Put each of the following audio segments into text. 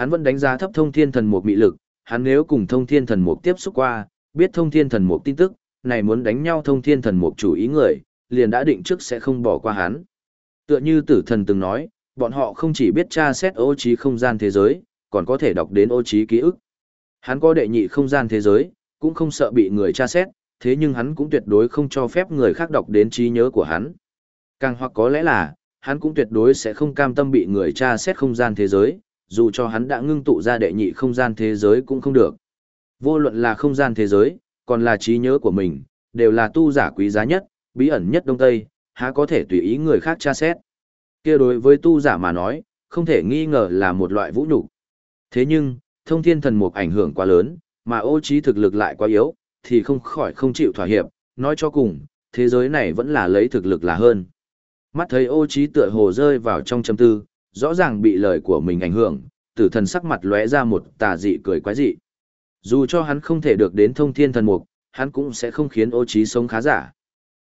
Hắn vẫn đánh giá thấp thông thiên thần mục mị lực, hắn nếu cùng thông thiên thần mục tiếp xúc qua, biết thông thiên thần mục tin tức, này muốn đánh nhau thông thiên thần mục chủ ý người, liền đã định trước sẽ không bỏ qua hắn. Tựa như tử thần từng nói, bọn họ không chỉ biết tra xét ô trí không gian thế giới, còn có thể đọc đến ô trí ký ức. Hắn có đệ nhị không gian thế giới, cũng không sợ bị người tra xét, thế nhưng hắn cũng tuyệt đối không cho phép người khác đọc đến trí nhớ của hắn. Càng hoặc có lẽ là, hắn cũng tuyệt đối sẽ không cam tâm bị người tra xét không gian thế giới, dù cho hắn đã ngưng tụ ra đệ nhị không gian thế giới cũng không được. Vô luận là không gian thế giới, còn là trí nhớ của mình, đều là tu giả quý giá nhất, bí ẩn nhất Đông Tây, há có thể tùy ý người khác tra xét. kia đối với tu giả mà nói, không thể nghi ngờ là một loại vũ nhục. Thế nhưng, thông thiên thần mục ảnh hưởng quá lớn, mà ô trí thực lực lại quá yếu, thì không khỏi không chịu thỏa hiệp, nói cho cùng, thế giới này vẫn là lấy thực lực là hơn. Mắt thấy ô trí tựa hồ rơi vào trong châm tư, rõ ràng bị lời của mình ảnh hưởng, tử thần sắc mặt lóe ra một tà dị cười quái dị. Dù cho hắn không thể được đến thông thiên thần mục, hắn cũng sẽ không khiến ô trí sống khá giả.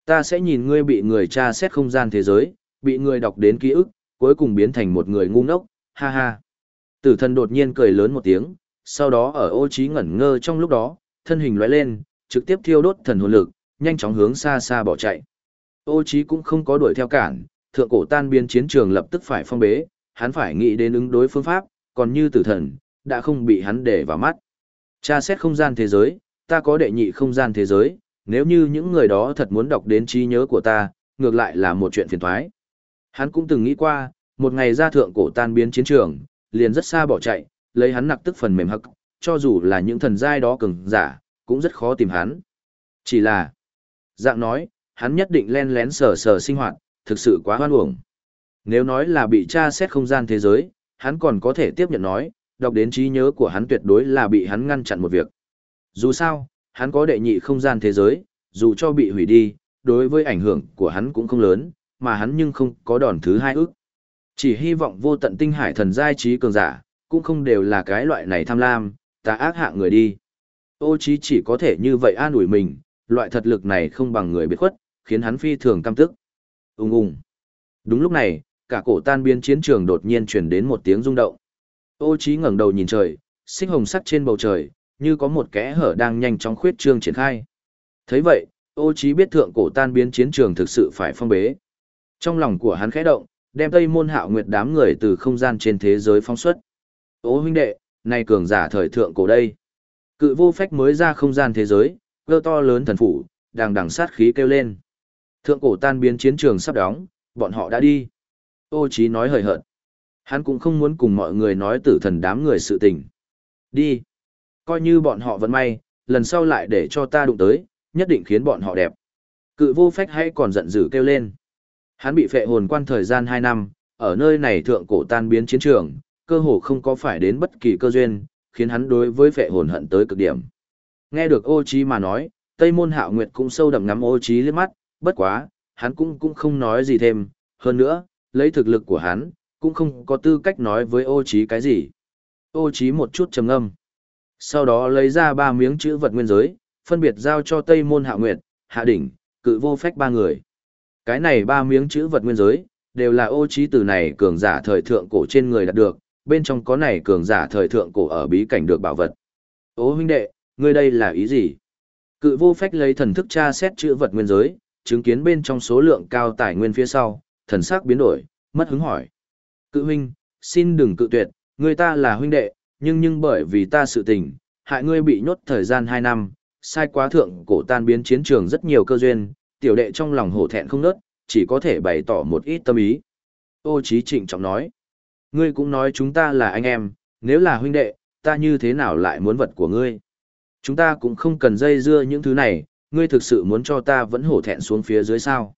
Ta sẽ nhìn ngươi bị người tra xét không gian thế giới, bị người đọc đến ký ức, cuối cùng biến thành một người ngu ngốc, ha ha. Tử thần đột nhiên cười lớn một tiếng, sau đó ở ô trí ngẩn ngơ trong lúc đó, thân hình lóe lên, trực tiếp thiêu đốt thần hồn lực, nhanh chóng hướng xa xa bỏ chạy. Ô trí cũng không có đuổi theo cản, thượng cổ tan biến chiến trường lập tức phải phong bế, hắn phải nghĩ đến ứng đối phương pháp, còn như tử thần, đã không bị hắn để vào mắt. Tra xét không gian thế giới, ta có đệ nhị không gian thế giới, nếu như những người đó thật muốn đọc đến trí nhớ của ta, ngược lại là một chuyện phiền toái. Hắn cũng từng nghĩ qua, một ngày ra thượng cổ tan biến chiến trường, liền rất xa bỏ chạy, lấy hắn nặc tức phần mềm hắc, cho dù là những thần giai đó cường giả, cũng rất khó tìm hắn. Chỉ là, dạng nói, hắn nhất định len lén sờ sờ sinh hoạt, thực sự quá hoan uổng. Nếu nói là bị tra xét không gian thế giới, hắn còn có thể tiếp nhận nói, đọc đến trí nhớ của hắn tuyệt đối là bị hắn ngăn chặn một việc. Dù sao, hắn có đệ nhị không gian thế giới, dù cho bị hủy đi, đối với ảnh hưởng của hắn cũng không lớn, mà hắn nhưng không có đòn thứ hai ước. Chỉ hy vọng vô tận tinh hải thần giai trí cường giả, cũng không đều là cái loại này tham lam, tà ác hạ người đi. Ô chí chỉ có thể như vậy an ủi mình, loại thật lực này không bằng người biết khuất, khiến hắn phi thường cam tức. Ung ung. Đúng lúc này, cả cổ tan biến chiến trường đột nhiên truyền đến một tiếng rung động. Ô chí ngẩng đầu nhìn trời, xích hồng sắc trên bầu trời, như có một kẽ hở đang nhanh chóng khuyết trương triển khai. Thấy vậy, ô chí biết thượng cổ tan biến chiến trường thực sự phải phong bế. Trong lòng của hắn khẽ động, đem tây môn hạo nguyệt đám người từ không gian trên thế giới phóng xuất. Ô huynh đệ, này cường giả thời thượng cổ đây. Cự vô phách mới ra không gian thế giới, cơ to lớn thần phủ, đang đằng sát khí kêu lên. Thượng cổ tan biến chiến trường sắp đóng, bọn họ đã đi. Ô chí nói hời hợt. Hắn cũng không muốn cùng mọi người nói tử thần đám người sự tình. Đi. Coi như bọn họ vẫn may, lần sau lại để cho ta đụng tới, nhất định khiến bọn họ đẹp. Cự vô phách hay còn giận dữ kêu lên. Hắn bị phệ hồn quan thời gian 2 năm, ở nơi này thượng cổ tan biến chiến trường, cơ hồ không có phải đến bất kỳ cơ duyên, khiến hắn đối với phệ hồn hận tới cực điểm. Nghe được ô Chí mà nói, Tây môn hạo nguyệt cũng sâu đậm ngắm ô Chí liếc mắt, bất quá, hắn cũng cũng không nói gì thêm, hơn nữa, lấy thực lực của hắn, cũng không có tư cách nói với ô trí cái gì. Ô trí một chút trầm ngâm. Sau đó lấy ra ba miếng chữ vật nguyên giới, phân biệt giao cho Tây Môn Hạ Nguyệt, Hạ Đỉnh, cự vô phách ba người. Cái này ba miếng chữ vật nguyên giới, đều là ô trí từ này cường giả thời thượng cổ trên người đạt được, bên trong có này cường giả thời thượng cổ ở bí cảnh được bảo vật. Ô huynh đệ, ngươi đây là ý gì? Cự vô phách lấy thần thức tra xét chữ vật nguyên giới, chứng kiến bên trong số lượng cao tài nguyên phía sau, thần sắc biến đổi, mất hứng hỏi. Cự huynh, xin đừng cự tuyệt, người ta là huynh đệ, nhưng nhưng bởi vì ta sự tình, hại ngươi bị nhốt thời gian 2 năm, sai quá thượng cổ tan biến chiến trường rất nhiều cơ duyên, tiểu đệ trong lòng hổ thẹn không nớt, chỉ có thể bày tỏ một ít tâm ý. Ô Chí trịnh trọng nói, ngươi cũng nói chúng ta là anh em, nếu là huynh đệ, ta như thế nào lại muốn vật của ngươi? Chúng ta cũng không cần dây dưa những thứ này, ngươi thực sự muốn cho ta vẫn hổ thẹn xuống phía dưới sao?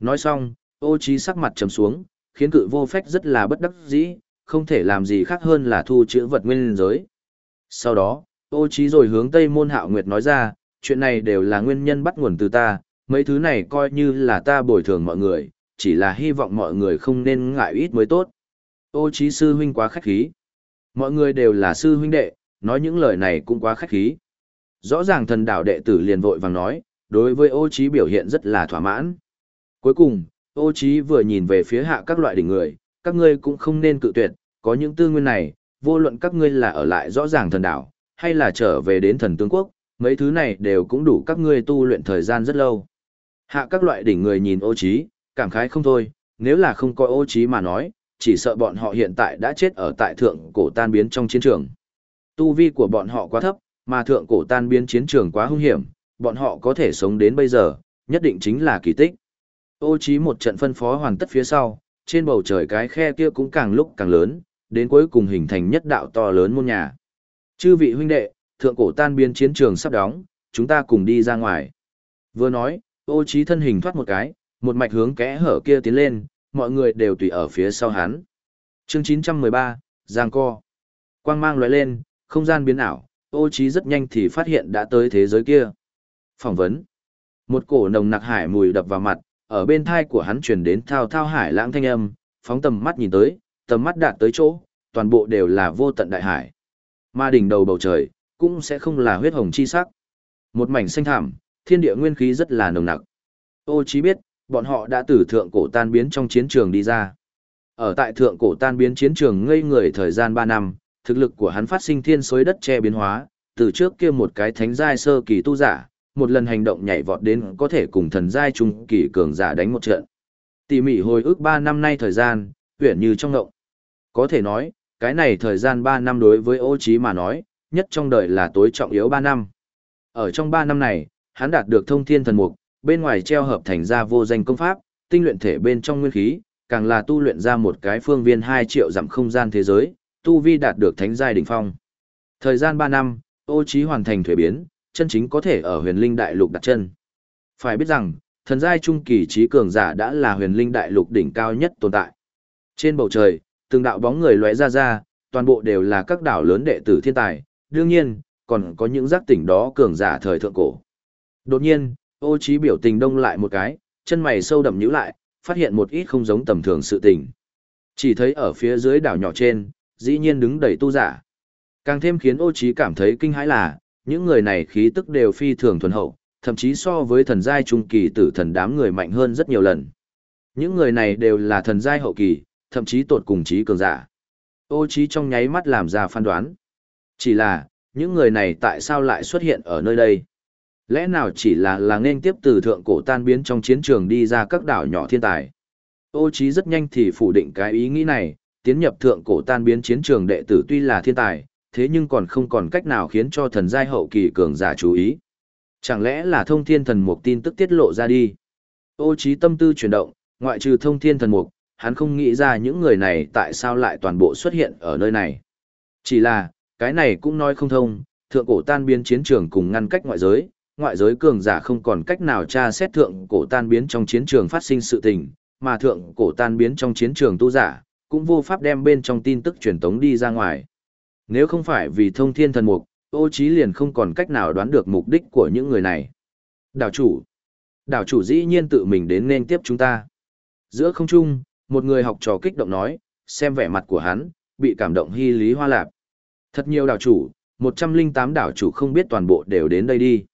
Nói xong, ô trí sắc mặt trầm xuống, khiến cự vô phách rất là bất đắc dĩ, không thể làm gì khác hơn là thu chữ vật nguyên giới. Sau đó, ô trí rồi hướng Tây Môn Hạo Nguyệt nói ra, chuyện này đều là nguyên nhân bắt nguồn từ ta, mấy thứ này coi như là ta bồi thường mọi người, chỉ là hy vọng mọi người không nên ngại ít mới tốt. Ô trí sư huynh quá khách khí. Mọi người đều là sư huynh đệ, nói những lời này cũng quá khách khí. Rõ ràng thần đạo đệ tử liền vội vàng nói, đối với ô trí biểu hiện rất là thỏa mãn. Cuối cùng, ô Chí vừa nhìn về phía hạ các loại đỉnh người, các ngươi cũng không nên cự tuyệt, có những tư nguyên này, vô luận các ngươi là ở lại rõ ràng thần đảo, hay là trở về đến thần tướng quốc, mấy thứ này đều cũng đủ các ngươi tu luyện thời gian rất lâu. Hạ các loại đỉnh người nhìn ô Chí, cảm khái không thôi, nếu là không coi ô Chí mà nói, chỉ sợ bọn họ hiện tại đã chết ở tại thượng cổ tan biến trong chiến trường. Tu vi của bọn họ quá thấp, mà thượng cổ tan biến chiến trường quá hung hiểm, bọn họ có thể sống đến bây giờ, nhất định chính là kỳ tích. Ô trí một trận phân phó hoàn tất phía sau, trên bầu trời cái khe kia cũng càng lúc càng lớn, đến cuối cùng hình thành nhất đạo to lớn môn nhà. Chư vị huynh đệ, thượng cổ tan biến chiến trường sắp đóng, chúng ta cùng đi ra ngoài. Vừa nói, ô trí thân hình thoát một cái, một mạch hướng kẽ hở kia tiến lên, mọi người đều tùy ở phía sau hắn. Chương 913, Giang Co. Quang mang lóe lên, không gian biến ảo, ô trí rất nhanh thì phát hiện đã tới thế giới kia. Phỏng vấn. Một cổ nồng nặc hải mùi đập vào mặt, ở bên thai của hắn truyền đến thao thao hải lãng thanh âm, phóng tầm mắt nhìn tới, tầm mắt đạt tới chỗ, toàn bộ đều là vô tận đại hải. Ma đỉnh đầu bầu trời, cũng sẽ không là huyết hồng chi sắc. Một mảnh xanh thảm, thiên địa nguyên khí rất là nồng nặc. Ô chí biết, bọn họ đã từ thượng cổ tan biến trong chiến trường đi ra. Ở tại thượng cổ tan biến chiến trường ngây người thời gian 3 năm, thực lực của hắn phát sinh thiên xối đất che biến hóa, từ trước kia một cái thánh giai sơ kỳ tu giả, một lần hành động nhảy vọt đến có thể cùng thần giai trung kỳ cường giả đánh một trận. Tỉ mỉ hồi ức 3 năm nay thời gian, huyển như trong động, Có thể nói, cái này thời gian 3 năm đối với ô trí mà nói, nhất trong đời là tối trọng yếu 3 năm. Ở trong 3 năm này, hắn đạt được thông thiên thần mục, bên ngoài treo hợp thành ra vô danh công pháp, tinh luyện thể bên trong nguyên khí, càng là tu luyện ra một cái phương viên 2 triệu dặm không gian thế giới, tu vi đạt được thánh giai đỉnh phong. Thời gian 3 năm, ô trí hoàn thành thuế biến, chân chính có thể ở huyền linh đại lục đặt chân. Phải biết rằng, thần giai trung kỳ trí cường giả đã là huyền linh đại lục đỉnh cao nhất tồn tại. Trên bầu trời, từng đạo bóng người lóe ra ra, toàn bộ đều là các đảo lớn đệ tử thiên tài, đương nhiên, còn có những giác tỉnh đó cường giả thời thượng cổ. Đột nhiên, ô trí biểu tình đông lại một cái, chân mày sâu đậm nhíu lại, phát hiện một ít không giống tầm thường sự tình. Chỉ thấy ở phía dưới đảo nhỏ trên, dĩ nhiên đứng đầy tu giả. Càng thêm khiến ô trí cảm thấy kinh hãi là, những người này khí tức đều phi thường thuần hậu, thậm chí so với thần giai trung kỳ tử thần đám người mạnh hơn rất nhiều lần. Những người này đều là thần giai hậu kỳ, thậm chí tột cùng trí cường giả. Ô trí trong nháy mắt làm ra phán đoán. Chỉ là, những người này tại sao lại xuất hiện ở nơi đây? Lẽ nào chỉ là là nên tiếp từ thượng cổ tan biến trong chiến trường đi ra các đảo nhỏ thiên tài? Ô trí rất nhanh thì phủ định cái ý nghĩ này, tiến nhập thượng cổ tan biến chiến trường đệ tử tuy là thiên tài, thế nhưng còn không còn cách nào khiến cho thần giai hậu kỳ cường giả chú ý. Chẳng lẽ là thông thiên thần mục tin tức tiết lộ ra đi? Ô trí tâm tư chuyển động, ngoại trừ thông thiên thần mục, hắn không nghĩ ra những người này tại sao lại toàn bộ xuất hiện ở nơi này. Chỉ là, cái này cũng nói không thông, thượng cổ tan biến chiến trường cùng ngăn cách ngoại giới, ngoại giới cường giả không còn cách nào tra xét thượng cổ tan biến trong chiến trường phát sinh sự tình, mà thượng cổ tan biến trong chiến trường tu giả, cũng vô pháp đem bên trong tin tức truyền tống đi ra ngoài. Nếu không phải vì thông thiên thần mục, ô trí liền không còn cách nào đoán được mục đích của những người này. Đảo chủ. Đảo chủ dĩ nhiên tự mình đến nên tiếp chúng ta. Giữa không trung, một người học trò kích động nói, xem vẻ mặt của hắn, bị cảm động hy lý hoa lạp. Thật nhiều đảo chủ, 108 đảo chủ không biết toàn bộ đều đến đây đi.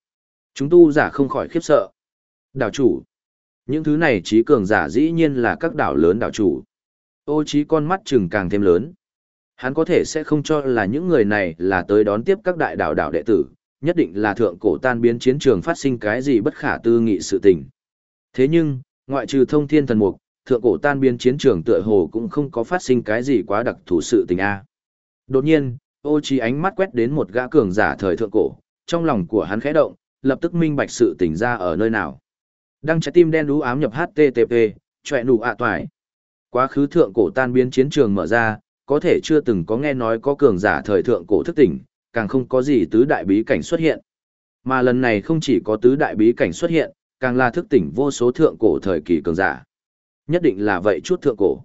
Chúng tu giả không khỏi khiếp sợ. Đảo chủ. Những thứ này trí cường giả dĩ nhiên là các đảo lớn đảo chủ. Ô trí con mắt chừng càng thêm lớn. Hắn có thể sẽ không cho là những người này là tới đón tiếp các đại đảo đảo đệ tử, nhất định là thượng cổ tan biến chiến trường phát sinh cái gì bất khả tư nghị sự tình. Thế nhưng, ngoại trừ thông thiên thần mục, thượng cổ tan biến chiến trường tựa hồ cũng không có phát sinh cái gì quá đặc thù sự tình a. Đột nhiên, ô trí ánh mắt quét đến một gã cường giả thời thượng cổ, trong lòng của hắn khẽ động, lập tức minh bạch sự tình ra ở nơi nào. Đăng trái tim đen đú ám nhập HTTP, chọe nụ ạ à toài. Quá khứ thượng cổ tan biến chiến trường mở ra, có thể chưa từng có nghe nói có cường giả thời thượng cổ thức tỉnh, càng không có gì tứ đại bí cảnh xuất hiện. Mà lần này không chỉ có tứ đại bí cảnh xuất hiện, càng là thức tỉnh vô số thượng cổ thời kỳ cường giả. Nhất định là vậy chút thượng cổ.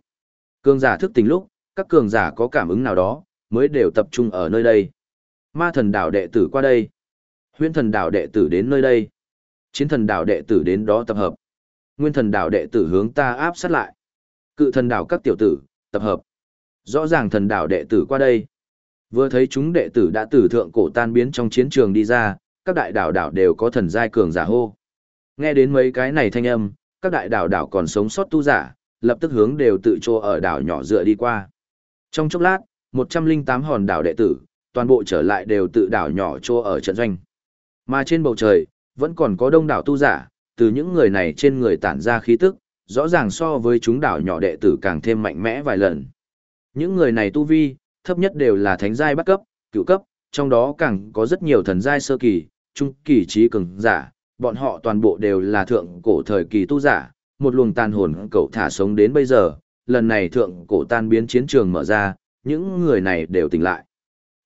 Cường giả thức tỉnh lúc, các cường giả có cảm ứng nào đó, mới đều tập trung ở nơi đây. Ma thần đảo đệ tử qua đây. Huyễn thần đảo đệ tử đến nơi đây. Chiến thần đảo đệ tử đến đó tập hợp. Nguyên thần đảo đệ tử hướng ta áp sát lại. Cự thần đảo các tiểu tử, tập hợp. Rõ ràng thần đảo đệ tử qua đây. Vừa thấy chúng đệ tử đã từ thượng cổ tan biến trong chiến trường đi ra, các đại đảo đảo đều có thần giai cường giả hô. Nghe đến mấy cái này thanh âm, các đại đảo đảo còn sống sót tu giả, lập tức hướng đều tự trô ở đảo nhỏ dựa đi qua. Trong chốc lát, 108 hòn đảo đệ tử, toàn bộ trở lại đều tự đảo nhỏ trô ở trận doanh. Mà trên bầu trời, vẫn còn có đông đảo tu giả, từ những người này trên người tản ra khí tức, rõ ràng so với chúng đảo nhỏ đệ tử càng thêm mạnh mẽ vài lần. Những người này tu vi, thấp nhất đều là thánh giai bắt cấp, cựu cấp, trong đó càng có rất nhiều thần giai sơ kỳ, trung kỳ trí cường giả, bọn họ toàn bộ đều là thượng cổ thời kỳ tu giả, một luồng tàn hồn cậu thả sống đến bây giờ, lần này thượng cổ tan biến chiến trường mở ra, những người này đều tỉnh lại.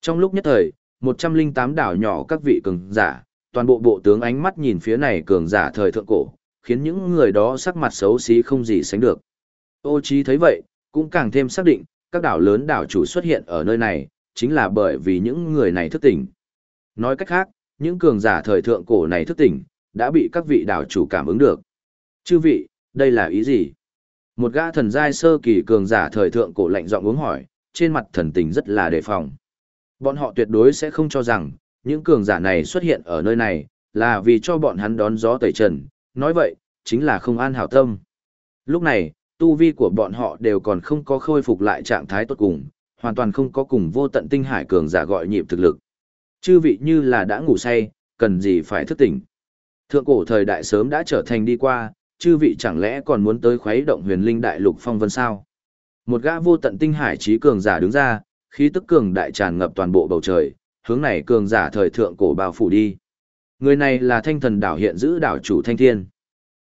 Trong lúc nhất thời, 108 đảo nhỏ các vị cường giả, toàn bộ bộ tướng ánh mắt nhìn phía này cường giả thời thượng cổ, khiến những người đó sắc mặt xấu xí không gì sánh được. Ô Chí thấy vậy, cũng càng thêm xác định, các đảo lớn đảo chủ xuất hiện ở nơi này, chính là bởi vì những người này thức tỉnh. Nói cách khác, những cường giả thời thượng cổ này thức tỉnh, đã bị các vị đảo chủ cảm ứng được. Chư vị, đây là ý gì? Một gã thần giai sơ kỳ cường giả thời thượng cổ lạnh giọng uống hỏi, trên mặt thần tình rất là đề phòng. Bọn họ tuyệt đối sẽ không cho rằng, những cường giả này xuất hiện ở nơi này, là vì cho bọn hắn đón gió tẩy trần, nói vậy, chính là không an hảo tâm. Lúc này, tu vi của bọn họ đều còn không có khôi phục lại trạng thái tốt cùng, hoàn toàn không có cùng vô tận tinh hải cường giả gọi nhịp thực lực. Chư vị như là đã ngủ say, cần gì phải thức tỉnh. Thượng cổ thời đại sớm đã trở thành đi qua, chư vị chẳng lẽ còn muốn tới khuấy động huyền linh đại lục phong vân sao? Một gã vô tận tinh hải trí cường giả đứng ra, khí tức cường đại tràn ngập toàn bộ bầu trời, hướng này cường giả thời thượng cổ bao phủ đi. Người này là thanh thần đảo hiện giữ đảo chủ thanh thiên.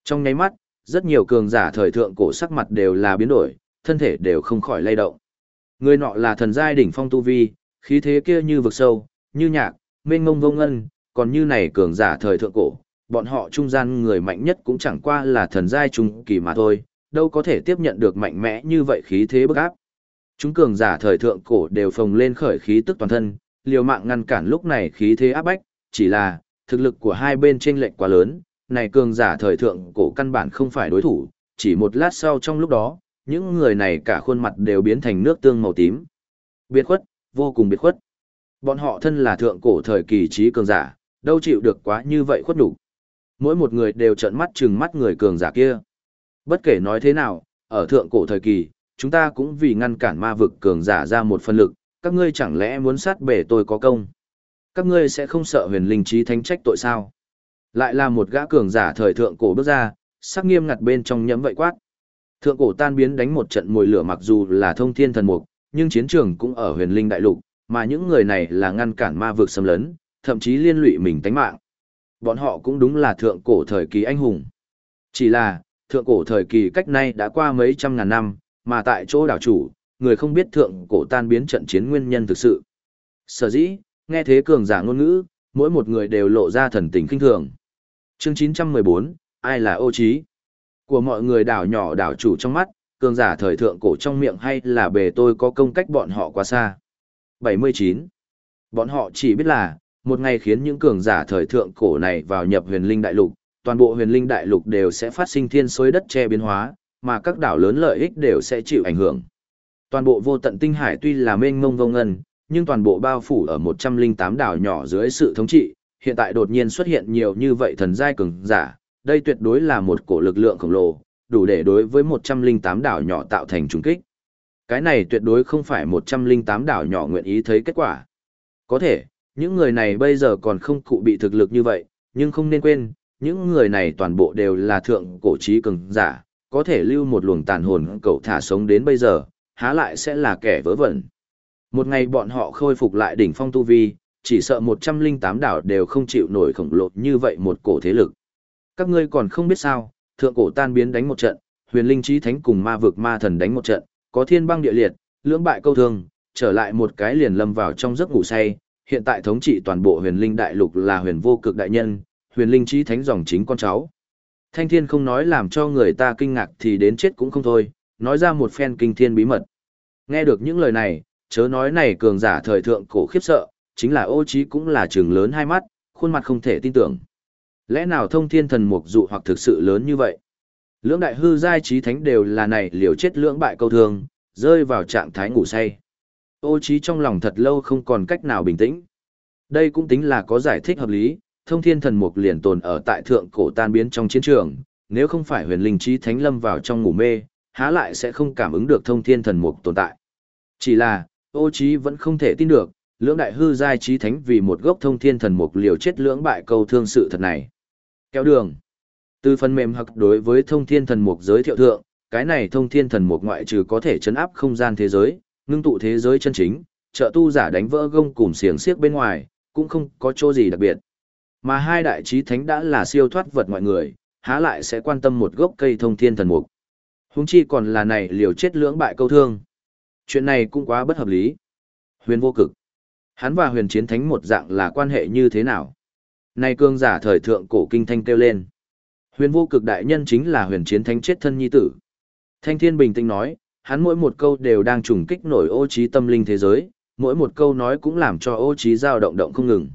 Trong nháy mắt, rất nhiều cường giả thời thượng cổ sắc mặt đều là biến đổi, thân thể đều không khỏi lay động. Người nọ là thần giai đỉnh phong tu vi, khí thế kia như vực sâu, như nhạc, mênh mông vông ngân, còn như này cường giả thời thượng cổ, bọn họ trung gian người mạnh nhất cũng chẳng qua là thần giai trung kỳ mà thôi, đâu có thể tiếp nhận được mạnh mẽ như vậy khí thế bức áp. Chúng cường giả thời thượng cổ đều phồng lên khởi khí tức toàn thân, liều mạng ngăn cản lúc này khí thế áp bách, chỉ là, thực lực của hai bên chênh lệch quá lớn, này cường giả thời thượng cổ căn bản không phải đối thủ, chỉ một lát sau trong lúc đó, những người này cả khuôn mặt đều biến thành nước tương màu tím. Biệt khuất, vô cùng biệt khuất. Bọn họ thân là thượng cổ thời kỳ trí cường giả, đâu chịu được quá như vậy khuất đủ. Mỗi một người đều trợn mắt chừng mắt người cường giả kia. Bất kể nói thế nào, ở thượng cổ thời kỳ, chúng ta cũng vì ngăn cản ma vực cường giả ra một phân lực, các ngươi chẳng lẽ muốn sát bể tôi có công? Các ngươi sẽ không sợ huyền linh trí thánh trách tội sao? Lại là một gã cường giả thời thượng cổ bước ra, sắc nghiêm ngặt bên trong nhấm vậy quát. Thượng cổ tan biến đánh một trận mùi lửa mặc dù là thông thiên thần mục, nhưng chiến trường cũng ở huyền linh đại lục, mà những người này là ngăn cản ma vực xâm lấn, thậm chí liên lụy mình tánh mạng. Bọn họ cũng đúng là thượng cổ thời kỳ anh hùng. Chỉ là, thượng cổ thời kỳ cách nay đã qua mấy trăm ngàn năm, mà tại chỗ đảo chủ, người không biết thượng cổ tan biến trận chiến nguyên nhân thực sự. Sở dĩ, nghe thế cường giả ngôn ngữ, mỗi một người đều lộ ra thần tình kinh thường. Chương 914, ai là ô trí? Của mọi người đảo nhỏ đảo chủ trong mắt, cường giả thời thượng cổ trong miệng hay là bề tôi có công cách bọn họ quá xa. 79. Bọn họ chỉ biết là, một ngày khiến những cường giả thời thượng cổ này vào nhập huyền linh đại lục, toàn bộ huyền linh đại lục đều sẽ phát sinh thiên xối đất che biến hóa, mà các đảo lớn lợi ích đều sẽ chịu ảnh hưởng. Toàn bộ vô tận tinh hải tuy là mênh mông vô ngân, nhưng toàn bộ bao phủ ở 108 đảo nhỏ dưới sự thống trị, hiện tại đột nhiên xuất hiện nhiều như vậy thần giai cường giả, đây tuyệt đối là một cổ lực lượng khổng lồ, đủ để đối với 108 đảo nhỏ tạo thành trùng kích. Cái này tuyệt đối không phải 108 đảo nhỏ nguyện ý thấy kết quả. Có thể, những người này bây giờ còn không cụ bị thực lực như vậy, nhưng không nên quên, những người này toàn bộ đều là thượng cổ trí cường giả, có thể lưu một luồng tàn hồn cậu thả sống đến bây giờ, há lại sẽ là kẻ vớ vẩn. Một ngày bọn họ khôi phục lại đỉnh phong tu vi, chỉ sợ 108 đảo đều không chịu nổi khổng lồ như vậy một cổ thế lực. Các ngươi còn không biết sao, thượng cổ tan biến đánh một trận, huyền linh trí thánh cùng ma vực ma thần đánh một trận, có thiên băng địa liệt, lưỡng bại câu thương, trở lại một cái liền lâm vào trong giấc ngủ say, hiện tại thống trị toàn bộ huyền linh đại lục là huyền vô cực đại nhân, huyền linh trí thánh dòng chính con cháu. Thanh thiên không nói làm cho người ta kinh ngạc thì đến chết cũng không thôi, nói ra một phen kinh thiên bí mật. Nghe được những lời này, chớ nói này cường giả thời thượng cổ khiếp sợ, chính là ô trí cũng là trường lớn hai mắt, khuôn mặt không thể tin tưởng. Lẽ nào thông thiên thần mục dụ hoặc thực sự lớn như vậy? Lưỡng đại hư giai trí thánh đều là này liều chết lưỡng bại câu thường rơi vào trạng thái ngủ say. Ô trí trong lòng thật lâu không còn cách nào bình tĩnh. Đây cũng tính là có giải thích hợp lý, thông thiên thần mục liền tồn ở tại thượng cổ tan biến trong chiến trường, nếu không phải huyền linh trí thánh lâm vào trong ngủ mê, há lại sẽ không cảm ứng được thông thiên thần mục tồn tại. Chỉ là, ô trí vẫn không thể tin được, lưỡng đại hư giai trí thánh vì một gốc thông thiên thần mục liều chết lưỡng bại câu thương sự thật này. Kéo đường. Từ phần mềm hặc đối với thông thiên thần mục giới thiệu thượng, cái này thông thiên thần mục ngoại trừ có thể chấn áp không gian thế giới, ngưng tụ thế giới chân chính, trợ tu giả đánh vỡ gông cùm xiềng xiếc bên ngoài, cũng không có chỗ gì đặc biệt. Mà hai đại trí thánh đã là siêu thoát vật mọi người, há lại sẽ quan tâm một gốc cây thông thiên thần mục. Huống chi còn là này liều chết lưỡng bại câu thương. Chuyện này cũng quá bất hợp lý. Huyền vô cực. Hắn và huyền chiến thánh một dạng là quan hệ như thế nào? Nay cương giả thời thượng cổ kinh thanh kêu lên. Huyền vô cực đại nhân chính là huyền chiến thánh chết thân nhi tử. Thanh thiên bình tĩnh nói, hắn mỗi một câu đều đang trùng kích nổi ô trí tâm linh thế giới, mỗi một câu nói cũng làm cho ô trí dao động động không ngừng.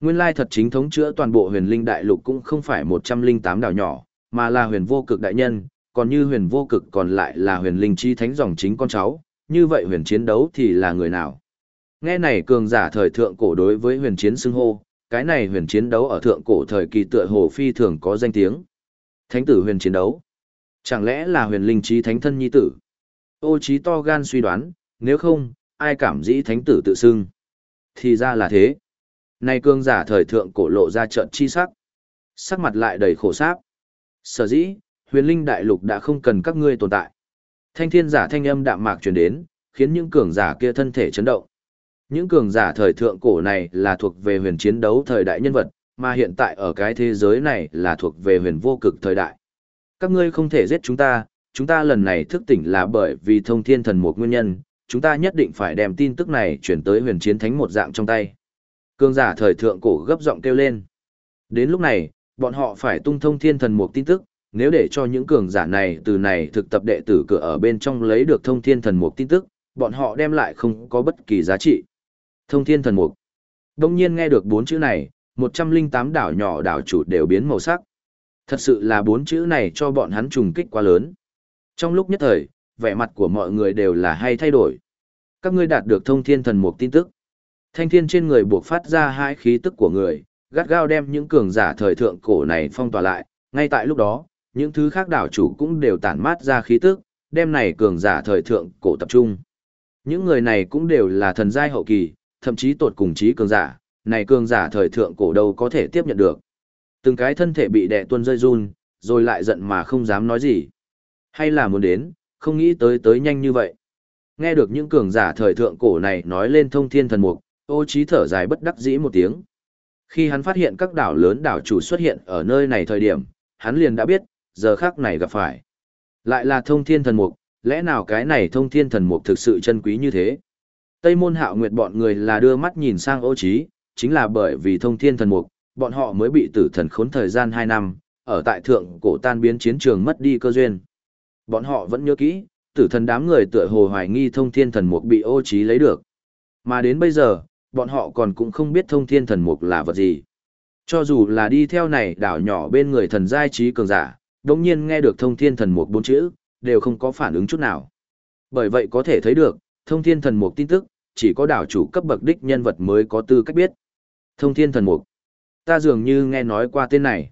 Nguyên lai thật chính thống chữa toàn bộ huyền linh đại lục cũng không phải 108 đảo nhỏ, mà là huyền vô cực đại nhân, còn như huyền vô cực còn lại là huyền linh chi thánh dòng chính con cháu, như vậy huyền chiến đấu thì là người nào? Nghe này cường giả thời thượng cổ đối với huyền chiến xưng hô, cái này huyền chiến đấu ở thượng cổ thời kỳ tựa hồ phi thường có danh tiếng. Thánh tử huyền chiến đấu. Chẳng lẽ là huyền linh trí thánh thân nhi tử? Ô trí to gan suy đoán, nếu không, ai cảm dĩ thánh tử tự xưng? Thì ra là thế. Này cường giả thời thượng cổ lộ ra trận chi sắc. Sắc mặt lại đầy khổ sáp. Sở dĩ, huyền linh đại lục đã không cần các ngươi tồn tại. Thanh thiên giả thanh âm đạm mạc truyền đến, khiến những cường giả kia thân thể chấn động. Những cường giả thời thượng cổ này là thuộc về huyền chiến đấu thời đại nhân vật, mà hiện tại ở cái thế giới này là thuộc về huyền vô cực thời đại. Các ngươi không thể giết chúng ta, chúng ta lần này thức tỉnh là bởi vì thông thiên thần một nguyên nhân, chúng ta nhất định phải đem tin tức này chuyển tới huyền chiến thánh một dạng trong tay. Cường giả thời thượng cổ gấp giọng kêu lên. Đến lúc này, bọn họ phải tung thông thiên thần một tin tức, nếu để cho những cường giả này từ này thực tập đệ tử cửa ở bên trong lấy được thông thiên thần mục tin tức, bọn họ đem lại không có bất kỳ giá trị. Thông thiên thần mục. Đông nhiên nghe được bốn chữ này, 108 đảo nhỏ đảo chủ đều biến màu sắc. Thật sự là bốn chữ này cho bọn hắn trùng kích quá lớn. Trong lúc nhất thời, vẻ mặt của mọi người đều là hay thay đổi. Các ngươi đạt được thông thiên thần mục tin tức. Thanh thiên trên người buộc phát ra hai khí tức của người, gắt gao đem những cường giả thời thượng cổ này phong tỏa lại. Ngay tại lúc đó, những thứ khác đảo chủ cũng đều tản mát ra khí tức, đem này cường giả thời thượng cổ tập trung. Những người này cũng đều là thần giai hậu kỳ, thậm chí tột cùng trí cường giả, này cường giả thời thượng cổ đâu có thể tiếp nhận được. Từng cái thân thể bị đè tuôn rơi run, rồi lại giận mà không dám nói gì. Hay là muốn đến, không nghĩ tới tới nhanh như vậy. Nghe được những cường giả thời thượng cổ này nói lên thông thiên thần mục, ô trí thở dài bất đắc dĩ một tiếng. Khi hắn phát hiện các đảo lớn đảo chủ xuất hiện ở nơi này thời điểm, hắn liền đã biết, giờ khắc này gặp phải. Lại là thông thiên thần mục, lẽ nào cái này thông thiên thần mục thực sự chân quý như thế? Tây môn hạo nguyệt bọn người là đưa mắt nhìn sang ô trí, chính là bởi vì thông thiên thần mục, bọn họ mới bị tử thần khốn thời gian 2 năm, ở tại thượng cổ tan biến chiến trường mất đi cơ duyên. Bọn họ vẫn nhớ kỹ, tử thần đám người tựa hồ hoài nghi thông thiên thần mục bị ô trí lấy được. Mà đến bây giờ, bọn họ còn cũng không biết thông thiên thần mục là vật gì. Cho dù là đi theo này đảo nhỏ bên người thần giai trí cường giả, đồng nhiên nghe được thông thiên thần mục bốn chữ, đều không có phản ứng chút nào. Bởi vậy có thể thấy được, thông thiên thần mục tin tức, chỉ có đảo chủ cấp bậc đích nhân vật mới có tư cách biết. Thông thiên thần mục. Ta dường như nghe nói qua tên này.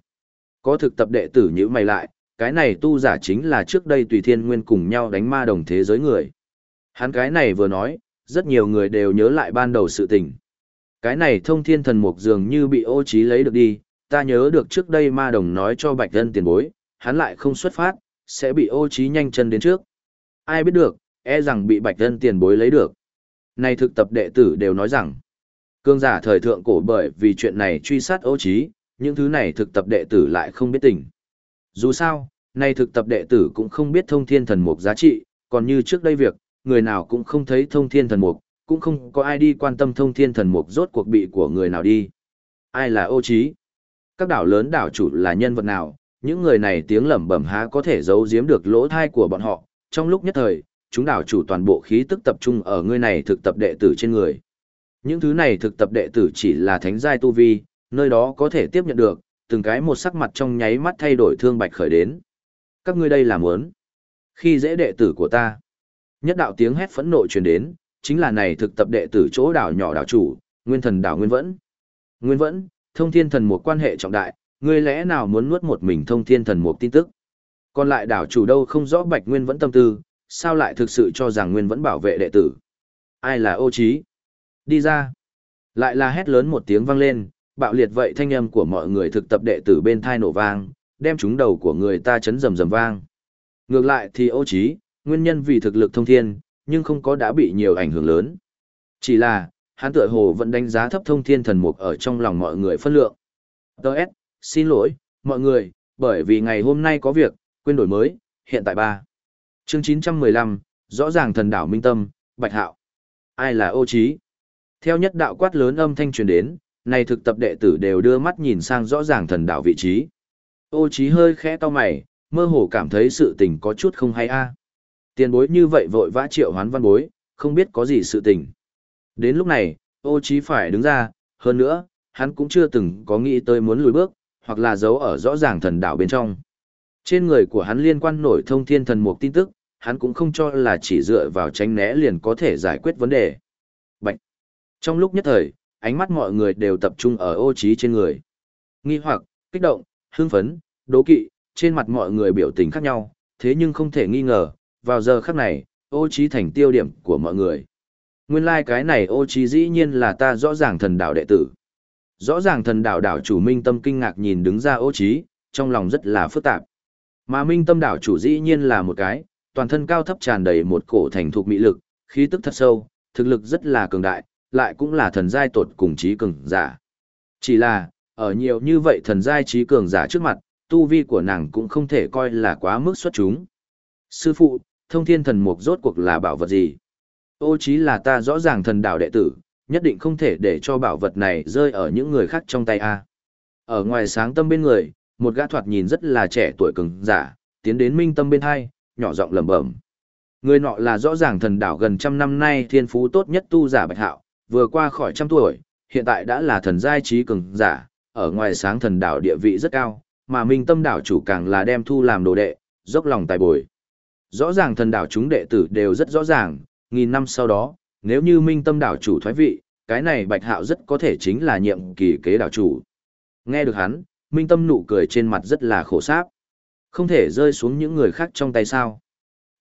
Có thực tập đệ tử như mày lại, cái này tu giả chính là trước đây tùy thiên nguyên cùng nhau đánh ma đồng thế giới người. Hắn cái này vừa nói, rất nhiều người đều nhớ lại ban đầu sự tình. Cái này thông thiên thần mục dường như bị ô trí lấy được đi, ta nhớ được trước đây ma đồng nói cho bạch thân tiền bối, hắn lại không xuất phát, sẽ bị ô trí nhanh chân đến trước. Ai biết được, e rằng bị bạch thân tiền bối lấy được. Này thực tập đệ tử đều nói rằng, cương giả thời thượng cổ bởi vì chuyện này truy sát ô trí, những thứ này thực tập đệ tử lại không biết tình. Dù sao, này thực tập đệ tử cũng không biết thông thiên thần mục giá trị, còn như trước đây việc, người nào cũng không thấy thông thiên thần mục, cũng không có ai đi quan tâm thông thiên thần mục rốt cuộc bị của người nào đi. Ai là ô trí? Các đảo lớn đảo chủ là nhân vật nào? Những người này tiếng lẩm bẩm há có thể giấu giếm được lỗ thai của bọn họ, trong lúc nhất thời, chúng đảo chủ toàn bộ khí tức tập trung ở ngươi này thực tập đệ tử trên người. Những thứ này thực tập đệ tử chỉ là thánh giai tu vi, nơi đó có thể tiếp nhận được, từng cái một sắc mặt trong nháy mắt thay đổi thương bạch khởi đến. Các ngươi đây là muốn. Khi dễ đệ tử của ta. Nhất đạo tiếng hét phẫn nộ truyền đến, chính là này thực tập đệ tử chỗ đảo nhỏ đảo chủ, nguyên thần đảo Nguyên Vẫn. Nguyên Vẫn, thông thiên thần một quan hệ trọng đại, ngươi lẽ nào muốn nuốt một mình thông thiên thần một tin tức. Còn lại đảo chủ đâu không rõ Bạch Nguyên Vẫn tâm tư, sao lại thực sự cho rằng Nguyên Vẫn bảo vệ đệ tử. Ai là ô trí? Đi ra. Lại là hét lớn một tiếng vang lên, bạo liệt vậy thanh âm của mọi người thực tập đệ tử bên thai nổ vang, đem chúng đầu của người ta chấn rầm rầm vang. Ngược lại thì ô trí, nguyên nhân vì thực lực thông thiên, nhưng không có đã bị nhiều ảnh hưởng lớn. Chỉ là, hắn tựa hồ vẫn đánh giá thấp thông thiên thần mục ở trong lòng mọi người phân lượng. Đợt, xin lỗi, mọi người, bởi vì ngày hôm nay có việc, quên đổi mới, hiện tại ba. Chương 915, rõ ràng thần đảo minh tâm, bạch hạo. Ai là ô trí? Theo nhất đạo quát lớn âm thanh truyền đến, này thực tập đệ tử đều đưa mắt nhìn sang rõ ràng thần đảo vị trí. Ô trí hơi khẽ to mày, mơ hồ cảm thấy sự tình có chút không hay a. Tiền bối như vậy vội vã triệu hoán văn bối, không biết có gì sự tình. Đến lúc này, ô trí phải đứng ra, hơn nữa, hắn cũng chưa từng có nghĩ tới muốn lùi bước, hoặc là giấu ở rõ ràng thần đảo bên trong. Trên người của hắn liên quan nổi thông thiên thần mục tin tức, hắn cũng không cho là chỉ dựa vào tránh né liền có thể giải quyết vấn đề. Bạch! Trong lúc nhất thời, ánh mắt mọi người đều tập trung ở ô trí trên người. Nghi hoặc, kích động, hưng phấn, đố kỵ, trên mặt mọi người biểu tình khác nhau, thế nhưng không thể nghi ngờ, vào giờ khắc này, ô trí thành tiêu điểm của mọi người. Nguyên lai like cái này ô trí dĩ nhiên là ta rõ ràng thần đạo đệ tử. Rõ ràng thần đạo đảo chủ minh tâm kinh ngạc nhìn đứng ra ô trí, trong lòng rất là phức tạp. Mà minh tâm đảo chủ dĩ nhiên là một cái, toàn thân cao thấp tràn đầy một cổ thành thục mỹ lực, khí tức thật sâu, thực lực rất là cường đại, lại cũng là thần giai tột cùng trí cường giả. Chỉ là, ở nhiều như vậy thần giai trí cường giả trước mặt, tu vi của nàng cũng không thể coi là quá mức xuất chúng. Sư phụ, thông thiên thần mục rốt cuộc là bảo vật gì? Ô chí là ta rõ ràng thần đạo đệ tử, nhất định không thể để cho bảo vật này rơi ở những người khác trong tay a. Ở ngoài sáng tâm bên người, một gã thoạt nhìn rất là trẻ tuổi cường giả, tiến đến minh tâm bên hai, nhỏ giọng lẩm bẩm. Người nọ là rõ ràng thần đạo gần trăm năm nay thiên phú tốt nhất tu giả bạch hạo, vừa qua khỏi trăm tuổi, hiện tại đã là thần giai trí cường giả, ở ngoài sáng thần đạo địa vị rất cao, mà minh tâm đảo chủ càng là đem thu làm đồ đệ, dốc lòng tài bồi. Rõ ràng thần đảo chúng đệ tử đều rất rõ ràng, nghìn năm sau đó, nếu như minh tâm đảo chủ thoái vị, cái này bạch hạo rất có thể chính là nhiệm kỳ kế đảo chủ. Nghe được hắn, minh tâm nụ cười trên mặt rất là khổ sáp. Không thể rơi xuống những người khác trong tay sao.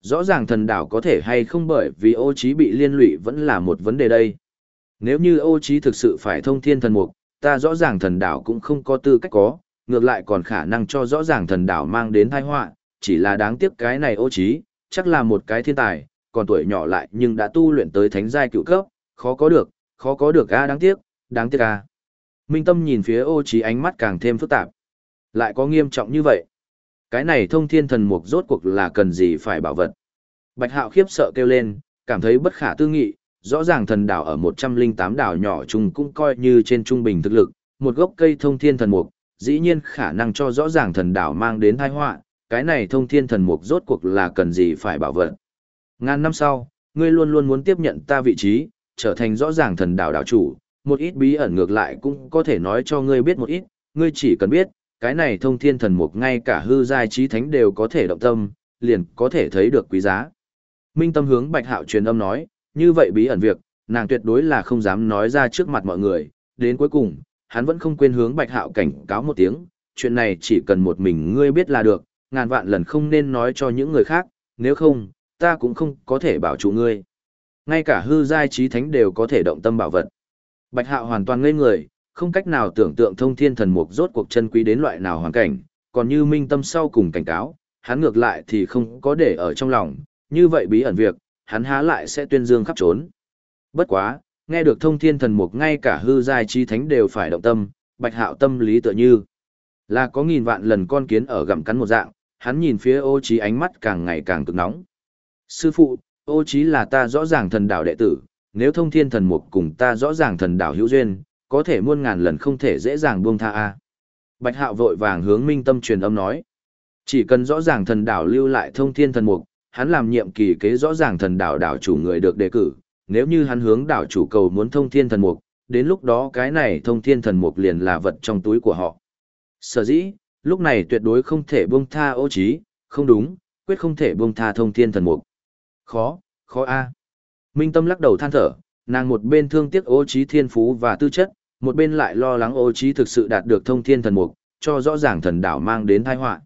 Rõ ràng thần đảo có thể hay không bởi vì ô trí bị liên lụy vẫn là một vấn đề đây. Nếu như ô trí thực sự phải thông thiên thần mục, ta rõ ràng thần đảo cũng không có tư cách có, ngược lại còn khả năng cho rõ ràng thần đảo mang đến tai họa, chỉ là đáng tiếc cái này ô trí, chắc là một cái thiên tài, còn tuổi nhỏ lại nhưng đã tu luyện tới thánh giai cựu cấp, khó có được, khó có được a đáng tiếc, đáng tiếc a. Minh Tâm nhìn phía ô trí ánh mắt càng thêm phức tạp. Lại có nghiêm trọng như vậy. Cái này thông thiên thần mục rốt cuộc là cần gì phải bảo vật. Bạch Hạo khiếp sợ kêu lên, cảm thấy bất khả tư nghị, rõ ràng thần đảo ở 108 đảo nhỏ chung cũng coi như trên trung bình thực lực, một gốc cây thông thiên thần mục, dĩ nhiên khả năng cho rõ ràng thần đảo mang đến tai họa, cái này thông thiên thần mục rốt cuộc là cần gì phải bảo vật. Ngàn năm sau, ngươi luôn luôn muốn tiếp nhận ta vị trí, trở thành rõ ràng thần đảo đảo chủ, một ít bí ẩn ngược lại cũng có thể nói cho ngươi biết một ít, ngươi chỉ cần biết, cái này thông thiên thần mục ngay cả hư giai trí thánh đều có thể động tâm, liền có thể thấy được quý giá. Minh tâm hướng bạch hạo truyền âm nói, như vậy bí ẩn việc, nàng tuyệt đối là không dám nói ra trước mặt mọi người, đến cuối cùng, hắn vẫn không quên hướng bạch hạo cảnh cáo một tiếng, chuyện này chỉ cần một mình ngươi biết là được, ngàn vạn lần không nên nói cho những người khác, nếu không, ta cũng không có thể bảo chủ ngươi. Ngay cả hư giai trí thánh đều có thể động tâm bảo vật. Bạch hạo hoàn toàn ngây người, không cách nào tưởng tượng thông thiên thần mục rốt cuộc chân quý đến loại nào hoàn cảnh, còn như minh tâm sau cùng cảnh cáo, hắn ngược lại thì không có để ở trong lòng, như vậy bí ẩn việc, hắn há lại sẽ tuyên dương khắp trốn. Bất quá, nghe được thông thiên thần mục ngay cả hư giai chi thánh đều phải động tâm, bạch hạo tâm lý tựa như là có nghìn vạn lần con kiến ở gặm cắn một dạng, hắn nhìn phía ô trí ánh mắt càng ngày càng cực nóng. Sư phụ, ô trí là ta rõ ràng thần đạo đệ tử, nếu thông thiên thần mục cùng ta rõ ràng thần đạo hữu duyên, có thể muôn ngàn lần không thể dễ dàng buông tha a. Bạch hạo vội vàng hướng minh tâm truyền âm nói. Chỉ cần rõ ràng thần đạo lưu lại thông thiên thần mục, hắn làm nhiệm kỳ kế rõ ràng thần đạo đảo chủ người được đề cử, nếu như hắn hướng đảo chủ cầu muốn thông thiên thần mục, đến lúc đó cái này thông thiên thần mục liền là vật trong túi của họ. Sở dĩ, lúc này tuyệt đối không thể buông tha ô trí, không đúng, quyết không thể buông tha thông thiên thần mục. Khó, khó a. Minh Tâm lắc đầu than thở, nàng một bên thương tiếc ô trí thiên phú và tư chất, một bên lại lo lắng ô trí thực sự đạt được thông thiên thần mục, cho rõ ràng thần đảo mang đến tai họa.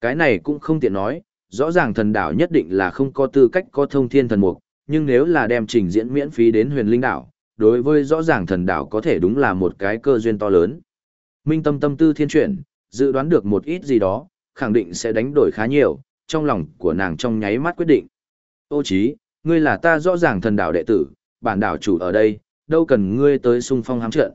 Cái này cũng không tiện nói, rõ ràng thần đảo nhất định là không có tư cách có thông thiên thần mục, nhưng nếu là đem trình diễn miễn phí đến huyền linh đảo, đối với rõ ràng thần đảo có thể đúng là một cái cơ duyên to lớn. Minh tâm tâm tư thiên chuyển, dự đoán được một ít gì đó, khẳng định sẽ đánh đổi khá nhiều, trong lòng của nàng trong nháy mắt quyết định. Ô chí, ngươi là ta rõ ràng thần đảo đệ tử, bản đảo chủ ở đây, đâu cần ngươi tới xung phong hám trận.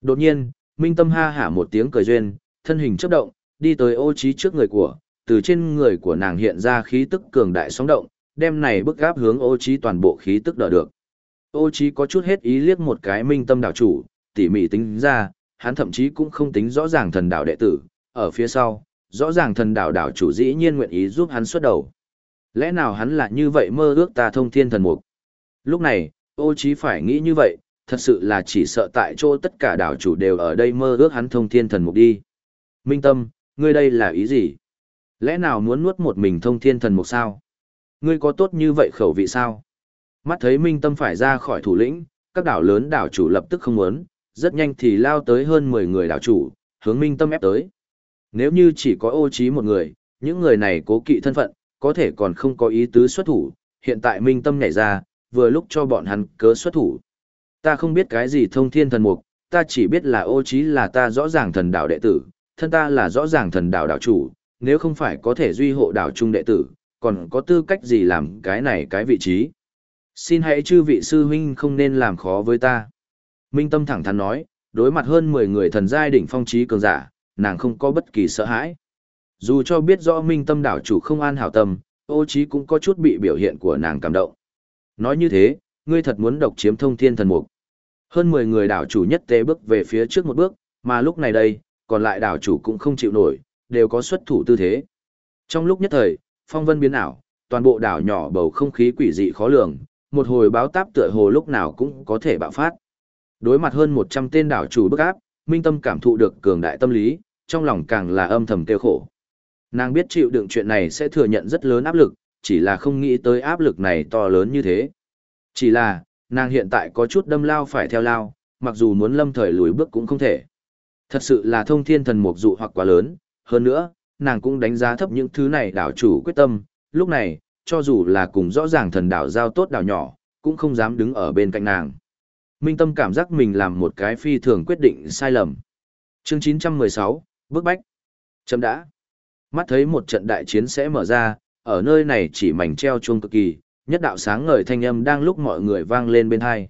Đột nhiên, Minh tâm ha hả một tiếng cười duyên, thân hình chấp động, đi tới ô trí trước người của, từ trên người của nàng hiện ra khí tức cường đại sóng động, đem này bức gáp hướng ô trí toàn bộ khí tức đỡ được. Ô trí có chút hết ý liếc một cái minh tâm đảo chủ, tỉ mỉ tính ra, hắn thậm chí cũng không tính rõ ràng thần đảo đệ tử, ở phía sau, rõ ràng thần đảo đảo chủ dĩ nhiên nguyện ý giúp hắn xuất đầu. Lẽ nào hắn là như vậy mơ ước ta thông thiên thần mục? Lúc này, ô Chí phải nghĩ như vậy, thật sự là chỉ sợ tại chỗ tất cả đảo chủ đều ở đây mơ ước hắn thông thiên thần mục đi. Minh tâm, ngươi đây là ý gì? Lẽ nào muốn nuốt một mình thông thiên thần mục sao? Ngươi có tốt như vậy khẩu vị sao? Mắt thấy Minh Tâm phải ra khỏi thủ lĩnh, các đảo lớn đảo chủ lập tức không muốn, rất nhanh thì lao tới hơn 10 người đảo chủ, hướng Minh Tâm ép tới. Nếu như chỉ có ô trí một người, những người này cố kỵ thân phận, có thể còn không có ý tứ xuất thủ, hiện tại Minh Tâm nhảy ra, vừa lúc cho bọn hắn cớ xuất thủ. Ta không biết cái gì thông thiên thần mục, ta chỉ biết là ô trí là ta rõ ràng thần đạo đệ tử, thân ta là rõ ràng thần đạo đạo chủ, nếu không phải có thể duy hộ đạo trung đệ tử, còn có tư cách gì làm cái này cái vị trí. Xin hãy chư vị sư huynh không nên làm khó với ta. Minh Tâm thẳng thắn nói, đối mặt hơn 10 người thần giai đỉnh phong trí cường giả, nàng không có bất kỳ sợ hãi. Dù cho biết rõ Minh Tâm đảo chủ không an hảo tâm, ô trí cũng có chút bị biểu hiện của nàng cảm động. Nói như thế, ngươi thật muốn độc chiếm thông thiên thần mục. Hơn 10 người đảo chủ nhất tế bước về phía trước một bước, mà lúc này đây, còn lại đảo chủ cũng không chịu nổi, đều có xuất thủ tư thế. Trong lúc nhất thời, phong vân biến ảo, toàn bộ đảo nhỏ bầu không khí quỷ dị khó lường, một hồi báo táp tựa hồ lúc nào cũng có thể bạo phát. Đối mặt hơn 100 tên đảo chủ bức áp, Minh Tâm cảm thụ được cường đại tâm lý, trong lòng càng là âm thầm tiêu khổ. Nàng biết chịu đựng chuyện này sẽ thừa nhận rất lớn áp lực, chỉ là không nghĩ tới áp lực này to lớn như thế. Chỉ là, nàng hiện tại có chút đâm lao phải theo lao, mặc dù muốn lâm thời lùi bước cũng không thể. Thật sự là thông thiên thần mục dụ hoặc quá lớn, hơn nữa, nàng cũng đánh giá thấp những thứ này đảo chủ quyết tâm, lúc này, cho dù là cùng rõ ràng thần đảo giao tốt đảo nhỏ, cũng không dám đứng ở bên cạnh nàng. Minh Tâm cảm giác mình làm một cái phi thường quyết định sai lầm. Chương 916, bước bách. Chấm đã. Mắt thấy một trận đại chiến sẽ mở ra, ở nơi này chỉ mảnh treo chuông cực kỳ, nhất đạo sáng ngời thanh âm đang lúc mọi người vang lên bên hai.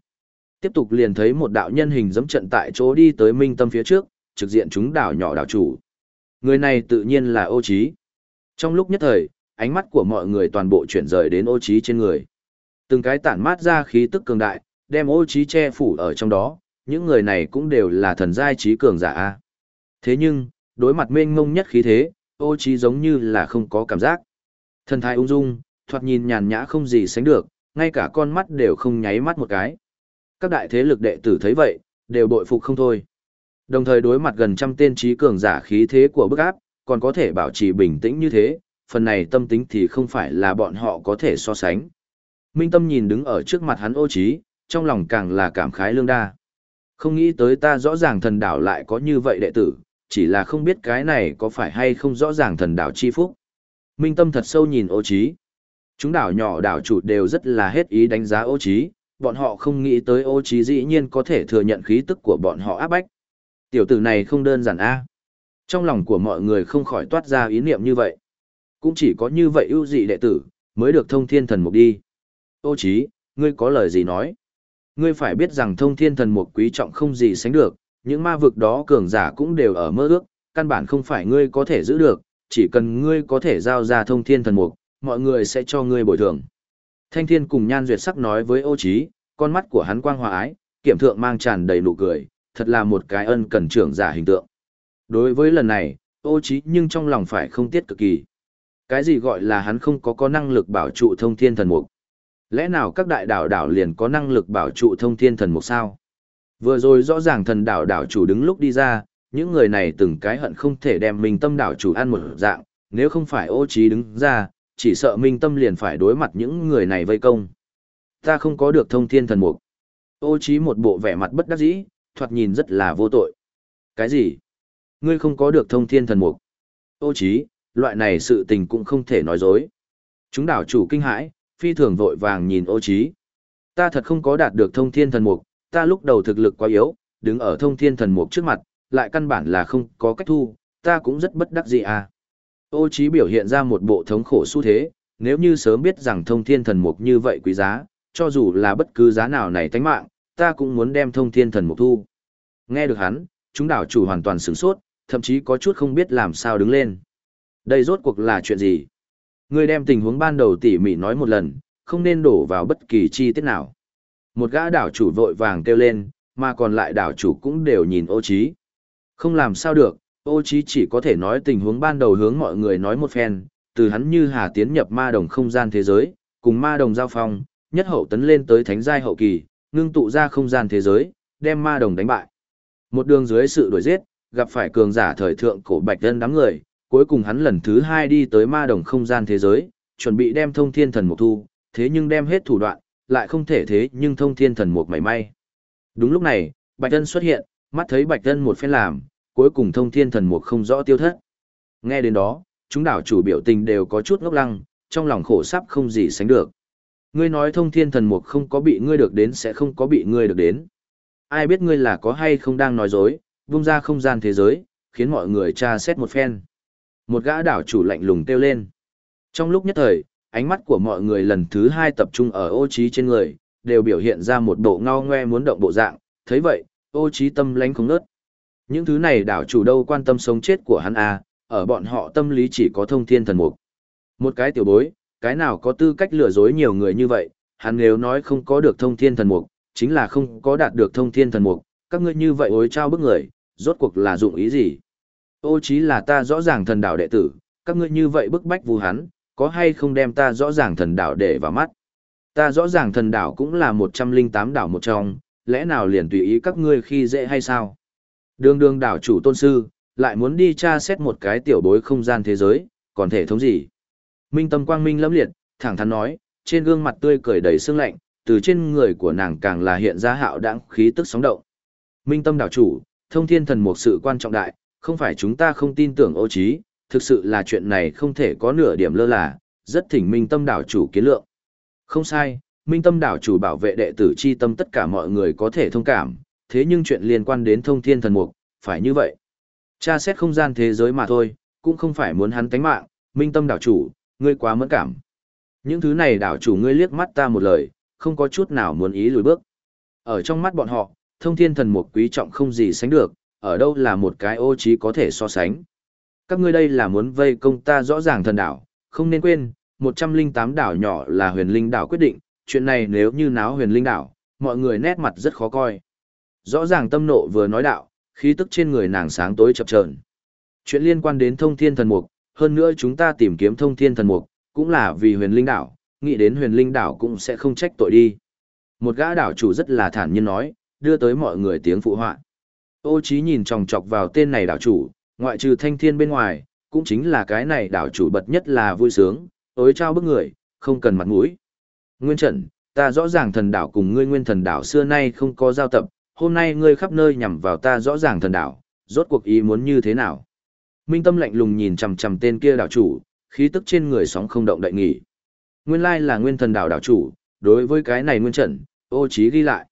Tiếp tục liền thấy một đạo nhân hình dẫm trận tại chỗ đi tới Minh Tâm phía trước, trực diện chúng đảo nhỏ đảo chủ. Người này tự nhiên là ô trí. Trong lúc nhất thời, ánh mắt của mọi người toàn bộ chuyển rời đến ô trí trên người. Từng cái tản mát ra khí tức cường đại, đem ô trí che phủ ở trong đó, những người này cũng đều là thần giai trí cường giả. Thế nhưng, đối mặt mênh mông nhất khí thế, ô trí giống như là không có cảm giác. Thần thái ung dung, thoạt nhìn nhàn nhã không gì sánh được, ngay cả con mắt đều không nháy mắt một cái. Các đại thế lực đệ tử thấy vậy, đều bội phục không thôi. Đồng thời đối mặt gần trăm tên trí cường giả khí thế của bức áp, còn có thể bảo trì bình tĩnh như thế, phần này tâm tính thì không phải là bọn họ có thể so sánh. Minh Tâm nhìn đứng ở trước mặt hắn ô trí, trong lòng càng là cảm khái lương đa. Không nghĩ tới ta rõ ràng thần đảo lại có như vậy đệ tử, chỉ là không biết cái này có phải hay không rõ ràng thần đảo chi phúc. Minh Tâm thật sâu nhìn ô trí. Chúng đảo nhỏ đảo chủ đều rất là hết ý đánh giá ô trí, bọn họ không nghĩ tới ô trí dĩ nhiên có thể thừa nhận khí tức của bọn họ áp bách. Tiểu tử này không đơn giản a. Trong lòng của mọi người không khỏi toát ra ý niệm như vậy. Cũng chỉ có như vậy ưu dị đệ tử, mới được thông thiên thần mục đi. Ô chí, ngươi có lời gì nói? Ngươi phải biết rằng thông thiên thần mục quý trọng không gì sánh được, những ma vực đó cường giả cũng đều ở mơ ước, căn bản không phải ngươi có thể giữ được, chỉ cần ngươi có thể giao ra thông thiên thần mục, mọi người sẽ cho ngươi bồi thường. Thanh thiên cùng nhan duyệt sắc nói với ô chí, con mắt của hắn quang hòa ái, kiểm thượng mang tràn đầy nụ cười, thật là một cái ân cần trưởng giả hình tượng. Đối với lần này, ô Chí nhưng trong lòng phải không tiết cực kỳ. Cái gì gọi là hắn không có có năng lực bảo trụ thông thiên thần mục? Lẽ nào các đại đảo đảo liền có năng lực bảo trụ thông thiên thần mục sao? Vừa rồi rõ ràng thần đảo đảo chủ đứng lúc đi ra, những người này từng cái hận không thể đem mình tâm đảo chủ ăn một dạng, nếu không phải ô trí đứng ra, chỉ sợ minh tâm liền phải đối mặt những người này vây công. Ta không có được thông thiên thần mục. Ô trí một bộ vẻ mặt bất đắc dĩ, thoạt nhìn rất là vô tội. Cái gì? Ngươi không có được thông thiên thần mục. Ô trí loại này sự tình cũng không thể nói dối. Chúng đảo chủ kinh hãi, phi thường vội vàng nhìn ô trí. Ta thật không có đạt được thông thiên thần mục, ta lúc đầu thực lực quá yếu, đứng ở thông thiên thần mục trước mặt, lại căn bản là không có cách thu, ta cũng rất bất đắc dĩ à. Ô Chí biểu hiện ra một bộ thống khổ xu thế, nếu như sớm biết rằng thông thiên thần mục như vậy quý giá, cho dù là bất cứ giá nào này tánh mạng, ta cũng muốn đem thông thiên thần mục thu. Nghe được hắn, chúng đảo chủ hoàn toàn sửng sốt, thậm chí có chút không biết làm sao đứng lên. Đây rốt cuộc là chuyện gì? Người đem tình huống ban đầu tỉ mỉ nói một lần, không nên đổ vào bất kỳ chi tiết nào. Một gã đảo chủ vội vàng kêu lên, mà còn lại đảo chủ cũng đều nhìn ô trí. Không làm sao được, ô trí chỉ có thể nói tình huống ban đầu hướng mọi người nói một phen, từ hắn như hà tiến nhập ma đồng không gian thế giới, cùng ma đồng giao phong, nhất hậu tấn lên tới thánh giai hậu kỳ, ngưng tụ ra không gian thế giới, đem ma đồng đánh bại. Một đường dưới sự đuổi giết, gặp phải cường giả thời thượng cổ bạch dân đám người, cuối cùng hắn lần thứ hai đi tới ma đồng không gian thế giới, chuẩn bị đem thông thiên thần mục thu, thế nhưng đem hết thủ đoạn, lại không thể thế nhưng thông thiên thần mục mảy may. Đúng lúc này, bạch tân xuất hiện, mắt thấy bạch tân một phen làm, cuối cùng thông thiên thần mục không rõ tiêu thất. Nghe đến đó, chúng đảo chủ biểu tình đều có chút ngốc lăng, trong lòng khổ sắp không gì sánh được. Ngươi nói thông thiên thần mục không có bị ngươi được đến sẽ không có bị ngươi được đến. Ai biết ngươi là có hay không đang nói dối, vung ra không gian thế giới, khiến mọi người tra xét một phen. Một gã đảo chủ lạnh lùng kêu lên. Trong lúc nhất thời, ánh mắt của mọi người lần thứ hai tập trung ở ô trí trên người, đều biểu hiện ra một bộ ngao ngoe muốn động bộ dạng, thấy vậy, ô trí tâm lánh không nớt. Những thứ này đảo chủ đâu quan tâm sống chết của hắn à, ở bọn họ tâm lý chỉ có thông thiên thần mục. Một cái tiểu bối, cái nào có tư cách lừa dối nhiều người như vậy, hắn nếu nói không có được thông thiên thần mục, chính là không có đạt được thông thiên thần mục, các ngươi như vậy ối trao bức người, rốt cuộc là dụng ý gì? Ô chí là ta rõ ràng thần đạo đệ tử, các ngươi như vậy bức bách vu hắn, có hay không đem ta rõ ràng thần đạo để vào mắt? Ta rõ ràng thần đạo cũng là 108 đảo một trong, lẽ nào liền tùy ý các ngươi khi dễ hay sao? Đường đường đảo chủ tôn sư, lại muốn đi tra xét một cái tiểu bối không gian thế giới, còn thể thống gì? Minh tâm quang minh lẫm liệt, thẳng thắn nói, trên gương mặt tươi cười đầy sương lạnh, từ trên người của nàng càng là hiện ra hạo đãng khí tức sóng động. Minh tâm đảo chủ, thông thiên thần một sự quan trọng đại, không phải chúng ta không tin tưởng ô trí, thực sự là chuyện này không thể có nửa điểm lơ là, rất thỉnh minh tâm đảo chủ kiến lượng. Không sai, minh tâm đảo chủ bảo vệ đệ tử chi tâm tất cả mọi người có thể thông cảm, thế nhưng chuyện liên quan đến thông thiên thần mục, phải như vậy. Tra xét không gian thế giới mà thôi, cũng không phải muốn hắn tánh mạng, minh tâm đảo chủ, ngươi quá mẫn cảm. Những thứ này đảo chủ ngươi liếc mắt ta một lời, không có chút nào muốn ý lùi bước. Ở trong mắt bọn họ, thông thiên thần mục quý trọng không gì sánh được, ở đâu là một cái ô trí có thể so sánh. Các ngươi đây là muốn vây công ta rõ ràng thần đảo, không nên quên, 108 đảo nhỏ là huyền linh đảo quyết định, chuyện này nếu như náo huyền linh đảo, mọi người nét mặt rất khó coi. Rõ ràng tâm nộ vừa nói đạo, khí tức trên người nàng sáng tối chập chờn. Chuyện liên quan đến thông thiên thần mục, hơn nữa chúng ta tìm kiếm thông thiên thần mục, cũng là vì huyền linh đảo, nghĩ đến huyền linh đảo cũng sẽ không trách tội đi. Một gã đảo chủ rất là thản nhiên nói, đưa tới mọi người tiếng phụ họa. Ô Chí nhìn chòng chọc vào tên này đảo chủ, ngoại trừ thanh thiên bên ngoài, cũng chính là cái này đảo chủ bật nhất là vui sướng, tối trao bức người, không cần mặt mũi. Nguyên trần ta rõ ràng thần đảo cùng ngươi nguyên thần đảo xưa nay không có giao tập, hôm nay ngươi khắp nơi nhằm vào ta rõ ràng thần đảo, rốt cuộc ý muốn như thế nào? Minh Tâm lạnh lùng nhìn chằm chằm tên kia đảo chủ, khí tức trên người sóng không động đậy nghỉ. Nguyên lai là nguyên thần đảo đảo chủ, đối với cái này nguyên trận, ô trí ghi lại.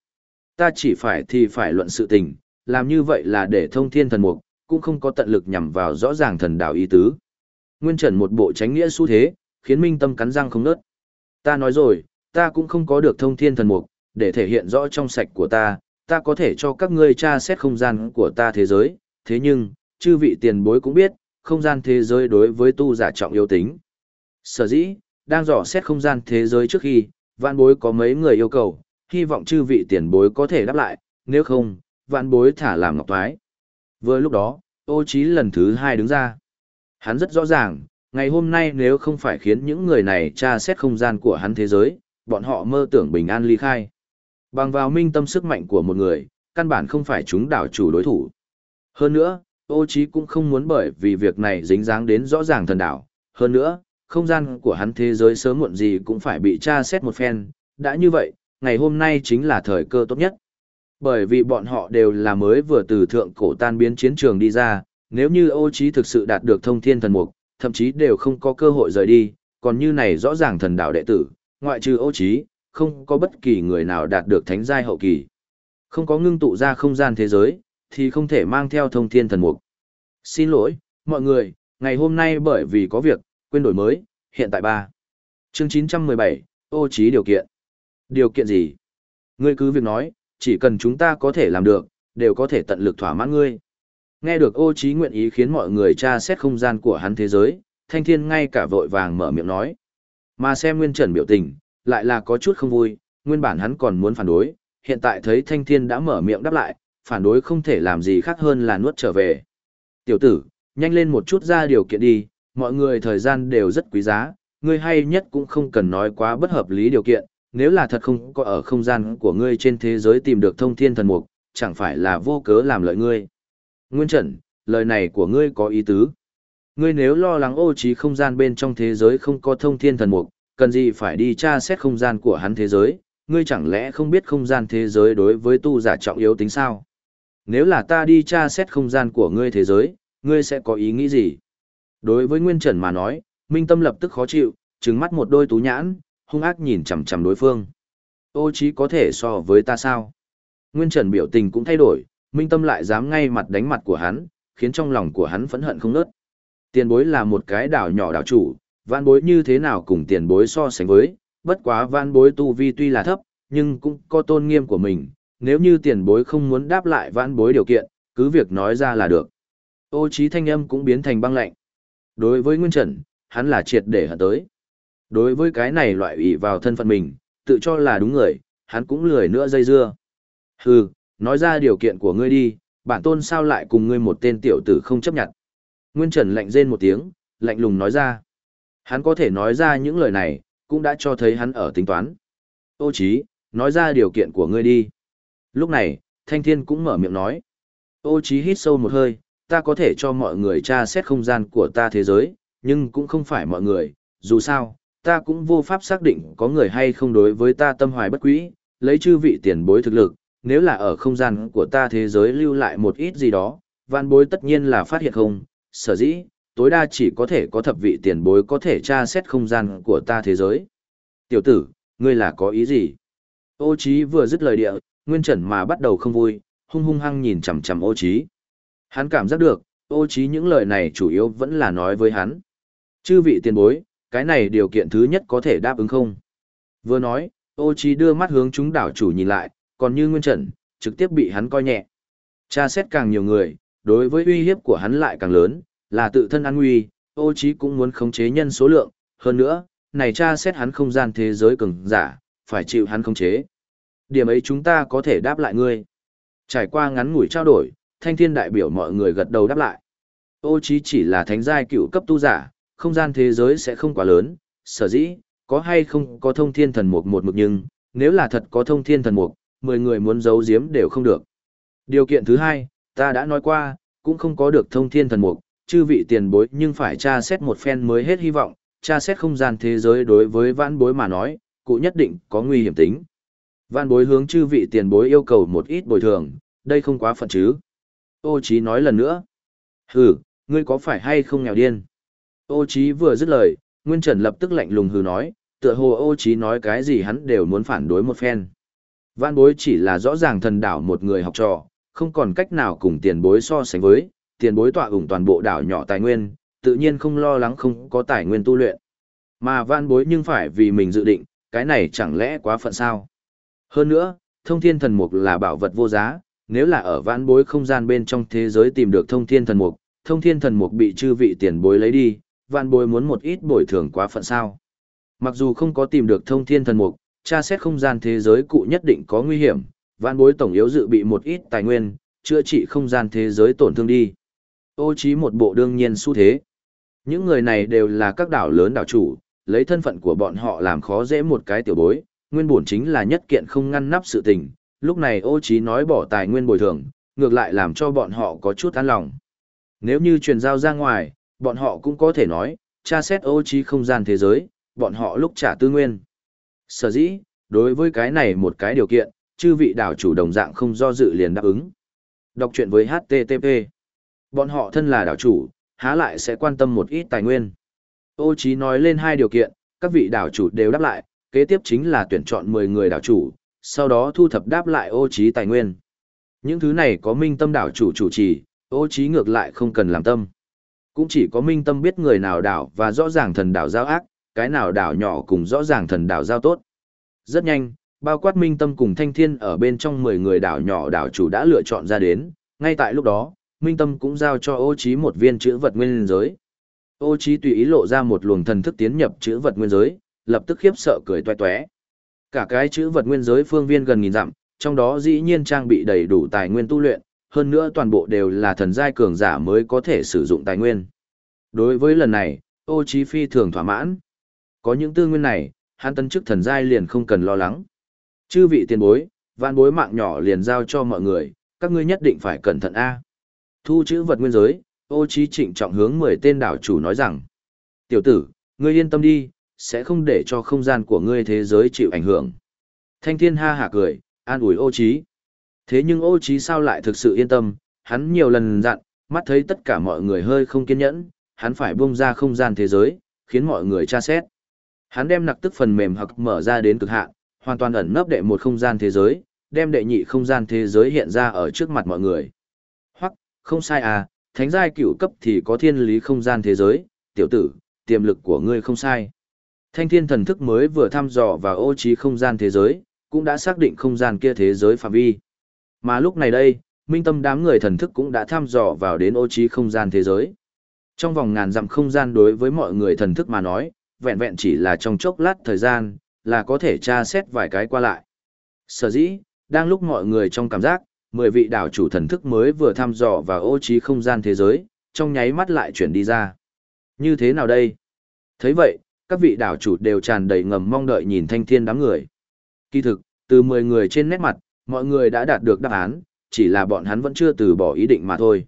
Ta chỉ phải thì phải luận sự tình, làm như vậy là để thông thiên thần mục, cũng không có tận lực nhằm vào rõ ràng thần đạo ý tứ. Nguyên trần một bộ tránh nghĩa xu thế, khiến minh tâm cắn răng không nớt. Ta nói rồi, ta cũng không có được thông thiên thần mục, để thể hiện rõ trong sạch của ta, ta có thể cho các ngươi tra xét không gian của ta thế giới, thế nhưng, chư vị tiền bối cũng biết, không gian thế giới đối với tu giả trọng yêu tính. Sở dĩ, đang dò xét không gian thế giới trước khi, vạn bối có mấy người yêu cầu, hy vọng chư vị tiền bối có thể đáp lại, nếu không, vạn bối thả làm ngọc thoái. Vừa lúc đó, ô Chí lần thứ hai đứng ra. Hắn rất rõ ràng, ngày hôm nay nếu không phải khiến những người này tra xét không gian của hắn thế giới, bọn họ mơ tưởng bình an ly khai. Bằng vào minh tâm sức mạnh của một người, căn bản không phải chúng đảo chủ đối thủ. Hơn nữa, ô Chí cũng không muốn bởi vì việc này dính dáng đến rõ ràng thần đảo. Hơn nữa, không gian của hắn thế giới sớm muộn gì cũng phải bị tra xét một phen. Đã như vậy, ngày hôm nay chính là thời cơ tốt nhất. Bởi vì bọn họ đều là mới vừa từ thượng cổ tan biến chiến trường đi ra, nếu như ô trí thực sự đạt được thông thiên thần mục, thậm chí đều không có cơ hội rời đi, còn như này rõ ràng thần đạo đệ tử, ngoại trừ ô trí, không có bất kỳ người nào đạt được thánh giai hậu kỳ. Không có ngưng tụ ra không gian thế giới, thì không thể mang theo thông thiên thần mục. Xin lỗi, mọi người, ngày hôm nay bởi vì có việc, quên đổi mới, hiện tại ba. Chương 917, ô trí điều kiện. Điều kiện gì? Ngươi cứ việc nói, chỉ cần chúng ta có thể làm được, đều có thể tận lực thỏa mãn ngươi. Nghe được ô trí nguyện ý khiến mọi người tra xét không gian của hắn thế giới, thanh thiên ngay cả vội vàng mở miệng nói. Mà xem nguyên trần biểu tình, lại là có chút không vui, nguyên bản hắn còn muốn phản đối, hiện tại thấy thanh thiên đã mở miệng đáp lại, phản đối không thể làm gì khác hơn là nuốt trở về. Tiểu tử, nhanh lên một chút ra điều kiện đi, mọi người thời gian đều rất quý giá, ngươi hay nhất cũng không cần nói quá bất hợp lý điều kiện, nếu là thật không có ở không gian của ngươi trên thế giới tìm được thông thiên thần mục, chẳng phải là vô cớ làm lợi ngươi. Nguyên Trần, lời này của ngươi có ý tứ. Ngươi nếu lo lắng ô trí không gian bên trong thế giới không có thông thiên thần mục, cần gì phải đi tra xét không gian của hắn thế giới, ngươi chẳng lẽ không biết không gian thế giới đối với tu giả trọng yếu tính sao? Nếu là ta đi tra xét không gian của ngươi thế giới, ngươi sẽ có ý nghĩ gì? Đối với Nguyên Trần mà nói, Minh Tâm lập tức khó chịu, trừng mắt một đôi tú nhãn, hung ác nhìn chằm chằm đối phương. Ô chí có thể so với ta sao? Nguyên Trần biểu tình cũng thay đổi, Minh Tâm lại dám ngay mặt đánh mặt của hắn, khiến trong lòng của hắn phẫn hận không nớt. Tiền bối là một cái đảo nhỏ đảo chủ, vạn bối như thế nào cùng tiền bối so sánh với, bất quá vạn bối tu vi tuy là thấp, nhưng cũng có tôn nghiêm của mình, nếu như tiền bối không muốn đáp lại vạn bối điều kiện, cứ việc nói ra là được. Ô trí thanh âm cũng biến thành băng lạnh. Đối với Nguyên Trần, hắn là triệt để hận tới. Đối với cái này loại ủy vào thân phận mình, tự cho là đúng người, hắn cũng lười nữa dây dưa. Hừ, nói ra điều kiện của ngươi đi, bản tôn sao lại cùng ngươi một tên tiểu tử không chấp nhận. Nguyên Trần lạnh rên một tiếng, lạnh lùng nói ra. Hắn có thể nói ra những lời này, cũng đã cho thấy hắn ở tính toán. Ô chí, nói ra điều kiện của ngươi đi. Lúc này, Thanh Thiên cũng mở miệng nói. Ô chí hít sâu một hơi, ta có thể cho mọi người tra xét không gian của ta thế giới, nhưng cũng không phải mọi người, dù sao, ta cũng vô pháp xác định có người hay không đối với ta tâm hoài bất quý, lấy chư vị tiền bối thực lực, nếu là ở không gian của ta thế giới lưu lại một ít gì đó, văn bối tất nhiên là phát hiện không, sở dĩ, tối đa chỉ có thể có thập vị tiền bối có thể tra xét không gian của ta thế giới. Tiểu tử, ngươi là có ý gì? Ô Chí vừa dứt lời địa, Nguyên Trần mà bắt đầu không vui, hung hung hăng nhìn chằm chằm Ô Chí. Hắn cảm giác được, Ô Chí những lời này chủ yếu vẫn là nói với hắn. Chư vị tiền bối, cái này điều kiện thứ nhất có thể đáp ứng không? Vừa nói, Ô chi đưa mắt hướng chúng đảo chủ nhìn lại, còn như Nguyên Trần, trực tiếp bị hắn coi nhẹ. Tra xét càng nhiều người, đối với uy hiếp của hắn lại càng lớn, là tự thân an nguy, ô trí cũng muốn khống chế nhân số lượng, hơn nữa, này tra xét hắn không gian thế giới cường giả, phải chịu hắn khống chế. Điểm ấy chúng ta có thể đáp lại ngươi. Trải qua ngắn ngủi trao đổi, thanh thiên đại biểu mọi người gật đầu đáp lại. Ô trí chỉ là thánh giai cựu cấp tu giả, không gian thế giới sẽ không quá lớn, sở dĩ, có hay không có thông thiên thần mục một mực nhưng, nếu là thật có thông thiên thần mục, mười người muốn giấu giếm đều không được. Điều kiện thứ hai, ta đã nói qua, cũng không có được thông thiên thần mục, chư vị tiền bối nhưng phải tra xét một phen mới hết hy vọng, tra xét không gian thế giới đối với vãn bối mà nói, cụ nhất định có nguy hiểm tính. Vãn bối hướng chư vị tiền bối yêu cầu một ít bồi thường, đây không quá phận chứ. Ô Chí nói lần nữa. Hừ, ngươi có phải hay không nghèo điên? Ô Chí vừa dứt lời, Nguyên Trần lập tức lạnh lùng hừ nói, tựa hồ Ô Chí nói cái gì hắn đều muốn phản đối một phen. Vạn bối chỉ là rõ ràng thần đảo một người học trò, không còn cách nào cùng tiền bối so sánh với, tiền bối tọa ủng toàn bộ đảo nhỏ tài nguyên, tự nhiên không lo lắng không có tài nguyên tu luyện. Mà Vạn bối nhưng phải vì mình dự định, cái này chẳng lẽ quá phận sao? Hơn nữa, thông thiên thần mục là bảo vật vô giá, nếu là ở Vạn bối không gian bên trong thế giới tìm được thông thiên thần mục, thông thiên thần mục bị chư vị tiền bối lấy đi, vạn bối muốn một ít bồi thường quá phận sao? Mặc dù không có tìm được thông thiên thần mục, tra xét không gian thế giới cụ nhất định có nguy hiểm, vạn bối tổng yếu dự bị một ít tài nguyên, chữa trị không gian thế giới tổn thương đi. Ô trí một bộ đương nhiên xu thế. Những người này đều là các đảo lớn đảo chủ, lấy thân phận của bọn họ làm khó dễ một cái tiểu bối, nguyên bổn chính là nhất kiện không ngăn nắp sự tình. Lúc này ô trí nói bỏ tài nguyên bồi thường, ngược lại làm cho bọn họ có chút an lòng. Nếu như truyền giao ra ngoài, bọn họ cũng có thể nói, tra xét ô trí không gian thế giới, bọn họ lúc trả tư nguyên. Sở dĩ, đối với cái này một cái điều kiện, chư vị đảo chủ đồng dạng không do dự liền đáp ứng. Đọc truyện với HTTP Bọn họ thân là đảo chủ, há lại sẽ quan tâm một ít tài nguyên. Ô Chí nói lên hai điều kiện, các vị đảo chủ đều đáp lại, kế tiếp chính là tuyển chọn 10 người đảo chủ, sau đó thu thập đáp lại ô trí tài nguyên. Những thứ này có minh tâm đảo chủ chủ trì, ô trí ngược lại không cần làm tâm. Cũng chỉ có minh tâm biết người nào đảo và rõ ràng thần đảo giao ác, cái nào đảo nhỏ cùng rõ ràng thần đảo giao tốt. Rất nhanh, bao quát minh tâm cùng thanh thiên ở bên trong 10 người đảo nhỏ đảo chủ đã lựa chọn ra đến, ngay tại lúc đó, minh tâm cũng giao cho ô trí một viên chữ vật nguyên giới. Ô trí tùy ý lộ ra một luồng thần thức tiến nhập chữ vật nguyên giới, lập tức khiếp sợ cười toe toé. Cả cái chữ vật nguyên giới phương viên gần nghìn dặm, trong đó dĩ nhiên trang bị đầy đủ tài nguyên tu luyện, hơn nữa toàn bộ đều là thần giai cường giả mới có thể sử dụng tài nguyên. Đối với lần này, ô trí phi thường thỏa mãn. Có những tư nguyên này, hắn tân chức thần giai liền không cần lo lắng. Chư vị tiền bối, vạn bối mạng nhỏ liền giao cho mọi người, các ngươi nhất định phải cẩn thận a. Thu chữ vật nguyên giới, ô trí trịnh trọng hướng 10 tên đảo chủ nói rằng. Tiểu tử, ngươi yên tâm đi, sẽ không để cho không gian của ngươi thế giới chịu ảnh hưởng. Thanh thiên ha hả cười, an ủi ô trí. Thế nhưng ô trí sao lại thực sự yên tâm, hắn nhiều lần dặn, mắt thấy tất cả mọi người hơi không kiên nhẫn, hắn phải bung ra không gian thế giới, khiến mọi người tra xét. Hắn đem nặc tức phần mềm hoặc mở ra đến cực hạn, hoàn toàn ẩn nấp đệ một không gian thế giới, đem đệ nhị không gian thế giới hiện ra ở trước mặt mọi người. Hoặc, không sai à, thánh giai cửu cấp thì có thiên lý không gian thế giới, tiểu tử, tiềm lực của ngươi không sai. Thanh thiên thần thức mới vừa thăm dò vào ô trí không gian thế giới, cũng đã xác định không gian kia thế giới phạm vi. Mà lúc này đây, minh tâm đám người thần thức cũng đã thăm dò vào đến ô trí không gian thế giới. Trong vòng ngàn dặm không gian đối với mọi người thần thức mà nói, vẹn vẹn chỉ là trong chốc lát thời gian, là có thể tra xét vài cái qua lại. Sở dĩ, đang lúc mọi người trong cảm giác, mười vị đảo chủ thần thức mới vừa thăm dò vào ô trí không gian thế giới, trong nháy mắt lại chuyển đi ra. Như thế nào đây? thấy vậy, các vị đảo chủ đều tràn đầy ngầm mong đợi nhìn thanh thiên đám người. Kỳ thực, từ 10 người trên nét mặt, mọi người đã đạt được đáp án, chỉ là bọn hắn vẫn chưa từ bỏ ý định mà thôi.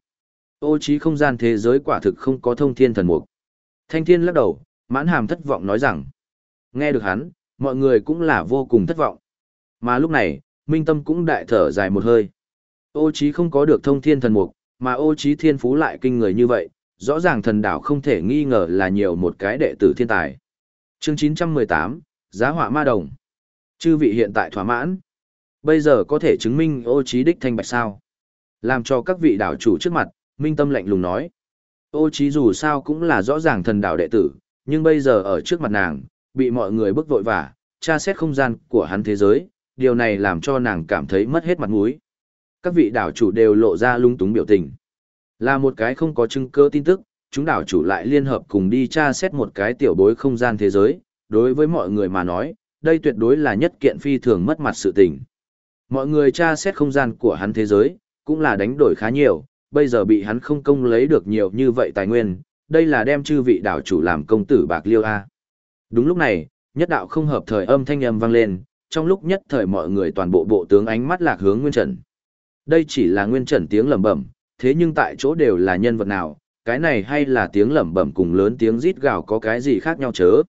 Ô trí không gian thế giới quả thực không có thông thiên thần mục. Thanh thiên lắc đầu, mãn hàm thất vọng nói rằng. Nghe được hắn, mọi người cũng là vô cùng thất vọng. Mà lúc này, Minh Tâm cũng đại thở dài một hơi. Ô trí không có được thông thiên thần mục, mà ô trí thiên phú lại kinh người như vậy, rõ ràng thần đảo không thể nghi ngờ là nhiều một cái đệ tử thiên tài. Chương 918, Giá họa ma đồng. Chư vị hiện tại thỏa mãn. Bây giờ có thể chứng minh ô trí đích thanh bạch sao. Làm cho các vị đảo chủ trước mặt, Minh Tâm lạnh lùng nói. Ô trí dù sao cũng là rõ ràng thần đảo đệ tử, nhưng bây giờ ở trước mặt nàng, bị mọi người bức vội vả, tra xét không gian của hắn thế giới, điều này làm cho nàng cảm thấy mất hết mặt mũi. Các vị đảo chủ đều lộ ra lung túng biểu tình. Là một cái không có chứng cơ tin tức, chúng đảo chủ lại liên hợp cùng đi tra xét một cái tiểu bối không gian thế giới, đối với mọi người mà nói, đây tuyệt đối là nhất kiện phi thường mất mặt sự tình. Mọi người tra xét không gian của hắn thế giới, cũng là đánh đổi khá nhiều, bây giờ bị hắn không công lấy được nhiều như vậy tài nguyên, đây là đem chư vị đảo chủ làm công tử bạc liêu A. Đúng lúc này, nhất đạo không hợp thời âm thanh âm vang lên, trong lúc nhất thời mọi người toàn bộ bộ tướng ánh mắt lạc hướng Nguyên Trần. Đây chỉ là Nguyên Trần tiếng lẩm bẩm, thế nhưng tại chỗ đều là nhân vật nào, cái này hay là tiếng lẩm bẩm cùng lớn tiếng rít gào có cái gì khác nhau chớ.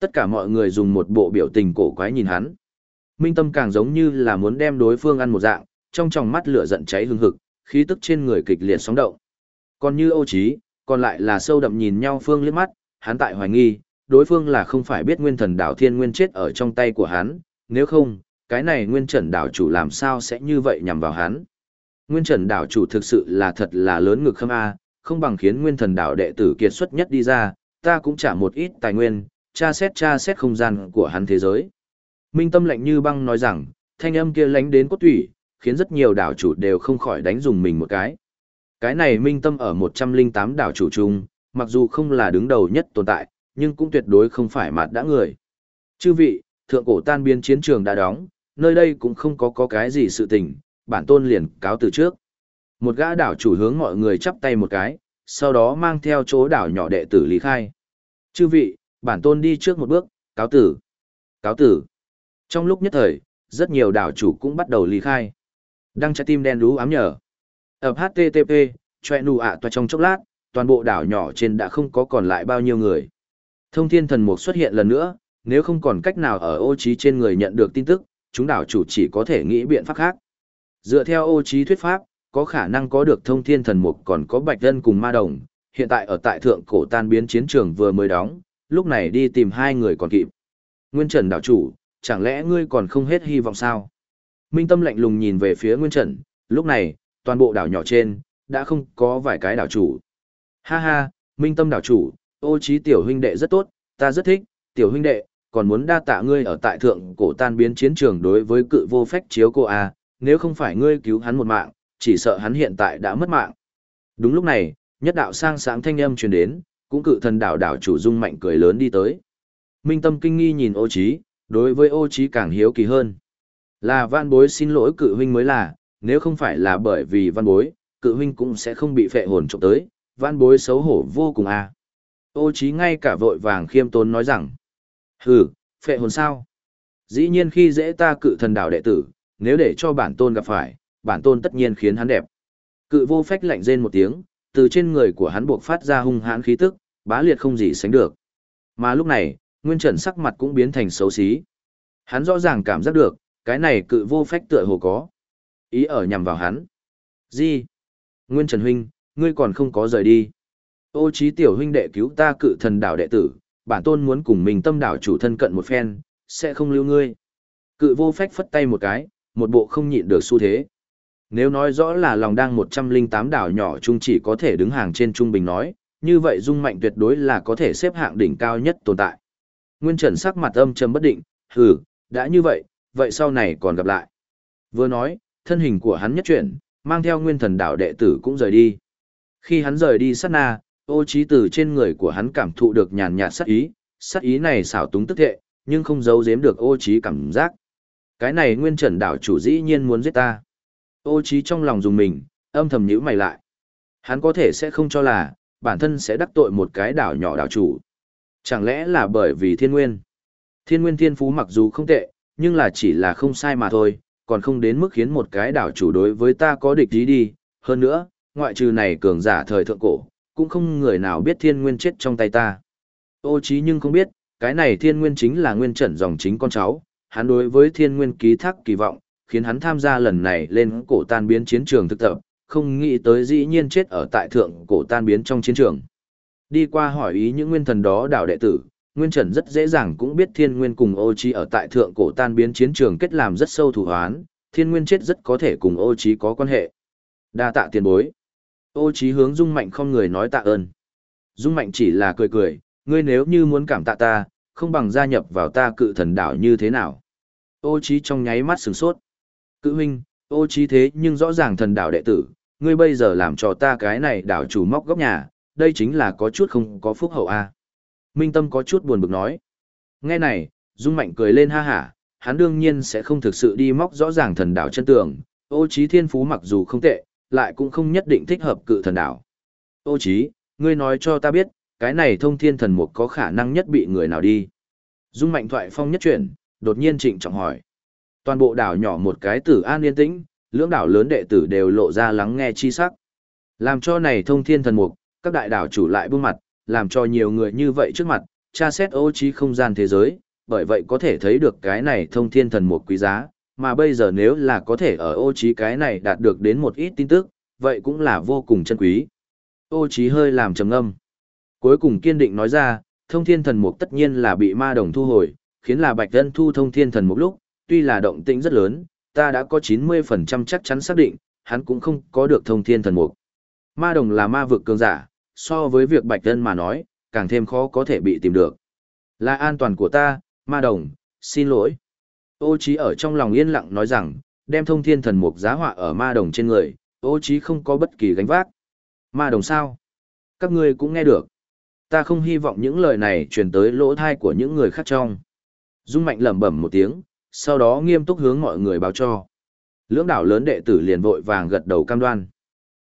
Tất cả mọi người dùng một bộ biểu tình cổ quái nhìn hắn. Minh tâm càng giống như là muốn đem đối phương ăn một dạng, trong tròng mắt lửa giận cháy hừng hực, khí tức trên người kịch liệt sóng động. Còn như Âu Chí, còn lại là sâu đậm nhìn nhau phương liếc mắt, hắn tại hoài nghi, đối phương là không phải biết nguyên thần đảo thiên nguyên chết ở trong tay của hắn, nếu không, cái này nguyên trần đảo chủ làm sao sẽ như vậy nhằm vào hắn. Nguyên trần đảo chủ thực sự là thật là lớn ngực khâm A, không bằng khiến nguyên thần đảo đệ tử kiệt xuất nhất đi ra, ta cũng trả một ít tài nguyên, tra xét tra xét không gian của hắn thế giới. Minh tâm lạnh như băng nói rằng, thanh âm kia lánh đến cốt thủy, khiến rất nhiều đảo chủ đều không khỏi đánh dùng mình một cái. Cái này minh tâm ở 108 đảo chủ chung, mặc dù không là đứng đầu nhất tồn tại, nhưng cũng tuyệt đối không phải mặt đã người. Chư vị, thượng cổ tan biến chiến trường đã đóng, nơi đây cũng không có có cái gì sự tình, bản tôn liền cáo từ trước. Một gã đảo chủ hướng mọi người chắp tay một cái, sau đó mang theo chỗ đảo nhỏ đệ tử lý khai. Chư vị, bản tôn đi trước một bước, cáo tử. Cáo tử. Trong lúc nhất thời, rất nhiều đảo chủ cũng bắt đầu ly khai. Đăng trái tim đen đú ám nhở. Ập HTTP, chòe nụ ạ toa trong chốc lát, toàn bộ đảo nhỏ trên đã không có còn lại bao nhiêu người. Thông thiên thần mục xuất hiện lần nữa, nếu không còn cách nào ở ô trí trên người nhận được tin tức, chúng đảo chủ chỉ có thể nghĩ biện pháp khác. Dựa theo ô trí thuyết pháp, có khả năng có được thông thiên thần mục còn có bạch dân cùng ma đồng, hiện tại ở tại thượng cổ tan biến chiến trường vừa mới đóng, lúc này đi tìm hai người còn kịp. Nguyên Trần đảo chủ, chẳng lẽ ngươi còn không hết hy vọng sao? Minh Tâm lạnh lùng nhìn về phía Nguyên Trần, lúc này, toàn bộ đảo nhỏ trên, đã không có vài cái đảo chủ. Ha ha, Minh Tâm đảo chủ, ô trí tiểu huynh đệ rất tốt, ta rất thích, tiểu huynh đệ, còn muốn đa tạ ngươi ở tại thượng cổ tan biến chiến trường đối với cự vô phách chiếu cô a, nếu không phải ngươi cứu hắn một mạng, chỉ sợ hắn hiện tại đã mất mạng. Đúng lúc này, nhất đạo sang sáng thanh âm truyền đến, cũng cự thần đảo đảo chủ dung mạnh cười lớn đi tới. Minh tâm kinh nghi nhìn ô trí, đối với ô trí càng hiếu kỳ hơn. Là văn bối xin lỗi cự huynh mới là, nếu không phải là bởi vì văn bối, cự huynh cũng sẽ không bị phệ hồn trộm tới, văn bối xấu hổ vô cùng à Ô trí ngay cả vội vàng khiêm tốn nói rằng, hừ, phệ hồn sao? Dĩ nhiên khi dễ ta cự thần đạo đệ tử, nếu để cho bản tôn gặp phải, bản tôn tất nhiên khiến hắn đẹp. Cự vô phách lạnh rên một tiếng, từ trên người của hắn buộc phát ra hung hãn khí tức, bá liệt không gì sánh được. Mà lúc này, Nguyên Trần sắc mặt cũng biến thành xấu xí. Hắn rõ ràng cảm giác được, cái này cự vô phách tựa hồ có. Ý ở nhằm vào hắn. Gì? Nguyên Trần Huynh, ngươi còn không có rời đi. Ô trí tiểu huynh đệ cứu ta cự thần đảo đệ tử, bản tôn muốn cùng mình tâm đảo chủ thân cận một phen, sẽ không lưu ngươi. Cự vô phách phất tay một cái, một bộ không nhịn được xu thế. Nếu nói rõ là lòng đang 108 đảo nhỏ chung chỉ có thể đứng hàng trên trung bình nói, như vậy dung mạnh tuyệt đối là có thể xếp hạng đỉnh cao nhất tồn tại. Nguyên Trần sắc mặt âm trầm bất định, hừ, đã như vậy, vậy sau này còn gặp lại. Vừa nói, thân hình của hắn nhất chuyển, mang theo nguyên thần đảo đệ tử cũng rời đi. Khi hắn rời đi sát na, ô trí từ trên người của hắn cảm thụ được nhàn nhạt sát ý, sát ý này xảo túng tức thệ, nhưng không giấu giếm được ô trí cảm giác. Cái này nguyên trần đảo chủ dĩ nhiên muốn giết ta. Ô trí trong lòng dùng mình, âm thầm nhíu mày lại. Hắn có thể sẽ không cho là, bản thân sẽ đắc tội một cái đảo nhỏ đảo chủ. Chẳng lẽ là bởi vì thiên nguyên? Thiên nguyên thiên phú mặc dù không tệ, nhưng là chỉ là không sai mà thôi, còn không đến mức khiến một cái đảo chủ đối với ta có địch ý đi. Hơn nữa, ngoại trừ này cường giả thời thượng cổ, cũng không người nào biết thiên nguyên chết trong tay ta. Ô trí nhưng không biết, cái này thiên nguyên chính là nguyên trần dòng chính con cháu, hắn đối với thiên nguyên ký thác kỳ vọng, khiến hắn tham gia lần này lên cổ tan biến chiến trường thực tập, không nghĩ tới dĩ nhiên chết ở tại thượng cổ tan biến trong chiến trường. Đi qua hỏi ý những nguyên thần đó đảo đệ tử, Nguyên Trần rất dễ dàng cũng biết Thiên Nguyên cùng Ô Chí ở tại thượng cổ tan biến chiến trường kết làm rất sâu thủ hoán, Thiên Nguyên chết rất có thể cùng Ô Chí có quan hệ. Đa tạ tiền bối. Ô Chí hướng Dung Mạnh không người nói tạ ơn. Dung Mạnh chỉ là cười cười, ngươi nếu như muốn cảm tạ ta, không bằng gia nhập vào ta cự thần đảo như thế nào. Ô Chí trong nháy mắt sửng sốt. Cự huynh, ô Chí thế nhưng rõ ràng thần đảo đệ tử, ngươi bây giờ làm cho ta cái này đảo chủ móc góc nhà, đây chính là có chút không có phúc hậu a. Minh Tâm có chút buồn bực nói. Nghe này, Dung Mạnh cười lên ha hả, hắn đương nhiên sẽ không thực sự đi móc rõ ràng thần đảo chân tường, ô trí thiên phú mặc dù không tệ, lại cũng không nhất định thích hợp cự thần đảo. Ô trí, ngươi nói cho ta biết, cái này thông thiên thần mục có khả năng nhất bị người nào đi. Dung Mạnh thoại phong nhất chuyển, đột nhiên trịnh trọng hỏi. Toàn bộ đảo nhỏ một cái tử an yên tĩnh, lưỡng đảo lớn đệ tử đều lộ ra lắng nghe chi sắc. Làm cho này thông thiên thần mục, các đại đảo chủ lại buông mặt, làm cho nhiều người như vậy trước mặt, tra xét ô trí không gian thế giới, bởi vậy có thể thấy được cái này thông thiên thần một quý giá, mà bây giờ nếu là có thể ở ô trí cái này đạt được đến một ít tin tức, vậy cũng là vô cùng chân quý. Ô trí hơi làm trầm ngâm. Cuối cùng kiên định nói ra, thông thiên thần mục tất nhiên là bị ma đồng thu hồi, khiến là bạch dân thu thông thiên thần mục lúc, tuy là động tĩnh rất lớn, ta đã có 90% chắc chắn xác định, hắn cũng không có được thông thiên thần mục. Ma đồng là ma vực cường giả, so với việc bạch dân mà nói, càng thêm khó có thể bị tìm được. Là an toàn của ta, ma đồng, xin lỗi. Ô Chí ở trong lòng yên lặng nói rằng, đem thông thiên thần mục giá họa ở ma đồng trên người, ô Chí không có bất kỳ gánh vác. Ma đồng sao? Các ngươi cũng nghe được. Ta không hy vọng những lời này truyền tới lỗ tai của những người khác trong. Dung mạnh lẩm bẩm một tiếng, sau đó nghiêm túc hướng mọi người báo cho. Lưỡng đảo lớn đệ tử liền vội vàng gật đầu cam đoan.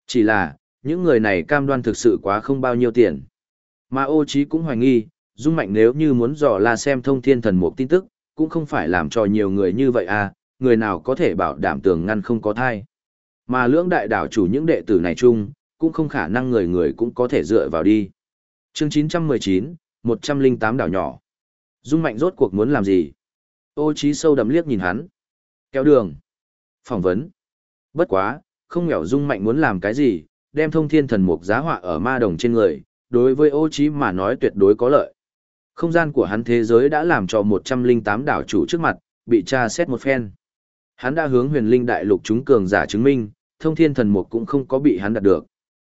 Chỉ là, những người này cam đoan thực sự quá không bao nhiêu tiền. Mà ô Chí cũng hoài nghi, Dung Mạnh nếu như muốn dò la xem thông thiên thần mục tin tức, cũng không phải làm cho nhiều người như vậy à, người nào có thể bảo đảm tường ngăn không có thai. Mà lưỡng đại đảo chủ những đệ tử này chung, cũng không khả năng người người cũng có thể dựa vào đi. Chương 919, 108 đảo nhỏ. Dung Mạnh rốt cuộc muốn làm gì? Ô Chí sâu đậm liếc nhìn hắn. Kéo đường. Phỏng vấn. Bất quá, không hiểu Dung Mạnh muốn làm cái gì, đem thông thiên thần mục giá họa ở ma đồng trên người, đối với ô trí mà nói tuyệt đối có lợi. Không gian của hắn thế giới đã làm cho 108 đảo chủ trước mặt, bị tra xét một phen. Hắn đã hướng huyền linh đại lục chúng cường giả chứng minh, thông thiên thần mục cũng không có bị hắn đạt được.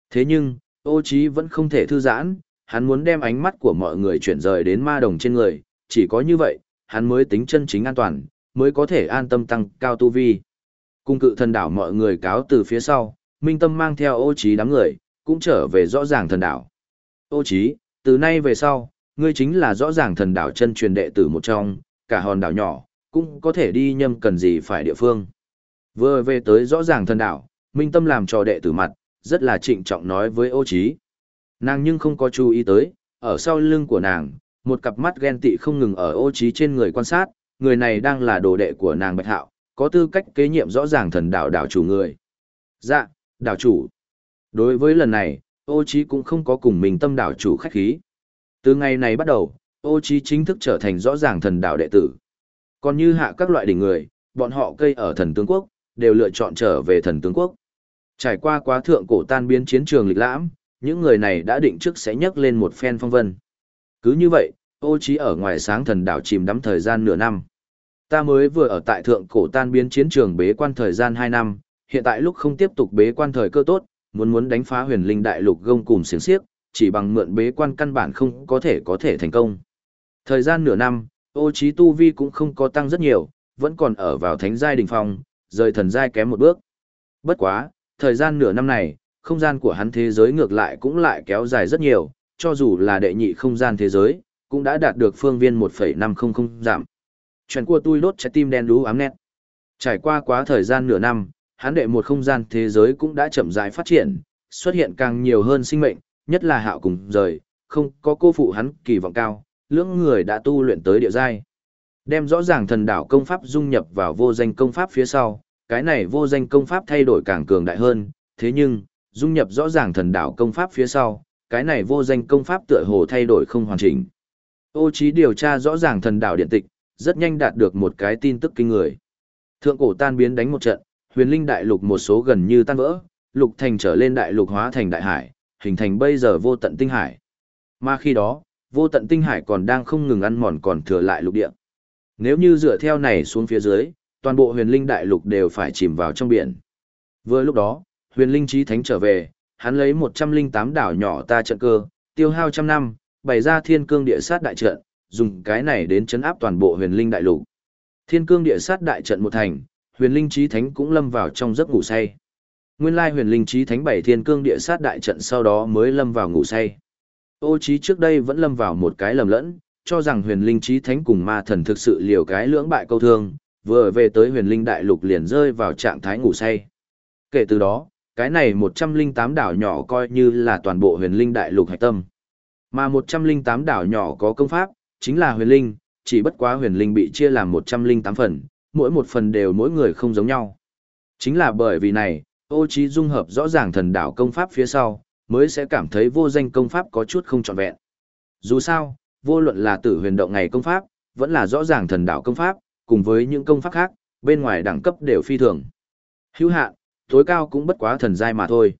Thế nhưng, ô trí vẫn không thể thư giãn, hắn muốn đem ánh mắt của mọi người chuyển rời đến ma đồng trên người, chỉ có như vậy, hắn mới tính chân chính an toàn, mới có thể an tâm tăng cao tu vi. Cung cự thần đảo mọi người cáo từ phía sau, minh tâm mang theo ô trí đám người, cũng trở về rõ ràng thần đảo. Ô trí, từ nay về sau, ngươi chính là rõ ràng thần đảo chân truyền đệ tử một trong, cả hòn đảo nhỏ, cũng có thể đi nhâm cần gì phải địa phương. Vừa về tới rõ ràng thần đảo, minh tâm làm trò đệ tử mặt, rất là trịnh trọng nói với ô trí. Nàng nhưng không có chú ý tới, ở sau lưng của nàng, một cặp mắt ghen tị không ngừng ở ô trí trên người quan sát, người này đang là đồ đệ của nàng Bạch Hạo, có tư cách kế nhiệm rõ ràng thần đảo đảo chủ người. Dạ, đảo chủ. Đối với lần này, ô trí cũng không có cùng mình tâm đảo chủ khách khí. Từ ngày này bắt đầu, ô trí chính thức trở thành rõ ràng thần đảo đệ tử. Còn như hạ các loại đỉnh người, bọn họ cây ở thần tướng quốc, đều lựa chọn trở về thần tướng quốc. Trải qua quá thượng cổ tan biến chiến trường lịch lãm, những người này đã định trước sẽ nhấc lên một phen phong vân. Cứ như vậy, ô trí ở ngoài sáng thần đảo chìm đắm thời gian nửa năm. Ta mới vừa ở tại thượng cổ tan biến chiến trường bế quan thời gian 2 năm, hiện tại lúc không tiếp tục bế quan thời cơ tốt, muốn muốn đánh phá huyền linh đại lục gông cùng xiềng xiếc, chỉ bằng mượn bế quan căn bản không có thể có thể thành công. Thời gian nửa năm, ô trí tu vi cũng không có tăng rất nhiều, vẫn còn ở vào thánh giai đỉnh phong, rời thần giai kém một bước. Bất quá, thời gian nửa năm này, không gian của hắn thế giới ngược lại cũng lại kéo dài rất nhiều, cho dù là đệ nhị không gian thế giới, cũng đã đạt được phương viên 1,500 giảm. Chuyện của tôi đốt trái tim đen đú ám nét. Trải qua quá thời gian nửa năm, hắn đệ một không gian thế giới cũng đã chậm rãi phát triển, xuất hiện càng nhiều hơn sinh mệnh, nhất là hạo cùng rời, không có cô phụ hắn kỳ vọng cao, lưỡng người đã tu luyện tới địa giai. Đem rõ ràng thần đảo công pháp dung nhập vào vô danh công pháp phía sau, cái này vô danh công pháp thay đổi càng cường đại hơn, thế nhưng, dung nhập rõ ràng thần đảo công pháp phía sau, cái này vô danh công pháp tựa hồ thay đổi không hoàn chỉnh. Ô trí điều tra rõ ràng thần đảo điện tịch, rất nhanh đạt được một cái tin tức kinh người. Thượng cổ tan biến đánh một trận, huyền linh đại lục một số gần như tan vỡ, lục thành trở lên đại lục hóa thành đại hải, hình thành bây giờ vô tận tinh hải. Mà khi đó, vô tận tinh hải còn đang không ngừng ăn mòn còn thừa lại lục địa. Nếu như dựa theo này xuống phía dưới, toàn bộ huyền linh đại lục đều phải chìm vào trong biển. Vừa lúc đó, huyền linh trí thánh trở về, hắn lấy 108 đảo nhỏ ta trận cơ, tiêu hao trăm năm, bày ra thiên cương địa sát đại trận, dùng cái này đến chấn áp toàn bộ huyền linh đại lục. Thiên cương địa sát đại trận một thành, huyền linh trí thánh cũng lâm vào trong giấc ngủ say. Nguyên lai huyền linh trí thánh bảy thiên cương địa sát đại trận sau đó mới lâm vào ngủ say. Ô trí trước đây vẫn lâm vào một cái lầm lẫn, cho rằng huyền linh trí thánh cùng ma thần thực sự liều cái lưỡng bại câu thương, vừa về tới huyền linh đại lục liền rơi vào trạng thái ngủ say. Kể từ đó, cái này 108 đảo nhỏ coi như là toàn bộ huyền linh đại lục hạch tâm. Mà 108 đảo nhỏ có công pháp, chính là huyền linh, chỉ bất quá huyền linh bị chia làm 108 phần, mỗi một phần đều mỗi người không giống nhau. Chính là bởi vì này, ô trí dung hợp rõ ràng thần đạo công pháp phía sau, mới sẽ cảm thấy vô danh công pháp có chút không trọn vẹn. Dù sao, vô luận là tử huyền động ngày công pháp, vẫn là rõ ràng thần đạo công pháp, cùng với những công pháp khác, bên ngoài đẳng cấp đều phi thường. Hữu hạn, tối cao cũng bất quá thần giai mà thôi.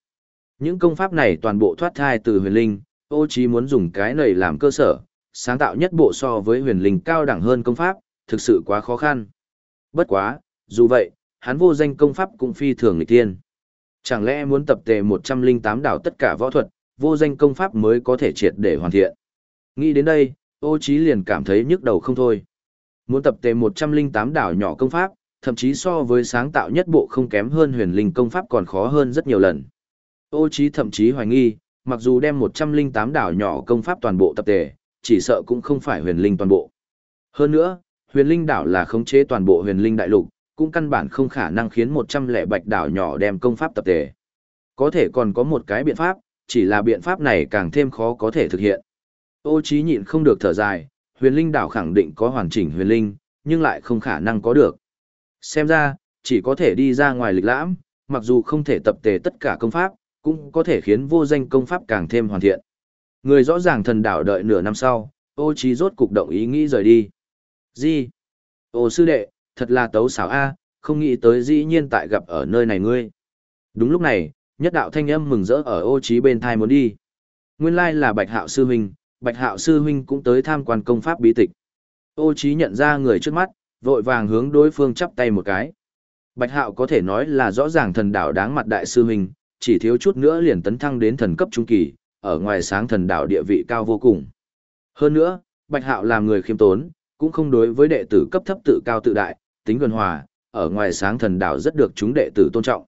Những công pháp này toàn bộ thoát thai từ huyền linh, ô trí muốn dùng cái này làm cơ sở, sáng tạo nhất bộ so với huyền linh cao đẳng hơn công pháp, thực sự quá khó khăn. Bất quá, dù vậy, hắn vô danh công pháp cũng phi thường nghịch tiên. Chẳng lẽ muốn tập tề 108 đảo tất cả võ thuật, vô danh công pháp mới có thể triệt để hoàn thiện. Nghĩ đến đây, ô trí liền cảm thấy nhức đầu không thôi. Muốn tập tề 108 đảo nhỏ công pháp, thậm chí so với sáng tạo nhất bộ không kém hơn huyền linh công pháp còn khó hơn rất nhiều lần. Ô trí thậm chí hoài nghi, mặc dù đem 108 đảo nhỏ công pháp toàn bộ tập tề, chỉ sợ cũng không phải huyền linh toàn bộ. Hơn nữa, huyền linh đảo là khống chế toàn bộ huyền linh đại lục, cũng căn bản không khả năng khiến 107 đảo nhỏ đem công pháp tập tề. Có thể còn có một cái biện pháp, chỉ là biện pháp này càng thêm khó có thể thực hiện. Ô trí nhịn không được thở dài, huyền linh đảo khẳng định có hoàn chỉnh huyền linh, nhưng lại không khả năng có được. Xem ra, chỉ có thể đi ra ngoài lịch lãm, mặc dù không thể tập tề tất cả công pháp, cũng có thể khiến vô danh công pháp càng thêm hoàn thiện. Người rõ ràng thần đảo đợi nửa năm sau, ô trí rốt cục động ý nghĩ rời đi. Gì? Ô sư đệ, thật là tấu xảo a, không nghĩ tới dĩ nhiên tại gặp ở nơi này ngươi. Đúng lúc này, nhất đạo thanh âm mừng rỡ ở ô trí bên thai muốn đi. Nguyên lai là bạch hạo sư huynh, Bạch Hạo sư huynh cũng tới tham quan công pháp bí tịch. Ô Chí nhận ra người trước mắt, vội vàng hướng đối phương chắp tay một cái. Bạch Hạo có thể nói là rõ ràng thần đạo đáng mặt đại sư huynh, chỉ thiếu chút nữa liền tấn thăng đến thần cấp trung kỳ, ở ngoài sáng thần đạo địa vị cao vô cùng. Hơn nữa, Bạch Hạo làm người khiêm tốn, cũng không đối với đệ tử cấp thấp tự cao tự đại, tính gần hòa, ở ngoài sáng thần đạo rất được chúng đệ tử tôn trọng.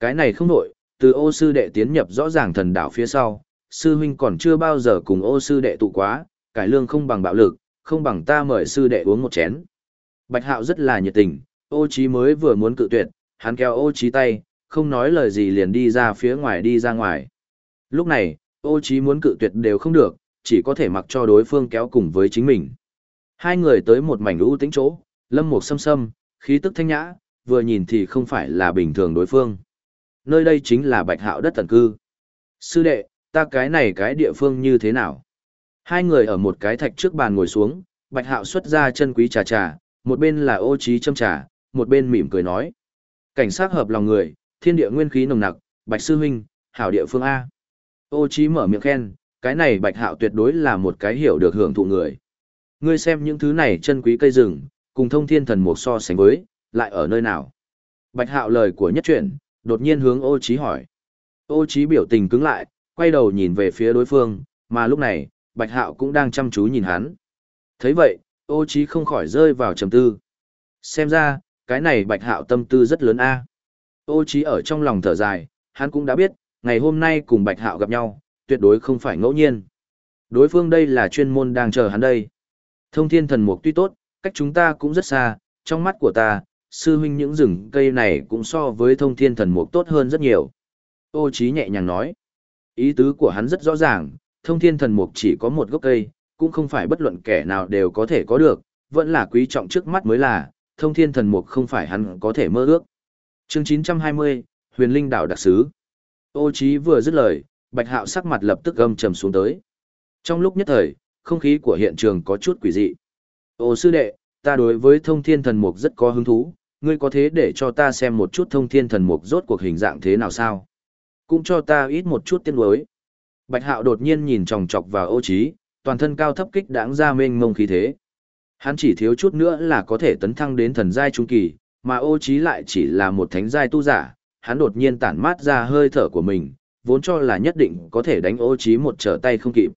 Cái này không nổi, từ ô sư đệ tiến nhập rõ ràng thần đạo phía sau, sư huynh còn chưa bao giờ cùng ô sư đệ tụ quá, cải lương không bằng bạo lực, không bằng ta mời sư đệ uống một chén. Bạch Hạo rất là nhiệt tình, ô trí mới vừa muốn cự tuyệt, hắn kéo ô trí tay, không nói lời gì liền đi ra phía ngoài đi ra ngoài. Lúc này, ô trí muốn cự tuyệt đều không được, chỉ có thể mặc cho đối phương kéo cùng với chính mình. Hai người tới một mảnh lũ tĩnh chỗ, lâm một sâm sâm, khí tức thanh nhã, vừa nhìn thì không phải là bình thường đối phương. Nơi đây chính là bạch hạo đất tần cư. Sư đệ, ta cái này cái địa phương như thế nào? Hai người ở một cái thạch trước bàn ngồi xuống, bạch hạo xuất ra chân quý trà trà, một bên là ô trí châm trà, một bên mỉm cười nói. Cảnh sát hợp lòng người, thiên địa nguyên khí nồng nặc, bạch sư huynh, hảo địa phương A. Ô trí mở miệng khen, cái này bạch hạo tuyệt đối là một cái hiểu được hưởng thụ người. Ngươi xem những thứ này chân quý cây rừng, cùng thông thiên thần mục so sánh với, lại ở nơi nào? Bạch hạo lời của nhất chuyển, đột nhiên hướng ô trí hỏi. Ô trí biểu tình cứng lại, quay đầu nhìn về phía đối phương, mà lúc này, bạch hạo cũng đang chăm chú nhìn hắn. thấy vậy, ô trí không khỏi rơi vào trầm tư. Xem ra, cái này bạch hạo tâm tư rất lớn a. Ô trí ở trong lòng thở dài, hắn cũng đã biết, ngày hôm nay cùng bạch hạo gặp nhau, tuyệt đối không phải ngẫu nhiên. Đối phương đây là chuyên môn đang chờ hắn đây. Thông thiên thần mục tuy tốt, cách chúng ta cũng rất xa, trong mắt của ta, sư huynh những rừng cây này cũng so với thông thiên thần mục tốt hơn rất nhiều. Ô Chí nhẹ nhàng nói. Ý tứ của hắn rất rõ ràng, thông thiên thần mục chỉ có một gốc cây, cũng không phải bất luận kẻ nào đều có thể có được, vẫn là quý trọng trước mắt mới là, thông thiên thần mục không phải hắn có thể mơ ước. Chương 920, Huyền Linh Đạo Đặc Sứ. Ô Chí vừa dứt lời, Bạch Hạo sắc mặt lập tức gầm trầm xuống tới. Trong lúc nhất thời, không khí của hiện trường có chút quỷ dị. Ô sư đệ, ta đối với thông thiên thần mục rất có hứng thú, ngươi có thế để cho ta xem một chút thông thiên thần mục rốt cuộc hình dạng thế nào sao? Cũng cho ta ít một chút tiên đối. Bạch Hạo đột nhiên nhìn chòng chọc vào ô Chí, toàn thân cao thấp kích đáng ra mênh mông khí thế. Hắn chỉ thiếu chút nữa là có thể tấn thăng đến thần giai trung kỳ, mà ô Chí lại chỉ là một thánh giai tu giả, hắn đột nhiên tản mát ra hơi thở của mình, vốn cho là nhất định có thể đánh ô Chí một trở tay không kịp.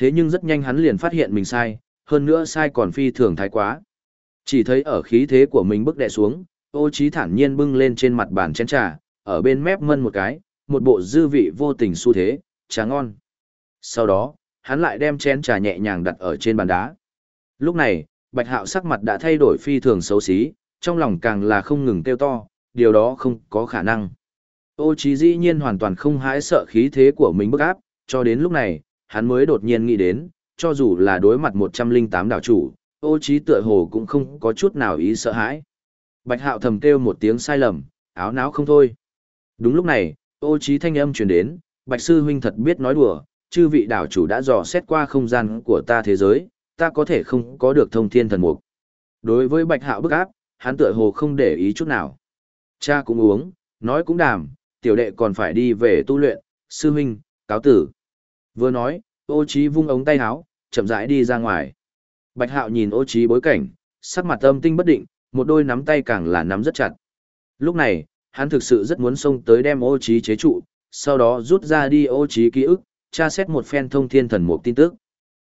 Thế nhưng rất nhanh hắn liền phát hiện mình sai, hơn nữa sai còn phi thường thái quá. Chỉ thấy ở khí thế của mình bức đè xuống, ô trí thản nhiên bưng lên trên mặt bàn chén trà, ở bên mép mân một cái, một bộ dư vị vô tình xu thế, trà ngon. Sau đó, hắn lại đem chén trà nhẹ nhàng đặt ở trên bàn đá. Lúc này, Bạch Hạo sắc mặt đã thay đổi phi thường xấu xí, trong lòng càng là không ngừng kêu to, điều đó không có khả năng. Ô trí dĩ nhiên hoàn toàn không hãi sợ khí thế của mình bức áp, cho đến lúc này, hắn mới đột nhiên nghĩ đến, cho dù là đối mặt 108 đảo chủ, ô Chí tựa hồ cũng không có chút nào ý sợ hãi. Bạch Hạo thầm kêu một tiếng sai lầm, áo náo không thôi. Đúng lúc này, ô Chí thanh âm truyền đến, Bạch Sư Huynh thật biết nói đùa, chư vị đảo chủ đã dò xét qua không gian của ta thế giới, ta có thể không có được thông thiên thần mục. Đối với Bạch Hạo bức áp, hắn tựa hồ không để ý chút nào. Cha cũng uống, nói cũng đàm, tiểu đệ còn phải đi về tu luyện, sư huynh, cáo tử. Vừa nói, ô Chí vung ống tay áo, chậm rãi đi ra ngoài. Bạch Hạo nhìn ô Chí bối cảnh, sắc mặt âm tinh bất định, một đôi nắm tay càng là nắm rất chặt. Lúc này, hắn thực sự rất muốn xông tới đem ô Chí chế trụ, sau đó rút ra đi ô Chí ký ức, tra xét một phen thông thiên thần mục tin tức.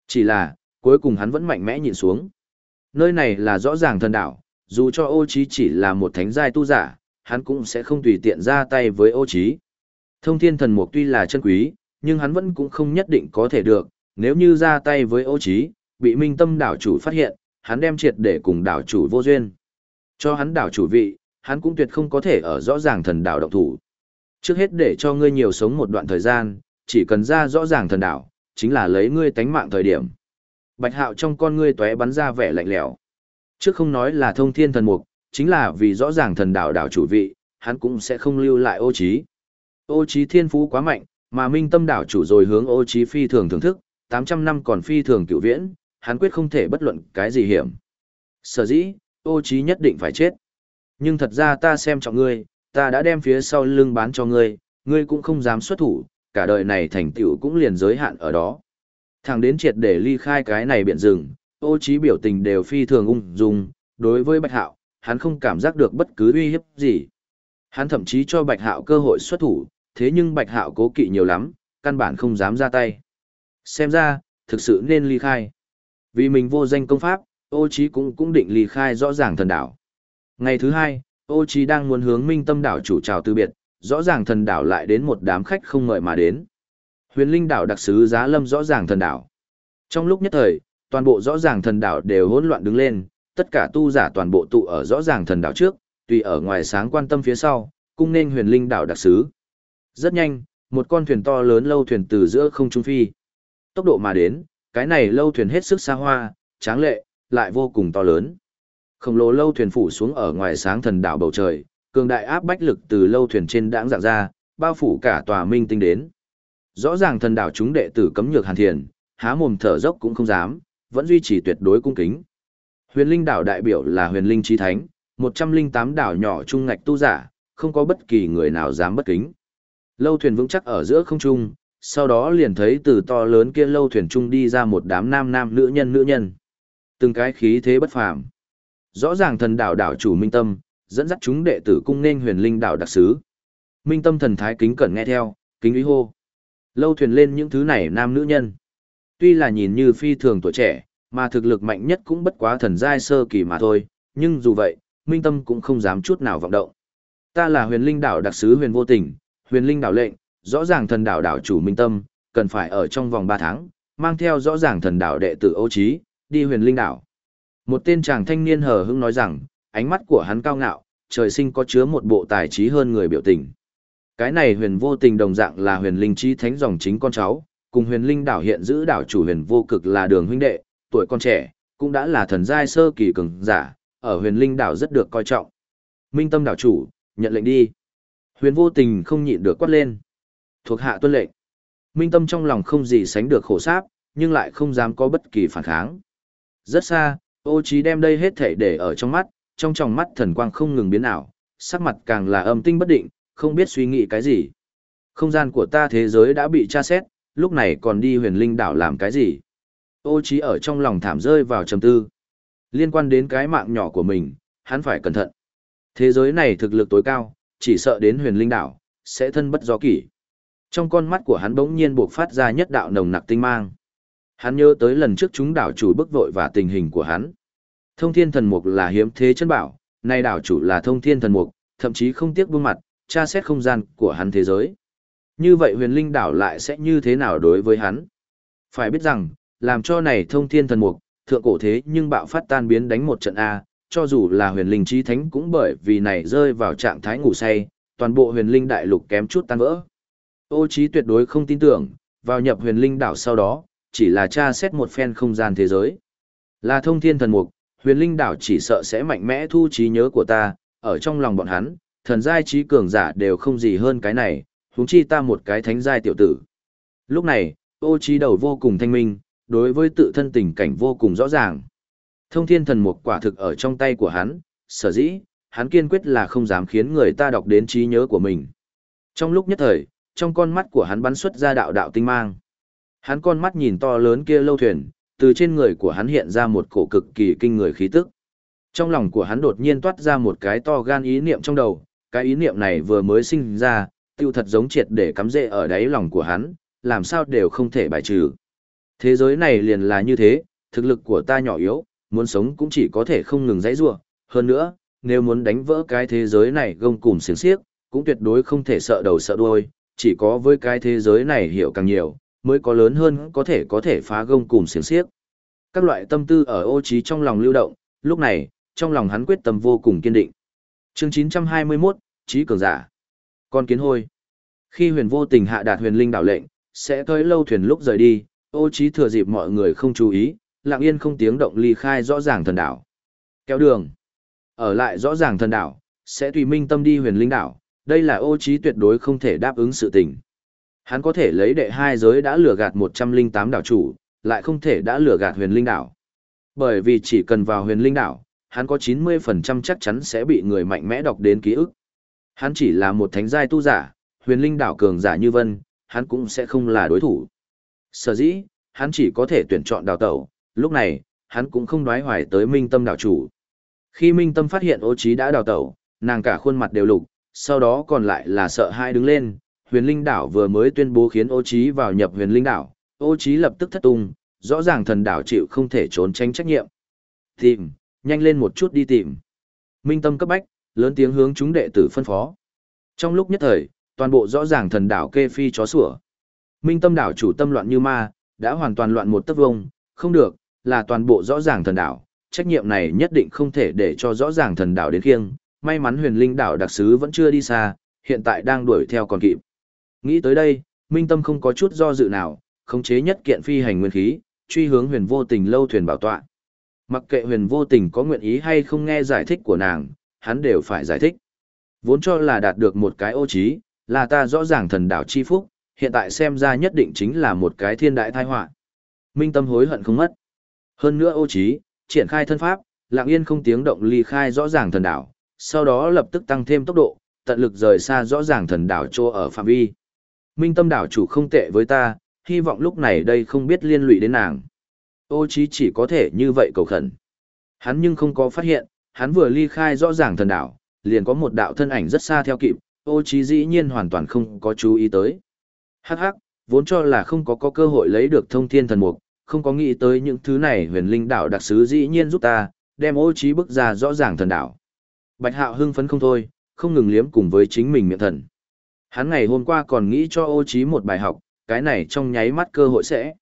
Chỉ là, cuối cùng hắn vẫn mạnh mẽ nhìn xuống. Nơi này là rõ ràng thần đạo, dù cho ô Chí chỉ là một thánh giai tu giả, hắn cũng sẽ không tùy tiện ra tay với ô Chí. Thông thiên thần mục tuy là chân quý, nhưng hắn vẫn cũng không nhất định có thể được, nếu như ra tay với ô Chí, bị minh tâm đảo chủ phát hiện, hắn đem triệt để cùng đảo chủ vô duyên. Cho hắn đảo chủ vị, hắn cũng tuyệt không có thể ở rõ ràng thần đảo động thủ. Trước hết để cho ngươi nhiều sống một đoạn thời gian, chỉ cần ra rõ ràng thần đảo, chính là lấy ngươi tánh mạng thời điểm. Bạch hạo trong con ngươi tóe bắn ra vẻ lạnh lẽo. Trước không nói là thông thiên thần mục, chính là vì rõ ràng thần đảo đảo chủ vị, hắn cũng sẽ không lưu lại ô trí. Ô trí thiên phú quá mạnh, mà minh tâm đảo chủ rồi hướng ô trí phi thường thưởng thức, 800 năm còn phi thường cựu viễn, hắn quyết không thể bất luận cái gì hiểm. Sở dĩ, ô trí nhất định phải chết. Nhưng thật ra ta xem trọng ngươi, ta đã đem phía sau lưng bán cho ngươi, ngươi cũng không dám xuất thủ, cả đời này thành tựu cũng liền giới hạn ở đó. thằng đến triệt để ly khai cái này biển rừng, ô trí biểu tình đều phi thường ung dung, đối với Bạch Hạo, hắn không cảm giác được bất cứ uy hiếp gì. Hắn thậm chí cho Bạch Hạo cơ hội xuất thủ, thế nhưng Bạch Hạo cố kỵ nhiều lắm, căn bản không dám ra tay. Xem ra, thực sự nên ly khai. Vì mình vô danh công pháp, ô trí cũng cũng định ly khai rõ ràng thần đảo. Ngày thứ hai, ô trí đang muốn hướng minh tâm đảo chủ chào từ biệt, rõ ràng thần đảo lại đến một đám khách không mời mà đến. Huyền linh đảo đặc sứ giá lâm rõ ràng thần đảo. Trong lúc nhất thời, toàn bộ rõ ràng thần đảo đều hỗn loạn đứng lên, tất cả tu giả toàn bộ tụ ở rõ ràng thần đảo trước, tùy ở ngoài sáng quan tâm phía sau, cung nên huyền linh đảo đặc sứ. Rất nhanh, một con thuyền to lớn lâu thuyền từ giữa không trung phi. Tốc độ mà đến, cái này lâu thuyền hết sức xa hoa, tráng lệ, lại vô cùng to lớn. Khổng lồ lâu thuyền phủ xuống ở ngoài sáng thần đảo bầu trời, cường đại áp bách lực từ lâu thuyền trên đãng dạng ra, bao phủ cả tòa minh tinh đến. Rõ ràng thần đảo chúng đệ tử cấm nhược hàn thiền, há mồm thở dốc cũng không dám, vẫn duy trì tuyệt đối cung kính. Huyền linh đảo đại biểu là huyền linh chi thánh, 108 đảo nhỏ trung ngạch tu giả, không có bất kỳ người nào dám bất kính. Lâu thuyền vững chắc ở giữa không trung, sau đó liền thấy từ to lớn kia lâu thuyền trung đi ra một đám nam nam nữ nhân nữ nhân. Từng cái khí thế bất phàm. Rõ ràng thần đảo đảo chủ Minh Tâm, dẫn dắt chúng đệ tử cung nên huyền linh đảo đặc sứ. Minh Tâm thần thái kính cẩn nghe theo, kính uy hô. Lâu thuyền lên những thứ này nam nữ nhân. Tuy là nhìn như phi thường tuổi trẻ, mà thực lực mạnh nhất cũng bất quá thần giai sơ kỳ mà thôi, nhưng dù vậy, Minh Tâm cũng không dám chút nào vọng động. Ta là huyền linh đảo đặc sứ huyền vô tình, huyền linh đảo lệnh, rõ ràng thần đảo đảo chủ Minh Tâm, cần phải ở trong vòng 3 tháng, mang theo rõ ràng thần đảo đệ tử Âu Trí, đi huyền linh đảo. Một tên chàng thanh niên hờ hững nói rằng, ánh mắt của hắn cao ngạo, trời sinh có chứa một bộ tài trí hơn người biểu tình. Cái này huyền vô tình đồng dạng là huyền linh chi thánh dòng chính con cháu, cùng huyền linh đảo hiện giữ đảo chủ huyền vô cực là đường huynh đệ, tuổi con trẻ, cũng đã là thần giai sơ kỳ cường giả, ở huyền linh đảo rất được coi trọng. Minh tâm đảo chủ, nhận lệnh đi. Huyền vô tình không nhịn được quát lên. Thuộc hạ tuân lệnh. Minh tâm trong lòng không gì sánh được khổ sáp, nhưng lại không dám có bất kỳ phản kháng. Rất xa, ô trí đem đây hết thể để ở trong mắt, trong tròng mắt thần quang không ngừng biến ảo, sắc mặt càng là âm tinh bất định, không biết suy nghĩ cái gì. Không gian của ta thế giới đã bị tra xét, lúc này còn đi huyền linh đảo làm cái gì? Ô trí ở trong lòng thảm rơi vào trầm tư. Liên quan đến cái mạng nhỏ của mình, hắn phải cẩn thận. Thế giới này thực lực tối cao, chỉ sợ đến huyền linh đảo, sẽ thân bất do kỷ. Trong con mắt của hắn bỗng nhiên buộc phát ra nhất đạo nồng nặc tinh mang. Hắn nhớ tới lần trước chúng đảo chủ bức vội và tình hình của hắn. Thông thiên thần mục là hiếm thế chân bảo, nay đảo chủ là thông thiên thần mục, thậm chí không tiếc buông mặt, tra xét không gian của hắn thế giới. Như vậy huyền linh đảo lại sẽ như thế nào đối với hắn? Phải biết rằng, làm cho này thông thiên thần mục, thượng cổ thế nhưng bạo phát tan biến đánh một trận A, cho dù là huyền linh trí thánh cũng bởi vì này rơi vào trạng thái ngủ say, toàn bộ huyền linh đại lục kém chút tan vỡ. Ô trí tuyệt đối không tin tưởng, vào nhập huyền linh đảo sau đó, chỉ là tra xét một phen không gian thế giới. Là thông thiên thần mục, huyền linh đảo chỉ sợ sẽ mạnh mẽ thu trí nhớ của ta, ở trong lòng bọn hắn, thần giai trí cường giả đều không gì hơn cái này, huống chi ta một cái thánh giai tiểu tử. Lúc này, ô trí đầu vô cùng thanh minh, đối với tự thân tình cảnh vô cùng rõ ràng. Thông thiên thần mục quả thực ở trong tay của hắn, sở dĩ, hắn kiên quyết là không dám khiến người ta đọc đến trí nhớ của mình. Trong lúc nhất thời, trong con mắt của hắn bắn xuất ra đạo đạo tinh mang. Hắn con mắt nhìn to lớn kia lâu thuyền, từ trên người của hắn hiện ra một cổ cực kỳ kinh người khí tức. Trong lòng của hắn đột nhiên toát ra một cái to gan ý niệm trong đầu, cái ý niệm này vừa mới sinh ra, tiêu thật giống triệt để cắm rễ ở đáy lòng của hắn, làm sao đều không thể bài trừ. Thế giới này liền là như thế, thực lực của ta nhỏ yếu, muốn sống cũng chỉ có thể không ngừng dãy rủa, hơn nữa, nếu muốn đánh vỡ cái thế giới này gông cùm xiềng xiếc, cũng tuyệt đối không thể sợ đầu sợ đuôi, chỉ có với cái thế giới này hiểu càng nhiều, mới có lớn hơn có thể có thể phá gông cùm xiềng xiếc. Các loại tâm tư ở ô trí trong lòng lưu động, lúc này, trong lòng hắn quyết tâm vô cùng kiên định. Chương 921, trí cường giả. Con kiến hôi. Khi huyền vô tình hạ đạt huyền linh đảo lệnh, sẽ tới lâu thuyền lúc rời đi, ô trí thừa dịp mọi người không chú ý, lặng yên không tiếng động ly khai rõ ràng thần đảo. Kéo đường. Ở lại rõ ràng thần đảo, sẽ tùy minh tâm đi huyền linh đảo, đây là ô trí tuyệt đối không thể đáp ứng sự tình. Hắn có thể lấy đệ hai giới đã lừa gạt 108 đảo chủ, lại không thể đã lừa gạt huyền linh đảo. Bởi vì chỉ cần vào huyền linh đảo, hắn có 90% chắc chắn sẽ bị người mạnh mẽ đọc đến ký ức. Hắn chỉ là một thánh giai tu giả, huyền linh đảo cường giả như vân, hắn cũng sẽ không là đối thủ. Sở dĩ, hắn chỉ có thể tuyển chọn đào tẩu, lúc này, hắn cũng không đoái hoài tới minh tâm đảo chủ. Khi minh tâm phát hiện ô trí đã đào tẩu, nàng cả khuôn mặt đều lục, sau đó còn lại là sợ hãi đứng lên, huyền linh đảo vừa mới tuyên bố khiến ô trí vào nhập huyền linh đảo, ô trí lập tức thất tung, rõ ràng thần đảo chịu không thể trốn tránh trách nhiệm. Tìm, nhanh lên một chút đi tìm. Minh tâm cấp bách, lớn tiếng hướng chúng đệ tử phân phó. Trong lúc nhất thời, toàn bộ rõ ràng thần đảo kê phi chó sủa. Minh tâm đảo chủ tâm loạn như ma, đã hoàn toàn loạn một tấc vông, không được, là toàn bộ rõ ràng thần đảo, trách nhiệm này nhất định không thể để cho rõ ràng thần đảo đến khiêng, may mắn huyền linh đảo đặc sứ vẫn chưa đi xa, hiện tại đang đuổi theo còn kịp. Nghĩ tới đây, Minh Tâm không có chút do dự nào, khống chế nhất kiện phi hành nguyên khí, truy hướng huyền vô tình lâu thuyền bảo tọa. Mặc kệ huyền vô tình có nguyện ý hay không nghe giải thích của nàng, hắn đều phải giải thích. Vốn cho là đạt được một cái ô trí, là ta rõ ràng thần đảo chi phúc, hiện tại xem ra nhất định chính là một cái thiên đại tai họa. Minh tâm hối hận không mất. Hơn nữa ô trí, triển khai thân pháp, lặng yên không tiếng động ly khai rõ ràng thần đảo, sau đó lập tức tăng thêm tốc độ, tận lực rời xa rõ ràng thần đảo chỗ ở phạm vi. Minh tâm đảo chủ không tệ với ta, hy vọng lúc này đây không biết liên lụy đến nàng. Ô chí chỉ có thể như vậy cầu khẩn. Hắn nhưng không có phát hiện, hắn vừa ly khai rõ ràng thần đảo, liền có một đạo thân ảnh rất xa theo kịp, ô chí dĩ nhiên hoàn toàn không có chú ý tới. Hắc hắc, vốn cho là không có có cơ hội lấy được thông thiên thần mục, không có nghĩ tới những thứ này huyền linh đảo đặc sứ dĩ nhiên giúp ta, đem ô trí bức ra rõ ràng thần đảo. Bạch hạo hưng phấn không thôi, không ngừng liếm cùng với chính mình miệng thần. Hắn ngày hôm qua còn nghĩ cho ô trí một bài học, cái này trong nháy mắt cơ hội sẽ.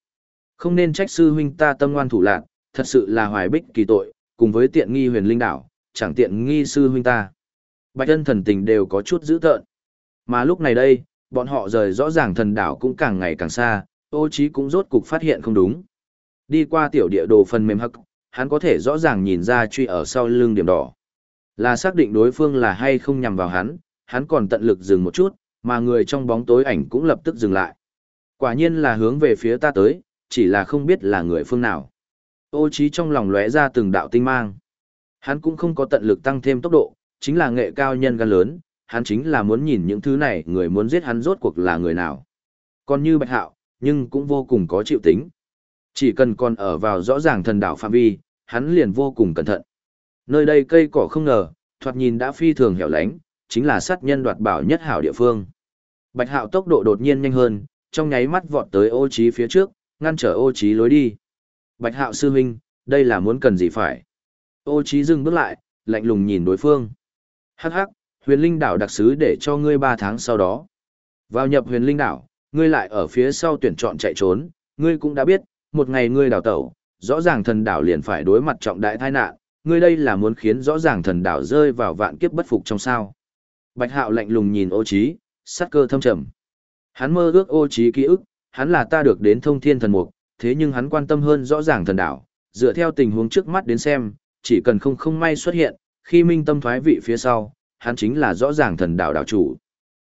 Không nên trách sư huynh ta tâm ngoan thủ lạc, thật sự là hoài bích kỳ tội, cùng với tiện nghi huyền linh đảo, chẳng tiện nghi sư huynh ta. Bạch ân thần tình đều có chút dữ tợn. Mà lúc này đây, bọn họ rời rõ ràng thần đảo cũng càng ngày càng xa, ô trí cũng rốt cục phát hiện không đúng. Đi qua tiểu địa đồ phần mềm hắc, hắn có thể rõ ràng nhìn ra truy ở sau lưng điểm đỏ. Là xác định đối phương là hay không nhằm vào hắn, hắn còn tận lực dừng một chút, mà người trong bóng tối ảnh cũng lập tức dừng lại. Quả nhiên là hướng về phía ta tới, chỉ là không biết là người phương nào. Ô trí trong lòng lóe ra từng đạo tinh mang. Hắn cũng không có tận lực tăng thêm tốc độ, chính là nghệ cao nhân gan lớn, hắn chính là muốn nhìn những thứ này người muốn giết hắn rốt cuộc là người nào. Còn như bạch hạo, nhưng cũng vô cùng có chịu tính. Chỉ cần còn ở vào rõ ràng thần đảo phạm vi, hắn liền vô cùng cẩn thận. Nơi đây cây cỏ không ngờ, thoạt nhìn đã phi thường hẻo lánh, chính là sát nhân đoạt bảo nhất hảo địa phương. Bạch Hạo tốc độ đột nhiên nhanh hơn, trong nháy mắt vọt tới ô trí phía trước, ngăn trở ô trí lối đi. Bạch Hạo sư huynh, đây là muốn cần gì phải? Ô trí dừng bước lại, lạnh lùng nhìn đối phương. Hắc hắc, huyền linh đảo đặc sứ để cho ngươi ba tháng sau đó. Vào nhập huyền linh đảo, ngươi lại ở phía sau tuyển chọn chạy trốn, ngươi cũng đã biết, một ngày ngươi đào tẩu, rõ ràng thần đảo liền phải đối mặt trọng đại tai nạn, ngươi đây là muốn khiến rõ ràng thần đảo rơi vào vạn kiếp bất phục trong sao. Bạch hạo lạnh lùng nhìn ô trí, sát cơ thâm trầm. Hắn mơ ước ô trí ký ức, hắn là ta được đến thông thiên thần mục, thế nhưng hắn quan tâm hơn rõ ràng thần đảo, dựa theo tình huống trước mắt đến xem, chỉ cần không không may xuất hiện, khi minh tâm thoái vị phía sau, hắn chính là rõ ràng thần đảo đảo chủ.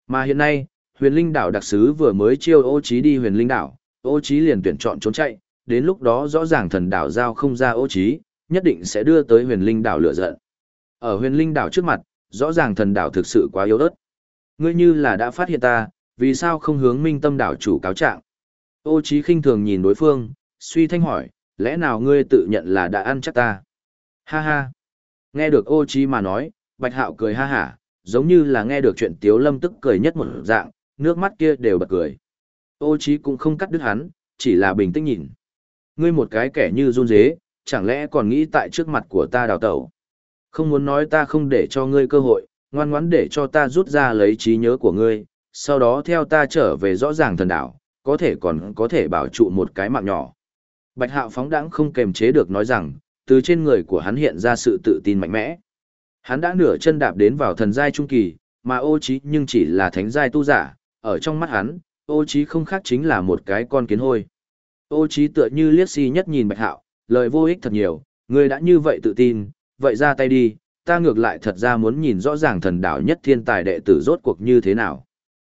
Mà hiện nay, huyền linh đảo đặc sứ vừa mới chiêu ô trí đi huyền linh đảo, ô trí liền tuyển chọn trốn chạy, đến lúc đó rõ ràng thần đảo giao không ra ô trí, nhất định sẽ đưa tới huyền linh đảo lửa giận. Ở huyền linh đảo trước mặt, rõ ràng thần đảo thực sự quá yếu ớt. Ngươi như là đã phát hiện ta, vì sao không hướng minh tâm đảo chủ cáo trạng? Ô trí khinh thường nhìn đối phương, suy thanh hỏi, lẽ nào ngươi tự nhận là đã ăn chắc ta? Ha ha. Nghe được ô trí mà nói, bạch hạo cười ha hả, giống như là nghe được chuyện tiếu lâm tức cười nhất một dạng, nước mắt kia đều bật cười. Ô trí cũng không cắt đứt hắn, chỉ là bình tĩnh nhìn. Ngươi một cái kẻ như run dế, chẳng lẽ còn nghĩ tại trước mặt của ta đào tẩu? Không muốn nói ta không để cho ngươi cơ hội, ngoan ngoãn để cho ta rút ra lấy trí nhớ của ngươi, sau đó theo ta trở về rõ ràng thần đảo, có thể còn có thể bảo trụ một cái mạng nhỏ. Bạch hạo phóng đãng không kềm chế được nói rằng, từ trên người của hắn hiện ra sự tự tin mạnh mẽ. Hắn đã nửa chân đạp đến vào thần giai trung kỳ, mà ô trí nhưng chỉ là thánh giai tu giả, ở trong mắt hắn, ô trí không khác chính là một cái con kiến hôi. Ô trí tựa như liếc si nhất nhìn bạch hạo, lời vô ích thật nhiều, ngươi đã như vậy tự tin, vậy ra tay đi, ta ngược lại thật ra muốn nhìn rõ ràng thần Đạo nhất thiên tài đệ tử rốt cuộc như thế nào.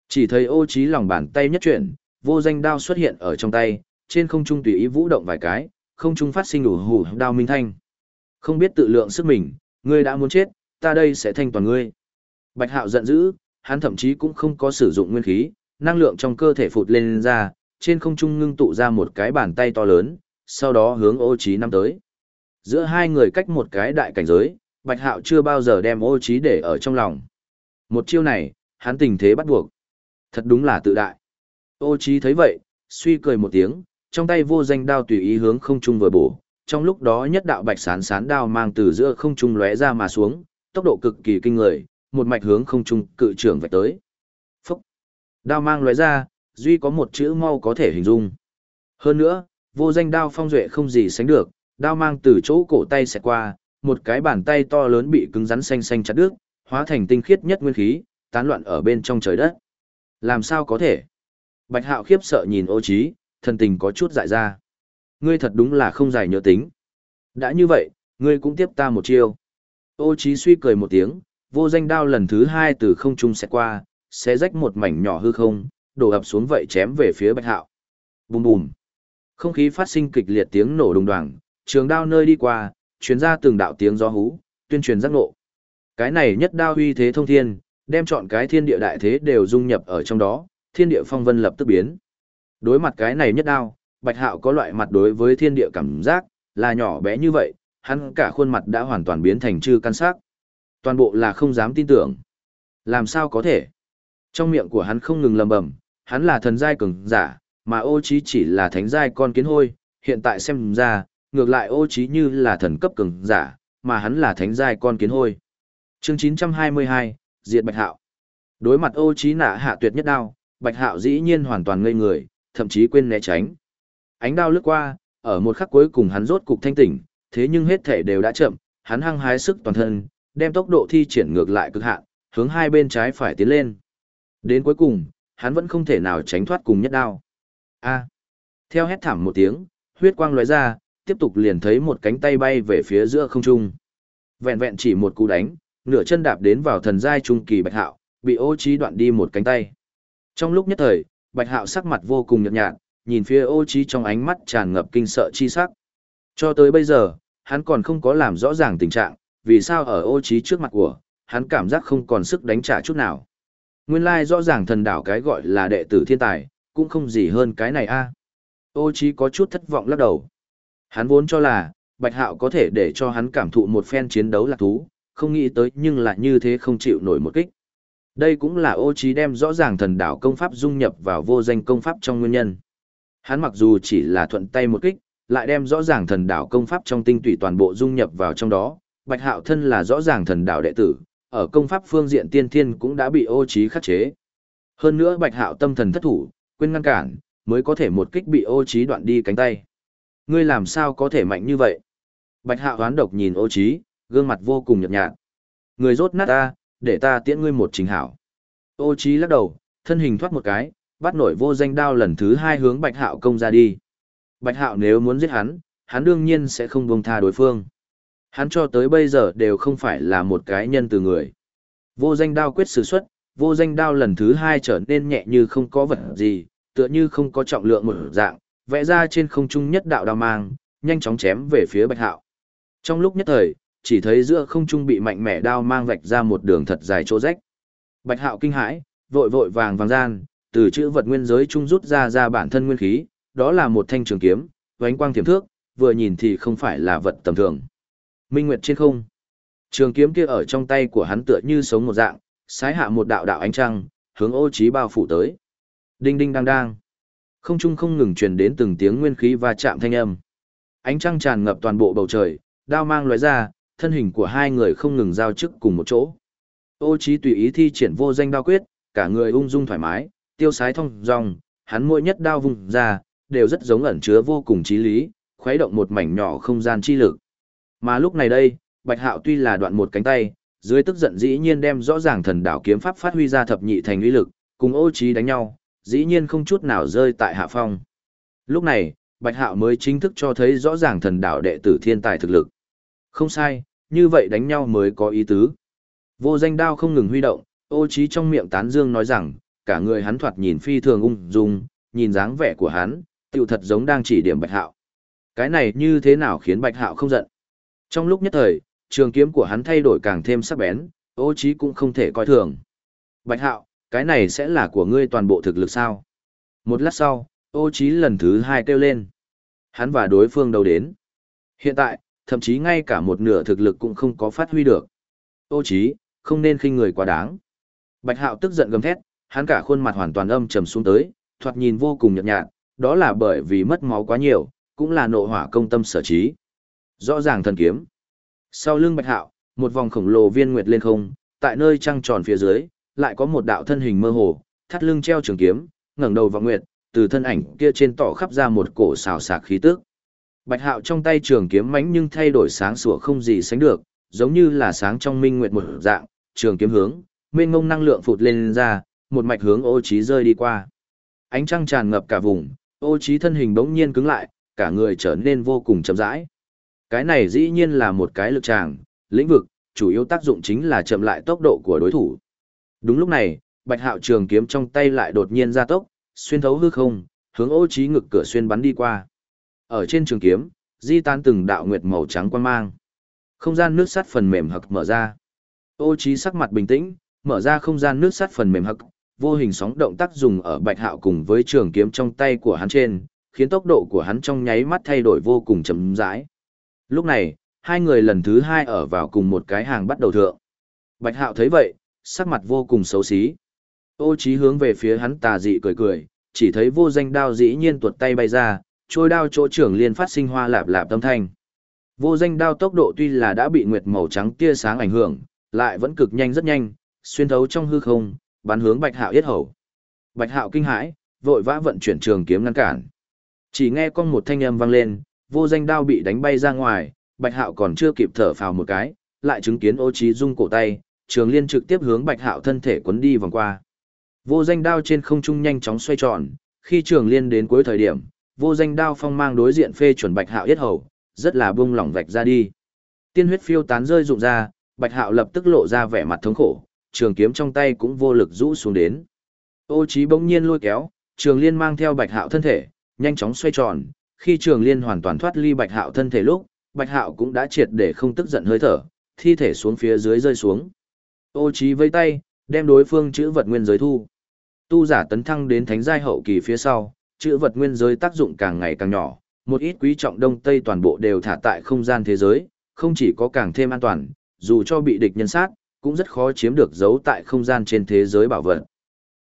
Chỉ thấy ô trí lòng bàn tay nhất chuyển, vô danh đao xuất hiện ở trong tay, trên không trung tùy ý vũ động vài cái, không trung phát sinh ủ hủ đao minh thanh. Không biết tự lượng sức mình, ngươi đã muốn chết, ta đây sẽ thanh toàn ngươi. Bạch hạo giận dữ, hắn thậm chí cũng không có sử dụng nguyên khí, năng lượng trong cơ thể phụt lên ra, trên không trung ngưng tụ ra một cái bàn tay to lớn, sau đó hướng ô trí năm tới. Giữa hai người cách một cái đại cảnh giới, Bạch Hạo chưa bao giờ đem ô trí để ở trong lòng. Một chiêu này, hắn tình thế bắt buộc. Thật đúng là tự đại. Ô trí thấy vậy, suy cười một tiếng, trong tay vô danh đao tùy ý hướng không trung vừa bổ. Trong lúc đó nhất đạo bạch sán sán đao mang từ giữa không trung lóe ra mà xuống, tốc độ cực kỳ kinh người, một mạch hướng không trung cự trưởng vạch tới. Phúc! Đao mang lóe ra, duy có một chữ mau có thể hình dung. Hơn nữa, vô danh đao phong duệ không gì sánh được, đao mang từ chỗ cổ tay xẹt qua, một cái bàn tay to lớn bị cứng rắn xanh xanh chặt đứt, hóa thành tinh khiết nhất nguyên khí, tán loạn ở bên trong trời đất. Làm sao có thể? Bạch Hạo khiếp sợ nhìn Ô Chí, thần tình có chút dại ra. Ngươi thật đúng là không giải nhớ tính. Đã như vậy, ngươi cũng tiếp ta một chiêu. Ô Chí suy cười một tiếng, vô danh đao lần thứ hai từ không trung xẹt qua, xé rách một mảnh nhỏ hư không, đổ ập xuống vậy chém về phía Bạch Hạo. Bùm bùm. Không khí phát sinh kịch liệt tiếng nổ đùng đoàng, trường đao nơi đi qua, truyền ra từng đạo tiếng gió hú, tuyên truyền giác ngộ. Cái này nhất đao uy thế thông thiên, đem chọn cái thiên địa đại thế đều dung nhập ở trong đó, thiên địa phong vân lập tức biến. Đối mặt cái này nhất đao, Bạch Hạo có loại mặt đối với thiên địa cảm giác, là nhỏ bé như vậy, hắn cả khuôn mặt đã hoàn toàn biến thành chư căn sắc. Toàn bộ là không dám tin tưởng. Làm sao có thể? Trong miệng của hắn không ngừng lầm bầm, hắn là thần giai cường giả, mà ô trí chỉ là thánh giai con kiến hôi, hiện tại xem ra, ngược lại ô trí như là thần cấp cường giả, mà hắn là thánh giai con kiến hôi. Chương 922, Diệt Bạch Hạo. Đối mặt ô trí nạ hạ tuyệt nhất đao, Bạch Hạo dĩ nhiên hoàn toàn ngây người, thậm chí quên né tránh. Ánh đao lướt qua, ở một khắc cuối cùng hắn rốt cục thanh tỉnh, thế nhưng hết thể đều đã chậm, hắn hăng hái sức toàn thân, đem tốc độ thi triển ngược lại cực hạn, hướng hai bên trái phải tiến lên. Đến cuối cùng, hắn vẫn không thể nào tránh thoát cùng nhất đao. A. Theo hét thảm một tiếng, huyết quang lóe ra, tiếp tục liền thấy một cánh tay bay về phía giữa không trung. Vẹn vẹn chỉ một cú đánh, nửa chân đạp đến vào thần giai trung kỳ Bạch Hạo, bị Ô Chí đoạn đi một cánh tay. Trong lúc nhất thời, Bạch Hạo sắc mặt vô cùng nhợt nhạt, nhìn phía Ô Chí trong ánh mắt tràn ngập kinh sợ chi sắc. Cho tới bây giờ, hắn còn không có làm rõ ràng tình trạng, vì sao ở Ô Chí trước mặt của, hắn cảm giác không còn sức đánh trả chút nào. Nguyên lai rõ ràng thần đảo cái gọi là đệ tử thiên tài, cũng không gì hơn cái này a. Ô Chí có chút thất vọng lắc đầu. Hắn vốn cho là, Bạch Hạo có thể để cho hắn cảm thụ một phen chiến đấu lạc thú, không nghĩ tới nhưng lại như thế không chịu nổi một kích. Đây cũng là ô Chí đem rõ ràng thần đảo công pháp dung nhập vào vô danh công pháp trong nguyên nhân. Hắn mặc dù chỉ là thuận tay một kích, lại đem rõ ràng thần đảo công pháp trong tinh tủy toàn bộ dung nhập vào trong đó. Bạch Hạo thân là rõ ràng thần đảo đệ tử, ở công pháp phương diện tiên thiên cũng đã bị ô trí khắc chế. Hơn nữa Bạch Hạo tâm thần thất thủ, quên ngăn cản, mới có thể một kích bị ô trí đoạn đi cánh tay. Ngươi làm sao có thể mạnh như vậy? Bạch Hạo hoán độc nhìn ô trí, gương mặt vô cùng nhợt nhạt. Người rốt nát ta, để ta tiễn ngươi một trình hảo. Ô trí lắc đầu, thân hình thoát một cái, bắt nổi vô danh đao lần thứ hai hướng Bạch Hạo công ra đi. Bạch Hạo nếu muốn giết hắn, hắn đương nhiên sẽ không buông tha đối phương. Hắn cho tới bây giờ đều không phải là một cái nhân từ người. Vô danh đao quyết sử xuất, vô danh đao lần thứ hai trở nên nhẹ như không có vật gì, tựa như không có trọng lượng một dạng, vẽ ra trên không trung nhất đạo đao mang, nhanh chóng chém về phía Bạch Hạo. Trong lúc nhất thời, chỉ thấy giữa không trung bị mạnh mẽ đao mang vạch ra một đường thật dài chỗ rách. Bạch Hạo kinh hãi, vội vội vàng vàng gian, từ chữ vật nguyên giới trung rút ra ra bản thân nguyên khí, đó là một thanh trường kiếm, vánh quang thiểm thước, vừa nhìn thì không phải là vật tầm thường. Minh Nguyệt trên không. Trường kiếm kia ở trong tay của hắn tựa như sống một dạng, sái hạ một đạo đạo ánh trăng, hướng ô trí bao phủ tới. Đinh đinh đang đang. Không trung không ngừng truyền đến từng tiếng nguyên khí va chạm thanh âm. Ánh trăng tràn ngập toàn bộ bầu trời, đao mang lóe ra, thân hình của hai người không ngừng giao chức cùng một chỗ. Ô trí tùy ý thi triển vô danh đao quyết, cả người ung dung thoải mái, tiêu sái thông dong, hắn mỗi nhất đao vùng ra, đều rất giống ẩn chứa vô cùng trí lý, khuấy động một mảnh nhỏ không gian chi lực. Mà lúc này đây, Bạch Hạo tuy là đoạn một cánh tay, dưới tức giận dĩ nhiên đem rõ ràng thần đảo kiếm pháp phát huy ra thập nhị thành uy lực, cùng ô trí đánh nhau, dĩ nhiên không chút nào rơi tại hạ phong. Lúc này, Bạch Hạo mới chính thức cho thấy rõ ràng thần đảo đệ tử thiên tài thực lực. Không sai, như vậy đánh nhau mới có ý tứ. Vô danh đao không ngừng huy động, ô trí trong miệng tán dương nói rằng, cả người hắn thoạt nhìn phi thường ung dung, nhìn dáng vẻ của hắn, tựu thật giống đang chỉ điểm Bạch Hạo. Cái này như thế nào khiến Bạch Hạo không giận? Trong lúc nhất thời, trường kiếm của hắn thay đổi càng thêm sắc bén, ô trí cũng không thể coi thường. Bạch Hạo, cái này sẽ là của ngươi toàn bộ thực lực sao? Một lát sau, Ô Chí lần thứ hai kêu lên. Hắn và đối phương đầu đến. Hiện tại, thậm chí ngay cả một nửa thực lực cũng không có phát huy được. Ô Chí, không nên khinh người quá đáng. Bạch Hạo tức giận gầm thét, hắn cả khuôn mặt hoàn toàn âm trầm xuống tới, thoạt nhìn vô cùng nhợt nhạt, đó là bởi vì mất máu quá nhiều, cũng là nộ hỏa công tâm sở trí. Rõ ràng thần kiếm. Sau lưng Bạch Hạo, một vòng khổng lồ viên nguyệt lên không, tại nơi trăng tròn phía dưới, lại có một đạo thân hình mơ hồ, thắt lưng treo trường kiếm, ngẩng đầu vào nguyệt, từ thân ảnh kia trên tỏ khắp ra một cổ xào xạc khí tức. Bạch Hạo trong tay trường kiếm mãnh nhưng thay đổi sáng sủa không gì sánh được, giống như là sáng trong minh nguyệt một dạng, trường kiếm hướng, mênh ngông năng lượng phụt lên ra, một mạch hướng Ô Chí rơi đi qua. Ánh trăng tràn ngập cả vùng, Ô Chí thân hình bỗng nhiên cứng lại, cả người trở nên vô cùng chậm rãi. Cái này dĩ nhiên là một cái lực tràng, lĩnh vực, chủ yếu tác dụng chính là chậm lại tốc độ của đối thủ. Đúng lúc này, Bạch Hạo trường kiếm trong tay lại đột nhiên gia tốc, xuyên thấu hư không, hướng Ô Chí ngực cửa xuyên bắn đi qua. Ở trên trường kiếm, di tan từng đạo nguyệt màu trắng quang mang. Không gian nước sắt phần mềm hực mở ra. Ô Chí sắc mặt bình tĩnh, mở ra không gian nước sắt phần mềm hực, vô hình sóng động tác dùng ở Bạch Hạo cùng với trường kiếm trong tay của hắn trên, khiến tốc độ của hắn trong nháy mắt thay đổi vô cùng chậm rãi. Lúc này, hai người lần thứ hai ở vào cùng một cái hàng bắt đầu thượng. Bạch Hạo thấy vậy, sắc mặt vô cùng xấu xí. Ô Chí hướng về phía hắn tà dị cười cười, chỉ thấy vô danh đao dĩ nhiên tuột tay bay ra, trôi đao chỗ trưởng liền phát sinh hoa lạp lạp âm thanh. Vô danh đao tốc độ tuy là đã bị nguyệt màu trắng tia sáng ảnh hưởng, lại vẫn cực nhanh rất nhanh, xuyên thấu trong hư không, bắn hướng Bạch Hạo yết hầu. Bạch Hạo kinh hãi, vội vã vận chuyển trường kiếm ngăn cản. Chỉ nghe con một thanh âm vang lên, vô danh đao bị đánh bay ra ngoài, Bạch Hạo còn chưa kịp thở phào một cái, lại chứng kiến Ô Chí Dung cổ tay, trường liên trực tiếp hướng Bạch Hạo thân thể quấn đi vòng qua. Vô danh đao trên không trung nhanh chóng xoay tròn, khi trường liên đến cuối thời điểm, vô danh đao phong mang đối diện phê chuẩn Bạch Hạo yết hầu, rất là bung lỏng vạch ra đi. Tiên huyết phiêu tán rơi rụng ra, Bạch Hạo lập tức lộ ra vẻ mặt thống khổ, trường kiếm trong tay cũng vô lực rũ xuống đến. Ô Chí bỗng nhiên lôi kéo, Trường Liên mang theo Bạch Hạo thân thể, nhanh chóng xoay tròn, khi Trường Liên hoàn toàn thoát ly Bạch Hạo thân thể lúc, Bạch Hạo cũng đã triệt để không tức giận hơi thở, thi thể xuống phía dưới rơi xuống. Ô Chí vây tay, đem đối phương chữ vật nguyên giới thu. Tu giả tấn thăng đến thánh giai hậu kỳ phía sau, chữ vật nguyên giới tác dụng càng ngày càng nhỏ, một ít quý trọng đông tây toàn bộ đều thả tại không gian thế giới, không chỉ có càng thêm an toàn, dù cho bị địch nhân sát, cũng rất khó chiếm được dấu tại không gian trên thế giới bảo vật.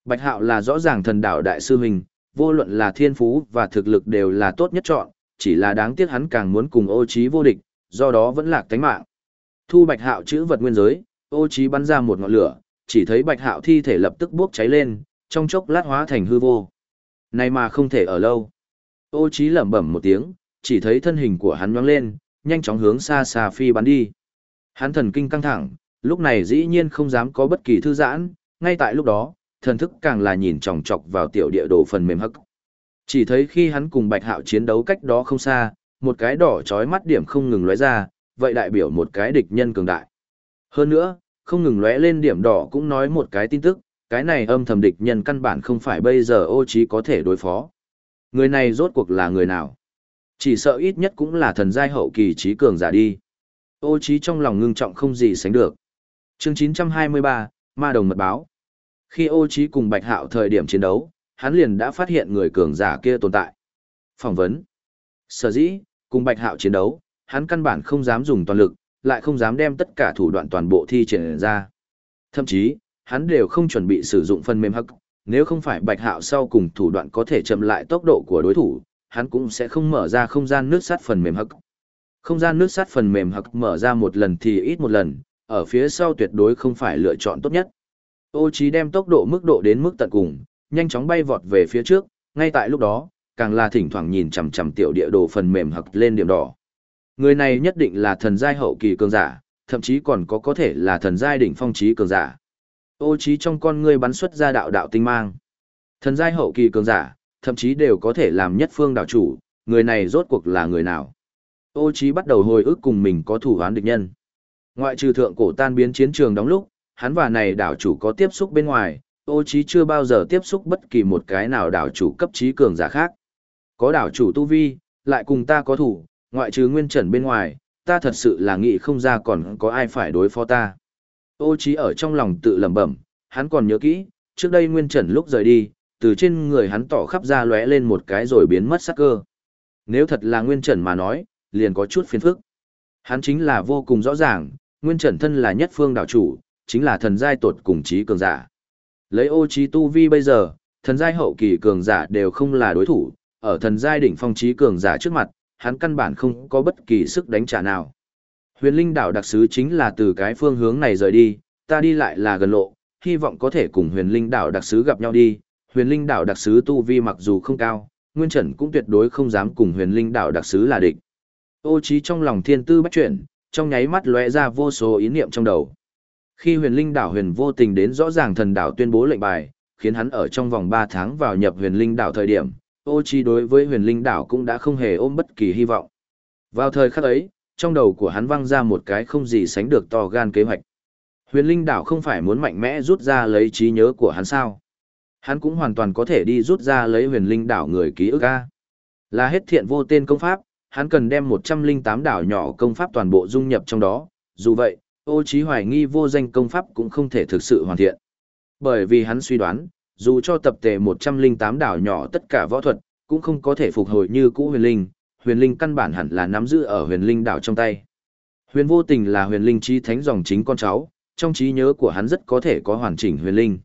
Bạch Hạo là rõ ràng thần đạo đại sư mình, vô luận là thiên phú và thực lực đều là tốt nhất chọn, chỉ là đáng tiếc hắn càng muốn cùng ô trí vô địch, do đó vẫn lạc tánh mạng. Thu Bạch Hạo chữ vật nguyên giới, ô trí bắn ra một ngọn lửa, chỉ thấy Bạch Hạo thi thể lập tức bốc cháy lên, trong chốc lát hóa thành hư vô. Này mà không thể ở lâu. Ô trí lẩm bẩm một tiếng, chỉ thấy thân hình của hắn nhoáng lên, nhanh chóng hướng xa xa phi bắn đi. Hắn thần kinh căng thẳng, lúc này dĩ nhiên không dám có bất kỳ thư giãn, ngay tại lúc đó, thần thức càng là nhìn chòng chọc vào tiểu địa đồ phần mềm hắc. Chỉ thấy khi hắn cùng Bạch Hạo chiến đấu cách đó không xa, một cái đỏ chói mắt điểm không ngừng lóe ra, vậy đại biểu một cái địch nhân cường đại. Hơn nữa, không ngừng lóe lên điểm đỏ cũng nói một cái tin tức, cái này âm thầm địch nhân căn bản không phải bây giờ ô trí có thể đối phó. Người này rốt cuộc là người nào? Chỉ sợ ít nhất cũng là thần giai hậu kỳ trí cường giả đi. Ô trí trong lòng ngưng trọng không gì sánh được. Chương 923, Ma Đồng Mật Báo. Khi ô trí cùng Bạch Hạo thời điểm chiến đấu, hắn liền đã phát hiện người cường giả kia tồn tại. Phỏng vấn. Sở dĩ, cùng Bạch Hạo chiến đấu, hắn căn bản không dám dùng toàn lực, lại không dám đem tất cả thủ đoạn toàn bộ thi triển ra. Thậm chí, hắn đều không chuẩn bị sử dụng phần mềm hắc, nếu không phải Bạch Hạo sau cùng thủ đoạn có thể chậm lại tốc độ của đối thủ, hắn cũng sẽ không mở ra không gian nước sắt phần mềm hắc. Không gian nước sắt phần mềm hắc mở ra một lần thì ít một lần, ở phía sau tuyệt đối không phải lựa chọn tốt nhất. Ô Chí đem tốc độ mức độ đến mức tận cùng, nhanh chóng bay vọt về phía trước, ngay tại lúc đó, càng là thỉnh thoảng nhìn chằm chằm tiểu địa đồ phần mềm hặc lên điểm đỏ. Người này nhất định là thần giai hậu kỳ cường giả, thậm chí còn có có thể là thần giai đỉnh phong chí cường giả. Ô Chí trong con ngươi bắn xuất ra đạo đạo tinh mang. Thần giai hậu kỳ cường giả, thậm chí đều có thể làm nhất phương đạo chủ, người này rốt cuộc là người nào? Ô Chí bắt đầu hồi ức cùng mình có thủ án địch nhân. Ngoại trừ thượng cổ tan biến chiến trường đóng lúc, hắn và này đảo chủ có tiếp xúc bên ngoài, ô trí chưa bao giờ tiếp xúc bất kỳ một cái nào đảo chủ cấp trí cường giả khác. Có đảo chủ tu vi, lại cùng ta có thủ, ngoại trừ nguyên trần bên ngoài, ta thật sự là nghĩ không ra còn có ai phải đối phó ta. Ô trí ở trong lòng tự lẩm bẩm, hắn còn nhớ kỹ, trước đây nguyên trần lúc rời đi, từ trên người hắn tỏ khắp ra lóe lên một cái rồi biến mất sắc cơ. Nếu thật là Nguyên Trần mà nói, liền có chút phiền phức. Hắn chính là vô cùng rõ ràng, Nguyên Trần thân là nhất phương đảo chủ, chính là thần giai tột cùng trí cường giả. Lấy ô trí tu vi bây giờ, thần giai hậu kỳ cường giả đều không là đối thủ, ở thần giai đỉnh phong trí cường giả trước mặt, hắn căn bản không có bất kỳ sức đánh trả nào. Huyền linh đảo đặc sứ chính là từ cái phương hướng này rời đi, ta đi lại là gần lộ, hy vọng có thể cùng huyền linh đảo đặc sứ gặp nhau đi. Huyền linh đảo đặc sứ tu vi mặc dù không cao, Nguyên Trần cũng tuyệt đối không dám cùng huyền linh đảo đặc sứ là địch. Ô trí trong lòng thiên tư bách chuyển, trong nháy mắt lóe ra vô số ý niệm trong đầu. Khi huyền linh đảo huyền vô tình đến rõ ràng thần đảo tuyên bố lệnh bài, khiến hắn ở trong vòng 3 tháng vào nhập huyền linh đảo thời điểm, ô chi đối với huyền linh đảo cũng đã không hề ôm bất kỳ hy vọng. Vào thời khắc ấy, trong đầu của hắn văng ra một cái không gì sánh được to gan kế hoạch. Huyền linh đảo không phải muốn mạnh mẽ rút ra lấy trí nhớ của hắn sao. Hắn cũng hoàn toàn có thể đi rút ra lấy huyền linh đảo người ký ức A. Là hết thiện vô tên công pháp, hắn cần đem 108 đảo nhỏ công pháp toàn bộ dung nhập trong đó, dù vậy, ô trí hoài nghi vô danh công pháp cũng không thể thực sự hoàn thiện. Bởi vì hắn suy đoán, dù cho tập tề 108 đảo nhỏ tất cả võ thuật, cũng không có thể phục hồi như cũ huyền linh, huyền linh căn bản hẳn là nắm giữ ở huyền linh đảo trong tay. Huyền vô tình là huyền linh chi thánh dòng chính con cháu, trong trí nhớ của hắn rất có thể có hoàn chỉnh huyền linh.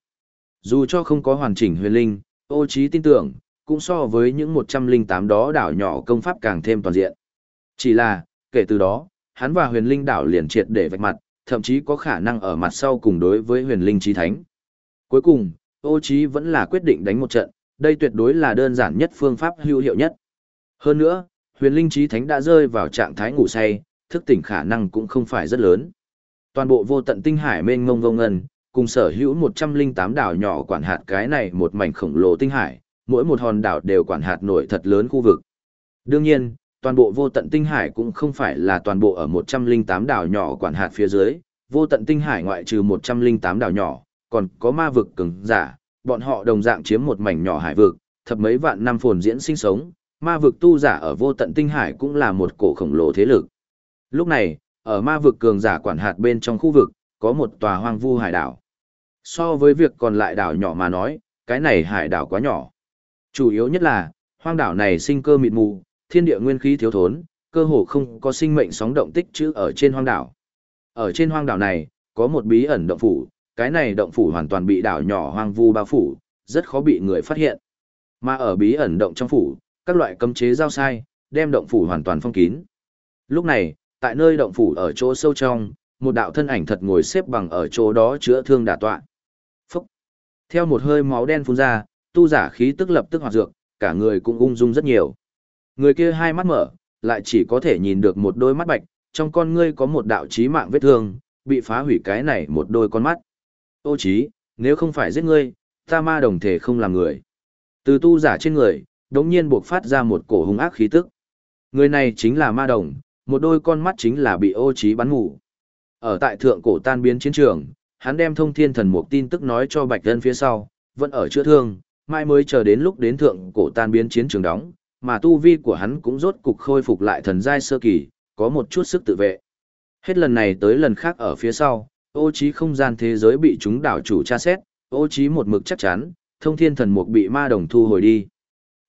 Dù cho không có hoàn chỉnh huyền linh, ô trí tin tưởng, cũng so với những 108 đó đảo nhỏ công pháp càng thêm toàn diện. Chỉ là, kể từ đó, hắn và huyền linh đảo liền triệt để vạch mặt, thậm chí có khả năng ở mặt sau cùng đối với huyền linh trí thánh. Cuối cùng, ô trí vẫn là quyết định đánh một trận, đây tuyệt đối là đơn giản nhất phương pháp hữu hiệu nhất. Hơn nữa, huyền linh trí thánh đã rơi vào trạng thái ngủ say, thức tỉnh khả năng cũng không phải rất lớn. Toàn bộ vô tận tinh hải mênh mông vô ngân, cùng sở hữu 108 đảo nhỏ quản hạt cái này một mảnh khổng lồ tinh hải, mỗi một hòn đảo đều quản hạt nổi thật lớn khu vực. Đương nhiên, toàn bộ vô tận tinh hải cũng không phải là toàn bộ ở 108 đảo nhỏ quản hạt phía dưới, vô tận tinh hải ngoại trừ 108 đảo nhỏ, còn có ma vực cứng giả, bọn họ đồng dạng chiếm một mảnh nhỏ hải vực, thập mấy vạn năm phồn diễn sinh sống, ma vực tu giả ở vô tận tinh hải cũng là một cổ khổng lồ thế lực. Lúc này, ở ma vực cường giả quản hạt bên trong khu vực, có một tòa hoang vu hải đảo. So với việc còn lại đảo nhỏ mà nói, cái này hải đảo quá nhỏ. Chủ yếu nhất là, hoang đảo này sinh cơ mịt mù, thiên địa nguyên khí thiếu thốn, cơ hồ không có sinh mệnh sóng động tích trữ ở trên hoang đảo. Ở trên hoang đảo này, có một bí ẩn động phủ, cái này động phủ hoàn toàn bị đảo nhỏ hoang vu bao phủ, rất khó bị người phát hiện. Mà ở bí ẩn động trong phủ, các loại cấm chế giao sai, đem động phủ hoàn toàn phong kín. Lúc này, tại nơi động phủ ở chỗ sâu trong, một đạo thân ảnh thật ngồi xếp bằng ở chỗ đó chữa thương đả tọa. Phúc! Theo một hơi máu đen phun ra, tu giả khí tức lập tức hoạt dược, cả người cũng ung dung rất nhiều. Người kia hai mắt mở, lại chỉ có thể nhìn được một đôi mắt bạch, trong con ngươi có một đạo chí mạng vết thương, bị phá hủy cái này một đôi con mắt. Ô chí, nếu không phải giết ngươi, ta ma đồng thể không làm người. Từ tu giả trên người, đống nhiên buộc phát ra một cổ hung ác khí tức. Người này chính là ma đồng, một đôi con mắt chính là bị ô chí bắn mù. Ở tại thượng cổ tan biến chiến trường, hắn đem thông thiên thần mục tin tức nói cho bạch thân phía sau, vẫn ở chữa thương, mai mới chờ đến lúc đến thượng cổ tan biến chiến trường đóng, mà tu vi của hắn cũng rốt cục khôi phục lại thần giai sơ kỳ, có một chút sức tự vệ. Hết lần này tới lần khác ở phía sau, ô trí không gian thế giới bị chúng đảo chủ tra xét, ô trí một mực chắc chắn, thông thiên thần mục bị ma đồng thu hồi đi.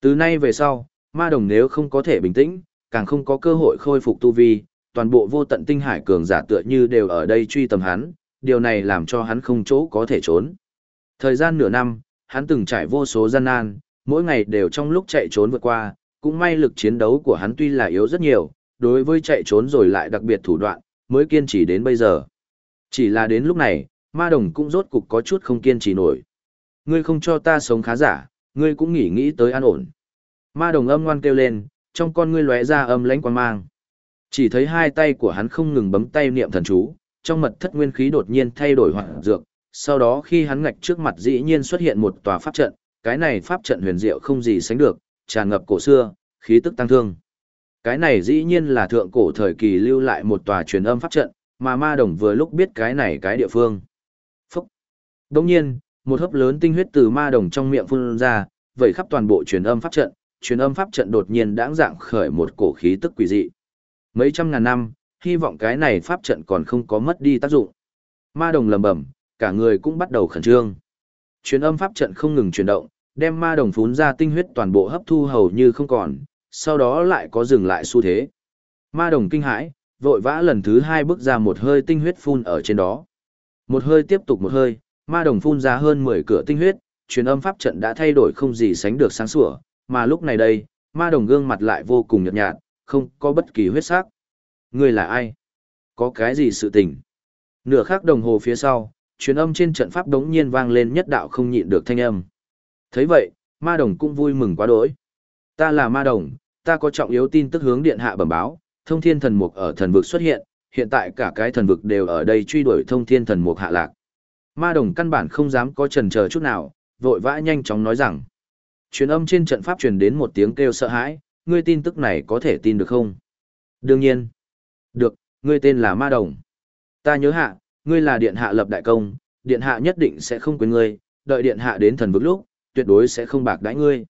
Từ nay về sau, ma đồng nếu không có thể bình tĩnh, càng không có cơ hội khôi phục tu vi, toàn bộ vô tận tinh hải cường giả tựa như đều ở đây truy tầm hắn, điều này làm cho hắn không chỗ có thể trốn. Thời gian nửa năm, hắn từng trải vô số gian nan, mỗi ngày đều trong lúc chạy trốn vượt qua, cũng may lực chiến đấu của hắn tuy là yếu rất nhiều, đối với chạy trốn rồi lại đặc biệt thủ đoạn, mới kiên trì đến bây giờ. Chỉ là đến lúc này, ma đồng cũng rốt cục có chút không kiên trì nổi. Ngươi không cho ta sống khá giả, ngươi cũng nghĩ nghĩ tới an ổn. Ma đồng âm ngoan kêu lên, trong con ngươi lóe ra âm lãnh quan mang. Chỉ thấy hai tay của hắn không ngừng bấm tay niệm thần chú, trong mật thất nguyên khí đột nhiên thay đổi hoạt dược, sau đó khi hắn ngạch trước mặt dĩ nhiên xuất hiện một tòa pháp trận, cái này pháp trận huyền diệu không gì sánh được, tràn ngập cổ xưa, khí tức tăng thương. Cái này dĩ nhiên là thượng cổ thời kỳ lưu lại một tòa truyền âm pháp trận, mà ma đồng vừa lúc biết cái này cái địa phương. Phúc! Đồng nhiên, một hớp lớn tinh huyết từ ma đồng trong miệng phun ra, vẩy khắp toàn bộ truyền âm pháp trận, truyền âm pháp trận đột nhiên đãng dạng khởi một cổ khí tức quỷ dị. Mấy trăm ngàn năm, hy vọng cái này pháp trận còn không có mất đi tác dụng. Ma đồng lầm bẩm, cả người cũng bắt đầu khẩn trương. Truyền âm pháp trận không ngừng chuyển động, đem ma đồng phún ra tinh huyết toàn bộ hấp thu hầu như không còn, sau đó lại có dừng lại xu thế. Ma đồng kinh hãi, vội vã lần thứ hai bước ra một hơi tinh huyết phun ở trên đó. Một hơi tiếp tục một hơi, ma đồng phun ra hơn 10 cửa tinh huyết, truyền âm pháp trận đã thay đổi không gì sánh được sáng sủa, mà lúc này đây, ma đồng gương mặt lại vô cùng nhợt nhạt, không có bất kỳ huyết sắc. người là ai? Có cái gì sự tình? Nửa khắc đồng hồ phía sau, truyền âm trên trận pháp đống nhiên vang lên nhất đạo không nhịn được thanh âm thấy vậy, ma đồng cũng vui mừng quá đỗi. Ta là ma đồng, ta có trọng yếu tin tức hướng điện hạ bẩm báo, thông thiên thần mục ở thần vực xuất hiện, hiện tại cả cái thần vực đều ở đây truy đuổi thông thiên thần mục hạ lạc. Ma đồng căn bản không dám có trần chờ chút nào, vội vã nhanh chóng nói rằng. Truyền âm trên trận pháp truyền đến một tiếng kêu sợ hãi, ngươi tin tức này có thể tin được không? Đương nhiên. Được, ngươi tên là Ma Đồng. Ta nhớ hạ, ngươi là điện hạ lập đại công, điện hạ nhất định sẽ không quên ngươi, đợi điện hạ đến thần vực lúc, tuyệt đối sẽ không bạc đãi ngươi.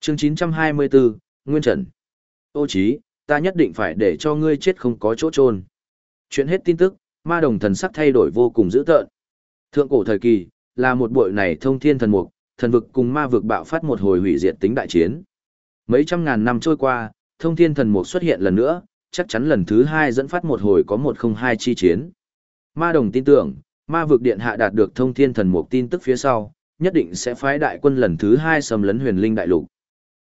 Chương 924, Nguyên Trần. Ô chí, ta nhất định phải để cho ngươi chết không có chỗ trôn. Chuyện hết tin tức, ma đồng thần sắc thay đổi vô cùng dữ tợn. Thượng cổ thời kỳ, là một buổi này thông thiên thần mục, thần vực cùng ma vực bạo phát một hồi hủy diệt tính đại chiến. Mấy trăm ngàn năm trôi qua, thông thiên thần mục xuất hiện lần nữa, chắc chắn lần thứ hai dẫn phát một hồi có một không hai chi chiến. Ma đồng tin tưởng, ma vực điện hạ đạt được thông thiên thần mục tin tức phía sau, nhất định sẽ phái đại quân lần thứ hai xâm lấn huyền linh đại lục.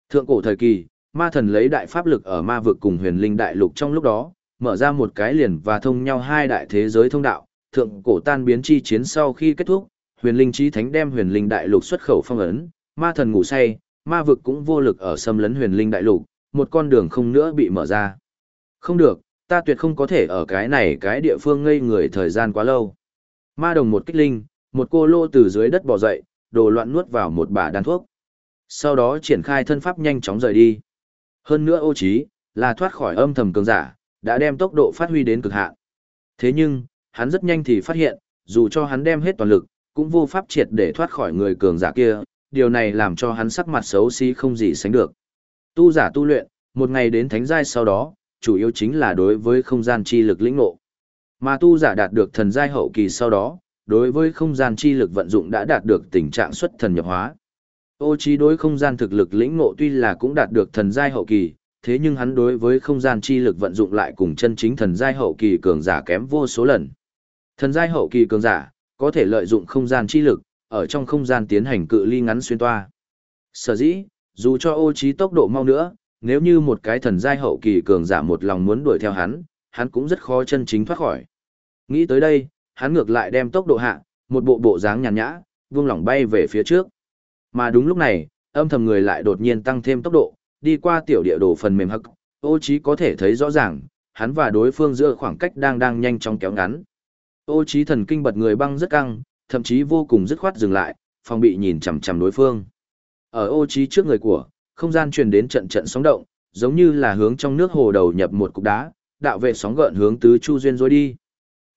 Thượng cổ thời kỳ, ma thần lấy đại pháp lực ở ma vực cùng huyền linh đại lục trong lúc đó, mở ra một cái liền và thông nhau hai đại thế giới thông đạo, thượng cổ tan biến chi chiến sau khi kết thúc, huyền linh chí thánh đem huyền linh đại lục xuất khẩu phong ấn, ma thần ngủ say, ma vực cũng vô lực ở xâm lấn huyền linh đại lục, một con đường không nữa bị mở ra. Không được, ta tuyệt không có thể ở cái này cái địa phương ngây người thời gian quá lâu. Ma đồng một kích linh, một cô lô từ dưới đất bò dậy, đồ loạn nuốt vào một bả đan thuốc. Sau đó triển khai thân pháp nhanh chóng rời đi. Hơn nữa ô trí, là thoát khỏi âm thầm cường giả, đã đem tốc độ phát huy đến cực hạn. Thế nhưng, hắn rất nhanh thì phát hiện, dù cho hắn đem hết toàn lực, cũng vô pháp triệt để thoát khỏi người cường giả kia, điều này làm cho hắn sắc mặt xấu xí không gì sánh được. Tu giả tu luyện, một ngày đến thánh giai sau đó, chủ yếu chính là đối với không gian chi lực lĩnh ngộ. Mà tu giả đạt được thần giai hậu kỳ sau đó, đối với không gian chi lực vận dụng đã đạt được tình trạng xuất thần nhập hóa. Ô trí đối không gian thực lực lĩnh ngộ tuy là cũng đạt được thần giai hậu kỳ, thế nhưng hắn đối với không gian chi lực vận dụng lại cùng chân chính thần giai hậu kỳ cường giả kém vô số lần. Thần giai hậu kỳ cường giả có thể lợi dụng không gian chi lực ở trong không gian tiến hành cự ly ngắn xuyên toa. Sở dĩ, dù cho ô trí tốc độ mau nữa, nếu như một cái thần giai hậu kỳ cường giả một lòng muốn đuổi theo hắn, hắn cũng rất khó chân chính thoát khỏi. Nghĩ tới đây, hắn ngược lại đem tốc độ hạ, một bộ bộ dáng nhàn nhã, vung lỏng bay về phía trước. Mà đúng lúc này, âm thầm người lại đột nhiên tăng thêm tốc độ, đi qua tiểu địa đồ phần mềm hắc, ô trí có thể thấy rõ ràng, hắn và đối phương giữa khoảng cách đang đang nhanh chóng kéo ngắn. Ô trí thần kinh bật người băng rất căng, thậm chí vô cùng dứt khoát dừng lại, phòng bị nhìn chằm chằm đối phương. Ở ô trí trước người của, không gian truyền đến trận trận sóng động, giống như là hướng trong nước hồ đầu nhập một cục đá, đạo vệ sóng gợn hướng tứ chu duyên rối đi.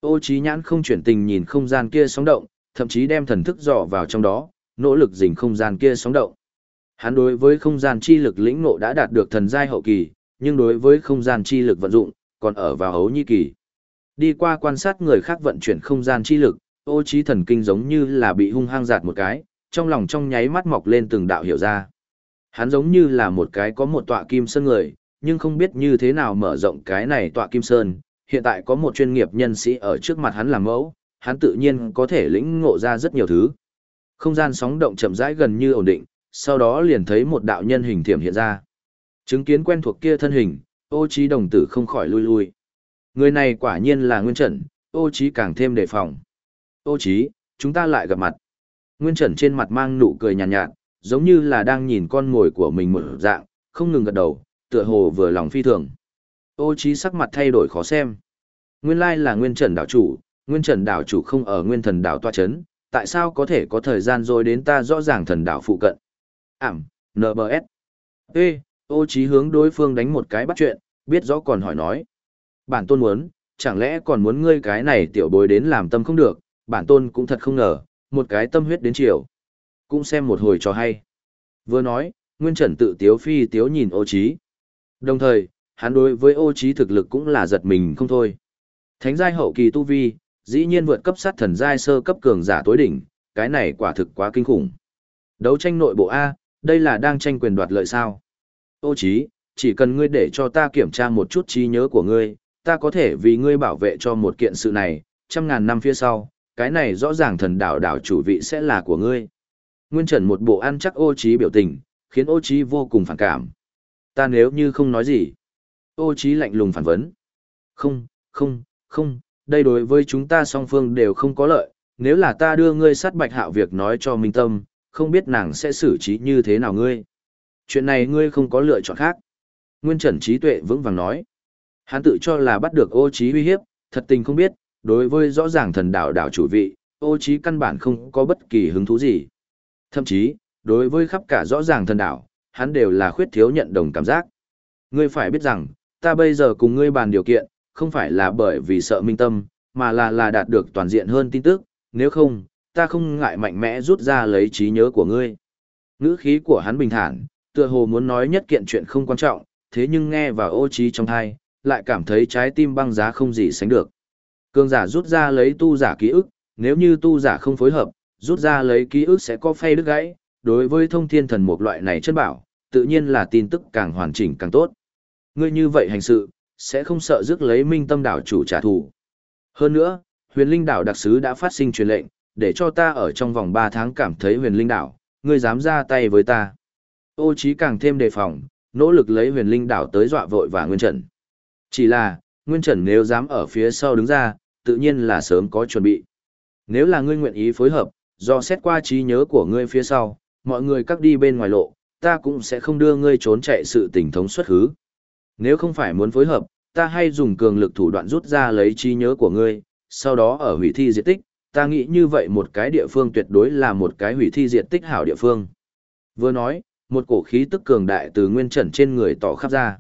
Ô trí nhãn không chuyển tình nhìn không gian kia sóng động, thậm chí đem thần thức dò vào trong đó, nỗ lực dình không gian kia sóng động. Hắn đối với không gian chi lực lĩnh ngộ đã đạt được thần giai hậu kỳ, nhưng đối với không gian chi lực vận dụng, còn ở vào hấu nhi kỳ. Đi qua quan sát người khác vận chuyển không gian chi lực, ô trí thần kinh giống như là bị hung hăng giạt một cái, trong lòng trong nháy mắt mọc lên từng đạo hiểu ra. Hắn giống như là một cái có một tọa kim sơn người, nhưng không biết như thế nào mở rộng cái này tọa kim sơn. Hiện tại có một chuyên nghiệp nhân sĩ ở trước mặt hắn làm mẫu, hắn tự nhiên có thể lĩnh ngộ ra rất nhiều thứ. Không gian sóng động chậm rãi gần như ổn định, sau đó liền thấy một đạo nhân hình thiểm hiện ra. Chứng kiến quen thuộc kia thân hình, ô trí đồng tử không khỏi lui lui. Người này quả nhiên là Nguyên Trần, ô trí càng thêm đề phòng. Ô trí, chúng ta lại gặp mặt. Nguyên Trần trên mặt mang nụ cười nhàn nhạt, nhạt, giống như là đang nhìn con ngồi của mình một dạng, không ngừng gật đầu, tựa hồ vừa lòng phi thường. Ô trí sắc mặt thay đổi khó xem. Nguyên lai là Nguyên Trần đảo chủ, Nguyên Trần đảo chủ không ở Nguyên Thần đảo tọa chấn, tại sao có thể có thời gian rồi đến ta rõ ràng thần đảo phụ cận. Ảm, NBS. Ê, ô trí hướng đối phương đánh một cái bắt chuyện, biết rõ còn hỏi nói. Bản tôn muốn, chẳng lẽ còn muốn ngươi cái này tiểu bối đến làm tâm không được, bản tôn cũng thật không ngờ, một cái tâm huyết đến chiều. Cũng xem một hồi cho hay. Vừa nói, Nguyên Trần tự tiếu phi tiếu nhìn ô trí. Đồng thời, hắn đối với ô trí thực lực cũng là giật mình không thôi. Thánh giai hậu kỳ tu vi, dĩ nhiên vượt cấp sát thần giai sơ cấp cường giả tối đỉnh, cái này quả thực quá kinh khủng. Đấu tranh nội bộ A, Đây là đang tranh quyền đoạt lợi sao? Ô chí, chỉ cần ngươi để cho ta kiểm tra một chút trí nhớ của ngươi, ta có thể vì ngươi bảo vệ cho một kiện sự này, trăm ngàn năm phía sau, cái này rõ ràng thần đảo đảo chủ vị sẽ là của ngươi. Nguyên Trần một bộ ăn chắc ô trí biểu tình, khiến ô trí vô cùng phản cảm. Ta nếu như không nói gì. Ô Chí lạnh lùng phản vấn. Không, không, không, đây đối với chúng ta song phương đều không có lợi, nếu là ta đưa ngươi sát bạch hạo việc nói cho Minh Tâm, không biết nàng sẽ xử trí như thế nào ngươi. Chuyện này ngươi không có lựa chọn khác. Nguyên Trần trí tuệ vững vàng nói. Hắn tự cho là bắt được ô Chí uy hiếp, thật tình không biết, đối với rõ ràng thần Đạo đảo chủ vị, ô Chí căn bản không có bất kỳ hứng thú gì. Thậm chí, đối với khắp cả rõ ràng thần Đạo, hắn đều là khuyết thiếu nhận đồng cảm giác. Ngươi phải biết rằng, ta bây giờ cùng ngươi bàn điều kiện, không phải là bởi vì sợ minh tâm, mà là là đạt được toàn diện hơn tin tức, nếu không, ta không ngại mạnh mẽ rút ra lấy trí nhớ của ngươi. Ngữ khí của hắn bình thản, tựa hồ muốn nói nhất kiện chuyện không quan trọng, thế nhưng nghe vào ô trí trong thai, lại cảm thấy trái tim băng giá không gì sánh được. Cương giả rút ra lấy tu giả ký ức, nếu như tu giả không phối hợp, rút ra lấy ký ức sẽ có phay đứt gãy, đối với thông thiên thần một loại này chân bảo, tự nhiên là tin tức càng hoàn chỉnh càng tốt. Ngươi như vậy hành sự, sẽ không sợ rước lấy minh tâm đảo chủ trả thù. Hơn nữa, huyền linh đảo đặc sứ đã phát sinh truyền lệnh, để cho ta ở trong vòng 3 tháng cảm thấy huyền linh đảo, ngươi dám ra tay với ta. Ô trí càng thêm đề phòng, nỗ lực lấy huyền linh đảo tới dọa vội và nguyên trần. Chỉ là, nguyên trần nếu dám ở phía sau đứng ra, tự nhiên là sớm có chuẩn bị. Nếu là ngươi nguyện ý phối hợp, do xét qua trí nhớ của ngươi phía sau, mọi người cắt đi bên ngoài lộ, ta cũng sẽ không đưa ngươi trốn chạy sự tình thống xuất hứ. Nếu không phải muốn phối hợp, ta hay dùng cường lực thủ đoạn rút ra lấy trí nhớ của ngươi, sau đó ở hủy thi diệt tích, ta nghĩ như vậy một cái địa phương tuyệt đối là một cái hủy thi diệt tích hảo địa phương. Vừa nói, một cổ khí tức cường đại từ nguyên trần trên người tỏ khắp ra.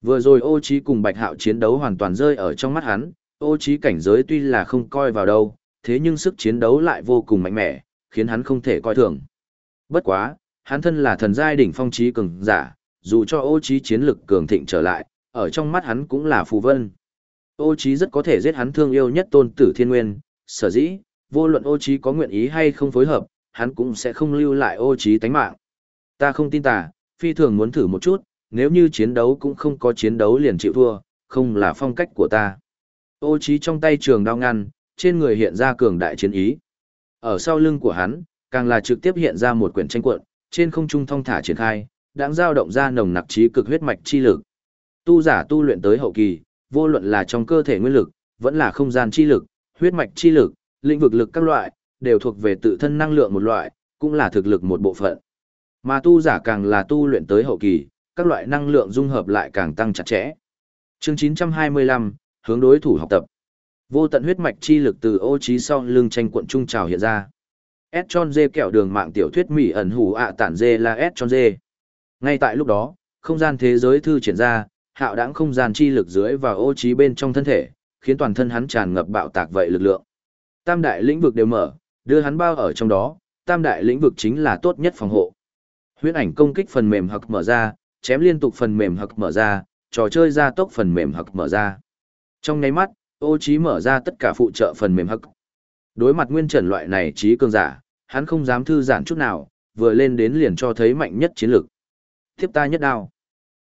Vừa rồi ô trí cùng bạch hạo chiến đấu hoàn toàn rơi ở trong mắt hắn, ô trí cảnh giới tuy là không coi vào đâu, thế nhưng sức chiến đấu lại vô cùng mạnh mẽ, khiến hắn không thể coi thường. Bất quá, hắn thân là thần giai đỉnh phong trí cường giả, dù cho ô trí chiến lực cường thịnh trở lại, ở trong mắt hắn cũng là phù vân. Ô trí rất có thể giết hắn thương yêu nhất tôn tử thiên nguyên, sở dĩ, vô luận ô trí có nguyện ý hay không phối hợp, hắn cũng sẽ không lưu lại ô trí tánh mạng. Ta không tin tà, phi thường muốn thử một chút, nếu như chiến đấu cũng không có chiến đấu liền chịu thua, không là phong cách của ta. Ô trí trong tay trường đao ngăn, trên người hiện ra cường đại chiến ý. Ở sau lưng của hắn, càng là trực tiếp hiện ra một quyển tranh cuộn, trên không trung thong thả triển khai, đang dao động ra nồng nặc trí cực huyết mạch chi lực. Tu giả tu luyện tới hậu kỳ, vô luận là trong cơ thể nguyên lực, vẫn là không gian chi lực, huyết mạch chi lực, lĩnh vực lực các loại, đều thuộc về tự thân năng lượng một loại, cũng là thực lực một bộ phận. Mà tu giả càng là tu luyện tới hậu kỳ, các loại năng lượng dung hợp lại càng tăng chặt chẽ. Chương 925, hướng đối thủ học tập. Vô tận huyết mạch chi lực từ ô trí sau lưng tranh cuộn trung trào hiện ra. S tròn dê kẹo đường mạng tiểu thuyết mỹ ẩn hủ ạ tản dê là S tròn dê. Ngay tại lúc đó, không gian thế giới thư triển ra, hạo đãng không gian chi lực dưới và ô trí bên trong thân thể, khiến toàn thân hắn tràn ngập bạo tạc vậy lực lượng. Tam đại lĩnh vực đều mở, đưa hắn bao ở trong đó, tam đại lĩnh vực chính là tốt nhất phòng hộ. Huyễn ảnh công kích phần mềm hặc mở ra, chém liên tục phần mềm hặc mở ra, trò chơi gia tốc phần mềm hặc mở ra. Trong nháy mắt, ô trí mở ra tất cả phụ trợ phần mềm hặc. Đối mặt nguyên trần loại này trí cường giả, hắn không dám thư giãn chút nào, vừa lên đến liền cho thấy mạnh nhất chiến lực. Tiếp ta nhất đao.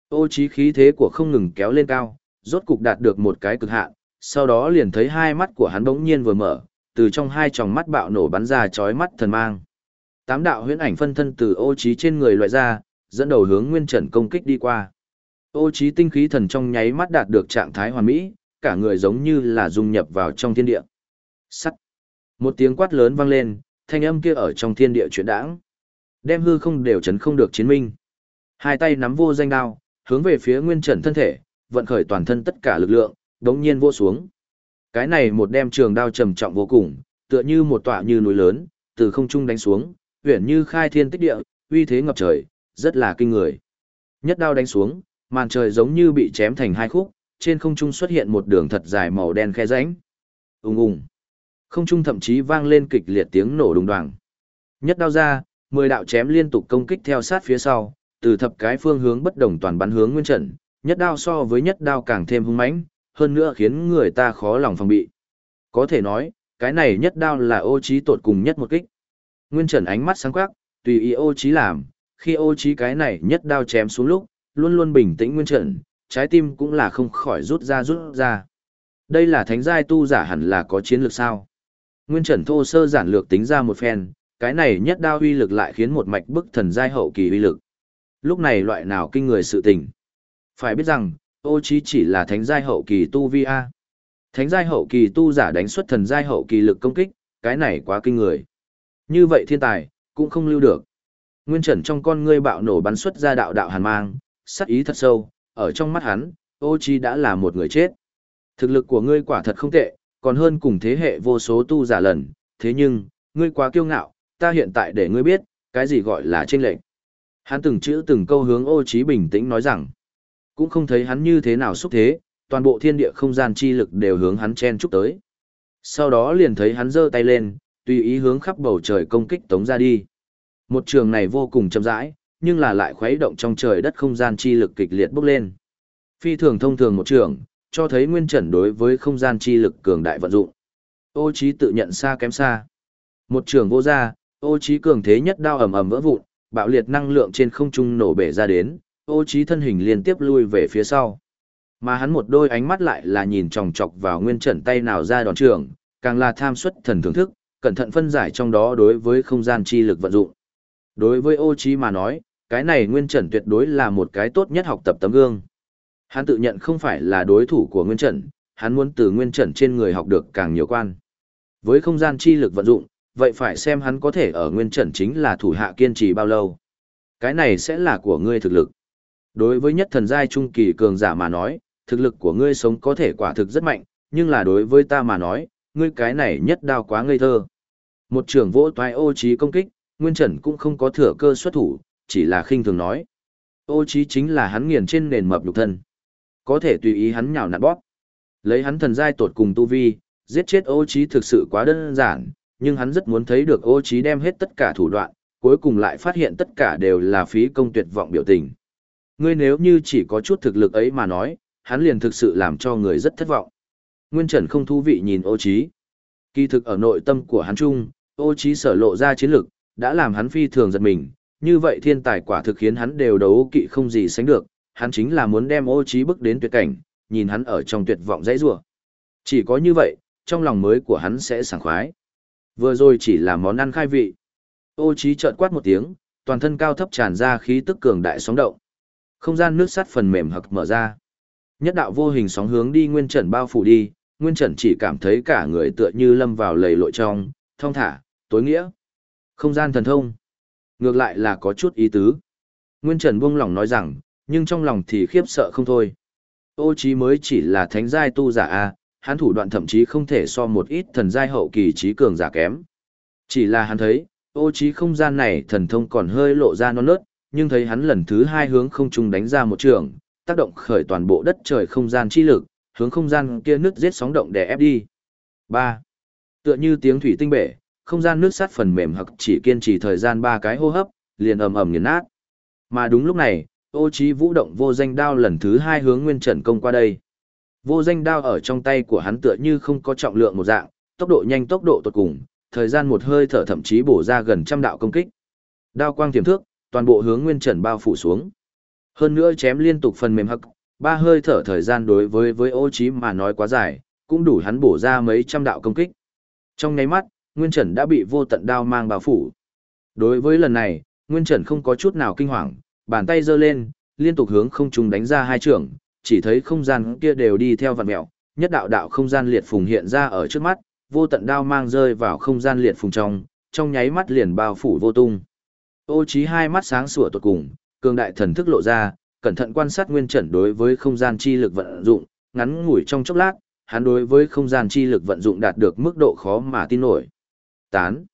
Ô trí khí thế của không ngừng kéo lên cao, rốt cục đạt được một cái cực hạn, sau đó liền thấy hai mắt của hắn bỗng nhiên vừa mở, từ trong hai tròng mắt bạo nổ bắn ra chói mắt thần mang. Tám đạo huyễn ảnh phân thân từ ô trí trên người loại ra, dẫn đầu hướng nguyên trần công kích đi qua. Ô trí tinh khí thần trong nháy mắt đạt được trạng thái hoàn mỹ, cả người giống như là dung nhập vào trong thiên địa. Sắt. Một tiếng quát lớn vang lên, thanh âm kia ở trong thiên địa chuyển đãng. Đem hư không đều chấn không được chiến minh. Hai tay nắm vô danh đao, hướng về phía nguyên trần thân thể, vận khởi toàn thân tất cả lực lượng, đống nhiên vô xuống. Cái này một đem trường đao trầm trọng vô cùng, tựa như một tọa như núi lớn, từ không trung đánh xuống, uyển như khai thiên tích địa, uy thế ngập trời, rất là kinh người. Nhất đao đánh xuống, màn trời giống như bị chém thành hai khúc, trên không trung xuất hiện một đường thật dài màu đen khe rãnh. Ùng ùng. Không trung thậm chí vang lên kịch liệt tiếng nổ đùng đoàng. Nhất đao ra, mười đạo chém liên tục công kích theo sát phía sau, từ thập cái phương hướng bất đồng toàn bắn hướng nguyên trận, nhất đao so với nhất đao càng thêm hung mãnh, hơn nữa khiến người ta khó lòng phòng bị. Có thể nói, cái này nhất đao là ô trí tột cùng nhất một kích. Nguyên Trần ánh mắt sáng quắc, tùy ý ô trí làm, khi ô trí cái này nhất đao chém xuống lúc, luôn luôn bình tĩnh nguyên trận, trái tim cũng là không khỏi rút ra rút ra. Đây là thánh giai tu giả hẳn là có chiến lược sao. Nguyên trận thô sơ giản lược tính ra một phen, cái này nhất đao uy lực lại khiến một mạch bức thần giai hậu kỳ uy lực. Lúc này loại nào kinh người sự tình. Phải biết rằng, ô chí chỉ là thánh giai hậu kỳ tu vi A. Thánh giai hậu kỳ tu giả đánh xuất thần giai hậu kỳ lực công kích, cái này quá kinh người. Như vậy thiên tài, cũng không lưu được. Nguyên trần trong con ngươi bạo nổ bắn xuất ra đạo đạo hàn mang, sắc ý thật sâu, ở trong mắt hắn, ô chi đã là một người chết. Thực lực của ngươi quả thật không tệ, còn hơn cùng thế hệ vô số tu giả lần, thế nhưng, ngươi quá kiêu ngạo, ta hiện tại để ngươi biết, cái gì gọi là chênh lệnh. Hắn từng chữ từng câu hướng ô trí bình tĩnh nói rằng, cũng không thấy hắn như thế nào xúc thế, toàn bộ thiên địa không gian chi lực đều hướng hắn chen chúc tới. Sau đó liền thấy hắn giơ tay lên, tùy ý hướng khắp bầu trời công kích tống ra đi. Một trường này vô cùng chậm rãi, nhưng là lại khuấy động trong trời đất không gian chi lực kịch liệt bốc lên. Phi thường thông thường một trường, cho thấy nguyên trần đối với không gian chi lực cường đại vận dụng. Ô trí tự nhận xa kém xa. Một trường vô ra, ô trí cường thế nhất đao ầm ầm vỡ vụn, bạo liệt năng lượng trên không trung nổ bể ra đến, ô trí thân hình liên tiếp lui về phía sau. Mà hắn một đôi ánh mắt lại là nhìn chòng chọc vào nguyên trần tay nào ra đòn trường, càng là tham suất thần thưởng thức, cẩn thận phân giải trong đó đối với không gian chi lực vận dụng. Đối với ô trí mà nói, cái này nguyên trần tuyệt đối là một cái tốt nhất học tập tấm gương. Hắn tự nhận không phải là đối thủ của nguyên trần, hắn muốn từ nguyên trần trên người học được càng nhiều quan. Với không gian chi lực vận dụng, vậy phải xem hắn có thể ở nguyên trần chính là thủ hạ kiên trì bao lâu. Cái này sẽ là của ngươi thực lực. Đối với nhất thần giai trung kỳ cường giả mà nói, thực lực của ngươi sống có thể quả thực rất mạnh, nhưng là đối với ta mà nói, ngươi cái này nhất đao quá ngây thơ. Một trưởng vỗ toái ô trí công kích, Nguyên Trần cũng không có thừa cơ xuất thủ, chỉ là khinh thường nói. Ô trí chính là hắn nghiền trên nền mập nhục thân. Có thể tùy ý hắn nhào nặn bóp. Lấy hắn thần giai tột cùng tu vi, giết chết ô trí thực sự quá đơn giản, nhưng hắn rất muốn thấy được ô trí đem hết tất cả thủ đoạn, cuối cùng lại phát hiện tất cả đều là phí công tuyệt vọng biểu tình. Ngươi nếu như chỉ có chút thực lực ấy mà nói, hắn liền thực sự làm cho người rất thất vọng. Nguyên Trần không thú vị nhìn ô trí. Kỳ thực ở nội tâm của hắn chung, ô trí sở lộ ra chiến lực, đã làm hắn phi thường giật mình, như vậy thiên tài quả thực khiến hắn đều đấu kỵ không gì sánh được, hắn chính là muốn đem ô trí bước đến tuyệt cảnh, nhìn hắn ở trong tuyệt vọng dãy rủa. Chỉ có như vậy, trong lòng mới của hắn sẽ sảng khoái. Vừa rồi chỉ là món ăn khai vị. Ô trí chợt quát một tiếng, toàn thân cao thấp tràn ra khí tức cường đại sóng động. Không gian nước sắt phần mềm hực mở ra. Nhất đạo vô hình sóng hướng đi nguyên trần bao phủ đi, nguyên trần chỉ cảm thấy cả người tựa như lâm vào lầy lội trong, thông thả, tối nghĩa. Không gian thần thông. Ngược lại là có chút ý tứ. Nguyên Trần buông lòng nói rằng, nhưng trong lòng thì khiếp sợ không thôi. Ô trí mới chỉ là thánh giai tu giả A, hắn thủ đoạn thậm chí không thể so một ít thần giai hậu kỳ trí cường giả kém. Chỉ là hắn thấy, ô trí không gian này thần thông còn hơi lộ ra non nớt, nhưng thấy hắn lần thứ hai hướng không trung đánh ra một trường, tác động khởi toàn bộ đất trời không gian chi lực, hướng không gian kia nứt giết sóng động để ép đi. 3. Tựa như tiếng thủy tinh bể, không gian nước sắt phần mềm hoặc chỉ kiên trì thời gian ba cái hô hấp, liền ầm ầm nghiền nát. Mà đúng lúc này, ô trí vũ động vô danh đao lần thứ hai hướng nguyên trần công qua đây. Vô danh đao ở trong tay của hắn tựa như không có trọng lượng một dạng, tốc độ nhanh tốc độ tột cùng, thời gian một hơi thở thậm chí bổ ra gần trăm đạo công kích. Đao quang tiềm thước, toàn bộ hướng nguyên trần bao phủ xuống. Hơn nữa chém liên tục phần mềm hắc, ba hơi thở thời gian đối với với ô chí mà nói quá dài, cũng đủ hắn bổ ra mấy trăm đạo công kích. Trong nháy mắt, Nguyên Trần đã bị vô tận đao mang bao phủ. Đối với lần này, Nguyên Trần không có chút nào kinh hoàng, bàn tay giơ lên, liên tục hướng không trung đánh ra hai trường, chỉ thấy không gian kia đều đi theo vạn mèo, nhất đạo đạo không gian liệt phùng hiện ra ở trước mắt, vô tận đao mang rơi vào không gian liệt phùng trong, trong nháy mắt liền bao phủ vô tung. Ô Chí hai mắt sáng sủa tuột cùng, cường đại thần thức lộ ra, cẩn thận quan sát Nguyên Trần đối với không gian chi lực vận dụng, ngắn ngủi trong chốc lát, hắn đối với không gian chi lực vận dụng đạt được mức độ khó mà tin nổi. Tán.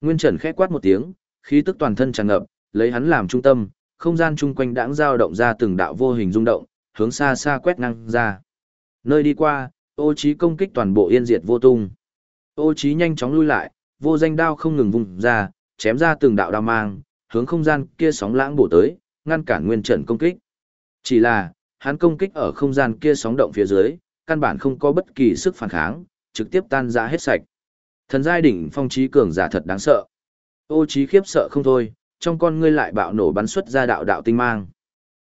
Nguyên Trần khẽ quát một tiếng, khí tức toàn thân tràn ngập, lấy hắn làm trung tâm, không gian chung quanh đãng dao động ra từng đạo vô hình rung động, hướng xa xa quét ngang ra. Nơi đi qua, ô trí công kích toàn bộ yên diệt vô tung. Ô trí nhanh chóng lui lại, vô danh đao không ngừng vùng ra, chém ra từng đạo đao mang, hướng không gian kia sóng lãng bổ tới, ngăn cản Nguyên trận công kích. Chỉ là, hắn công kích ở không gian kia sóng động phía dưới, căn bản không có bất kỳ sức phản kháng, trực tiếp tan rã hết sạch. Thần giai đỉnh phong trí cường giả thật đáng sợ. Ô trí khiếp sợ không thôi, trong con ngươi lại bạo nổ bắn xuất ra đạo đạo tinh mang.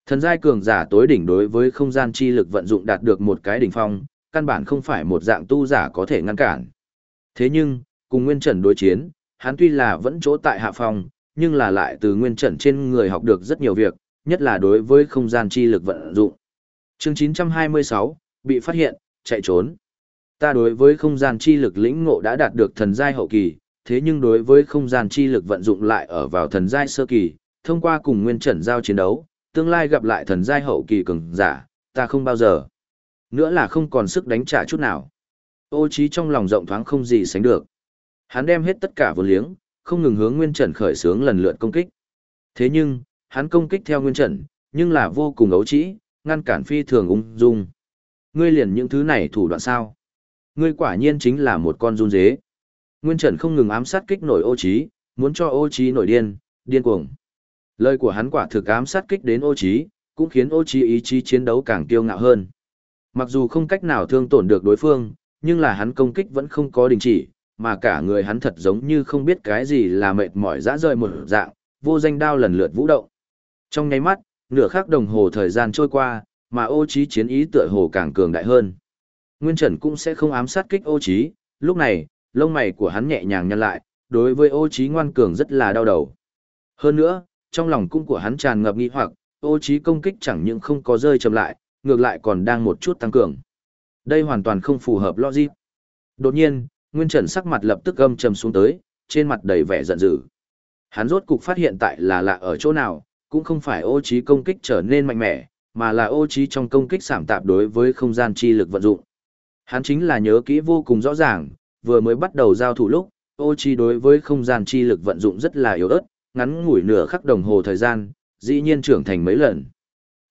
Thần giai cường giả tối đỉnh đối với không gian chi lực vận dụng đạt được một cái đỉnh phong, căn bản không phải một dạng tu giả có thể ngăn cản. Thế nhưng, cùng Nguyên Trần đối chiến, hắn tuy là vẫn chỗ tại hạ phong, nhưng là lại từ Nguyên Trần trên người học được rất nhiều việc, nhất là đối với không gian chi lực vận dụng. Chương 926, bị phát hiện, chạy trốn. Ta đối với không gian chi lực lĩnh ngộ đã đạt được thần giai hậu kỳ, thế nhưng đối với không gian chi lực vận dụng lại ở vào thần giai sơ kỳ, thông qua cùng Nguyên Trần giao chiến đấu, tương lai gặp lại thần giai hậu kỳ cường giả, ta không bao giờ. Nữa là không còn sức đánh trả chút nào. Ô trí trong lòng rộng thoáng không gì sánh được. Hắn đem hết tất cả vô liếng, không ngừng hướng Nguyên Trần khởi sướng lần lượt công kích. Thế nhưng, hắn công kích theo Nguyên Trần, nhưng là vô cùng ấu trĩ, ngăn cản phi thường ung dung. Ngươi liền những thứ này thủ đoạn sao? Ngươi quả nhiên chính là một con run dế. Nguyên Trần không ngừng ám sát kích nổi ô trí, muốn cho ô trí nổi điên, điên cuồng. Lời của hắn quả thực ám sát kích đến ô trí, cũng khiến ô trí ý chí chiến đấu càng kiêu ngạo hơn. Mặc dù không cách nào thương tổn được đối phương, nhưng là hắn công kích vẫn không có đình chỉ, mà cả người hắn thật giống như không biết cái gì là mệt mỏi dã rời một dạng, vô danh đao lần lượt vũ động. Trong nháy mắt, nửa khắc đồng hồ thời gian trôi qua, mà ô trí chiến ý tựa hồ càng cường đại hơn. Nguyên Trần cũng sẽ không ám sát kích ô trí, lúc này, lông mày của hắn nhẹ nhàng nhăn lại, đối với ô trí ngoan cường rất là đau đầu. Hơn nữa, trong lòng cũng của hắn tràn ngập nghi hoặc, ô trí công kích chẳng những không có rơi chậm lại, ngược lại còn đang một chút tăng cường. Đây hoàn toàn không phù hợp logic. Đột nhiên, Nguyên Trần sắc mặt lập tức âm trầm xuống tới, trên mặt đầy vẻ giận dữ. Hắn rốt cục phát hiện tại là lạ ở chỗ nào, cũng không phải ô trí công kích trở nên mạnh mẽ, mà là ô trí trong công kích giảm tạp đối với không gian chi lực vận dụng. Hắn chính là nhớ kỹ vô cùng rõ ràng, vừa mới bắt đầu giao thủ lúc, ô trí đối với không gian chi lực vận dụng rất là yếu ớt, ngắn ngủi nửa khắc đồng hồ thời gian, dĩ nhiên trưởng thành mấy lần.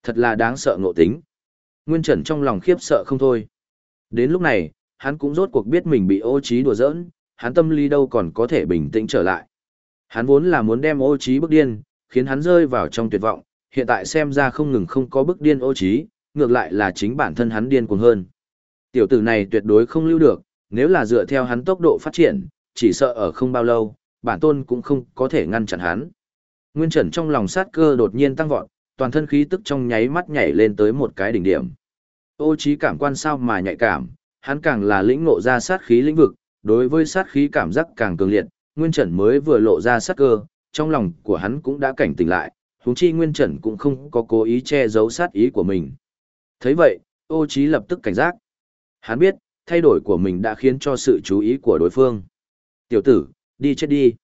Thật là đáng sợ ngộ tính. Nguyên Trần trong lòng khiếp sợ không thôi. Đến lúc này, hắn cũng rốt cuộc biết mình bị ô trí đùa giỡn, hắn tâm lý đâu còn có thể bình tĩnh trở lại. Hắn vốn là muốn đem ô trí bức điên, khiến hắn rơi vào trong tuyệt vọng, hiện tại xem ra không ngừng không có bức điên ô trí, ngược lại là chính bản thân hắn điên cuồng hơn. Tiểu tử này tuyệt đối không lưu được, nếu là dựa theo hắn tốc độ phát triển, chỉ sợ ở không bao lâu, bản tôn cũng không có thể ngăn chặn hắn. Nguyên Trần trong lòng sát cơ đột nhiên tăng vọt, toàn thân khí tức trong nháy mắt nhảy lên tới một cái đỉnh điểm. Ô trí cảm quan sao mà nhạy cảm, hắn càng là lĩnh ngộ ra sát khí lĩnh vực, đối với sát khí cảm giác càng cường liệt, Nguyên Trần mới vừa lộ ra sát cơ, trong lòng của hắn cũng đã cảnh tỉnh lại, huống chi Nguyên Trần cũng không có cố ý che giấu sát ý của mình. Thấy vậy, ô trí lập tức cảnh giác. Hắn biết, thay đổi của mình đã khiến cho sự chú ý của đối phương. Tiểu tử, đi chết đi.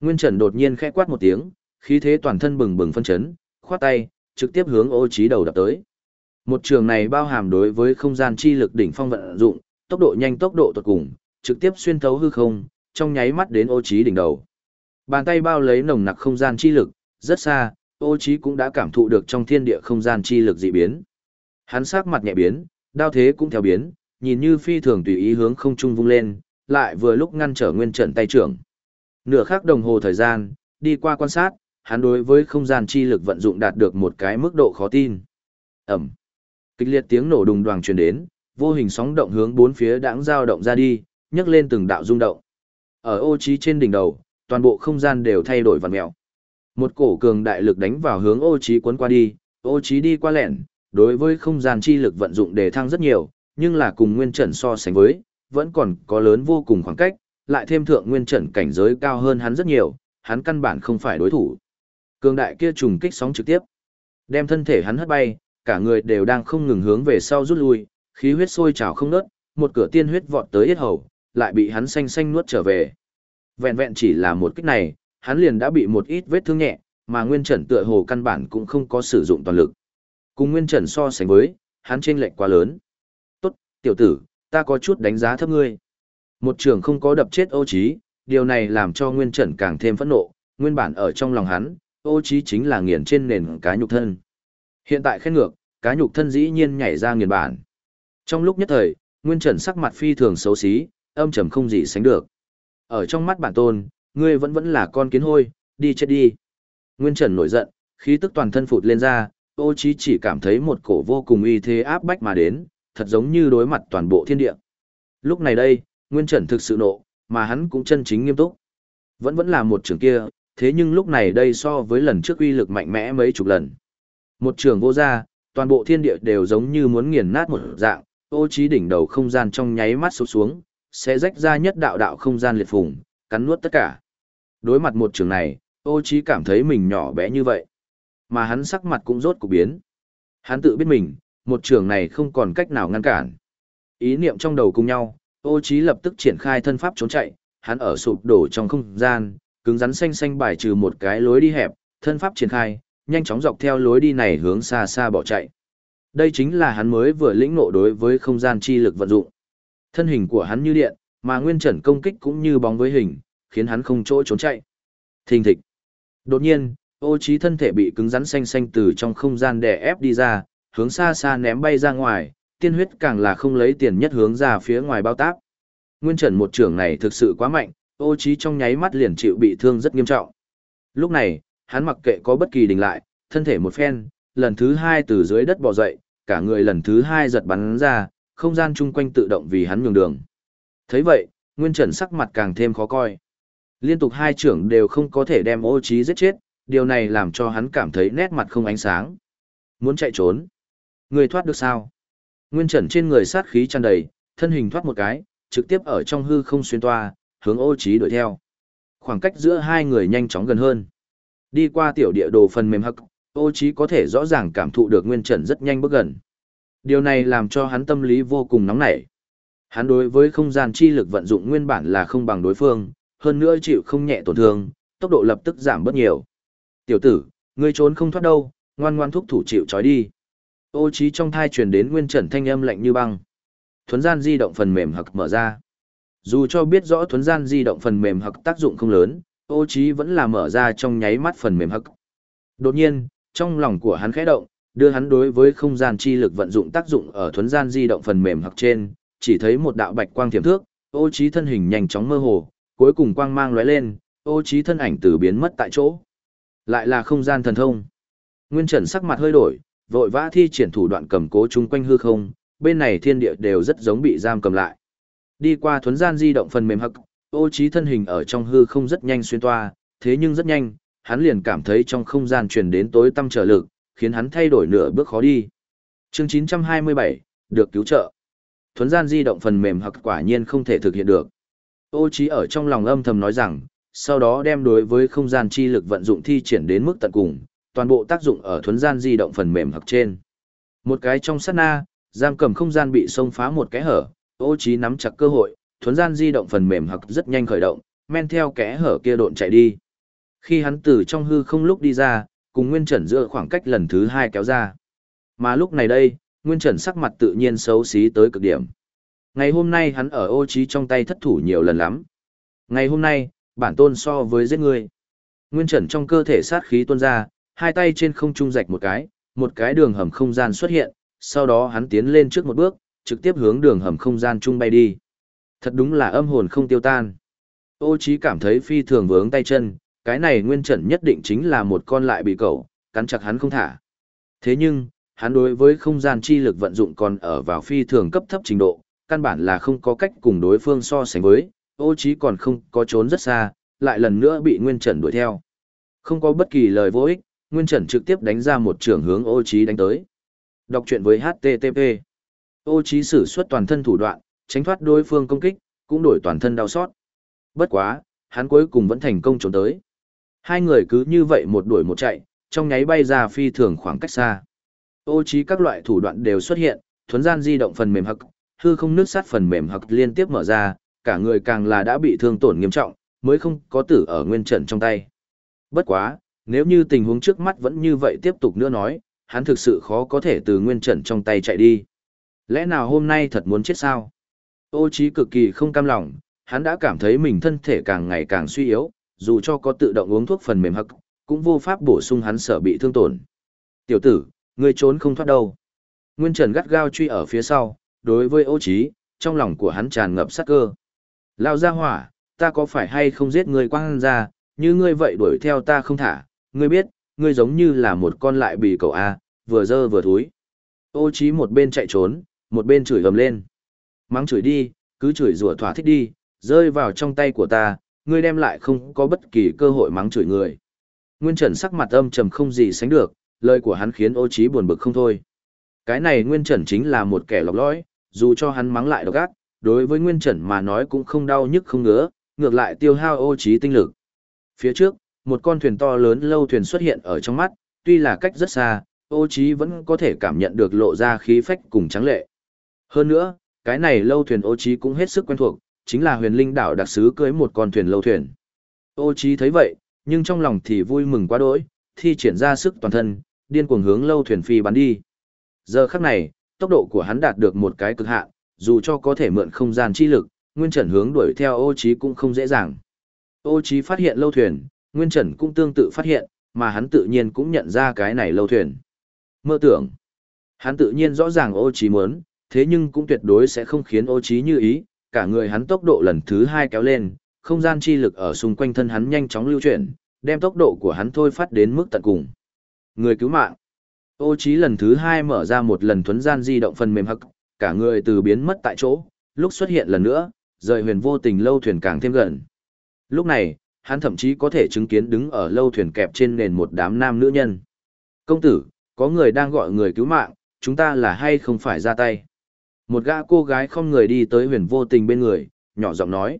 Nguyên Trần đột nhiên khẽ quát một tiếng, khí thế toàn thân bừng bừng phân chấn, khoát tay, trực tiếp hướng ô trí đầu đập tới. Một trường này bao hàm đối với không gian chi lực đỉnh phong vận dụng, tốc độ nhanh tốc độ tuyệt cùng, trực tiếp xuyên thấu hư không, trong nháy mắt đến ô trí đỉnh đầu. Bàn tay bao lấy nồng nặc không gian chi lực, rất xa, ô trí cũng đã cảm thụ được trong thiên địa không gian chi lực dị biến. Hắn sắc mặt nhẹ biến, đao thế cũng theo biến, nhìn như phi thường tùy ý hướng không trung vung lên, lại vừa lúc ngăn trở nguyên trận tay trưởng. Nửa khắc đồng hồ thời gian, đi qua quan sát, hắn đối với không gian chi lực vận dụng đạt được một cái mức độ khó tin. Ẩm. Kịch liệt tiếng nổ đùng đoàng truyền đến, vô hình sóng động hướng bốn phía đãng dao động ra đi, nhấc lên từng đạo rung động. Ở ô trí trên đỉnh đầu, toàn bộ không gian đều thay đổi vặn mèo. Một cổ cường đại lực đánh vào hướng ô trí cuốn qua đi, ô trí đi qua lẹn, đối với không gian chi lực vận dụng đề thăng rất nhiều, nhưng là cùng nguyên trận so sánh với, vẫn còn có lớn vô cùng khoảng cách, lại thêm thượng nguyên trận cảnh giới cao hơn hắn rất nhiều, hắn căn bản không phải đối thủ. Cường đại kia trùng kích sóng trực tiếp, đem thân thể hắn hất bay, cả người đều đang không ngừng hướng về sau rút lui, khí huyết sôi trào không ngớt, một cửa tiên huyết vọt tới yết hầu, lại bị hắn xanh xanh nuốt trở về. Vẹn vẹn chỉ là một kích này, hắn liền đã bị một ít vết thương nhẹ, mà Nguyên Trần tựa hồ căn bản cũng không có sử dụng toàn lực. Cùng Nguyên Trần so sánh với, hắn chênh lệch quá lớn. "Tốt, tiểu tử, ta có chút đánh giá thấp ngươi." Một trường không có đập chết Ô Chí, điều này làm cho Nguyên Trần càng thêm phẫn nộ, nguyên bản ở trong lòng hắn, Ô Chí chính là nghiền trên nền cá nhục thân. Hiện tại khen ngược, cá nhục thân dĩ nhiên nhảy ra nghiền bản. Trong lúc nhất thời, Nguyên Trần sắc mặt phi thường xấu xí, âm trầm không gì sánh được. Ở trong mắt bản tôn, ngươi vẫn vẫn là con kiến hôi, đi chết đi. Nguyên Trần nổi giận, khí tức toàn thân phụt lên ra, ô chí chỉ cảm thấy một cổ vô cùng uy thế áp bách mà đến, thật giống như đối mặt toàn bộ thiên địa. Lúc này đây, Nguyên Trần thực sự nộ, mà hắn cũng chân chính nghiêm túc. Vẫn vẫn là một trường kia, thế nhưng lúc này đây so với lần trước uy lực mạnh mẽ mấy chục lần. Một trường vô ra, toàn bộ thiên địa đều giống như muốn nghiền nát một dạng, ô trí đỉnh đầu không gian trong nháy mắt sụp xuống, sẽ rách ra nhất đạo đạo không gian liệt phùng, cắn nuốt tất cả. Đối mặt một trường này, ô trí cảm thấy mình nhỏ bé như vậy. Mà hắn sắc mặt cũng rốt cục biến. Hắn tự biết mình, một trường này không còn cách nào ngăn cản. Ý niệm trong đầu cùng nhau, ô Chí lập tức triển khai thân pháp trốn chạy, hắn ở sụp đổ trong không gian, cứng rắn xanh xanh bài trừ một cái lối đi hẹp, thân pháp triển khai, nhanh chóng dọc theo lối đi này hướng xa xa bỏ chạy. Đây chính là hắn mới vừa lĩnh ngộ đối với không gian chi lực vận dụng. Thân hình của hắn như điện, mà nguyên trần công kích cũng như bóng với hình, khiến hắn không chỗ trốn chạy. Thình thịch. Đột nhiên, ô trí thân thể bị cứng rắn xanh xanh từ trong không gian đè ép đi ra, hướng xa xa ném bay ra ngoài, tiên huyết càng là không lấy tiền nhất hướng ra phía ngoài bao táp. Nguyên trần một trưởng này thực sự quá mạnh, ô Chí trong nháy mắt liền chịu bị thương rất nghiêm trọng. Lúc này, hắn mặc kệ có bất kỳ đình lại, thân thể một phen, lần thứ hai từ dưới đất bò dậy, cả người lần thứ hai giật bắn ra, không gian chung quanh tự động vì hắn nhường đường. thấy vậy, Nguyên Trần sắc mặt càng thêm khó coi. Liên tục hai trưởng đều không có thể đem ô Chí giết chết, điều này làm cho hắn cảm thấy nét mặt không ánh sáng. Muốn chạy trốn. Người thoát được sao? Nguyên Trần trên người sát khí tràn đầy, thân hình thoát một cái, trực tiếp ở trong hư không xuyên toa, hướng ô Chí đuổi theo. Khoảng cách giữa hai người nhanh chóng gần hơn. Đi qua tiểu địa đồ phần mềm hắc, ô Chí có thể rõ ràng cảm thụ được Nguyên Trần rất nhanh bước gần. Điều này làm cho hắn tâm lý vô cùng nóng nảy. Hắn đối với không gian chi lực vận dụng nguyên bản là không bằng đối phương, hơn nữa chịu không nhẹ tổn thương, tốc độ lập tức giảm bớt nhiều. Tiểu tử, ngươi trốn không thoát đâu, ngoan ngoan thúc thủ chịu trói đi. Ô trí trong thai truyền đến nguyên trần thanh âm lạnh như băng. Thuấn gian di động phần mềm hặc mở ra. Dù cho biết rõ thuấn gian di động phần mềm hặc tác dụng không lớn, ô trí vẫn là mở ra trong nháy mắt phần mềm hặc. Đột nhiên, trong lòng của hắn khẽ động, đưa hắn đối với không gian chi lực vận dụng tác dụng ở thuấn gian di động phần mềm hặc trên, chỉ thấy một đạo bạch quang thiểm thước, ô trí thân hình nhanh chóng mơ hồ, cuối cùng quang mang lóe lên, ô trí thân ảnh từ biến mất tại chỗ. Lại là không gian thần thông. Nguyên Trần sắc mặt hơi đổi, vội vã thi triển thủ đoạn cầm cố chung quanh hư không, bên này thiên địa đều rất giống bị giam cầm lại. Đi qua thuấn gian di động phần mềm hắc, ô trí thân hình ở trong hư không rất nhanh xuyên toa, thế nhưng rất nhanh, hắn liền cảm thấy trong không gian truyền đến tối tâm trở lực, khiến hắn thay đổi nửa bước khó đi. Chương 927, được cứu trợ. Thuấn gian di động phần mềm hắc quả nhiên không thể thực hiện được. Ô trí ở trong lòng âm thầm nói rằng, sau đó đem đối với không gian chi lực vận dụng thi triển đến mức tận cùng, toàn bộ tác dụng ở thuấn gian di động phần mềm hoặc trên. Một cái trong sát na, giam cầm không gian bị xông phá một cái hở, ô trí nắm chặt cơ hội, thuấn gian di động phần mềm hoặc rất nhanh khởi động, men theo kẽ hở kia độn chạy đi. Khi hắn từ trong hư không lúc đi ra, cùng Nguyên Trần giữa khoảng cách lần thứ hai kéo ra. Mà lúc này đây, Nguyên Trần sắc mặt tự nhiên xấu xí tới cực điểm. Ngày hôm nay hắn ở ô trí trong tay thất thủ nhiều lần lắm. Ngày hôm nay, bản tôn so với giết người. Nguyên Trần trong cơ thể sát khí tuôn ra, hai tay trên không trung rạch một cái, một cái đường hầm không gian xuất hiện, sau đó hắn tiến lên trước một bước, trực tiếp hướng đường hầm không gian trung bay đi. Thật đúng là âm hồn không tiêu tan. Ô Chí cảm thấy phi thường vướng tay chân, cái này nguyên trận nhất định chính là một con lại bị cẩu, cắn chặt hắn không thả. Thế nhưng, hắn đối với không gian chi lực vận dụng còn ở vào phi thường cấp thấp trình độ, căn bản là không có cách cùng đối phương so sánh với, ô Chí còn không có trốn rất xa, lại lần nữa bị nguyên trận đuổi theo. Không có bất kỳ lời vô ích, Nguyên Trần trực tiếp đánh ra một trường hướng ô trí đánh tới. Đọc truyện với HTTP. Ô trí sử xuất toàn thân thủ đoạn, tránh thoát đối phương công kích, cũng đổi toàn thân đau xót. Bất quá, hắn cuối cùng vẫn thành công trốn tới. Hai người cứ như vậy một đuổi một chạy, trong nháy bay ra phi thường khoảng cách xa. Ô trí các loại thủ đoạn đều xuất hiện, thuấn gian di động phần mềm hặc, hư không nước sát phần mềm hặc liên tiếp mở ra, cả người càng là đã bị thương tổn nghiêm trọng, mới không có tử ở nguyên trận trong tay. Bất quá, nếu như tình huống trước mắt vẫn như vậy tiếp tục nữa nói, hắn thực sự khó có thể từ nguyên trận trong tay chạy đi. Lẽ nào hôm nay thật muốn chết sao? Ô trí cực kỳ không cam lòng, hắn đã cảm thấy mình thân thể càng ngày càng suy yếu, dù cho có tự động uống thuốc phần mềm hậc, cũng vô pháp bổ sung hắn sợ bị thương tổn. Tiểu tử, ngươi trốn không thoát đâu. Nguyên Trần gắt gao truy ở phía sau, đối với ô trí, trong lòng của hắn tràn ngập sát cơ. Lao ra hỏa, ta có phải hay không giết ngươi quang ra, như ngươi vậy đuổi theo ta không thả, ngươi biết, ngươi giống như là một con lại bì cầu A, vừa dơ vừa thúi. Ô trí một bên chạy trốn, một bên chửi gầm lên. Mắng chửi đi, cứ chửi rủa thỏa thích đi, rơi vào trong tay của ta, ngươi đem lại không có bất kỳ cơ hội mắng chửi người. Nguyên Trần sắc mặt âm trầm không gì sánh được, lời của hắn khiến ô trí buồn bực không thôi. Cái này Nguyên Trần chính là một kẻ lọc lõi, dù cho hắn mắng lại độc ác, đối với Nguyên Trần mà nói cũng không đau nhức không ngứa, ngược lại tiêu hao ô trí tinh lực. Phía trước, một con thuyền to lớn lâu thuyền xuất hiện ở trong mắt, tuy là cách rất xa, ô trí vẫn có thể cảm nhận được lộ ra khí phách cùng trắng lệ. Hơn nữa, cái này lâu thuyền ô trí cũng hết sức quen thuộc, chính là huyền linh đảo đặc sứ cưới một con thuyền lâu thuyền. Ô trí thấy vậy, nhưng trong lòng thì vui mừng quá đỗi, thi triển ra sức toàn thân, điên cuồng hướng lâu thuyền phi bắn đi. Giờ khắc này, tốc độ của hắn đạt được một cái cực hạn, dù cho có thể mượn không gian chi lực, Nguyên Trần hướng đuổi theo ô trí cũng không dễ dàng. Ô trí phát hiện lâu thuyền, Nguyên Trần cũng tương tự phát hiện, mà hắn tự nhiên cũng nhận ra cái này lâu thuyền. Mơ tưởng, hắn tự nhiên rõ ràng ô trí muốn, thế nhưng cũng tuyệt đối sẽ không khiến ô trí như ý, cả người hắn tốc độ lần thứ hai kéo lên, không gian chi lực ở xung quanh thân hắn nhanh chóng lưu chuyển, đem tốc độ của hắn thôi phát đến mức tận cùng. Người cứu mạng. Ô trí lần thứ hai mở ra một lần thuấn gian di động phần mềm hắc, cả người từ biến mất tại chỗ, lúc xuất hiện lần nữa, rời huyền vô tình lâu thuyền càng thêm gần. Lúc này, hắn thậm chí có thể chứng kiến đứng ở lâu thuyền kẹp trên nền một đám nam nữ nhân. Công tử, có người đang gọi người cứu mạng, chúng ta là hay không phải ra tay. Một gã cô gái không người đi tới huyền vô tình bên người, nhỏ giọng nói.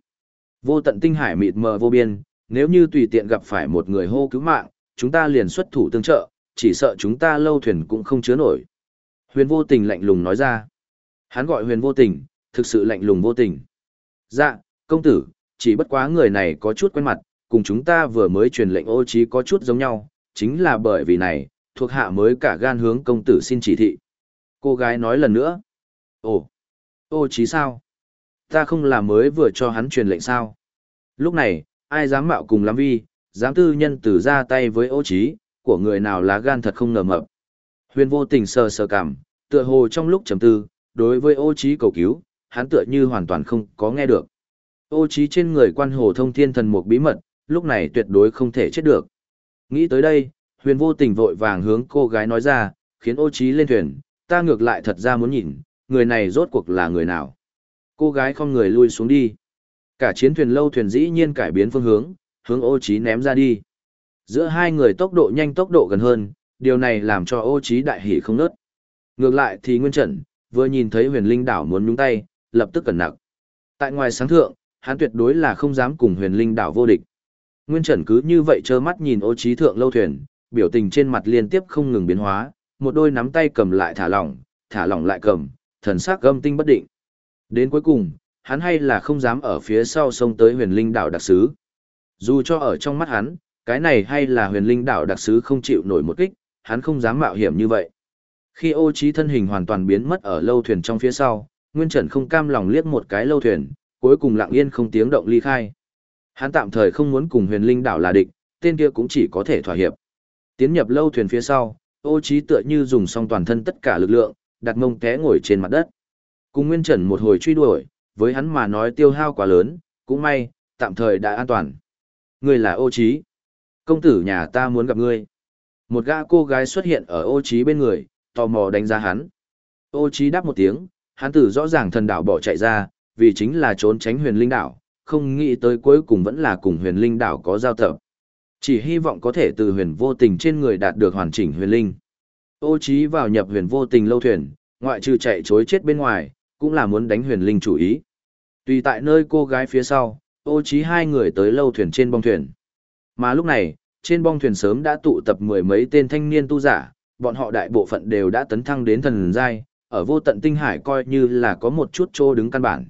Vô tận tinh hải mịt mờ vô biên, nếu như tùy tiện gặp phải một người hô cứu mạng, chúng ta liền xuất thủ tương trợ, chỉ sợ chúng ta lâu thuyền cũng không chứa nổi. Huyền vô tình lạnh lùng nói ra. Hắn gọi huyền vô tình, thực sự lạnh lùng vô tình. Dạ, công tử, chỉ bất quá người này có chút quen mặt, cùng chúng ta vừa mới truyền lệnh ô trí có chút giống nhau, chính là bởi vì này, thuộc hạ mới cả gan hướng công tử xin chỉ thị. Cô gái nói lần nữa. Ồ, ô trí sao? Ta không là mới vừa cho hắn truyền lệnh sao? Lúc này, ai dám mạo cùng lắm vi, dám tư nhân tử ra tay với ô trí, của người nào lá gan thật không ngờ mập. Huyền vô tình sờ sờ cảm, tựa hồ trong lúc trầm tư, đối với ô trí cầu cứu, hắn tựa như hoàn toàn không có nghe được. Ô trí trên người quan hồ thông thiên thần một bí mật, lúc này tuyệt đối không thể chết được. Nghĩ tới đây, huyền vô tình vội vàng hướng cô gái nói ra, khiến ô trí lên thuyền, ta ngược lại thật ra muốn nhìn, người này rốt cuộc là người nào. Cô gái không người lui xuống đi. Cả chiến thuyền lâu thuyền dĩ nhiên cải biến phương hướng, hướng ô trí ném ra đi. Giữa hai người tốc độ nhanh tốc độ gần hơn, điều này làm cho ô trí đại hỉ không nớt. Ngược lại thì Nguyên Trần, vừa nhìn thấy huyền linh đảo muốn nhúng tay, lập tức cẩn nặng. Tại ngoài sáng thượng, hắn tuyệt đối là không dám cùng huyền linh đảo vô địch. Nguyên Trần cứ như vậy trơ mắt nhìn ô trí thượng lâu thuyền, biểu tình trên mặt liên tiếp không ngừng biến hóa, một đôi nắm tay cầm lại thả lỏng, thả lỏng lại cầm, thần sắc gâm tinh bất định. Đến cuối cùng, hắn hay là không dám ở phía sau sông tới huyền linh đảo đặc sứ. Dù cho ở trong mắt hắn, cái này hay là huyền linh đảo đặc sứ không chịu nổi một kích, hắn không dám mạo hiểm như vậy. Khi ô trí thân hình hoàn toàn biến mất ở lâu thuyền trong phía sau, Nguyên Trần không cam lòng liếc một cái lâu thuyền, cuối cùng lặng yên không tiếng động ly khai. Hắn tạm thời không muốn cùng huyền linh đảo là địch, tên kia cũng chỉ có thể thỏa hiệp. Tiến nhập lâu thuyền phía sau, ô trí tựa như dùng xong toàn thân tất cả lực lượng, đặt mông té ngồi trên mặt đất. Cùng Nguyên Trần một hồi truy đuổi, với hắn mà nói tiêu hao quá lớn, cũng may, tạm thời đã an toàn. Người là ô trí. Công tử nhà ta muốn gặp ngươi. Một gã cô gái xuất hiện ở ô trí bên người, tò mò đánh giá hắn. Ô trí đáp một tiếng, hắn tử rõ ràng thần đảo bỏ chạy ra, vì chính là trốn tránh huyền linh đảo, không nghĩ tới cuối cùng vẫn là cùng huyền linh đảo có giao tập. Chỉ hy vọng có thể từ huyền vô tình trên người đạt được hoàn chỉnh huyền linh. Ô trí vào nhập huyền vô tình lâu thuyền, ngoại trừ chạy chối chết bên ngoài, cũng là muốn đánh huyền linh chủ ý. Tùy tại nơi cô gái phía sau, ô trí hai người tới lâu thuyền trên bong thuyền. Mà lúc này, trên bong thuyền sớm đã tụ tập mười mấy tên thanh niên tu giả, bọn họ đại bộ phận đều đã tấn thăng đến thần giai, ở vô tận tinh hải coi như là có một chút chỗ đứng căn bản.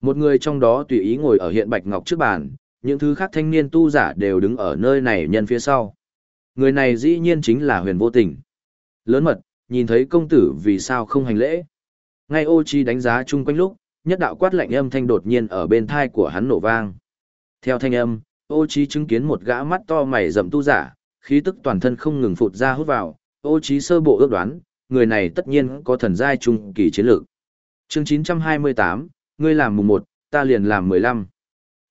Một người trong đó tùy ý ngồi ở hiện bạch ngọc trước bàn, những thứ khác thanh niên tu giả đều đứng ở nơi này nhân phía sau. Người này dĩ nhiên chính là huyền vô tình. Lớn mật, nhìn thấy công tử vì sao không hành lễ. Ngay ô chi đánh giá chung quanh lúc, nhất đạo quát lạnh âm thanh đột nhiên ở bên thai của hắn nổ vang. Theo thanh âm, ô chi chứng kiến một gã mắt to mày rậm tu giả, khí tức toàn thân không ngừng phụt ra hút vào, ô chi sơ bộ ước đoán, người này tất nhiên có thần giai trung kỳ chiến lược. Chương 928, ngươi làm mùng 1, ta liền làm 15.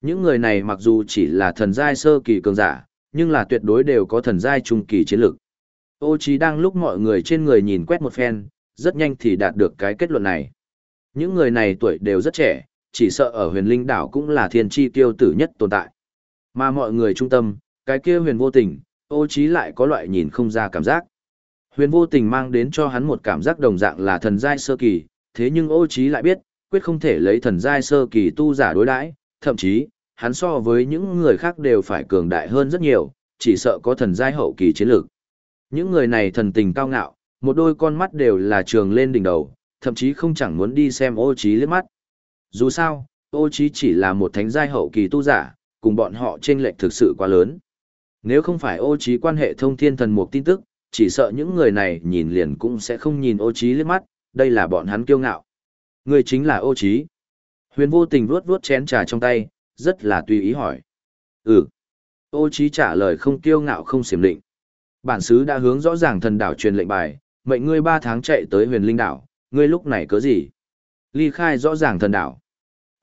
Những người này mặc dù chỉ là thần giai sơ kỳ cường giả, nhưng là tuyệt đối đều có thần giai trung kỳ chiến lược. Ô Chí đang lúc mọi người trên người nhìn quét một phen, rất nhanh thì đạt được cái kết luận này. Những người này tuổi đều rất trẻ, chỉ sợ ở huyền linh đảo cũng là thiên chi tiêu tử nhất tồn tại. Mà mọi người trung tâm, cái kia huyền vô tình, ô trí lại có loại nhìn không ra cảm giác. Huyền vô tình mang đến cho hắn một cảm giác đồng dạng là thần giai sơ kỳ, thế nhưng ô trí lại biết, quyết không thể lấy thần giai sơ kỳ tu giả đối đãi, thậm chí, hắn so với những người khác đều phải cường đại hơn rất nhiều, chỉ sợ có thần giai hậu kỳ chiến lược. Những người này thần tình cao ngạo, một đôi con mắt đều là trường lên đỉnh đầu, thậm chí không chẳng muốn đi xem ô trí liếc mắt. Dù sao, ô trí chỉ là một thánh giai hậu kỳ tu giả, cùng bọn họ trên lệch thực sự quá lớn. Nếu không phải ô trí quan hệ thông thiên thần mục tin tức, chỉ sợ những người này nhìn liền cũng sẽ không nhìn ô trí liếc mắt, đây là bọn hắn kiêu ngạo. Người chính là ô trí. Huyền vô tình vuốt vuốt chén trà trong tay, rất là tùy ý hỏi. Ừ. Ô trí trả lời không kiêu ngạo không xiểm định. Bản sứ đã hướng rõ ràng thần đảo truyền lệnh bài, mệnh ngươi ba tháng chạy tới huyền linh đảo, ngươi lúc này cớ gì? Ly khai rõ ràng thần đảo.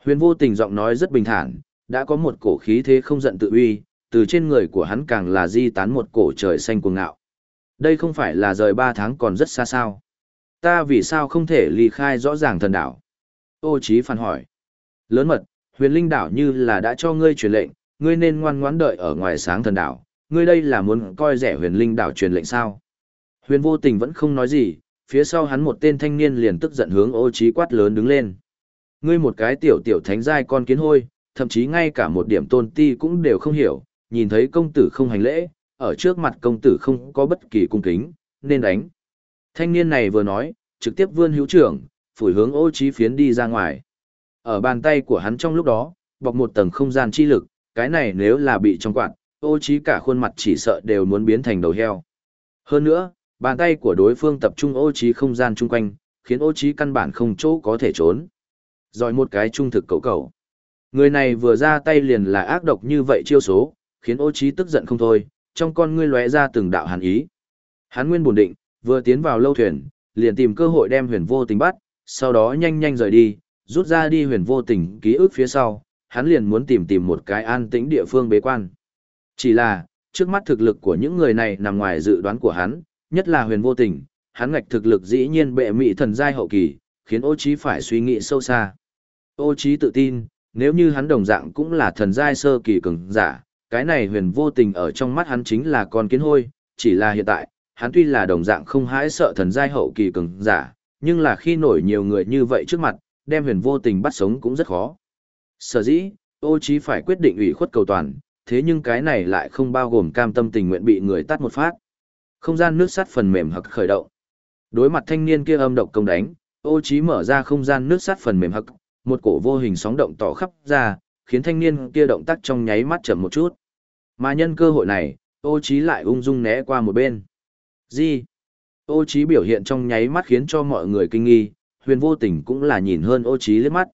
Huyền vô tình giọng nói rất bình thản, đã có một cổ khí thế không giận tự uy, từ trên người của hắn càng là di tán một cổ trời xanh cuồng ngạo. Đây không phải là rời ba tháng còn rất xa sao. Ta vì sao không thể ly khai rõ ràng thần đảo? Ô Chí phản hỏi. Lớn mật, huyền linh đảo như là đã cho ngươi truyền lệnh, ngươi nên ngoan ngoãn đợi ở ngoài sáng thần đảo, ngươi đây là muốn coi rẻ huyền linh đảo truyền lệnh sao? Huyền vô tình vẫn không nói gì, phía sau hắn một tên thanh niên liền tức giận hướng ô Chí quát lớn đứng lên. Ngươi một cái tiểu tiểu thánh giai con kiến hôi, thậm chí ngay cả một điểm tôn ti cũng đều không hiểu, nhìn thấy công tử không hành lễ, ở trước mặt công tử không có bất kỳ cung kính, nên đánh. Thanh niên này vừa nói, trực tiếp vươn hữu trưởng, phủi hướng ô trí phiến đi ra ngoài. Ở bàn tay của hắn trong lúc đó, bọc một tầng không gian chi lực, cái này nếu là bị trong quạt, ô trí cả khuôn mặt chỉ sợ đều muốn biến thành đầu heo. Hơn nữa, bàn tay của đối phương tập trung ô trí không gian chung quanh, khiến ô trí căn bản không chỗ có thể trốn. Rồi một cái trung thực cầu cầu. Người này vừa ra tay liền là ác độc như vậy chiêu số, khiến ô trí tức giận không thôi, trong con ngươi lóe ra từng đạo hàn ý. Hắn nguyên buồn định, vừa tiến vào lâu thuyền, liền tìm cơ hội đem huyền vô tình bắt, sau đó nhanh nhanh rời đi, rút ra đi huyền vô tình ký ức phía sau, hắn liền muốn tìm tìm một cái an tĩnh địa phương bế quan. Chỉ là, trước mắt thực lực của những người này nằm ngoài dự đoán của hắn, nhất là huyền vô tình, hắn ngạch thực lực dĩ nhiên bệ mị thần giai hậu kỳ, khiến ô trí phải suy nghĩ sâu xa. Ô trí tự tin, nếu như hắn đồng dạng cũng là thần giai sơ kỳ cường giả, cái này huyền vô tình ở trong mắt hắn chính là con kiến hôi, chỉ là hiện tại, hắn tuy là đồng dạng không hãi sợ thần giai hậu kỳ cường giả, nhưng là khi nổi nhiều người như vậy trước mặt, đem huyền vô tình bắt sống cũng rất khó. Sở dĩ, ô chí phải quyết định ủy khuất cầu toàn, thế nhưng cái này lại không bao gồm cam tâm tình nguyện bị người tắt một phát. Không gian nước sắt phần mềm hặc khởi động. Đối mặt thanh niên kia âm độc công đánh, ô chí mở ra không gian nước sắt phần mềm hặc, một cổ vô hình sóng động tỏ khắp ra, khiến thanh niên kia động tác trong nháy mắt chậm một chút. Mà nhân cơ hội này, ô chí lại ung dung né qua một bên. Gì? Ô trí biểu hiện trong nháy mắt khiến cho mọi người kinh nghi, huyền vô tình cũng là nhìn hơn ô trí liếc mắt.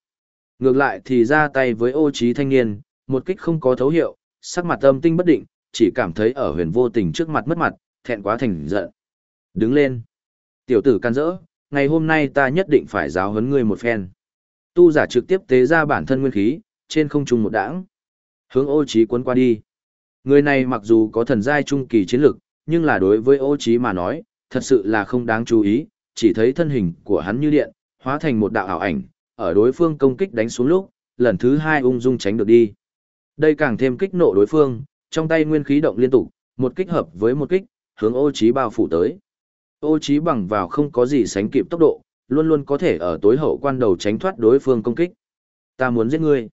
Ngược lại thì ra tay với ô trí thanh niên, một kích không có thấu hiệu, sắc mặt âm tinh bất định, chỉ cảm thấy ở huyền vô tình trước mặt mất mặt, thẹn quá thành giận. Đứng lên. Tiểu tử can rỡ, ngày hôm nay ta nhất định phải giáo huấn ngươi một phen. Tu giả trực tiếp tế ra bản thân nguyên khí, trên không trung một đãng, Hướng ô trí cuốn qua đi. Người này mặc dù có thần giai trung kỳ chiến lực, nhưng là đối với ô trí mà nói, thật sự là không đáng chú ý, chỉ thấy thân hình của hắn như điện, hóa thành một đạo ảo ảnh, ở đối phương công kích đánh xuống lúc, lần thứ hai ung dung tránh được đi. Đây càng thêm kích nộ đối phương, trong tay nguyên khí động liên tục, một kích hợp với một kích, hướng ô trí bao phủ tới. Ô trí bằng vào không có gì sánh kịp tốc độ, luôn luôn có thể ở tối hậu quan đầu tránh thoát đối phương công kích. Ta muốn giết ngươi.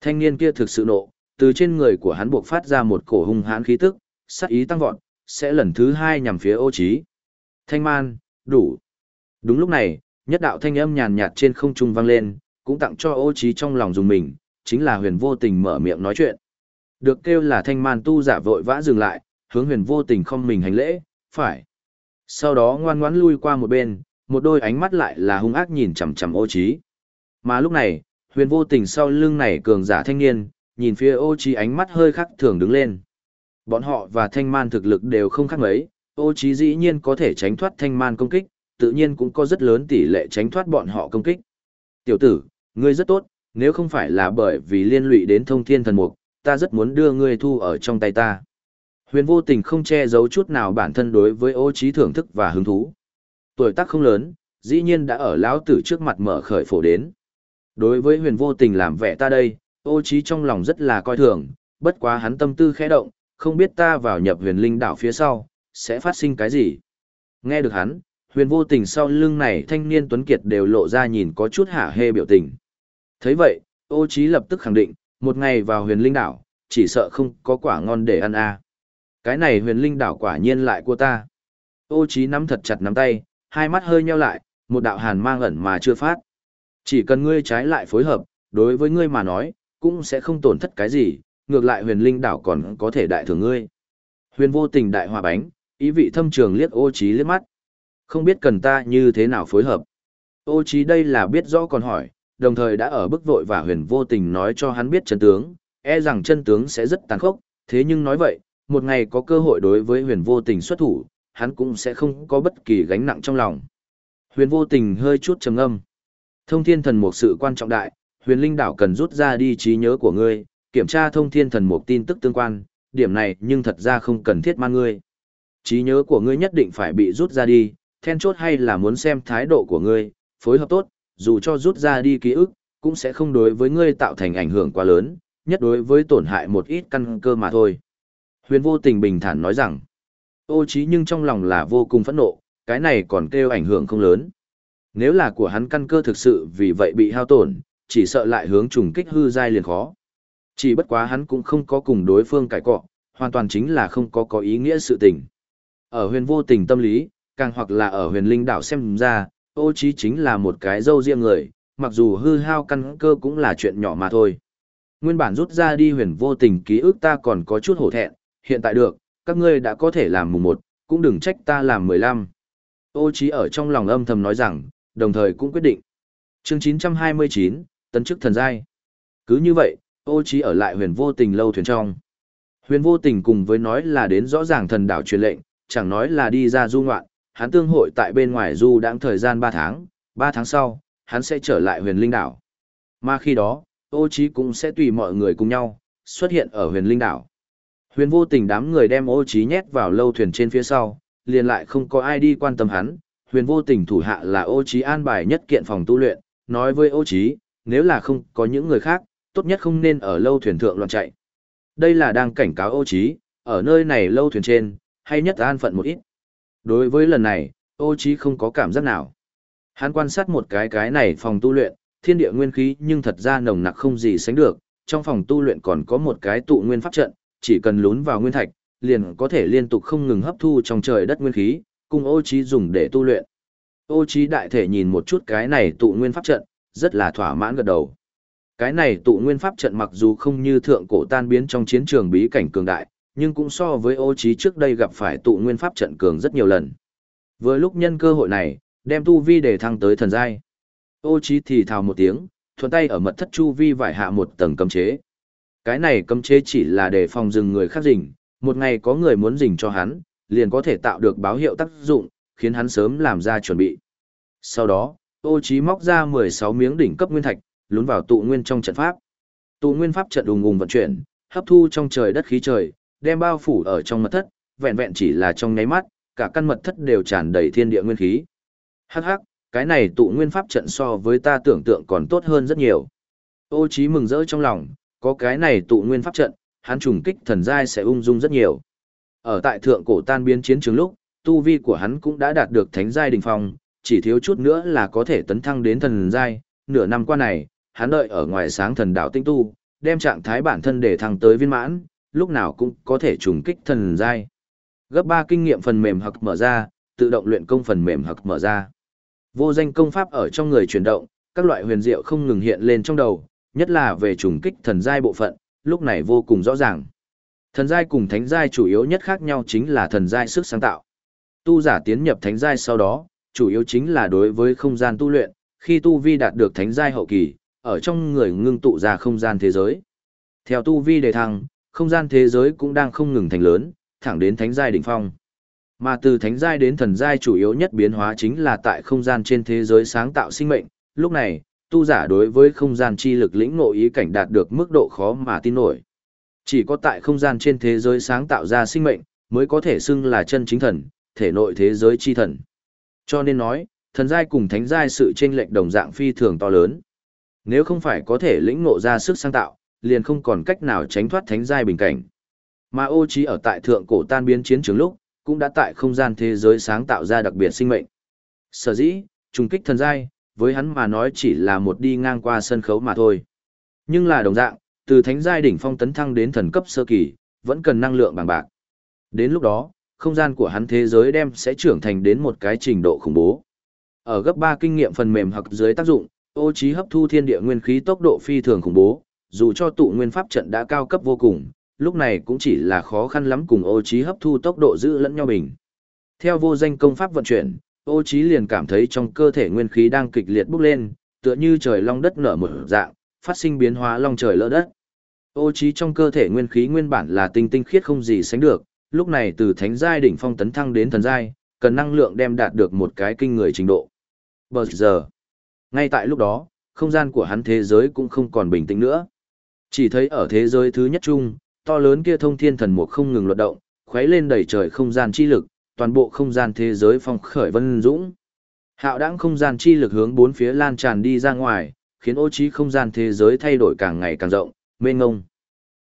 Thanh niên kia thực sự nộ, từ trên người của hắn buộc phát ra một cổ hung hãn khí tức, sát ý tăng vọt, sẽ lần thứ hai nhằm phía ô trí. Thanh man, đủ. Đúng lúc này, nhất đạo thanh âm nhàn nhạt trên không trung vang lên, cũng tặng cho ô trí trong lòng dùng mình, chính là huyền vô tình mở miệng nói chuyện. Được kêu là thanh man tu giả vội vã dừng lại, hướng huyền vô tình không mình hành lễ, phải. Sau đó ngoan ngoãn lui qua một bên, một đôi ánh mắt lại là hung ác nhìn chằm chằm ô trí. Mà lúc này, huyền vô tình sau lưng này cường giả thanh niên, nhìn phía ô trí ánh mắt hơi khắc thường đứng lên. Bọn họ và thanh man thực lực đều không khác mấy, ô trí dĩ nhiên có thể tránh thoát thanh man công kích, tự nhiên cũng có rất lớn tỷ lệ tránh thoát bọn họ công kích. Tiểu tử, ngươi rất tốt, nếu không phải là bởi vì liên lụy đến thông thiên thần mục, ta rất muốn đưa ngươi thu ở trong tay ta. Huyền vô tình không che giấu chút nào bản thân đối với ô trí thưởng thức và hứng thú. Tuổi tác không lớn, dĩ nhiên đã ở lão tử trước mặt mở khởi phổ đến. Đối với huyền vô tình làm vẻ ta đây, ô trí trong lòng rất là coi thường, bất quá hắn tâm tư khẽ động, không biết ta vào nhập huyền linh đảo phía sau, sẽ phát sinh cái gì. Nghe được hắn, huyền vô tình sau lưng này thanh niên tuấn kiệt đều lộ ra nhìn có chút hả hê biểu tình. thấy vậy, ô trí lập tức khẳng định, một ngày vào huyền linh đảo, chỉ sợ không có quả ngon để ăn à. Cái này huyền linh đảo quả nhiên lại của ta. Ô trí nắm thật chặt nắm tay, hai mắt hơi nheo lại, một đạo hàn mang ẩn mà chưa phát. Chỉ cần ngươi trái lại phối hợp, đối với ngươi mà nói, cũng sẽ không tổn thất cái gì, ngược lại huyền linh đảo còn có thể đại thưởng ngươi. Huyền vô tình đại hòa bánh, ý vị thâm trường liếc ô trí liếc mắt. Không biết cần ta như thế nào phối hợp. Ô trí đây là biết rõ còn hỏi, đồng thời đã ở bức vội và huyền vô tình nói cho hắn biết chân tướng, e rằng chân tướng sẽ rất tàn khốc, thế nhưng nói vậy, một ngày có cơ hội đối với huyền vô tình xuất thủ, hắn cũng sẽ không có bất kỳ gánh nặng trong lòng. Huyền vô tình hơi chút trầm ngâm. Thông thiên thần một sự quan trọng đại, huyền linh đảo cần rút ra đi trí nhớ của ngươi, kiểm tra thông thiên thần một tin tức tương quan, điểm này nhưng thật ra không cần thiết mang ngươi. Trí nhớ của ngươi nhất định phải bị rút ra đi, then chốt hay là muốn xem thái độ của ngươi, phối hợp tốt, dù cho rút ra đi ký ức, cũng sẽ không đối với ngươi tạo thành ảnh hưởng quá lớn, nhất đối với tổn hại một ít căn cơ mà thôi. Huyền vô tình bình thản nói rằng, ô trí nhưng trong lòng là vô cùng phẫn nộ, cái này còn kêu ảnh hưởng không lớn. Nếu là của hắn căn cơ thực sự vì vậy bị hao tổn, chỉ sợ lại hướng trùng kích hư giai liền khó. Chỉ bất quá hắn cũng không có cùng đối phương cãi cọ, hoàn toàn chính là không có có ý nghĩa sự tình. Ở huyền vô tình tâm lý, càng hoặc là ở huyền linh đảo xem ra, ô trí chính là một cái dâu riêng người, mặc dù hư hao căn cơ cũng là chuyện nhỏ mà thôi. Nguyên bản rút ra đi huyền vô tình ký ức ta còn có chút hổ thẹn, hiện tại được, các ngươi đã có thể làm mùng một, cũng đừng trách ta làm mười lăm. Ô trí ở trong lòng âm thầm nói rằng, đồng thời cũng quyết định. Chương 929, tấn chức thần giai. Cứ như vậy, ô trí ở lại huyền vô tình lâu thuyền trong. Huyền vô tình cùng với nói là đến rõ ràng thần đảo truyền lệnh, chẳng nói là đi ra du ngoạn, hắn tương hội tại bên ngoài du đãng thời gian 3 tháng, 3 tháng sau, hắn sẽ trở lại huyền linh đảo. Mà khi đó, ô trí cũng sẽ tùy mọi người cùng nhau, xuất hiện ở huyền linh đảo. Huyền vô tình đám người đem ô trí nhét vào lâu thuyền trên phía sau, liền lại không có ai đi quan tâm hắn. Huyền vô tình thủ hạ là ô trí an bài nhất kiện phòng tu luyện, nói với ô trí, nếu là không có những người khác, tốt nhất không nên ở lâu thuyền thượng loạn chạy. Đây là đang cảnh cáo ô Chí. ở nơi này lâu thuyền trên, hay nhất an phận một ít. Đối với lần này, ô Chí không có cảm giác nào. Hắn quan sát một cái cái này phòng tu luyện, thiên địa nguyên khí nhưng thật ra nồng nặc không gì sánh được, trong phòng tu luyện còn có một cái tụ nguyên pháp trận, chỉ cần lún vào nguyên thạch, liền có thể liên tục không ngừng hấp thu trong trời đất nguyên khí, cùng ô Chí dùng để tu luyện. Ô Chí đại thể nhìn một chút cái này tụ nguyên pháp trận, rất là thỏa mãn gật đầu. Cái này tụ nguyên pháp trận mặc dù không như thượng cổ tan biến trong chiến trường bí cảnh cường đại, nhưng cũng so với ô trí trước đây gặp phải tụ nguyên pháp trận cường rất nhiều lần. Vừa lúc nhân cơ hội này, đem tu vi để thăng tới thần giai. Ô trí thì thào một tiếng, thuận tay ở mật thất chu vi vải hạ một tầng cấm chế. Cái này cấm chế chỉ là để phòng dừng người khác rình, một ngày có người muốn rình cho hắn, liền có thể tạo được báo hiệu tác dụng, khiến hắn sớm làm ra chuẩn bị. Sau đó, ô trí móc ra 16 miếng đỉnh cấp nguyên thạch, lún vào tụ nguyên trong trận pháp. Tụ nguyên pháp trận ùng ùng vận chuyển, hấp thu trong trời đất khí trời, đem bao phủ ở trong mật thất, vẹn vẹn chỉ là trong nháy mắt, cả căn mật thất đều tràn đầy thiên địa nguyên khí. Hắc hắc, cái này tụ nguyên pháp trận so với ta tưởng tượng còn tốt hơn rất nhiều. Ô Chí mừng rỡ trong lòng, có cái này tụ nguyên pháp trận, hắn trùng kích thần giai sẽ ung dung rất nhiều. Ở tại thượng cổ tan biến chiến trường lúc, tu vi của hắn cũng đã đạt được thánh giai đỉnh phong, chỉ thiếu chút nữa là có thể tấn thăng đến thần giai. Nửa năm qua này, hắn đợi ở ngoài sáng thần đạo tinh tu, đem trạng thái bản thân để thăng tới viên mãn, lúc nào cũng có thể trùng kích thần giai. Gấp 3 kinh nghiệm phần mềm học mở ra, tự động luyện công phần mềm học mở ra. Vô danh công pháp ở trong người chuyển động, các loại huyền diệu không ngừng hiện lên trong đầu, nhất là về trùng kích thần giai bộ phận, lúc này vô cùng rõ ràng. Thần giai cùng thánh giai chủ yếu nhất khác nhau chính là thần giai sức sáng tạo. Tu giả tiến nhập thánh giai sau đó, chủ yếu chính là đối với không gian tu luyện, khi tu vi đạt được thánh giai hậu kỳ, ở trong người ngưng tụ ra không gian thế giới. Theo tu vi đề thăng, không gian thế giới cũng đang không ngừng thành lớn, thẳng đến thánh giai đỉnh phong. Mà từ thánh giai đến thần giai chủ yếu nhất biến hóa chính là tại không gian trên thế giới sáng tạo sinh mệnh, lúc này, tu giả đối với không gian chi lực lĩnh ngộ ý cảnh đạt được mức độ khó mà tin nổi. Chỉ có tại không gian trên thế giới sáng tạo ra sinh mệnh, mới có thể xưng là chân chính thần, thể nội thế giới chi thần. Cho nên nói, thần giai cùng thánh giai sự chênh lệch đồng dạng phi thường to lớn. Nếu không phải có thể lĩnh ngộ ra sức sáng tạo, liền không còn cách nào tránh thoát thánh giai bình cảnh. Mà ô trí ở tại thượng cổ tan biến chiến trường lúc, cũng đã tại không gian thế giới sáng tạo ra đặc biệt sinh mệnh. Sở dĩ, trùng kích thần giai, với hắn mà nói chỉ là một đi ngang qua sân khấu mà thôi. Nhưng là đồng dạng, từ thánh giai đỉnh phong tấn thăng đến thần cấp sơ kỳ, vẫn cần năng lượng bằng bạc. Đến lúc đó, không gian của hắn thế giới đem sẽ trưởng thành đến một cái trình độ khủng bố. Ở gấp 3 kinh nghiệm phần mềm hoặc dưới tác dụng, ô trí hấp thu thiên địa nguyên khí tốc độ phi thường khủng bố, dù cho tụ nguyên pháp trận đã cao cấp vô cùng, lúc này cũng chỉ là khó khăn lắm cùng ô trí hấp thu tốc độ giữ lẫn nhau bình. Theo vô danh công pháp vận chuyển, ô trí liền cảm thấy trong cơ thể nguyên khí đang kịch liệt bốc lên, tựa như trời long đất nở một dạng, phát sinh biến hóa long trời lỡ đất. Ô trí trong cơ thể nguyên khí nguyên bản là tinh tinh khiết không gì sánh được, lúc này từ thánh giai đỉnh phong tấn thăng đến thần giai, cần năng lượng đem đạt được một cái kinh người trình độ. Bờ giờ, ngay tại lúc đó, không gian của hắn thế giới cũng không còn bình tĩnh nữa. Chỉ thấy ở thế giới thứ nhất chung, to lớn kia thông thiên thần mục không ngừng luật động, khuấy lên đầy trời không gian chi lực, toàn bộ không gian thế giới phong khởi vân dũng. Hạo đãng không gian chi lực hướng bốn phía lan tràn đi ra ngoài, khiến ô trí không gian thế giới thay đổi càng ngày càng rộng, mênh ngông.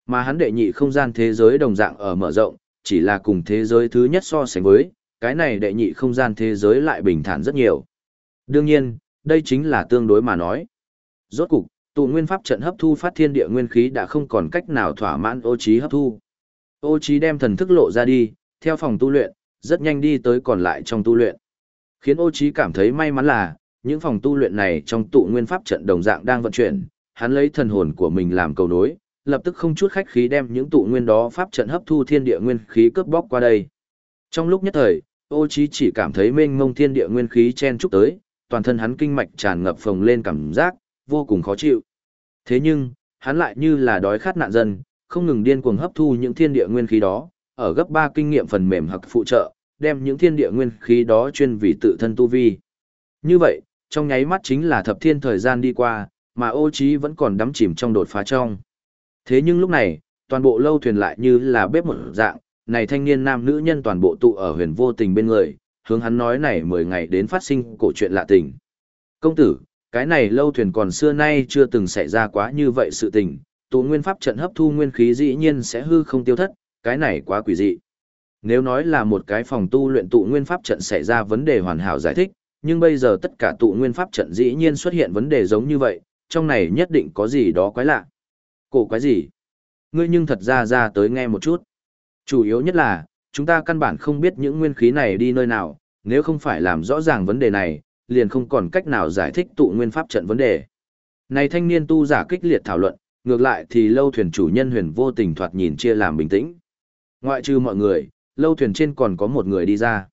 Mà hắn đệ nhị không gian thế giới đồng dạng ở mở rộng, chỉ là cùng thế giới thứ nhất so sánh với, cái này đệ nhị không gian thế giới lại bình thản rất nhiều. Đương nhiên, đây chính là tương đối mà nói. Rốt cục, tụ nguyên pháp trận hấp thu phát thiên địa nguyên khí đã không còn cách nào thỏa mãn ô trí hấp thu. Ô trí đem thần thức lộ ra đi, theo phòng tu luyện, rất nhanh đi tới còn lại trong tu luyện. Khiến ô trí cảm thấy may mắn là, những phòng tu luyện này trong tụ nguyên pháp trận đồng dạng đang vận chuyển, hắn lấy thần hồn của mình làm cầu nối, lập tức không chút khách khí đem những tụ nguyên đó pháp trận hấp thu thiên địa nguyên khí cướp bóc qua đây. Trong lúc nhất thời, ô trí chỉ cảm thấy mênh mông thiên địa nguyên khí chen chúc tới, toàn thân hắn kinh mạch tràn ngập phồng lên cảm giác, vô cùng khó chịu. Thế nhưng, hắn lại như là đói khát nạn dân, không ngừng điên cuồng hấp thu những thiên địa nguyên khí đó, ở gấp 3 kinh nghiệm phần mềm hoặc phụ trợ, đem những thiên địa nguyên khí đó chuyên vì tự thân tu vi. Như vậy, trong nháy mắt chính là thập thiên thời gian đi qua, mà ô trí vẫn còn đắm chìm trong đột phá trong. Thế nhưng lúc này, toàn bộ lâu thuyền lại như là bếp một dạng, này thanh niên nam nữ nhân toàn bộ tụ ở huyền vô tình bên người, hướng hắn nói này 10 ngày đến phát sinh cổ chuyện lạ tình. Công tử, cái này lâu thuyền còn xưa nay chưa từng xảy ra quá như vậy sự tình, tụ nguyên pháp trận hấp thu nguyên khí dĩ nhiên sẽ hư không tiêu thất, cái này quá quỷ dị. Nếu nói là một cái phòng tu luyện tụ nguyên pháp trận xảy ra vấn đề hoàn hảo giải thích, nhưng bây giờ tất cả tụ nguyên pháp trận dĩ nhiên xuất hiện vấn đề giống như vậy, trong này nhất định có gì đó quái lạ. Cổ quái gì? Ngươi nhưng thật ra ra tới nghe một chút. Chủ yếu nhất là, chúng ta căn bản không biết những nguyên khí này đi nơi nào, nếu không phải làm rõ ràng vấn đề này, liền không còn cách nào giải thích tụ nguyên pháp trận vấn đề. Này thanh niên tu giả kích liệt thảo luận, ngược lại thì lâu thuyền chủ nhân huyền vô tình thoạt nhìn chia làm bình tĩnh. Ngoại trừ mọi người, lâu thuyền trên còn có một người đi ra.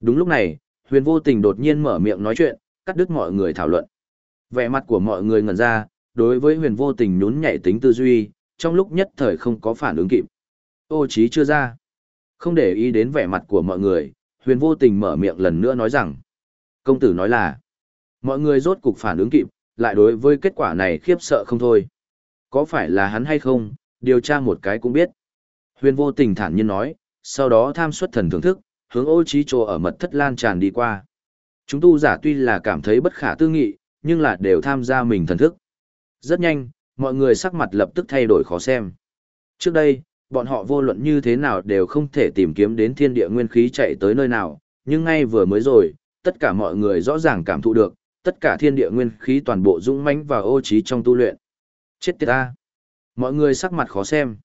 Đúng lúc này, huyền vô tình đột nhiên mở miệng nói chuyện, cắt đứt mọi người thảo luận. Vẻ mặt của mọi người ngẩn ra, đối với huyền vô tình nhún nhảy tính tư duy, trong lúc nhất thời không có phản ứng kịp. Ô trí chưa ra. Không để ý đến vẻ mặt của mọi người, huyền vô tình mở miệng lần nữa nói rằng. Công tử nói là, mọi người rốt cục phản ứng kịp, lại đối với kết quả này khiếp sợ không thôi. Có phải là hắn hay không, điều tra một cái cũng biết. Huyền vô tình thản nhiên nói, sau đó tham xuất thần thưởng thức, hướng ô trí trồ ở mật thất lan tràn đi qua. Chúng tu giả tuy là cảm thấy bất khả tư nghị, nhưng là đều tham gia mình thần thức. Rất nhanh, mọi người sắc mặt lập tức thay đổi khó xem. Trước đây, bọn họ vô luận như thế nào đều không thể tìm kiếm đến thiên địa nguyên khí chạy tới nơi nào, nhưng ngay vừa mới rồi, tất cả mọi người rõ ràng cảm thụ được, tất cả thiên địa nguyên khí toàn bộ dũng mãnh và ô trí trong tu luyện. Chết tiệt ta! Mọi người sắc mặt khó xem.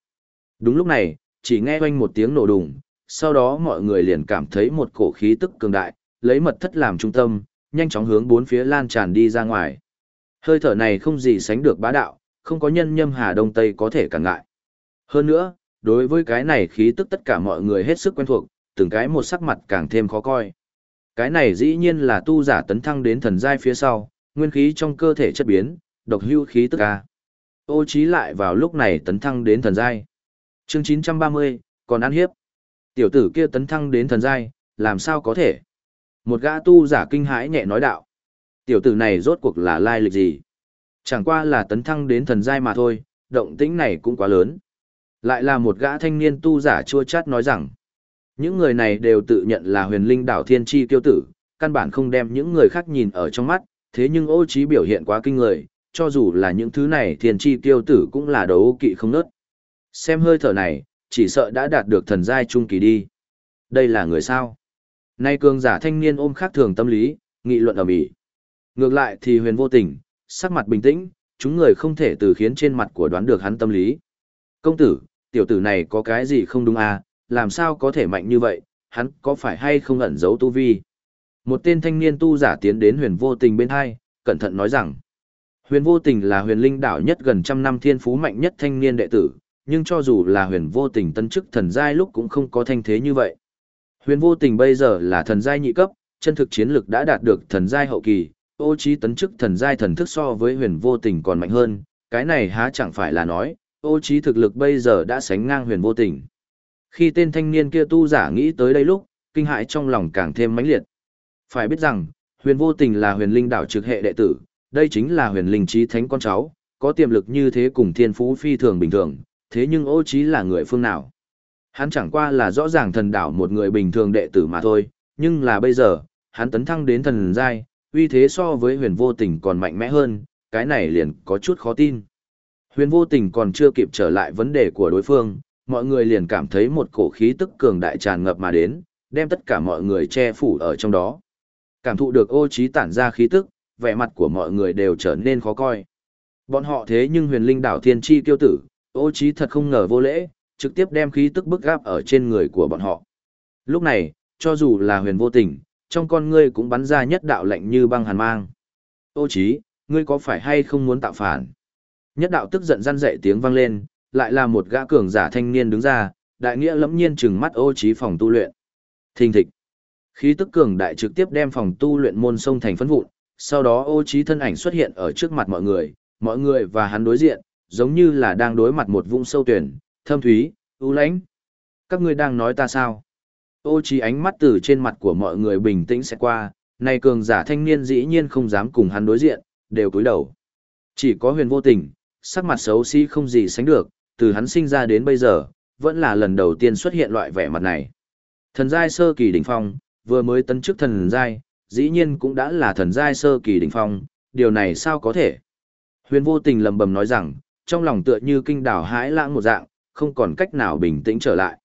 Đúng lúc này, chỉ nghe oanh một tiếng nổ đùng, sau đó mọi người liền cảm thấy một cổ khí tức cường đại, lấy mật thất làm trung tâm, nhanh chóng hướng bốn phía lan tràn đi ra ngoài. Hơi thở này không gì sánh được bá đạo, không có nhân nhâm hà đông tây có thể cản ngại. Hơn nữa, đối với cái này khí tức tất cả mọi người hết sức quen thuộc, từng cái một sắc mặt càng thêm khó coi. Cái này dĩ nhiên là tu giả tấn thăng đến thần giai phía sau, nguyên khí trong cơ thể chất biến, độc hưu khí tức ca. Ô trí lại vào lúc này tấn thăng đến thần giai. Chương 930, còn ăn hiếp. Tiểu tử kia tấn thăng đến thần giai, làm sao có thể? Một gã tu giả kinh hãi nhẹ nói đạo. Tiểu tử này rốt cuộc là lai lịch gì? Chẳng qua là tấn thăng đến thần giai mà thôi, động tĩnh này cũng quá lớn. Lại là một gã thanh niên tu giả chua chát nói rằng, những người này đều tự nhận là huyền linh đảo thiên tri tiêu tử, căn bản không đem những người khác nhìn ở trong mắt, thế nhưng ô trí biểu hiện quá kinh người, cho dù là những thứ này thiên chi tiêu tử cũng là đấu kỵ không nớt. Xem hơi thở này, chỉ sợ đã đạt được thần giai trung kỳ đi. Đây là người sao? Nay cường giả thanh niên ôm khác thường tâm lý, nghị luận ở mỹ. Ngược lại thì huyền vô tình, sắc mặt bình tĩnh, chúng người không thể từ khiến trên mặt của đoán được hắn tâm lý. Công tử, tiểu tử này có cái gì không đúng à, làm sao có thể mạnh như vậy, hắn có phải hay không ẩn giấu tu vi? Một tên thanh niên tu giả tiến đến huyền vô tình bên hai, cẩn thận nói rằng, huyền vô tình là huyền linh đảo nhất gần trăm năm thiên phú mạnh nhất thanh niên đệ tử, nhưng cho dù là huyền vô tình tân chức thần giai lúc cũng không có thanh thế như vậy. Huyền vô tình bây giờ là thần giai nhị cấp, chân thực chiến lực đã đạt được thần giai hậu kỳ, ô trí tấn chức thần giai thần thức so với huyền vô tình còn mạnh hơn, cái này há chẳng phải là nói, ô trí thực lực bây giờ đã sánh ngang huyền vô tình. Khi tên thanh niên kia tu giả nghĩ tới đây lúc, kinh hãi trong lòng càng thêm mãnh liệt. Phải biết rằng, huyền vô tình là huyền linh đảo trực hệ đệ tử, đây chính là huyền linh trí thánh con cháu, có tiềm lực như thế cùng thiên phú phi thường bình thường, thế nhưng ô trí là người phương nào? Hắn chẳng qua là rõ ràng thần đảo một người bình thường đệ tử mà thôi, nhưng là bây giờ, hắn tấn thăng đến thần giai, uy thế so với huyền vô tình còn mạnh mẽ hơn, cái này liền có chút khó tin. Huyền vô tình còn chưa kịp trở lại vấn đề của đối phương, mọi người liền cảm thấy một cổ khí tức cường đại tràn ngập mà đến, đem tất cả mọi người che phủ ở trong đó. Cảm thụ được ô trí tản ra khí tức, vẻ mặt của mọi người đều trở nên khó coi. Bọn họ thế nhưng huyền linh đảo thiên chi tiêu tử, ô trí thật không ngờ vô lễ, trực tiếp đem khí tức bức gáp ở trên người của bọn họ. Lúc này, cho dù là huyền vô tình, trong con ngươi cũng bắn ra nhất đạo lạnh như băng hàn mang. Ô trí, ngươi có phải hay không muốn tạo phản? Nhất đạo tức giận răn dậy tiếng vang lên, lại là một gã cường giả thanh niên đứng ra, đại nghĩa lẫm nhiên trừng mắt ô trí phòng tu luyện. Thình thịch. Khí tức cường đại trực tiếp đem phòng tu luyện môn sông thành phấn vụn, sau đó ô trí thân ảnh xuất hiện ở trước mặt mọi người, mọi người và hắn đối diện, giống như là đang đối mặt một vũng sâu tuyển, thâm thúy, u lãnh. Các ngươi đang nói ta sao? Ô trí ánh mắt từ trên mặt của mọi người bình tĩnh sẽ qua, này cường giả thanh niên dĩ nhiên không dám cùng hắn đối diện, đều cúi đầu. Chỉ có huyền vô tình, sắc mặt xấu xí không gì sánh được, từ hắn sinh ra đến bây giờ, vẫn là lần đầu tiên xuất hiện loại vẻ mặt này. Thần giai sơ kỳ đỉnh phong, vừa mới tấn chức thần giai, dĩ nhiên cũng đã là thần giai sơ kỳ đỉnh phong, điều này sao có thể? Huyền vô tình lầm bầm nói rằng, trong lòng tựa như kinh đảo hãi lãng một dạng, không còn cách nào bình tĩnh trở lại.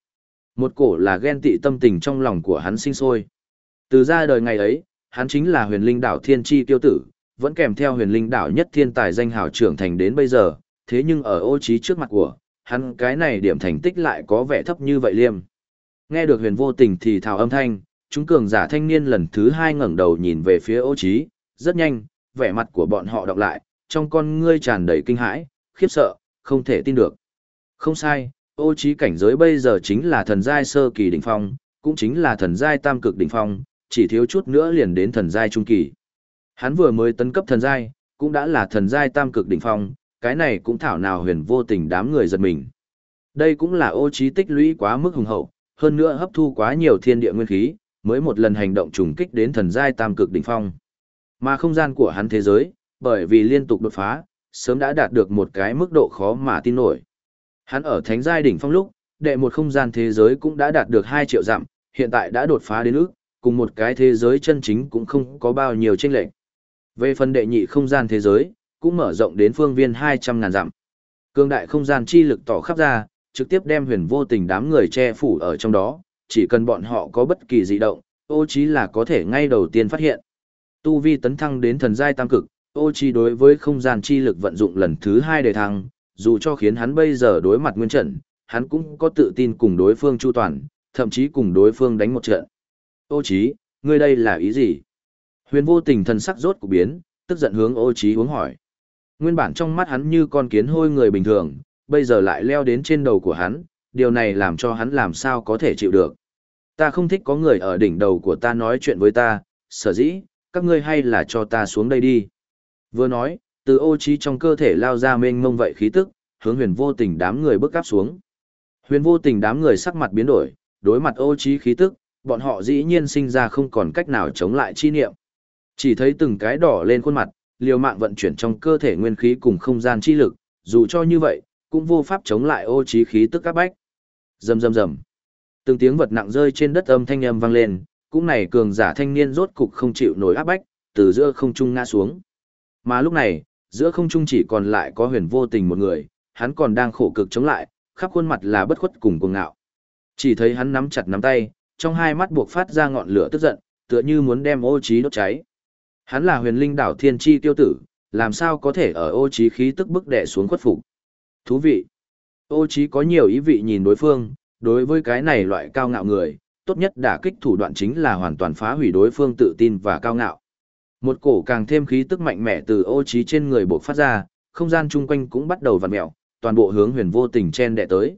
Một cổ là ghen tị tâm tình trong lòng của hắn sinh sôi. Từ ra đời ngày ấy, hắn chính là huyền linh đảo thiên tri tiêu tử, vẫn kèm theo huyền linh đảo nhất thiên tài danh hào trưởng thành đến bây giờ, thế nhưng ở ô trí trước mặt của, hắn cái này điểm thành tích lại có vẻ thấp như vậy liêm. Nghe được huyền vô tình thì thào âm thanh, chúng cường giả thanh niên lần thứ hai ngẩng đầu nhìn về phía ô trí, rất nhanh, vẻ mặt của bọn họ đọc lại, trong con ngươi tràn đầy kinh hãi, khiếp sợ, không thể tin được. Không sai, ô trí cảnh giới bây giờ chính là thần giai sơ kỳ đỉnh phong, cũng chính là thần giai tam cực đỉnh phong, chỉ thiếu chút nữa liền đến thần giai trung kỳ. Hắn vừa mới tấn cấp thần giai, cũng đã là thần giai tam cực đỉnh phong, cái này cũng thảo nào huyền vô tình đám người giật mình. Đây cũng là ô trí tích lũy quá mức hùng hậu, hơn nữa hấp thu quá nhiều thiên địa nguyên khí, mới một lần hành động trùng kích đến thần giai tam cực đỉnh phong. Mà không gian của hắn thế giới, bởi vì liên tục đột phá, sớm đã đạt được một cái mức độ khó mà tin nổi. Hắn ở thánh giai đỉnh phong lúc, đệ một không gian thế giới cũng đã đạt được 2 triệu dặm, hiện tại đã đột phá đến ước, cùng một cái thế giới chân chính cũng không có bao nhiêu chênh lệch. Về phần đệ nhị không gian thế giới, cũng mở rộng đến phương viên 200 ngàn dặm. Cương đại không gian chi lực tỏ khắp ra, trực tiếp đem huyền vô tình đám người che phủ ở trong đó, chỉ cần bọn họ có bất kỳ dị động, ô trí là có thể ngay đầu tiên phát hiện. Tu vi tấn thăng đến thần giai tam cực, ô trí đối với không gian chi lực vận dụng lần thứ hai để thăng, dù cho khiến hắn bây giờ đối mặt nguyên trận, hắn cũng có tự tin cùng đối phương chu toàn, thậm chí cùng đối phương đánh một trận. Ô trí, ngươi đây là ý gì? Huyền vô tình thần sắc rốt của biến, tức giận hướng ô trí uống hỏi. Nguyên bản trong mắt hắn như con kiến hôi người bình thường, bây giờ lại leo đến trên đầu của hắn, điều này làm cho hắn làm sao có thể chịu được. Ta không thích có người ở đỉnh đầu của ta nói chuyện với ta, sở dĩ, các ngươi hay là cho ta xuống đây đi. Vừa nói, từ ô trí trong cơ thể lao ra mênh mông vậy khí tức, hướng huyền vô tình đám người bước áp xuống. Huyền vô tình đám người sắc mặt biến đổi, đối mặt ô trí khí tức, bọn họ dĩ nhiên sinh ra không còn cách nào chống lại chi niệm. Chỉ thấy từng cái đỏ lên khuôn mặt, liều mạng vận chuyển trong cơ thể nguyên khí cùng không gian chi lực, dù cho như vậy, cũng vô pháp chống lại ô trí khí tức các bách. Rầm rầm rầm. Từng tiếng vật nặng rơi trên đất âm thanh âm vang lên, cũng này cường giả thanh niên rốt cục không chịu nổi áp bách, từ giữa không trung ngã xuống. Mà lúc này, giữa không trung chỉ còn lại có huyền vô tình một người, hắn còn đang khổ cực chống lại, khắp khuôn mặt là bất khuất cùng cuồng ngạo. Chỉ thấy hắn nắm chặt nắm tay, trong hai mắt buộc phát ra ngọn lửa tức giận, tựa như muốn đem ô trí đốt cháy. Hắn là huyền linh đảo thiên chi tiêu tử, làm sao có thể ở ô trí khí tức bức đè xuống khuất phục. Thú vị. Ô trí có nhiều ý vị nhìn đối phương, đối với cái này loại cao ngạo người, tốt nhất đả kích thủ đoạn chính là hoàn toàn phá hủy đối phương tự tin và cao ngạo. Một cổ càng thêm khí tức mạnh mẽ từ ô trí trên người bộc phát ra, không gian chung quanh cũng bắt đầu vặn mèo, toàn bộ hướng huyền vô tình chen đệ tới.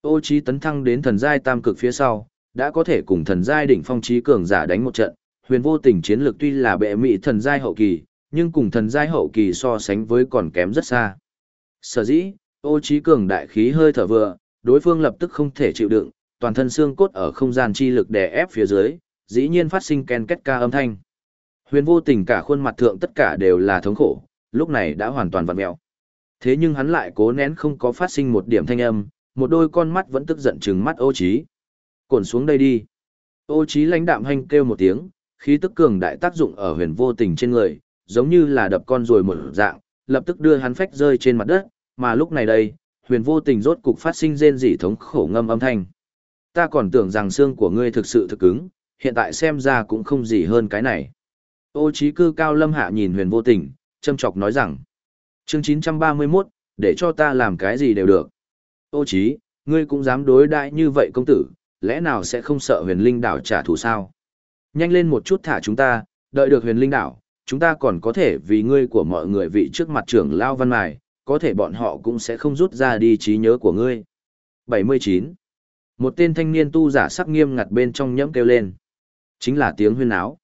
Ô trí tấn thăng đến thần giai tam cực phía sau, đã có thể cùng thần giai đỉnh phong trí cường giả đánh một trận, huyền vô tình chiến lược tuy là bệ mị thần giai hậu kỳ, nhưng cùng thần giai hậu kỳ so sánh với còn kém rất xa. Sở dĩ, ô trí cường đại khí hơi thở vừa, đối phương lập tức không thể chịu đựng, toàn thân xương cốt ở không gian chi lực đè ép phía dưới, dĩ nhiên phát sinh ken két ca âm thanh. Huyền vô tình cả khuôn mặt thượng tất cả đều là thống khổ, lúc này đã hoàn toàn vặn mèo. Thế nhưng hắn lại cố nén không có phát sinh một điểm thanh âm, một đôi con mắt vẫn tức giận trừng mắt ô trí. Cổn xuống đây đi. Ô trí lãnh đạm hành kêu một tiếng, khí tức cường đại tác dụng ở huyền vô tình trên người, giống như là đập con rồi một dạng, lập tức đưa hắn phách rơi trên mặt đất, mà lúc này đây, huyền vô tình rốt cục phát sinh rên rỉ thống khổ ngâm âm thanh. Ta còn tưởng rằng xương của ngươi thực sự thực cứng, hiện tại xem ra cũng không gì hơn cái này. Ô trí cư cao lâm hạ nhìn huyền vô tình, châm chọc nói rằng. Chương 931, để cho ta làm cái gì đều được. Ô trí, ngươi cũng dám đối đại như vậy công tử, lẽ nào sẽ không sợ huyền linh đảo trả thù sao? Nhanh lên một chút thả chúng ta, đợi được huyền linh đảo, chúng ta còn có thể vì ngươi của mọi người vị trước mặt trưởng Lao Văn Mài, có thể bọn họ cũng sẽ không rút ra đi trí nhớ của ngươi. 79. Một tên thanh niên tu giả sắc nghiêm ngặt bên trong nhẫm kêu lên. Chính là tiếng huyên áo.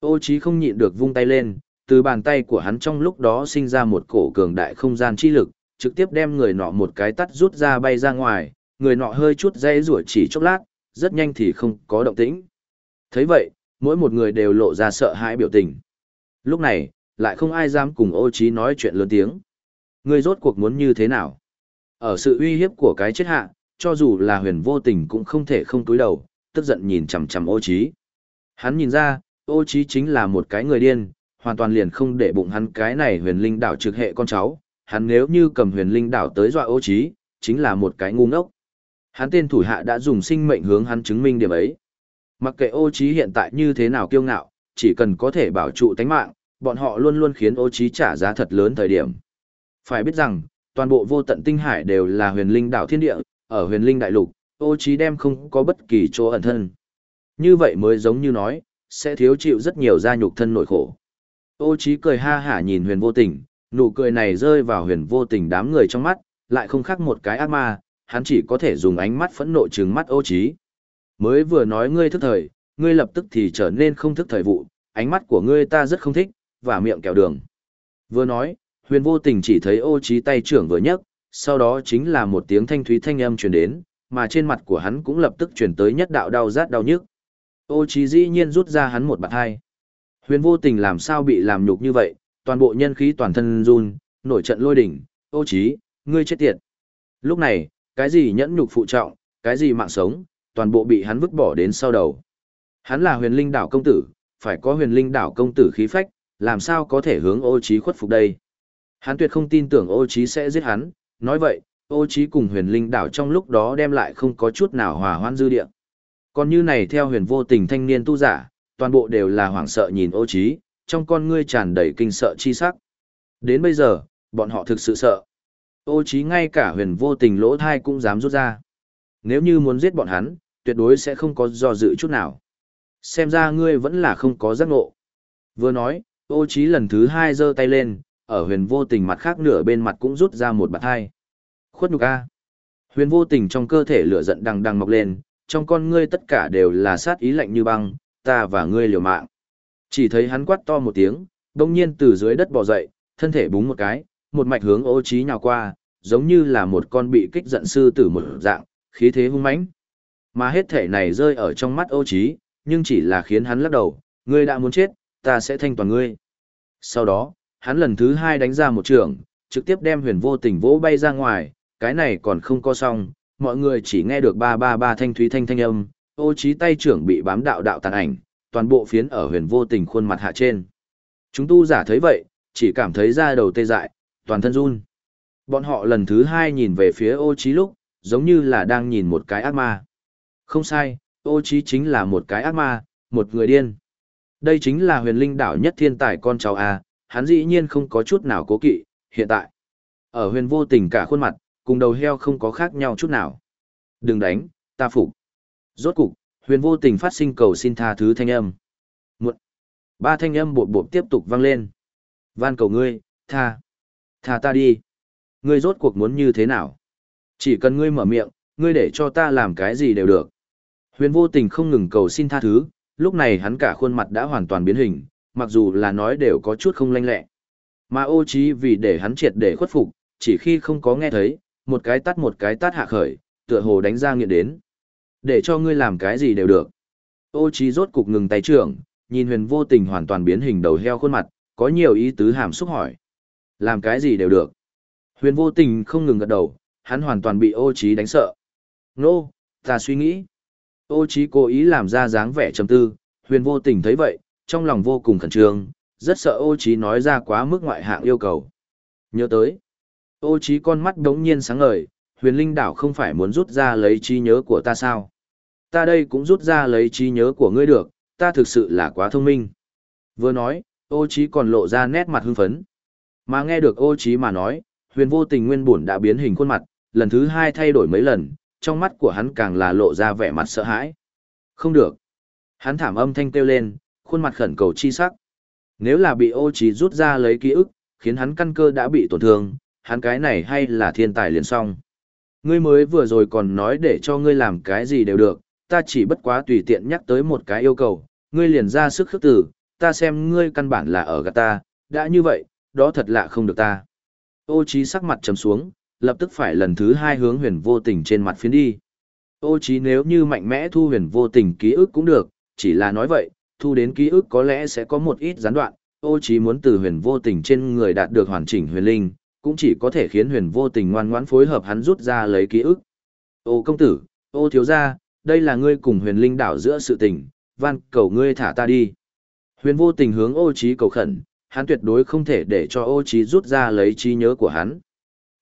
Ô trí không nhịn được vung tay lên, từ bàn tay của hắn trong lúc đó sinh ra một cổ cường đại không gian chi lực, trực tiếp đem người nọ một cái tắt rút ra bay ra ngoài, người nọ hơi chút dây rủa chỉ chốc lát, rất nhanh thì không có động tĩnh. thấy vậy, mỗi một người đều lộ ra sợ hãi biểu tình. Lúc này, lại không ai dám cùng ô Chí nói chuyện lớn tiếng. Người rốt cuộc muốn như thế nào? Ở sự uy hiếp của cái chết hạ, cho dù là huyền vô tình cũng không thể không túi đầu, tức giận nhìn chằm chằm ô Chí. Hắn nhìn ra, ô Chí chính là một cái người điên, hoàn toàn liền không để bụng hắn cái này huyền linh đảo trực hệ con cháu, hắn nếu như cầm huyền linh đảo tới dọa ô Chí, chính là một cái ngu ngốc. Hắn tên thủ hạ đã dùng sinh mệnh hướng hắn chứng minh điểm ấy. Mặc kệ ô trí hiện tại như thế nào kiêu ngạo, chỉ cần có thể bảo trụ tánh mạng, bọn họ luôn luôn khiến ô trí trả giá thật lớn thời điểm. Phải biết rằng, toàn bộ vô tận tinh hải đều là huyền linh đảo thiên địa, ở huyền linh đại lục, ô trí đem không có bất kỳ chỗ ẩn thân. Như vậy mới giống như nói, sẽ thiếu chịu rất nhiều gia nhục thân nội khổ. Ô trí cười ha hả nhìn huyền vô tình, nụ cười này rơi vào huyền vô tình đám người trong mắt, lại không khác một cái ác ma, hắn chỉ có thể dùng ánh mắt phẫn nộ trừng mắt ô trí. Mới vừa nói ngươi thức thời, ngươi lập tức thì trở nên không thức thời vụ, ánh mắt của ngươi ta rất không thích, và miệng kẹo đường. Vừa nói, huyền vô tình chỉ thấy ô trí tay trưởng vừa nhấc, sau đó chính là một tiếng thanh thúy thanh âm truyền đến, mà trên mặt của hắn cũng lập tức truyền tới nhất đạo đau rát đau nhức. Ô trí dĩ nhiên rút ra hắn một bạt hai. Huyền vô tình làm sao bị làm nhục như vậy, toàn bộ nhân khí toàn thân run, nổi trận lôi đỉnh, ô trí, ngươi chết tiệt. Lúc này, cái gì nhẫn nhục phụ trọng, cái gì mạng sống, toàn bộ bị hắn vứt bỏ đến sau đầu. Hắn là huyền linh đảo công tử, phải có huyền linh đảo công tử khí phách, làm sao có thể hướng ô trí khuất phục đây. Hắn tuyệt không tin tưởng ô trí sẽ giết hắn, nói vậy, ô trí cùng huyền linh đảo trong lúc đó đem lại không có chút nào hòa hoãn dư địa. Còn như này theo huyền vô tình thanh niên tu giả, toàn bộ đều là hoảng sợ nhìn ô trí, trong con ngươi tràn đầy kinh sợ chi sắc. Đến bây giờ, bọn họ thực sự sợ. Ô trí ngay cả huyền vô tình lỗ thai cũng dám rút ra. Nếu như muốn giết bọn hắn, tuyệt đối sẽ không có do dự chút nào. Xem ra ngươi vẫn là không có giác ngộ. Vừa nói, ô trí lần thứ hai giơ tay lên, ở huyền vô tình mặt khác nửa bên mặt cũng rút ra một bạt hai. Khuất nhục a. Huyền vô tình trong cơ thể lửa giận đằng đằng mọc lên, trong con ngươi tất cả đều là sát ý lạnh như băng, ta và ngươi liều mạng. Chỉ thấy hắn quát to một tiếng, đông nhiên từ dưới đất bò dậy, thân thể búng một cái, một mạch hướng ô trí nhào qua, giống như là một con bị kích giận sư tử một dạng, khí thế hung mãnh. Mà hết thể này rơi ở trong mắt ô Chí, nhưng chỉ là khiến hắn lắc đầu, ngươi đã muốn chết, ta sẽ thanh toàn ngươi. Sau đó, hắn lần thứ hai đánh ra một trường, trực tiếp đem huyền vô tình vỗ bay ra ngoài, cái này còn không có xong, mọi người chỉ nghe được ba ba ba thanh thúy thanh thanh âm, ô Chí tay trưởng bị bám đạo đạo tàn ảnh, toàn bộ phiến ở huyền vô tình khuôn mặt hạ trên. Chúng tu giả thấy vậy, chỉ cảm thấy da đầu tê dại, toàn thân run. Bọn họ lần thứ hai nhìn về phía ô Chí lúc, giống như là đang nhìn một cái ác ma. Không sai, ô trí chính là một cái ác ma, một người điên. Đây chính là huyền linh đảo nhất thiên tài con cháu A, hắn dĩ nhiên không có chút nào cố kỵ, hiện tại. Ở huyền vô tình cả khuôn mặt, cùng đầu heo không có khác nhau chút nào. Đừng đánh, ta phục. Rốt cục, huyền vô tình phát sinh cầu xin tha thứ thanh âm. Muộn. Ba thanh âm bột bột tiếp tục vang lên. Van cầu ngươi, tha. Tha ta đi. Ngươi rốt cuộc muốn như thế nào? Chỉ cần ngươi mở miệng, ngươi để cho ta làm cái gì đều được. Huyền vô tình không ngừng cầu xin tha thứ, lúc này hắn cả khuôn mặt đã hoàn toàn biến hình, mặc dù là nói đều có chút không lanh lẹ. Mà ô trí vì để hắn triệt để khuất phục, chỉ khi không có nghe thấy, một cái tắt một cái tắt hạ khởi, tựa hồ đánh ra nghiện đến. Để cho ngươi làm cái gì đều được. Ô trí rốt cục ngừng tay trưởng, nhìn huyền vô tình hoàn toàn biến hình đầu heo khuôn mặt, có nhiều ý tứ hàm xúc hỏi. Làm cái gì đều được. Huyền vô tình không ngừng gật đầu, hắn hoàn toàn bị ô trí đánh sợ. Nô, ta suy nghĩ. Ô trí cố ý làm ra dáng vẻ trầm tư, huyền vô tình thấy vậy, trong lòng vô cùng khẩn trương, rất sợ ô trí nói ra quá mức ngoại hạng yêu cầu. Nhớ tới, ô trí con mắt đống nhiên sáng ngời, huyền linh đảo không phải muốn rút ra lấy trí nhớ của ta sao? Ta đây cũng rút ra lấy trí nhớ của ngươi được, ta thực sự là quá thông minh. Vừa nói, ô trí còn lộ ra nét mặt hưng phấn. Mà nghe được ô trí mà nói, huyền vô tình nguyên bổn đã biến hình khuôn mặt, lần thứ hai thay đổi mấy lần, trong mắt của hắn càng là lộ ra vẻ mặt sợ hãi. Không được. Hắn thảm âm thanh kêu lên, khuôn mặt khẩn cầu chi sắc. Nếu là bị ô trí rút ra lấy ký ức, khiến hắn căn cơ đã bị tổn thương, hắn cái này hay là thiên tài liền song Ngươi mới vừa rồi còn nói để cho ngươi làm cái gì đều được, ta chỉ bất quá tùy tiện nhắc tới một cái yêu cầu, ngươi liền ra sức khước tử, ta xem ngươi căn bản là ở gạt ta, đã như vậy, đó thật lạ không được ta. Ô trí sắc mặt trầm xuống, lập tức phải lần thứ hai hướng huyền vô tình trên mặt phiến đi. Ô trí nếu như mạnh mẽ thu huyền vô tình ký ức cũng được, chỉ là nói vậy, thu đến ký ức có lẽ sẽ có một ít gián đoạn, ô trí muốn từ huyền vô tình trên người đạt được hoàn chỉnh huyền linh, cũng chỉ có thể khiến huyền vô tình ngoan ngoãn phối hợp hắn rút ra lấy ký ức. Ô công tử, ô thiếu gia, đây là ngươi cùng huyền linh đảo giữa sự tình, van cầu ngươi thả ta đi. Huyền vô tình hướng ô trí cầu khẩn, hắn tuyệt đối không thể để cho ô trí rút ra lấy trí nhớ của hắn.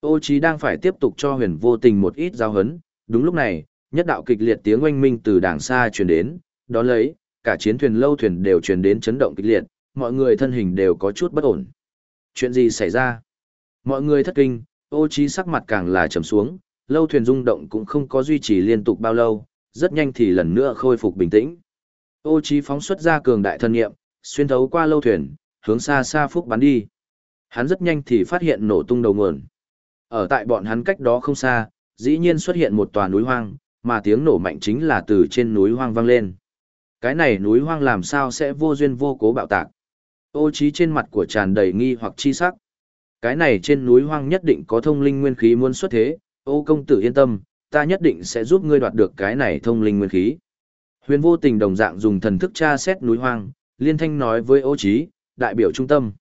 Ô Chí đang phải tiếp tục cho huyền vô tình một ít giao hấn, đúng lúc này, nhất đạo kịch liệt tiếng oanh minh từ đàng xa truyền đến, đó lấy, cả chiến thuyền lâu thuyền đều truyền đến chấn động kịch liệt, mọi người thân hình đều có chút bất ổn. Chuyện gì xảy ra? Mọi người thất kinh, ô Chí sắc mặt càng là trầm xuống, lâu thuyền rung động cũng không có duy trì liên tục bao lâu, rất nhanh thì lần nữa khôi phục bình tĩnh. Ô Chí phóng xuất ra cường đại thân nghiệm, xuyên thấu qua lâu thuyền, hướng xa xa phúc bắn đi. Hắn rất nhanh thì phát hiện nổ tung đầu nguồn. Ở tại bọn hắn cách đó không xa, dĩ nhiên xuất hiện một tòa núi hoang, mà tiếng nổ mạnh chính là từ trên núi hoang vang lên. Cái này núi hoang làm sao sẽ vô duyên vô cố bạo tạc. Ô trí trên mặt của tràn đầy nghi hoặc chi sắc. Cái này trên núi hoang nhất định có thông linh nguyên khí muốn xuất thế, ô công tử yên tâm, ta nhất định sẽ giúp ngươi đoạt được cái này thông linh nguyên khí. Huyền vô tình đồng dạng dùng thần thức tra xét núi hoang, liên thanh nói với ô trí, đại biểu trung tâm.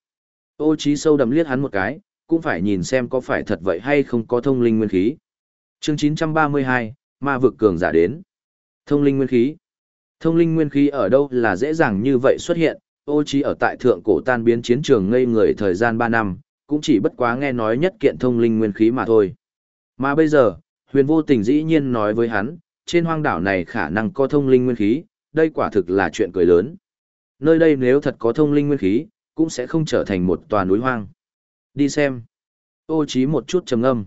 Ô trí sâu đầm liếc hắn một cái, cũng phải nhìn xem có phải thật vậy hay không có thông linh nguyên khí. Chương 932, ma vực cường giả đến. Thông linh nguyên khí. Thông linh nguyên khí ở đâu là dễ dàng như vậy xuất hiện, ô trí ở tại thượng cổ tan biến chiến trường ngây người thời gian 3 năm, cũng chỉ bất quá nghe nói nhất kiện thông linh nguyên khí mà thôi. Mà bây giờ, huyền vô tình dĩ nhiên nói với hắn, trên hoang đảo này khả năng có thông linh nguyên khí, đây quả thực là chuyện cười lớn. Nơi đây nếu thật có thông linh nguyên khí, cũng sẽ không trở thành một tòa núi hoang. Đi xem. Ô Chí một chút trầm ngâm.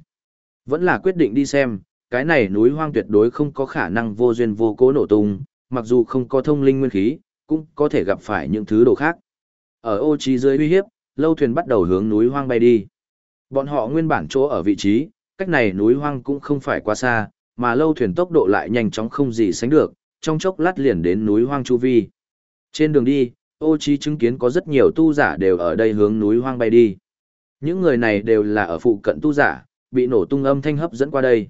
Vẫn là quyết định đi xem, cái này núi hoang tuyệt đối không có khả năng vô duyên vô cố nổ tung, mặc dù không có thông linh nguyên khí, cũng có thể gặp phải những thứ đồ khác. Ở ô Chí dưới uy hiếp, lâu thuyền bắt đầu hướng núi hoang bay đi. Bọn họ nguyên bản chỗ ở vị trí, cách này núi hoang cũng không phải quá xa, mà lâu thuyền tốc độ lại nhanh chóng không gì sánh được, trong chốc lát liền đến núi hoang chu vi. Trên đường đi, ô Chí chứng kiến có rất nhiều tu giả đều ở đây hướng núi hoang bay đi. Những người này đều là ở phụ cận tu giả, bị nổ tung âm thanh hấp dẫn qua đây.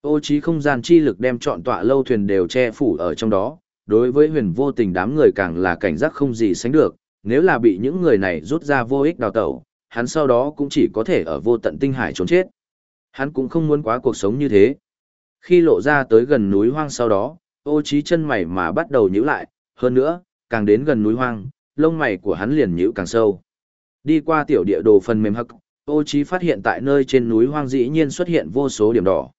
Ô trí không gian chi lực đem trọn tọa lâu thuyền đều che phủ ở trong đó, đối với huyền vô tình đám người càng là cảnh giác không gì sánh được, nếu là bị những người này rút ra vô ích đào tẩu, hắn sau đó cũng chỉ có thể ở vô tận tinh hải trốn chết. Hắn cũng không muốn quá cuộc sống như thế. Khi lộ ra tới gần núi hoang sau đó, ô trí chân mày mà bắt đầu nhíu lại, hơn nữa, càng đến gần núi hoang, lông mày của hắn liền nhíu càng sâu. Đi qua tiểu địa đồ phần mềm hắc, ô trí phát hiện tại nơi trên núi hoang dĩ nhiên xuất hiện vô số điểm đỏ.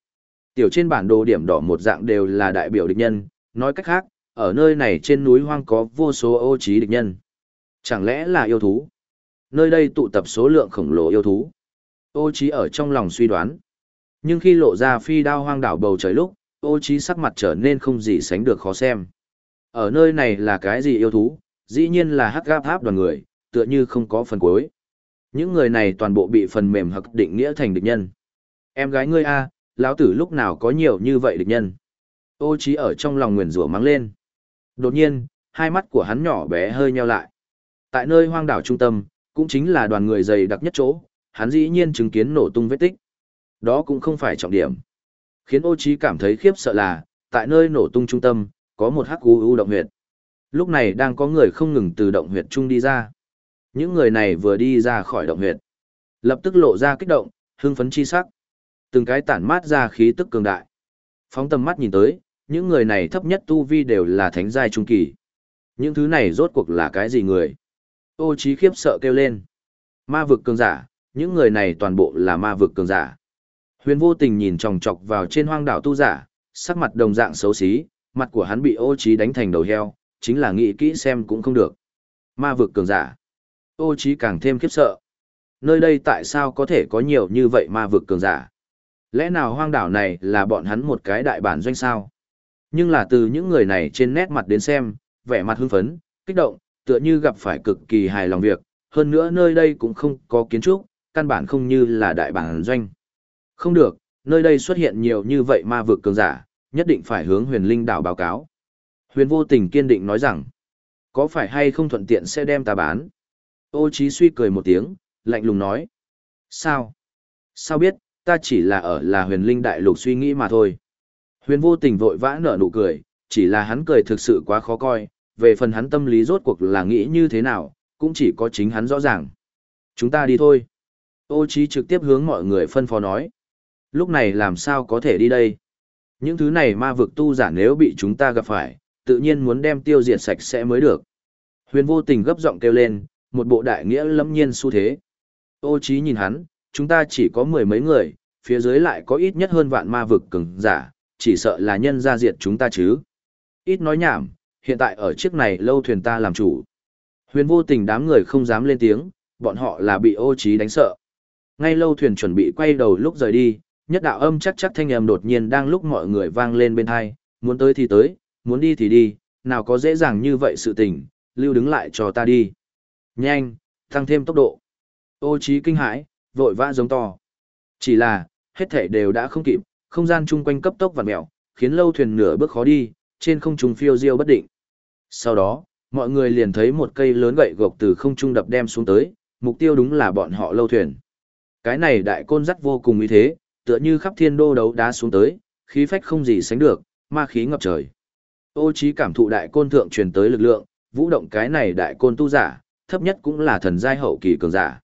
Tiểu trên bản đồ điểm đỏ một dạng đều là đại biểu địch nhân, nói cách khác, ở nơi này trên núi hoang có vô số ô trí địch nhân. Chẳng lẽ là yêu thú? Nơi đây tụ tập số lượng khổng lồ yêu thú. Ô trí ở trong lòng suy đoán. Nhưng khi lộ ra phi đao hoang đảo bầu trời lúc, ô trí sắc mặt trở nên không gì sánh được khó xem. Ở nơi này là cái gì yêu thú? Dĩ nhiên là hắc gáp tháp đoàn người, tựa như không có phần cuối. Những người này toàn bộ bị phần mềm hặc định nghĩa thành địch nhân. Em gái ngươi a, lão tử lúc nào có nhiều như vậy địch nhân. Ô trí ở trong lòng nguyền rủa mắng lên. Đột nhiên, hai mắt của hắn nhỏ bé hơi nheo lại. Tại nơi hoang đảo trung tâm, cũng chính là đoàn người dày đặc nhất chỗ, hắn dĩ nhiên chứng kiến nổ tung vết tích. Đó cũng không phải trọng điểm. Khiến ô trí cảm thấy khiếp sợ là, tại nơi nổ tung trung tâm, có một hắc u u động huyệt. Lúc này đang có người không ngừng từ động huyệt trung đi ra. Những người này vừa đi ra khỏi động huyệt, lập tức lộ ra kích động, hưng phấn chi sắc. Từng cái tản mát ra khí tức cường đại. Phóng tầm mắt nhìn tới, những người này thấp nhất tu vi đều là thánh giai trung kỳ. Những thứ này rốt cuộc là cái gì người? Ô trí khiếp sợ kêu lên. Ma vực cường giả, những người này toàn bộ là ma vực cường giả. Huyền vô tình nhìn chòng chọc vào trên hoang đảo tu giả, sắc mặt đồng dạng xấu xí, mặt của hắn bị ô trí đánh thành đầu heo, chính là nghĩ kỹ xem cũng không được. Ma vực cường giả. Ô trí càng thêm khiếp sợ. Nơi đây tại sao có thể có nhiều như vậy ma vực cường giả? Lẽ nào hoang đảo này là bọn hắn một cái đại bản doanh sao? Nhưng là từ những người này trên nét mặt đến xem, vẻ mặt hưng phấn, kích động, tựa như gặp phải cực kỳ hài lòng việc, hơn nữa nơi đây cũng không có kiến trúc, căn bản không như là đại bản doanh. Không được, nơi đây xuất hiện nhiều như vậy ma vực cường giả, nhất định phải hướng huyền linh đảo báo cáo. Huyền vô tình kiên định nói rằng, có phải hay không thuận tiện sẽ đem ta bán? Ô Chí suy cười một tiếng, lạnh lùng nói. Sao? Sao biết, ta chỉ là ở là huyền linh đại lục suy nghĩ mà thôi. Huyền vô tình vội vã nở nụ cười, chỉ là hắn cười thực sự quá khó coi, về phần hắn tâm lý rốt cuộc là nghĩ như thế nào, cũng chỉ có chính hắn rõ ràng. Chúng ta đi thôi. Ô Chí trực tiếp hướng mọi người phân phó nói. Lúc này làm sao có thể đi đây? Những thứ này ma vực tu giả nếu bị chúng ta gặp phải, tự nhiên muốn đem tiêu diệt sạch sẽ mới được. Huyền vô tình gấp giọng kêu lên, một bộ đại nghĩa lâm nhiên xu thế. Ô Chí nhìn hắn, chúng ta chỉ có mười mấy người, phía dưới lại có ít nhất hơn vạn ma vực cường giả, chỉ sợ là nhân gia diệt chúng ta chứ. Ít nói nhảm, hiện tại ở chiếc này lâu thuyền ta làm chủ. Huyền vô tình đám người không dám lên tiếng, bọn họ là bị ô Chí đánh sợ. Ngay lâu thuyền chuẩn bị quay đầu lúc rời đi, nhất đạo âm chắc chắc thanh âm đột nhiên đang lúc mọi người vang lên bên hai, muốn tới thì tới, muốn đi thì đi, nào có dễ dàng như vậy sự tình, lưu đứng lại cho ta đi. Nhanh, tăng thêm tốc độ. Ô trí kinh hãi, vội vã giống to. Chỉ là, hết thể đều đã không kịp, không gian chung quanh cấp tốc vặn mèo, khiến lâu thuyền nửa bước khó đi, trên không trung phiêu diêu bất định. Sau đó, mọi người liền thấy một cây lớn gậy gộc từ không trung đập đem xuống tới, mục tiêu đúng là bọn họ lâu thuyền. Cái này đại côn dắt vô cùng ý thế, tựa như khắp thiên đô đấu đá xuống tới, khí phách không gì sánh được, ma khí ngập trời. Ô trí cảm thụ đại côn thượng truyền tới lực lượng, vũ động cái này đại côn tu giả, thấp nhất cũng là thần giai hậu kỳ cường giả.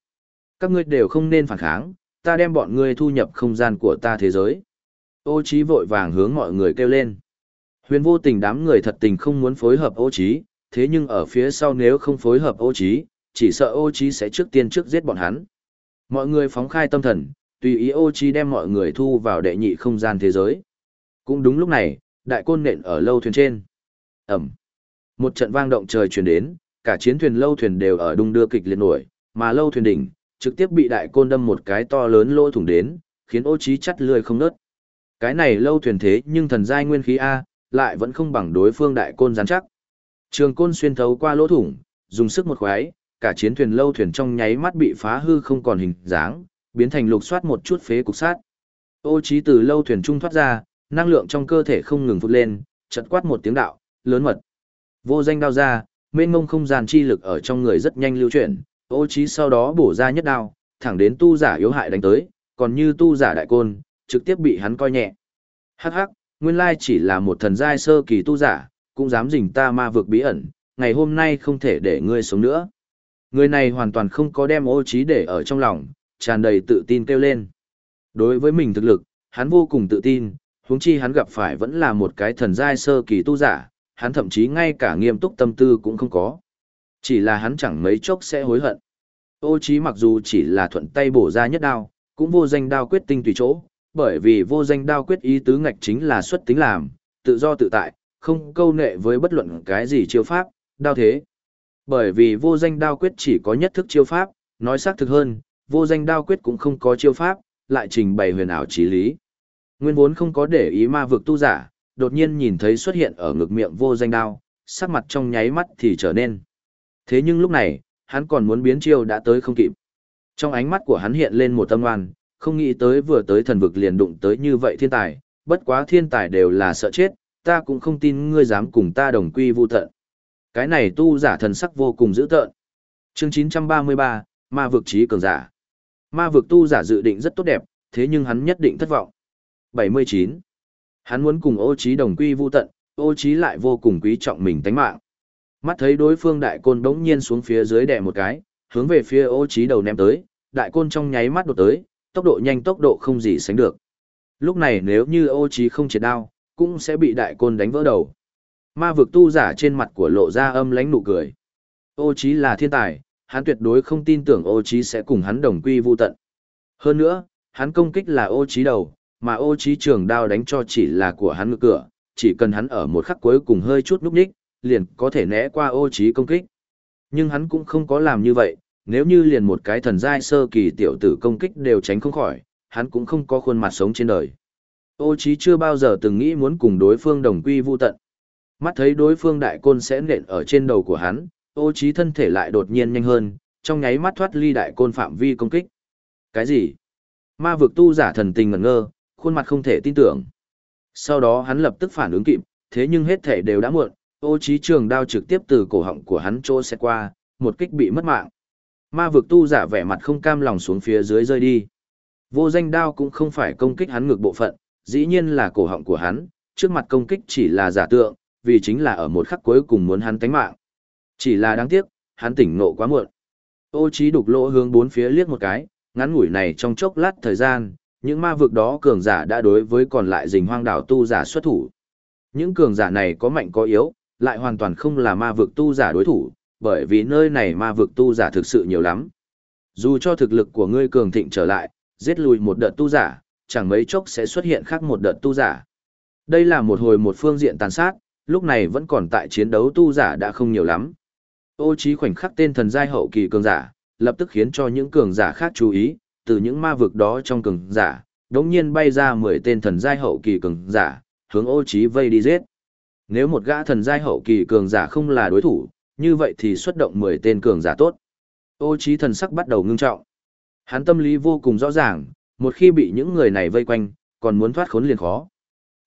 Các ngươi đều không nên phản kháng, ta đem bọn ngươi thu nhập không gian của ta thế giới. Ô Chí vội vàng hướng mọi người kêu lên. Huyền vô tình đám người thật tình không muốn phối hợp ô Chí, thế nhưng ở phía sau nếu không phối hợp ô Chí, chỉ sợ ô Chí sẽ trước tiên trước giết bọn hắn. Mọi người phóng khai tâm thần, tùy ý ô Chí đem mọi người thu vào đệ nhị không gian thế giới. Cũng đúng lúc này, đại côn nện ở lâu thuyền trên. Ẩm. Một trận vang động trời truyền đến, cả chiến thuyền lâu thuyền đều ở đung đưa kịch liệt nổi, mà lâu thuyền đỉnh, trực tiếp bị đại côn đâm một cái to lớn lỗ thủng đến, khiến ô trí chắt lười không nớt. Cái này lâu thuyền thế nhưng thần giai nguyên khí A, lại vẫn không bằng đối phương đại côn rắn chắc. Trường côn xuyên thấu qua lỗ thủng, dùng sức một khoái, cả chiến thuyền lâu thuyền trong nháy mắt bị phá hư không còn hình dáng, biến thành lục soát một chút phế cục sát. Ô trí từ lâu thuyền trung thoát ra, năng lượng trong cơ thể không ngừng vút lên, chợt quát một tiếng đạo, lớn mật. Vô danh đao ra, mênh mông không gian chi lực ở trong người rất nhanh lưu chuyển, ô trí sau đó bổ ra nhất đao, thẳng đến tu giả yếu hại đánh tới, còn như tu giả đại côn, trực tiếp bị hắn coi nhẹ. Hắc hắc, nguyên lai chỉ là một thần giai sơ kỳ tu giả, cũng dám dình ta ma vực bí ẩn, ngày hôm nay không thể để ngươi sống nữa. Người này hoàn toàn không có đem ô trí để ở trong lòng, tràn đầy tự tin kêu lên. Đối với mình thực lực, hắn vô cùng tự tin, huống chi hắn gặp phải vẫn là một cái thần giai sơ kỳ tu giả, hắn thậm chí ngay cả nghiêm túc tâm tư cũng không có. Chỉ là hắn chẳng mấy chốc sẽ hối hận. Ô trí mặc dù chỉ là thuận tay bổ ra nhất đao, cũng vô danh đao quyết tinh tùy chỗ, bởi vì vô danh đao quyết ý tứ ngạch chính là xuất tính làm, tự do tự tại, không câu nệ với bất luận cái gì chiêu pháp, đao thế. Bởi vì vô danh đao quyết chỉ có nhất thức chiêu pháp, nói xác thực hơn, vô danh đao quyết cũng không có chiêu pháp, lại trình bày huyền ảo trí lý. Nguyên vốn không có để ý ma vực tu giả, đột nhiên nhìn thấy xuất hiện ở ngực miệng vô danh đao, sắc mặt trong nháy mắt thì trở nên. Thế nhưng lúc này, hắn còn muốn biến chiêu đã tới không kịp. Trong ánh mắt của hắn hiện lên một tâm oan, không nghĩ tới vừa tới thần vực liền đụng tới như vậy thiên tài, bất quá thiên tài đều là sợ chết, ta cũng không tin ngươi dám cùng ta đồng quy vu tận. Cái này tu giả thần sắc vô cùng dữ tợn. Chương 933, Ma vực trí cường giả. Ma vực tu giả dự định rất tốt đẹp, thế nhưng hắn nhất định thất vọng. 79. Hắn muốn cùng ô trí đồng quy vu tận, ô trí lại vô cùng quý trọng mình tánh mạng. Mắt thấy đối phương đại côn đống nhiên xuống phía dưới đè một cái, hướng về phía ô trí đầu ném tới, đại côn trong nháy mắt đột tới, tốc độ nhanh tốc độ không gì sánh được. Lúc này nếu như ô trí không triệt đao, cũng sẽ bị đại côn đánh vỡ đầu. Ma vực tu giả trên mặt của lộ ra âm lãnh nụ cười. Ô trí là thiên tài, hắn tuyệt đối không tin tưởng ô trí sẽ cùng hắn đồng quy vu tận. Hơn nữa, hắn công kích là ô trí đầu, mà ô trí trường đao đánh cho chỉ là của hắn ngược cửa, chỉ cần hắn ở một khắc cuối cùng hơi chút núp ních, liền có thể né qua ô trí công kích. Nhưng hắn cũng không có làm như vậy, nếu như liền một cái thần giai sơ kỳ tiểu tử công kích đều tránh không khỏi, hắn cũng không có khuôn mặt sống trên đời. Ô trí chưa bao giờ từng nghĩ muốn cùng đối phương đồng quy vu tận. Mắt thấy đối phương đại côn sẽ nện ở trên đầu của hắn, ô trí thân thể lại đột nhiên nhanh hơn, trong nháy mắt thoát ly đại côn phạm vi công kích. Cái gì? Ma vực tu giả thần tình ngẩn ngơ, khuôn mặt không thể tin tưởng. Sau đó hắn lập tức phản ứng kịp, thế nhưng hết thể đều đã muộn, ô trí trường đao trực tiếp từ cổ họng của hắn trô xét qua, một kích bị mất mạng. Ma vực tu giả vẻ mặt không cam lòng xuống phía dưới rơi đi. Vô danh đao cũng không phải công kích hắn ngược bộ phận, dĩ nhiên là cổ họng của hắn, trước mặt công kích chỉ là giả tượng, vì chính là ở một khắc cuối cùng muốn hắn tánh mạng. Chỉ là đáng tiếc, hắn tỉnh ngộ quá muộn. Ô trí đục lỗ hướng bốn phía liếc một cái, ngắn ngủi này trong chốc lát thời gian, những ma vực đó cường giả đã đối với còn lại rình hoang đảo tu giả xuất thủ. Những cường giả này có mạnh có yếu, lại hoàn toàn không là ma vực tu giả đối thủ, bởi vì nơi này ma vực tu giả thực sự nhiều lắm. Dù cho thực lực của ngươi cường thịnh trở lại, giết lùi một đợt tu giả, chẳng mấy chốc sẽ xuất hiện khác một đợt tu giả. Đây là một hồi một phương diện tàn sát, lúc này vẫn còn tại chiến đấu tu giả đã không nhiều lắm. Ô trí khoảnh khắc tên thần giai hậu kỳ cường giả, lập tức khiến cho những cường giả khác chú ý, từ những ma vực đó trong cường giả, đống nhiên bay ra 10 tên thần giai hậu kỳ cường giả, hướng ô trí vây đi giết. Nếu một gã thần giai hậu kỳ cường giả không là đối thủ, như vậy thì xuất động 10 tên cường giả tốt. Ô trí thần sắc bắt đầu ngưng trọng. Hắn tâm lý vô cùng rõ ràng, một khi bị những người này vây quanh, còn muốn thoát khốn liền khó.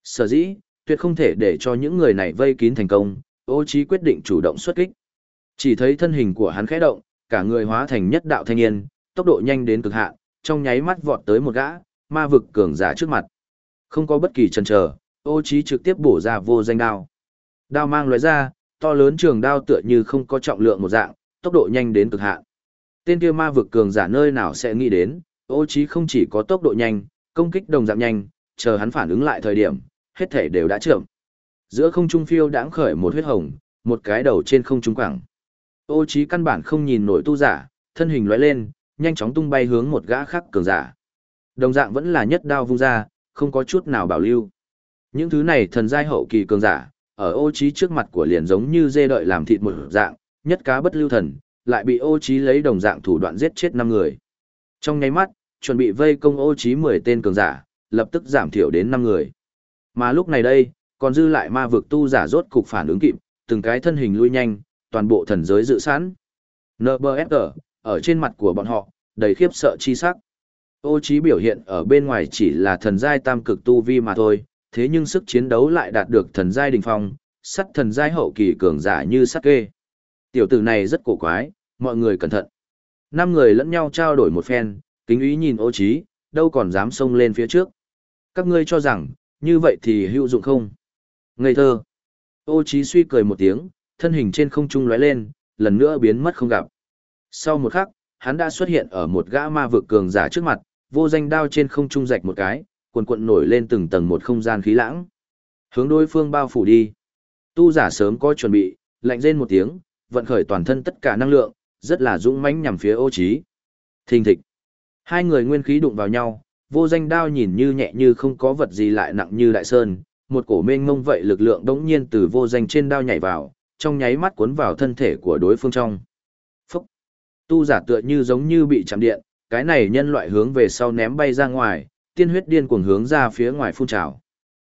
Sở dĩ, tuyệt không thể để cho những người này vây kín thành công, ô trí quyết định chủ động xuất kích. Chỉ thấy thân hình của hắn khẽ động, cả người hóa thành nhất đạo thanh niên, tốc độ nhanh đến cực hạn, trong nháy mắt vọt tới một gã, ma vực cường giả trước mặt. Không có bất kỳ chần chờ, ô trí trực tiếp bổ ra vô danh đao. Đao mang lóe ra, to lớn trường đao tựa như không có trọng lượng một dạng, tốc độ nhanh đến cực hạn. Tên kia ma vực cường giả nơi nào sẽ nghĩ đến, ô trí không chỉ có tốc độ nhanh, công kích đồng dạng nhanh, chờ hắn phản ứng lại thời điểm, hết thể đều đã chậm. Giữa không trung phiêu đãng khởi một huyết hồng, một cái đầu trên không trung quẳng. Ô trí căn bản không nhìn nổi tu giả, thân hình lóe lên, nhanh chóng tung bay hướng một gã khác cường giả. Đồng dạng vẫn là nhất đao vung ra, không có chút nào bảo lưu. Những thứ này thần giai hậu kỳ cường giả, ở ô trí trước mặt của liền giống như dê đợi làm thịt một dạng, nhất cá bất lưu thần, lại bị ô trí lấy đồng dạng thủ đoạn giết chết năm người. Trong nháy mắt, chuẩn bị vây công ô trí 10 tên cường giả, lập tức giảm thiểu đến 5 người. Mà lúc này đây, còn dư lại ma vực tu giả rốt cục phản ứng kịp, từng cái thân hình lui nhanh, toàn bộ thần giới dự sẵn. NBFR, ở trên mặt của bọn họ, đầy khiếp sợ chi sắc. Ô trí biểu hiện ở bên ngoài chỉ là thần giai tam cực tu vi mà thôi, thế nhưng sức chiến đấu lại đạt được thần giai đỉnh phong, sắt thần giai hậu kỳ cường giả như sắt kê. Tiểu tử này rất cổ quái, mọi người cẩn thận. Năm người lẫn nhau trao đổi một phen, kính ý nhìn ô trí, đâu còn dám xông lên phía trước. Các ngươi cho rằng, như vậy thì hữu dụng không? Ngây thơ. Ô trí suy cười một tiếng, thân hình trên không trung lóe lên, lần nữa biến mất không gặp. Sau một khắc, hắn đã xuất hiện ở một gã ma vực cường giả trước mặt, vô danh đao trên không trung rạch một cái, cuộn cuộn nổi lên từng tầng một không gian khí lãng. Hướng đối phương bao phủ đi. Tu giả sớm có chuẩn bị, lạnh rên một tiếng, vận khởi toàn thân tất cả năng lượng, rất là dũng mãnh nhằm phía ô trí. Thình thịch. Hai người nguyên khí đụng vào nhau, vô danh đao nhìn như nhẹ như không có vật gì lại nặng như đại sơn, một cổ mênh mông vậy lực lượng đống nhiên từ vô danh trên đao nhảy vào, trong nháy mắt cuốn vào thân thể của đối phương trong. Tu giả tựa như giống như bị chạm điện, cái này nhân loại hướng về sau ném bay ra ngoài, tiên huyết điên cuồng hướng ra phía ngoài phun trào.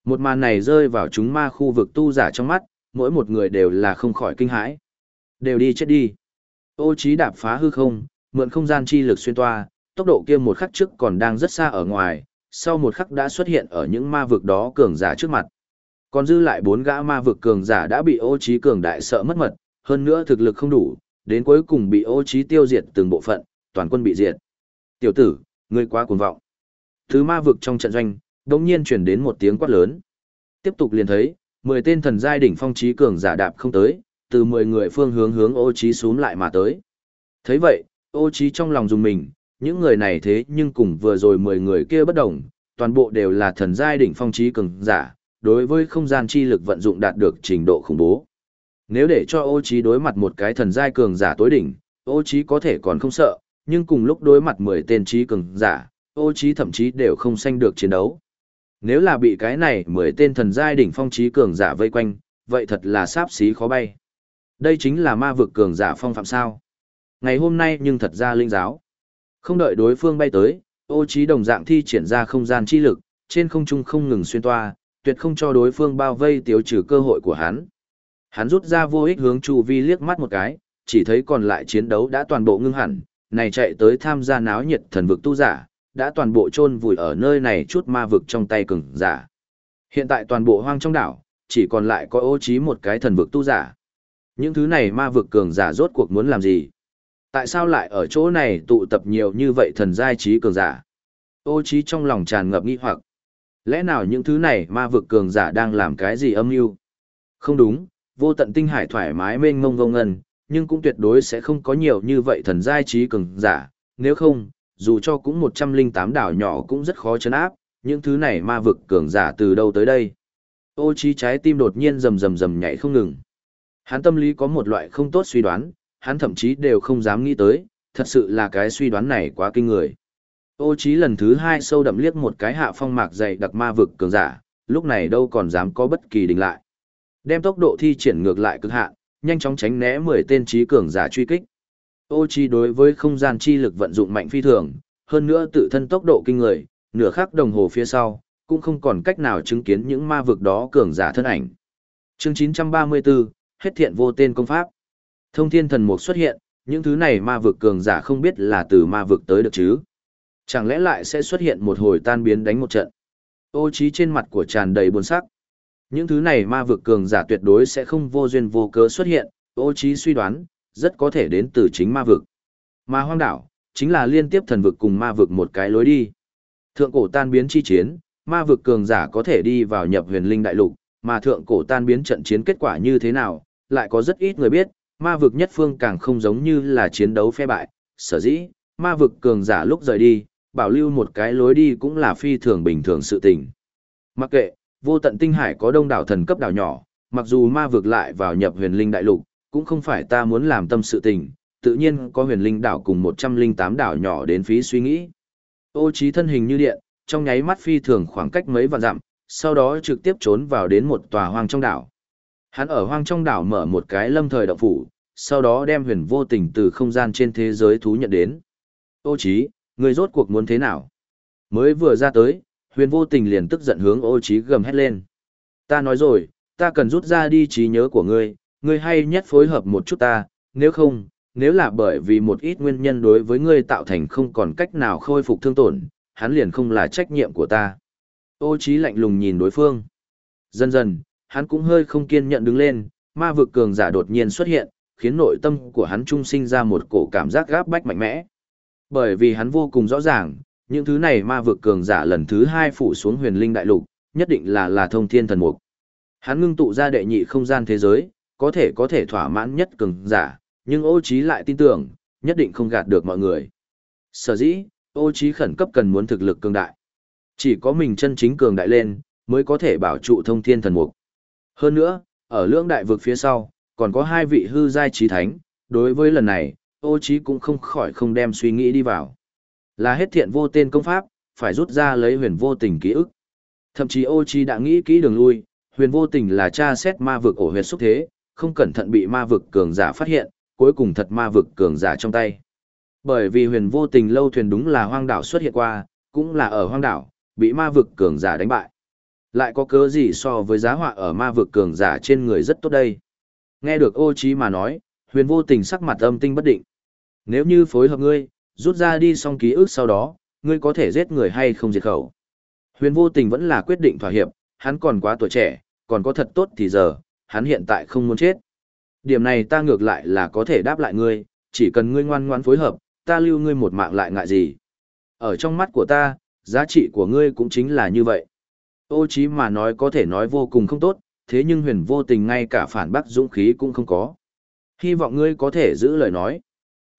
Một màn này rơi vào chúng ma khu vực tu giả trong mắt, mỗi một người đều là không khỏi kinh hãi. Đều đi chết đi. Ô trí đạp phá hư không, mượn không gian chi lực xuyên toa, tốc độ kia một khắc trước còn đang rất xa ở ngoài, sau một khắc đã xuất hiện ở những ma vực đó cường giả trước mặt. Còn dư lại bốn gã ma vực cường giả đã bị ô trí cường đại sợ mất mật, hơn nữa thực lực không đủ, đến cuối cùng bị ô trí tiêu diệt từng bộ phận, toàn quân bị diệt. Tiểu tử, ngươi quá cuồng vọng. Thứ ma vực trong trận doanh, đống nhiên truyền đến một tiếng quát lớn. Tiếp tục liền thấy, 10 tên thần giai đỉnh phong trí cường giả đạp không tới, từ 10 người phương hướng hướng ô trí xuống lại mà tới. thấy vậy, ô trí trong lòng dùng mình, những người này thế nhưng cùng vừa rồi 10 người kia bất đồng, toàn bộ đều là thần giai đỉnh phong trí cường giả, đối với không gian chi lực vận dụng đạt được trình độ khủng bố. Nếu để cho ô trí đối mặt một cái thần giai cường giả tối đỉnh, ô trí có thể còn không sợ, nhưng cùng lúc đối mặt 10 tên trí cường giả, ô trí thậm chí đều không sanh được chiến đấu. Nếu là bị cái này 10 tên thần giai đỉnh phong trí cường giả vây quanh, vậy thật là sáp xí khó bay. Đây chính là ma vực cường giả phong phạm sao. Ngày hôm nay nhưng thật ra linh giáo. Không đợi đối phương bay tới, ô trí đồng dạng thi triển ra không gian chi lực, trên không trung không ngừng xuyên toa, tuyệt không cho đối phương bao vây tiêu trừ cơ hội của hắn. Hắn rút ra vô ích hướng chu vi liếc mắt một cái, chỉ thấy còn lại chiến đấu đã toàn bộ ngưng hẳn, này chạy tới tham gia náo nhiệt thần vực tu giả, đã toàn bộ chôn vùi ở nơi này chút ma vực trong tay cường giả. Hiện tại toàn bộ hoang trong đảo, chỉ còn lại có ô trí một cái thần vực tu giả. Những thứ này ma vực cường giả rốt cuộc muốn làm gì? Tại sao lại ở chỗ này tụ tập nhiều như vậy thần giai trí cường giả? Ô trí trong lòng tràn ngập nghi hoặc. Lẽ nào những thứ này ma vực cường giả đang làm cái gì âm mưu? Không đúng, vô tận tinh hải thoải mái mênh mông vô ngân, nhưng cũng tuyệt đối sẽ không có nhiều như vậy thần giai trí cường giả, nếu không, dù cho cũng 108 đảo nhỏ cũng rất khó chấn áp, những thứ này ma vực cường giả từ đâu tới đây. Ô trí trái tim đột nhiên rầm rầm rầm nhảy không ngừng. Hắn tâm lý có một loại không tốt suy đoán, hắn thậm chí đều không dám nghĩ tới, thật sự là cái suy đoán này quá kinh người. Ô trí lần thứ hai sâu đậm liếc một cái hạ phong mạc dày đặc ma vực cường giả, lúc này đâu còn dám có bất kỳ đình lại. Đem tốc độ thi triển ngược lại cực hạn, nhanh chóng tránh né 10 tên trí cường giả truy kích. Ô chi đối với không gian chi lực vận dụng mạnh phi thường, hơn nữa tự thân tốc độ kinh người, nửa khắc đồng hồ phía sau, cũng không còn cách nào chứng kiến những ma vực đó cường giả thân ảnh. Chương 934, hết thiện vô tên công pháp. Thông thiên thần mục xuất hiện, những thứ này ma vực cường giả không biết là từ ma vực tới được chứ. Chẳng lẽ lại sẽ xuất hiện một hồi tan biến đánh một trận. Ô trí trên mặt của tràn đầy buồn sắc. Những thứ này ma vực cường giả tuyệt đối sẽ không vô duyên vô cớ xuất hiện, ô trí suy đoán, rất có thể đến từ chính ma vực. Ma hoang đảo, chính là liên tiếp thần vực cùng ma vực một cái lối đi. Thượng cổ tan biến chi chiến, ma vực cường giả có thể đi vào nhập huyền linh đại lục, mà thượng cổ tan biến trận chiến kết quả như thế nào, lại có rất ít người biết, ma vực nhất phương càng không giống như là chiến đấu phe bại, sở dĩ, ma vực cường giả lúc rời đi, bảo lưu một cái lối đi cũng là phi thường bình thường sự tình. Mặc kệ, vô tận tinh hải có đông đảo thần cấp đảo nhỏ, mặc dù ma vượt lại vào nhập huyền linh đại lục, cũng không phải ta muốn làm tâm sự tình, tự nhiên có huyền linh đảo cùng 108 đảo nhỏ đến phí suy nghĩ. Ô trí thân hình như điện, trong nháy mắt phi thường khoảng cách mấy vạn dặm, sau đó trực tiếp trốn vào đến một tòa hoang trong đảo. Hắn ở hoang trong đảo mở một cái lâm thời động phủ, sau đó đem huyền vô tình từ không gian trên thế giới thú nhận đến. Ô trí, người rốt cuộc muốn thế nào? Mới vừa ra tới, huyền vô tình liền tức giận hướng ô trí gầm hét lên. Ta nói rồi, ta cần rút ra đi trí nhớ của ngươi, ngươi hay nhất phối hợp một chút ta, nếu không, nếu là bởi vì một ít nguyên nhân đối với ngươi tạo thành không còn cách nào khôi phục thương tổn, hắn liền không là trách nhiệm của ta. Ô trí lạnh lùng nhìn đối phương. Dần dần, hắn cũng hơi không kiên nhẫn đứng lên, ma vực cường giả đột nhiên xuất hiện, khiến nội tâm của hắn trung sinh ra một cổ cảm giác gáp bách mạnh mẽ. Bởi vì hắn vô cùng rõ ràng, những thứ này ma vực cường giả lần thứ hai phủ xuống huyền linh đại lục, nhất định là là thông thiên thần mục. Hắn ngưng tụ ra đệ nhị không gian thế giới, có thể có thể thỏa mãn nhất cường giả, nhưng ô trí lại tin tưởng, nhất định không gạt được mọi người. Sở dĩ, ô trí khẩn cấp cần muốn thực lực cường đại. Chỉ có mình chân chính cường đại lên, mới có thể bảo trụ thông thiên thần mục. Hơn nữa, ở lưỡng đại vực phía sau, còn có hai vị hư giai trí thánh, đối với lần này, ô trí cũng không khỏi không đem suy nghĩ đi vào. Là hết thiện vô tên công pháp, phải rút ra lấy huyền vô tình ký ức. Thậm chí ô Chi đã nghĩ kỹ đường lui, huyền vô tình là cha xét ma vực ổ huyệt xúc thế, không cẩn thận bị ma vực cường giả phát hiện, cuối cùng thật ma vực cường giả trong tay. Bởi vì huyền vô tình lâu thuyền đúng là hoang đảo xuất hiện qua, cũng là ở hoang đảo, bị ma vực cường giả đánh bại. Lại có cớ gì so với giá họa ở ma vực cường giả trên người rất tốt đây. Nghe được ô trí mà nói, huyền vô tình sắc mặt âm tinh bất định. Nếu như phối hợp ngươi, rút ra đi xong ký ức sau đó, ngươi có thể giết người hay không diệt khẩu. Huyền vô tình vẫn là quyết định thỏa hiệp, hắn còn quá tuổi trẻ, còn có thật tốt thì giờ, hắn hiện tại không muốn chết. Điểm này ta ngược lại là có thể đáp lại ngươi, chỉ cần ngươi ngoan ngoãn phối hợp, ta lưu ngươi một mạng lại ngại gì. Ở trong mắt của ta, giá trị của ngươi cũng chính là như vậy. Ô chí mà nói có thể nói vô cùng không tốt, thế nhưng huyền vô tình ngay cả phản bác dũng khí cũng không có. Hy vọng ngươi có thể giữ lời nói.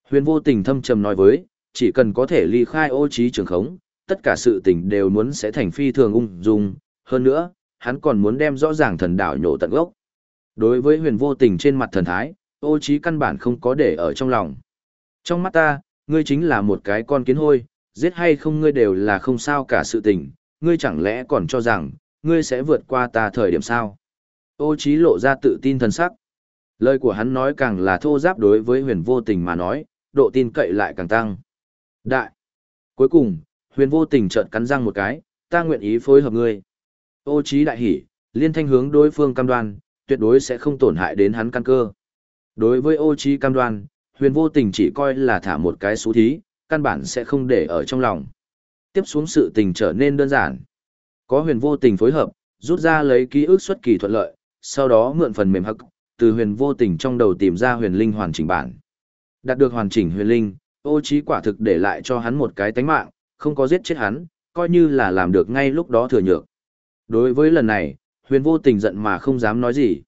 Huyền vô tình thâm trầm nói với, chỉ cần có thể ly khai ô trí trường khống, tất cả sự tình đều muốn sẽ thành phi thường ung dung, hơn nữa, hắn còn muốn đem rõ ràng thần đảo nhổ tận gốc. Đối với huyền vô tình trên mặt thần thái, ô trí căn bản không có để ở trong lòng. Trong mắt ta, ngươi chính là một cái con kiến hôi, giết hay không ngươi đều là không sao cả sự tình, ngươi chẳng lẽ còn cho rằng, ngươi sẽ vượt qua ta thời điểm sao? Ô trí lộ ra tự tin thần sắc. Lời của hắn nói càng là thô giáp đối với huyền vô tình mà nói, độ tin cậy lại càng tăng. Đại. Cuối cùng, huyền vô tình trợn cắn răng một cái, ta nguyện ý phối hợp ngươi. Ô trí đại hỉ, liên thanh hướng đối phương cam đoan, tuyệt đối sẽ không tổn hại đến hắn căn cơ. Đối với ô trí cam đoan, huyền vô tình chỉ coi là thả một cái số thí, căn bản sẽ không để ở trong lòng. Tiếp xuống sự tình trở nên đơn giản. Có huyền vô tình phối hợp, rút ra lấy ký ức xuất kỳ thuận lợi, sau đó mượn phần mềm hậc, từ huyền vô tình trong đầu tìm ra huyền linh hoàn chỉnh bản. Đạt được hoàn chỉnh huyền linh, ô trí quả thực để lại cho hắn một cái tánh mạng, không có giết chết hắn, coi như là làm được ngay lúc đó thừa nhược. Đối với lần này, huyền vô tình giận mà không dám nói gì.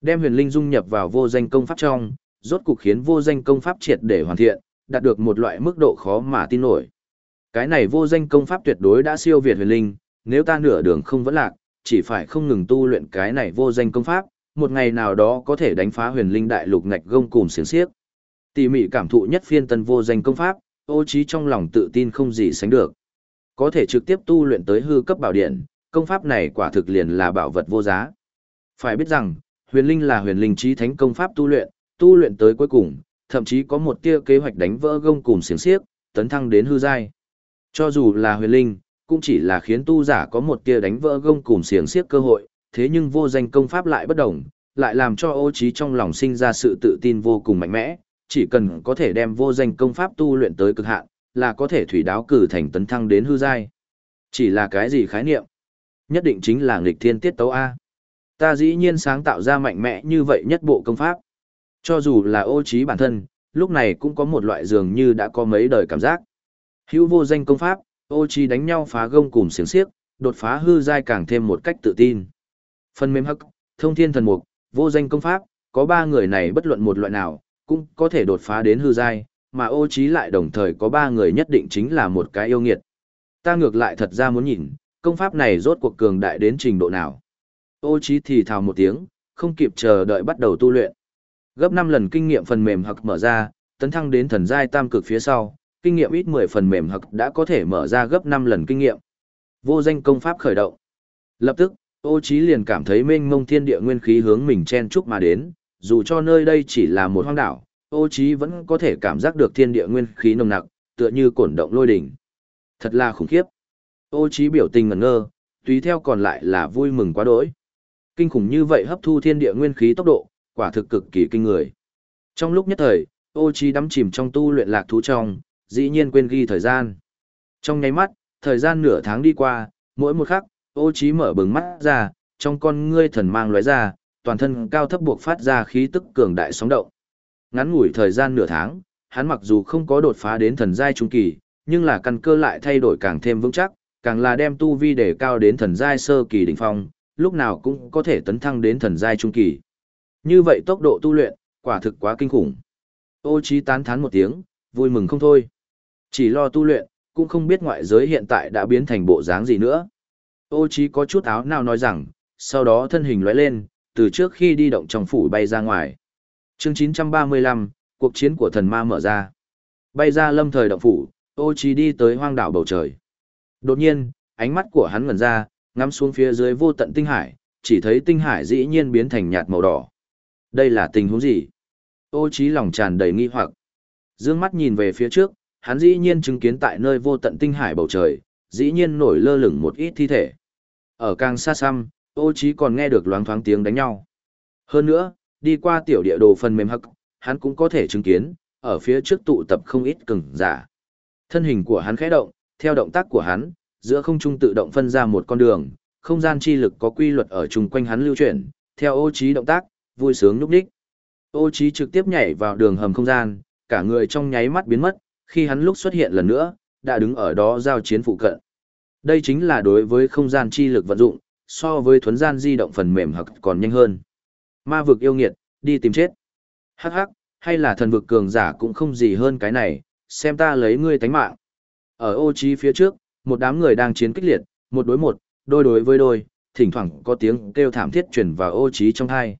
Đem huyền linh dung nhập vào vô danh công pháp trong, rốt cục khiến vô danh công pháp triệt để hoàn thiện, đạt được một loại mức độ khó mà tin nổi. Cái này vô danh công pháp tuyệt đối đã siêu việt huyền linh, nếu ta nửa đường không vẫn lạc, chỉ phải không ngừng tu luyện cái này vô danh công pháp, một ngày nào đó có thể đánh phá huyền linh đại lục ngạch gông cùng xiềng xiếc. Tỉ mỉ cảm thụ nhất phiên tân vô danh công pháp, ô trí trong lòng tự tin không gì sánh được. Có thể trực tiếp tu luyện tới hư cấp bảo điện, công pháp này quả thực liền là bảo vật vô giá. Phải biết rằng, huyền linh là huyền linh trí thánh công pháp tu luyện, tu luyện tới cuối cùng, thậm chí có một tia kế hoạch đánh vỡ gông cùng xiềng xiếc, tấn thăng đến hư giai. Cho dù là huyền linh, cũng chỉ là khiến tu giả có một tia đánh vỡ gông cùng xiềng xiếc cơ hội, thế nhưng vô danh công pháp lại bất đồng, lại làm cho ô trí trong lòng sinh ra sự tự tin vô cùng mạnh mẽ, chỉ cần có thể đem vô danh công pháp tu luyện tới cực hạn, là có thể thủy đáo cử thành tấn thăng đến hư giai. Chỉ là cái gì khái niệm? Nhất định chính là nghịch thiên tiết tấu A. Ta dĩ nhiên sáng tạo ra mạnh mẽ như vậy nhất bộ công pháp. Cho dù là ô trí bản thân, lúc này cũng có một loại dường như đã có mấy đời cảm giác. Hữu vô danh công pháp, ô trí đánh nhau phá gông cùng xiềng xiếc, đột phá hư giai càng thêm một cách tự tin. Phần mềm hắc, thông thiên thần mục, vô danh công pháp, có ba người này bất luận một loại nào, cũng có thể đột phá đến hư giai, mà ô trí lại đồng thời có ba người nhất định chính là một cái yêu nghiệt. Ta ngược lại thật ra muốn nhìn, công pháp này rốt cuộc cường đại đến trình độ nào. Ô trí thì thào một tiếng, không kịp chờ đợi bắt đầu tu luyện. Gấp 5 lần kinh nghiệm phần mềm học mở ra, tấn thăng đến thần giai tam cực phía sau, kinh nghiệm ít 10 phần mềm học đã có thể mở ra gấp 5 lần kinh nghiệm. Vô danh công pháp khởi động. Lập tức, ô Chí liền cảm thấy mênh mông thiên địa nguyên khí hướng mình chen chúc mà đến, dù cho nơi đây chỉ là một hoang đảo, ô trí vẫn có thể cảm giác được thiên địa nguyên khí nồng nặc, tựa như cổn động lôi đỉnh. Thật là khủng khiếp. Ô trí biểu tình ngẩn ngơ, tùy theo còn lại là vui mừng quá đỗi. Kinh khủng như vậy hấp thu thiên địa nguyên khí tốc độ, quả thực cực kỳ kinh người. Trong lúc nhất thời, ô trí đắm chìm trong tu luyện lạc thú trong, dĩ nhiên quên ghi thời gian. Trong nháy mắt, thời gian nửa tháng đi qua, mỗi một khắc, ô trí mở bừng mắt ra, trong con ngươi thần mang lóe ra, toàn thân cao thấp buộc phát ra khí tức cường đại sóng động. Ngắn ngủi thời gian nửa tháng, hắn mặc dù không có đột phá đến thần giai trung kỳ, nhưng là căn cơ lại thay đổi càng thêm vững chắc, càng là đem tu vi để cao đến thần giai sơ kỳ đỉnh phong, lúc nào cũng có thể tấn thăng đến thần giai trung kỳ. Như vậy tốc độ tu luyện, quả thực quá kinh khủng. Ô Chí tán thán một tiếng, vui mừng không thôi. Chỉ lo tu luyện, cũng không biết ngoại giới hiện tại đã biến thành bộ dáng gì nữa. Ô Chí có chút áo nào nói rằng, sau đó thân hình lóe lên, từ trước khi đi động trong phủ bay ra ngoài. Chương 935, Cuộc chiến của thần ma mở ra. Bay ra lâm thời động phủ, ô chi đi tới hoang đảo bầu trời. Đột nhiên, ánh mắt của hắn ngẩn ra, ngắm xuống phía dưới vô tận tinh hải, chỉ thấy tinh hải dĩ nhiên biến thành nhạt màu đỏ. Đây là tình huống gì? Ô chi lòng tràn đầy nghi hoặc. Dương mắt nhìn về phía trước, hắn dĩ nhiên chứng kiến tại nơi vô tận tinh hải bầu trời, dĩ nhiên nổi lơ lửng một ít thi thể. Ở càng xa xăm, ô trí còn nghe được loáng thoáng tiếng đánh nhau. Hơn nữa, đi qua tiểu địa đồ phần mềm hắc, hắn cũng có thể chứng kiến, ở phía trước tụ tập không ít cường giả. Thân hình của hắn khẽ động, theo động tác của hắn, giữa không trung tự động phân ra một con đường, không gian chi lực có quy luật ở chung quanh hắn lưu chuyển, theo ô trí động tác, vui sướng núp đích. Ô trí trực tiếp nhảy vào đường hầm không gian, cả người trong nháy mắt biến mất, khi hắn lúc xuất hiện lần nữa, đã đứng ở đó giao chiến phụ cận. Đây chính là đối với không gian chi lực vận dụng, so với thuấn gian di động phần mềm hoặc còn nhanh hơn. Ma vực yêu nghiệt, đi tìm chết. Hắc hắc, hay là thần vực cường giả cũng không gì hơn cái này, xem ta lấy ngươi tánh mạng. Ở ô trí phía trước, một đám người đang chiến kích liệt, một đối một, đôi đối với đôi, thỉnh thoảng có tiếng kêu thảm thiết truyền vào ô trí trong hai.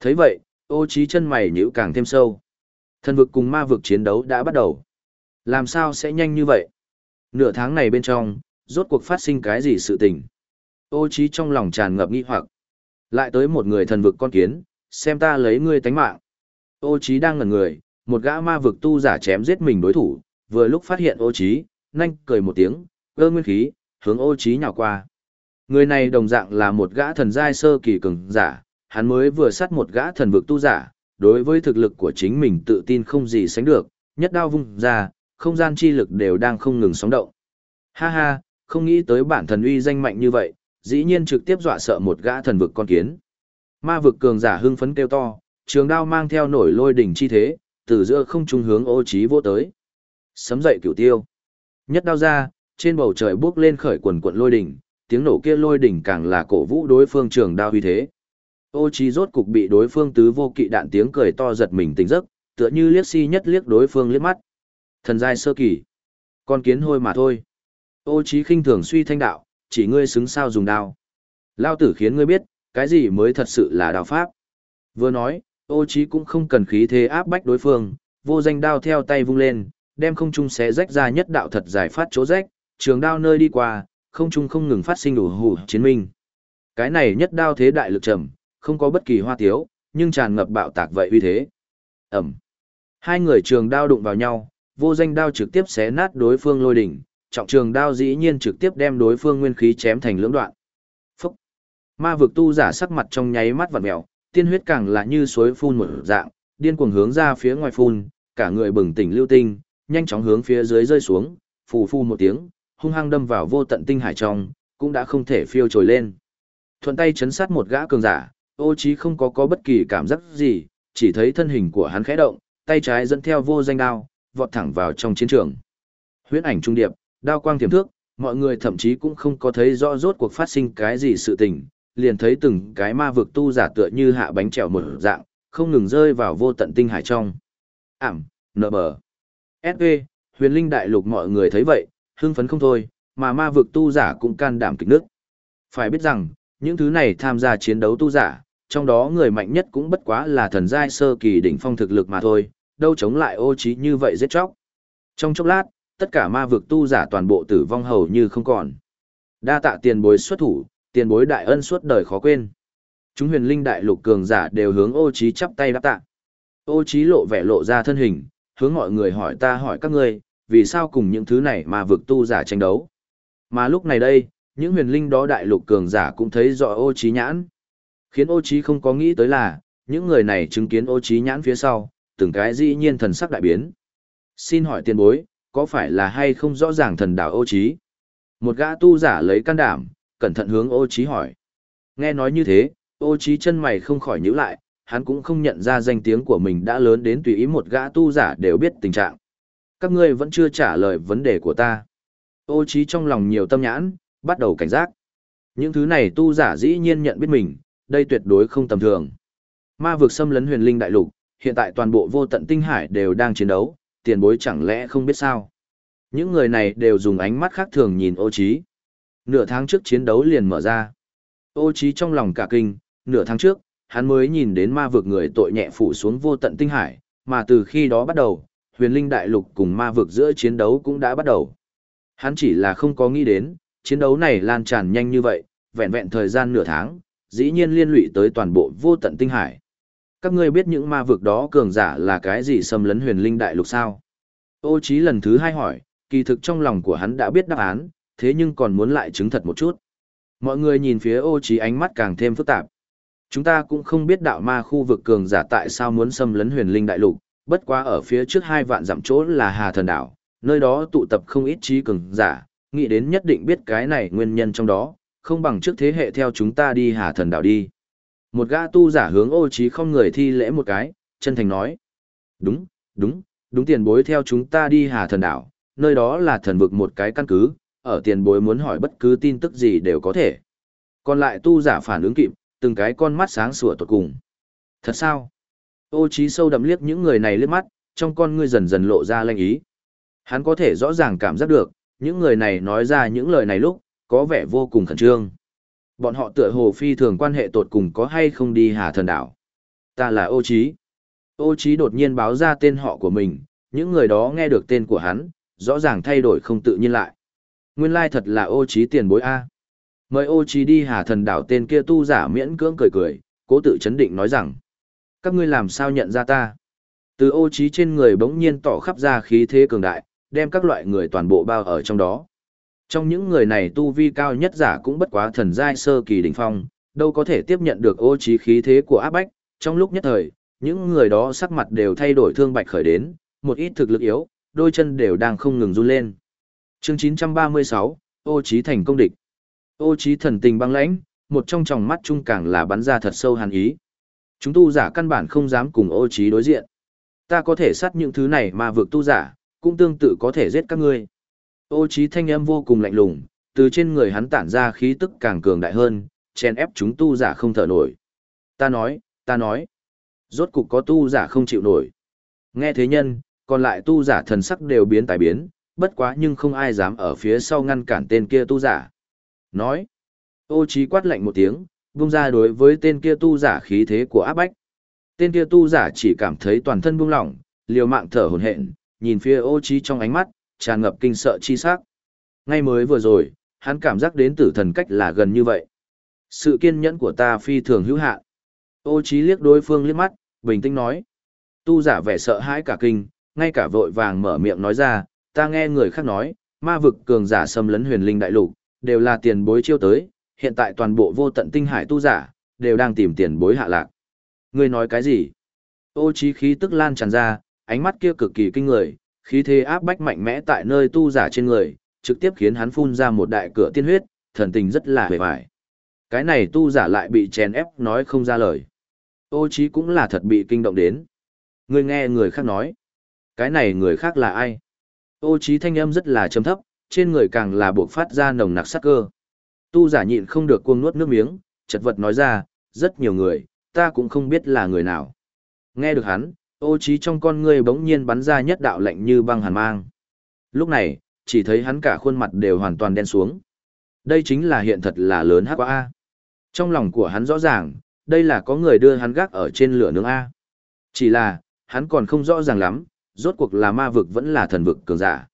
thấy vậy, ô trí chân mày nhíu càng thêm sâu. Thần vực cùng ma vực chiến đấu đã bắt đầu. Làm sao sẽ nhanh như vậy? Nửa tháng này bên trong, rốt cuộc phát sinh cái gì sự tình? Ô trí trong lòng tràn ngập nghi hoặc. Lại tới một người thần vực con kiến, xem ta lấy ngươi tánh mạng. Ô trí đang ngẩn người, một gã ma vực tu giả chém giết mình đối thủ, vừa lúc phát hiện ô trí, nhanh cười một tiếng, cơ nguyên khí, hướng ô trí nhào qua. Người này đồng dạng là một gã thần giai sơ kỳ cường giả, hắn mới vừa sát một gã thần vực tu giả, đối với thực lực của chính mình tự tin không gì sánh được, nhất đao vung ra, không gian chi lực đều đang không ngừng sóng động. Ha ha, không nghĩ tới bản thần uy danh mạnh như vậy, dĩ nhiên trực tiếp dọa sợ một gã thần vực con kiến. Ma vực cường giả hưng phấn kêu to, trường đao mang theo nổi lôi đỉnh chi thế, từ giữa không trung hướng ô trí vô tới. Sấm dậy cửu tiêu. Nhất đao ra, trên bầu trời bước lên khởi quần quận lôi đỉnh, tiếng nổ kia lôi đỉnh càng là cổ vũ đối phương trường đao uy thế. Ô trí rốt cục bị đối phương tứ vô kỵ đạn tiếng cười to giật mình tỉnh giấc, tựa như liếc si nhất liếc đối phương liếc mắt. Thần giai sơ kỳ. Con kiến hôi mà thôi. Ô trí khinh thường suy thanh đạo, chỉ ngươi xứng sao dùng đao. Lao tử khiến ngươi biết, cái gì mới thật sự là đao pháp. Vừa nói, ô trí cũng không cần khí thế áp bách đối phương, vô danh đao theo tay vung lên, đem không trung xé rách ra nhất đạo thật giải phát chỗ rách, trường đao nơi đi qua, không trung không ngừng phát sinh đủ hủ chiến minh. Cái này nhất đao thế đại lực trầm, không có bất kỳ hoa tiếu, nhưng tràn ngập bạo tạc vậy uy thế. Ẩm. Hai người trường đao đụng vào nhau, vô danh đao trực tiếp xé nát đối phương lôi đỉnh, trọng trường đao dĩ nhiên trực tiếp đem đối phương nguyên khí chém thành lưỡng đoạn. Phúc! Ma vực tu giả sắc mặt trong nháy mắt vặn mèo, tiên huyết càng là như suối phun một dạng, điên cuồng hướng ra phía ngoài phun, cả người bừng tỉnh lưu tinh, nhanh chóng hướng phía dưới rơi xuống, phù phù một tiếng, hung hăng đâm vào vô tận tinh hải trong, cũng đã không thể phiêu trồi lên. Thuận tay chấn sát một gã cường giả, ô trí không có có bất kỳ cảm giác gì, chỉ thấy thân hình của hắn khẽ động, tay trái dẫn theo vô danh đao, vọt thẳng vào trong chiến trường. Huyễn ảnh trung điệp, đao quang tiềm thước, mọi người thậm chí cũng không có thấy rõ rốt cuộc phát sinh cái gì sự tình, liền thấy từng cái ma vực tu giả tựa như hạ bánh trèo một dạng, không ngừng rơi vào vô tận tinh hải trong. Ảm, nợ bờ. S.E. huyền linh đại lục mọi người thấy vậy, hưng phấn không thôi, mà ma vực tu giả cũng can đảm kịch nước. Phải biết rằng, những thứ này tham gia chiến đấu tu giả, trong đó người mạnh nhất cũng bất quá là thần giai sơ kỳ đỉnh phong thực lực mà thôi, đâu chống lại ô trí như vậy giết chóc. Trong chốc lát, tất cả ma vực tu giả toàn bộ tử vong hầu như không còn. Đa tạ tiền bối xuất thủ, tiền bối đại ân suốt đời khó quên. Chúng huyền linh đại lục cường giả đều hướng ô trí chắp tay đáp tạ. Ô trí lộ vẻ lộ ra thân hình, hướng mọi người hỏi ta hỏi các ngươi, vì sao cùng những thứ này mà vực tu giả tranh đấu. Mà lúc này đây, những huyền linh đó đại lục cường giả cũng thấy rõ ô trí nhãn. Khiến ô trí không có nghĩ tới là, những người này chứng kiến ô trí nhãn phía sau, từng cái dĩ nhiên thần sắc đại biến. Xin hỏi tiền bối, có phải là hay không rõ ràng thần đạo ô trí? Một gã tu giả lấy can đảm, cẩn thận hướng ô trí hỏi. Nghe nói như thế, ô trí chân mày không khỏi nhíu lại, hắn cũng không nhận ra danh tiếng của mình đã lớn đến tùy ý một gã tu giả đều biết tình trạng. Các ngươi vẫn chưa trả lời vấn đề của ta. Ô trí trong lòng nhiều tâm nhãn, bắt đầu cảnh giác. Những thứ này tu giả dĩ nhiên nhận biết mình, đây tuyệt đối không tầm thường. Ma vực xâm lấn huyền linh đại lục, hiện tại toàn bộ vô tận tinh hải đều đang chiến đấu, tiền bối chẳng lẽ không biết sao. Những người này đều dùng ánh mắt khác thường nhìn ô trí. Nửa tháng trước chiến đấu liền mở ra. Ô trí trong lòng cả kinh, nửa tháng trước, hắn mới nhìn đến ma vực người tội nhẹ phủ xuống vô tận tinh hải, mà từ khi đó bắt đầu, huyền linh đại lục cùng ma vực giữa chiến đấu cũng đã bắt đầu. Hắn chỉ là không có nghĩ đến, chiến đấu này lan tràn nhanh như vậy, vẹn vẹn thời gian nửa tháng, dĩ nhiên liên lụy tới toàn bộ vô tận tinh hải. Các ngươi biết những ma vực đó cường giả là cái gì xâm lấn huyền linh đại lục sao? Ô Chí lần thứ hai hỏi, kỳ thực trong lòng của hắn đã biết đáp án, thế nhưng còn muốn lại chứng thật một chút. Mọi người nhìn phía ô Chí ánh mắt càng thêm phức tạp. Chúng ta cũng không biết đạo ma khu vực cường giả tại sao muốn xâm lấn huyền linh đại lục, bất quá ở phía trước hai vạn dặm chỗ là Hà Thần Đảo, nơi đó tụ tập không ít trí cường giả, nghĩ đến nhất định biết cái này nguyên nhân trong đó, không bằng trước thế hệ theo chúng ta đi Hà Thần Đảo đi. Một gã tu giả hướng ô trí không người thi lễ một cái, chân thành nói. Đúng, đúng, đúng tiền bối theo chúng ta đi Hà Thần Đảo, nơi đó là thần vực một cái căn cứ, ở tiền bối muốn hỏi bất cứ tin tức gì đều có thể. Còn lại tu giả phản ứng kịp, từng cái con mắt sáng sủa tuột cùng. Thật sao? Ô trí sâu đậm liếc những người này liếc mắt, trong con ngươi dần dần lộ ra lanh ý. Hắn có thể rõ ràng cảm giác được, những người này nói ra những lời này lúc, có vẻ vô cùng khẩn trương. Bọn họ tựa hồ phi thường quan hệ tột cùng có hay không đi hà thần đảo. Ta là ô trí. Ô trí đột nhiên báo ra tên họ của mình, những người đó nghe được tên của hắn, rõ ràng thay đổi không tự nhiên lại. Nguyên lai thật là ô trí tiền bối A. Mời ô trí đi hà thần đảo tên kia tu giả miễn cưỡng cười cười, cố tự chấn định nói rằng. Các ngươi làm sao nhận ra ta? Từ ô trí trên người bỗng nhiên tỏ khắp ra khí thế cường đại, đem các loại người toàn bộ bao ở trong đó. Trong những người này tu vi cao nhất giả cũng bất quá thần giai sơ kỳ đỉnh phong, đâu có thể tiếp nhận được ô trí khí thế của áp bách, trong lúc nhất thời, những người đó sắc mặt đều thay đổi thương bạch khởi đến, một ít thực lực yếu, đôi chân đều đang không ngừng run lên. Chương 936, ô trí thành công địch. Ô trí thần tình băng lãnh, một trong tròng mắt trung càng là bắn ra thật sâu hàn ý. Chúng tu giả căn bản không dám cùng ô trí đối diện. Ta có thể sát những thứ này mà vượt tu giả, cũng tương tự có thể giết các ngươi. Ô trí thanh âm vô cùng lạnh lùng, từ trên người hắn tản ra khí tức càng cường đại hơn, chen ép chúng tu giả không thở nổi. Ta nói, ta nói. Rốt cục có tu giả không chịu nổi. Nghe thế nhân, còn lại tu giả thần sắc đều biến tài biến, bất quá nhưng không ai dám ở phía sau ngăn cản tên kia tu giả. Nói. Ô trí quát lạnh một tiếng, buông ra đối với tên kia tu giả khí thế của áp bách. Tên kia tu giả chỉ cảm thấy toàn thân buông lỏng, liều mạng thở hổn hển, nhìn phía ô trí trong ánh mắt, tràn ngập kinh sợ chi sắc. Ngay mới vừa rồi, hắn cảm giác đến tử thần cách là gần như vậy. Sự kiên nhẫn của ta phi thường hữu hạn. Ô trí liếc đối phương liếc mắt, bình tĩnh nói. Tu giả vẻ sợ hãi cả kinh, ngay cả vội vàng mở miệng nói ra, ta nghe người khác nói, ma vực cường giả xâm lấn huyền linh đại lục, đều là tiền bối chiêu tới, hiện tại toàn bộ vô tận tinh hải tu giả, đều đang tìm tiền bối hạ lạc. Ngươi nói cái gì? Ô trí khí tức lan tràn ra, ánh mắt kia cực kỳ kinh người, khí thế áp bách mạnh mẽ tại nơi tu giả trên người, trực tiếp khiến hắn phun ra một đại cửa tiên huyết, thần tình rất là hề vải. Cái này tu giả lại bị chèn ép nói không ra lời. Ô Chí cũng là thật bị kinh động đến. Ngươi nghe người khác nói. Cái này người khác là ai? Ô Chí thanh âm rất là trầm thấp, trên người càng là buộc phát ra nồng nặc sát cơ. Tu giả nhịn không được cuồng nuốt nước miếng, chật vật nói ra, rất nhiều người, ta cũng không biết là người nào. Nghe được hắn, ô trí trong con ngươi bỗng nhiên bắn ra nhất đạo lạnh như băng hàn mang. Lúc này, chỉ thấy hắn cả khuôn mặt đều hoàn toàn đen xuống. Đây chính là hiện thật là lớn hắc quá A. Trong lòng của hắn rõ ràng, đây là có người đưa hắn gác ở trên lửa nướng A. Chỉ là, hắn còn không rõ ràng lắm, rốt cuộc là ma vực vẫn là thần vực cường giả.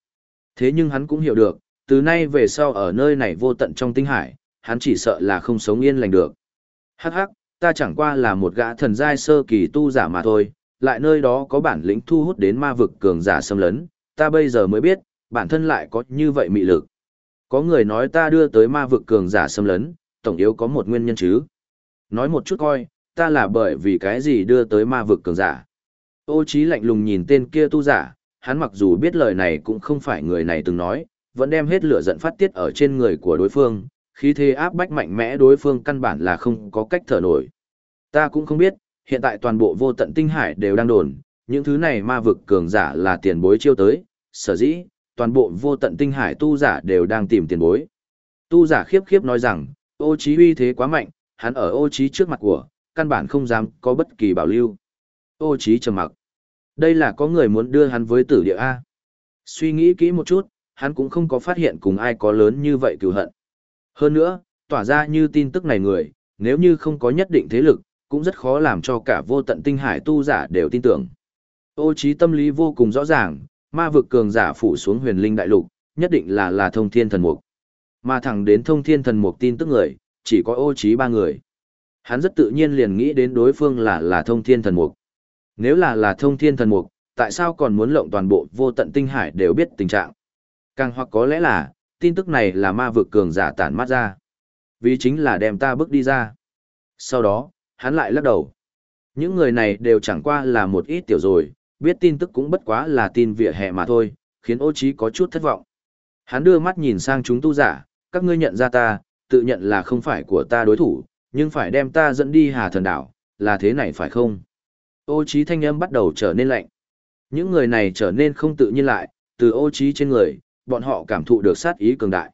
Thế nhưng hắn cũng hiểu được, từ nay về sau ở nơi này vô tận trong tinh hải, hắn chỉ sợ là không sống yên lành được. Hắc hắc, ta chẳng qua là một gã thần giai sơ kỳ tu giả mà thôi, lại nơi đó có bản lĩnh thu hút đến ma vực cường giả xâm lấn, ta bây giờ mới biết, bản thân lại có như vậy mị lực. Có người nói ta đưa tới ma vực cường giả xâm lấn, tổng yếu có một nguyên nhân chứ. Nói một chút coi, ta là bởi vì cái gì đưa tới ma vực cường giả. Ô trí lạnh lùng nhìn tên kia tu giả, hắn mặc dù biết lời này cũng không phải người này từng nói, vẫn đem hết lửa giận phát tiết ở trên người của đối phương, khí thế áp bách mạnh mẽ đối phương căn bản là không có cách thở nổi. Ta cũng không biết, hiện tại toàn bộ vô tận tinh hải đều đang đồn, những thứ này ma vực cường giả là tiền bối chiêu tới, sở dĩ, toàn bộ vô tận tinh hải tu giả đều đang tìm tiền bối. Tu giả khiếp khiếp nói rằng, ô trí uy thế quá mạnh, hắn ở ô trí trước mặt của, căn bản không dám có bất kỳ bảo lưu. Ô trí trầm mặc. Đây là có người muốn đưa hắn với tử địa A. Suy nghĩ kỹ một chút, hắn cũng không có phát hiện cùng ai có lớn như vậy cứu hận. Hơn nữa, tỏa ra như tin tức này người, nếu như không có nhất định thế lực, cũng rất khó làm cho cả vô tận tinh hải tu giả đều tin tưởng. Ô trí tâm lý vô cùng rõ ràng, ma vực cường giả phủ xuống huyền linh đại lục, nhất định là là thông thiên thần mục. Mà thẳng đến thông thiên thần mục tin tức người, chỉ có ô trí ba người. Hắn rất tự nhiên liền nghĩ đến đối phương là là thông thiên thần mục. Nếu là là thông thiên thần mục, tại sao còn muốn lộng toàn bộ vô tận tinh hải đều biết tình trạng? Càng hoặc có lẽ là, tin tức này là ma vực cường giả tản mắt ra. Vì chính là đem ta bước đi ra. Sau đó, hắn lại lắc đầu. Những người này đều chẳng qua là một ít tiểu rồi, biết tin tức cũng bất quá là tin vỉa hè mà thôi, khiến ô trí có chút thất vọng. Hắn đưa mắt nhìn sang chúng tu giả, các ngươi nhận ra ta, tự nhận là không phải của ta đối thủ, nhưng phải đem ta dẫn đi hà thần đảo, là thế này phải không? Ô trí thanh âm bắt đầu trở nên lạnh. Những người này trở nên không tự nhiên lại, từ ô trí trên người, bọn họ cảm thụ được sát ý cường đại.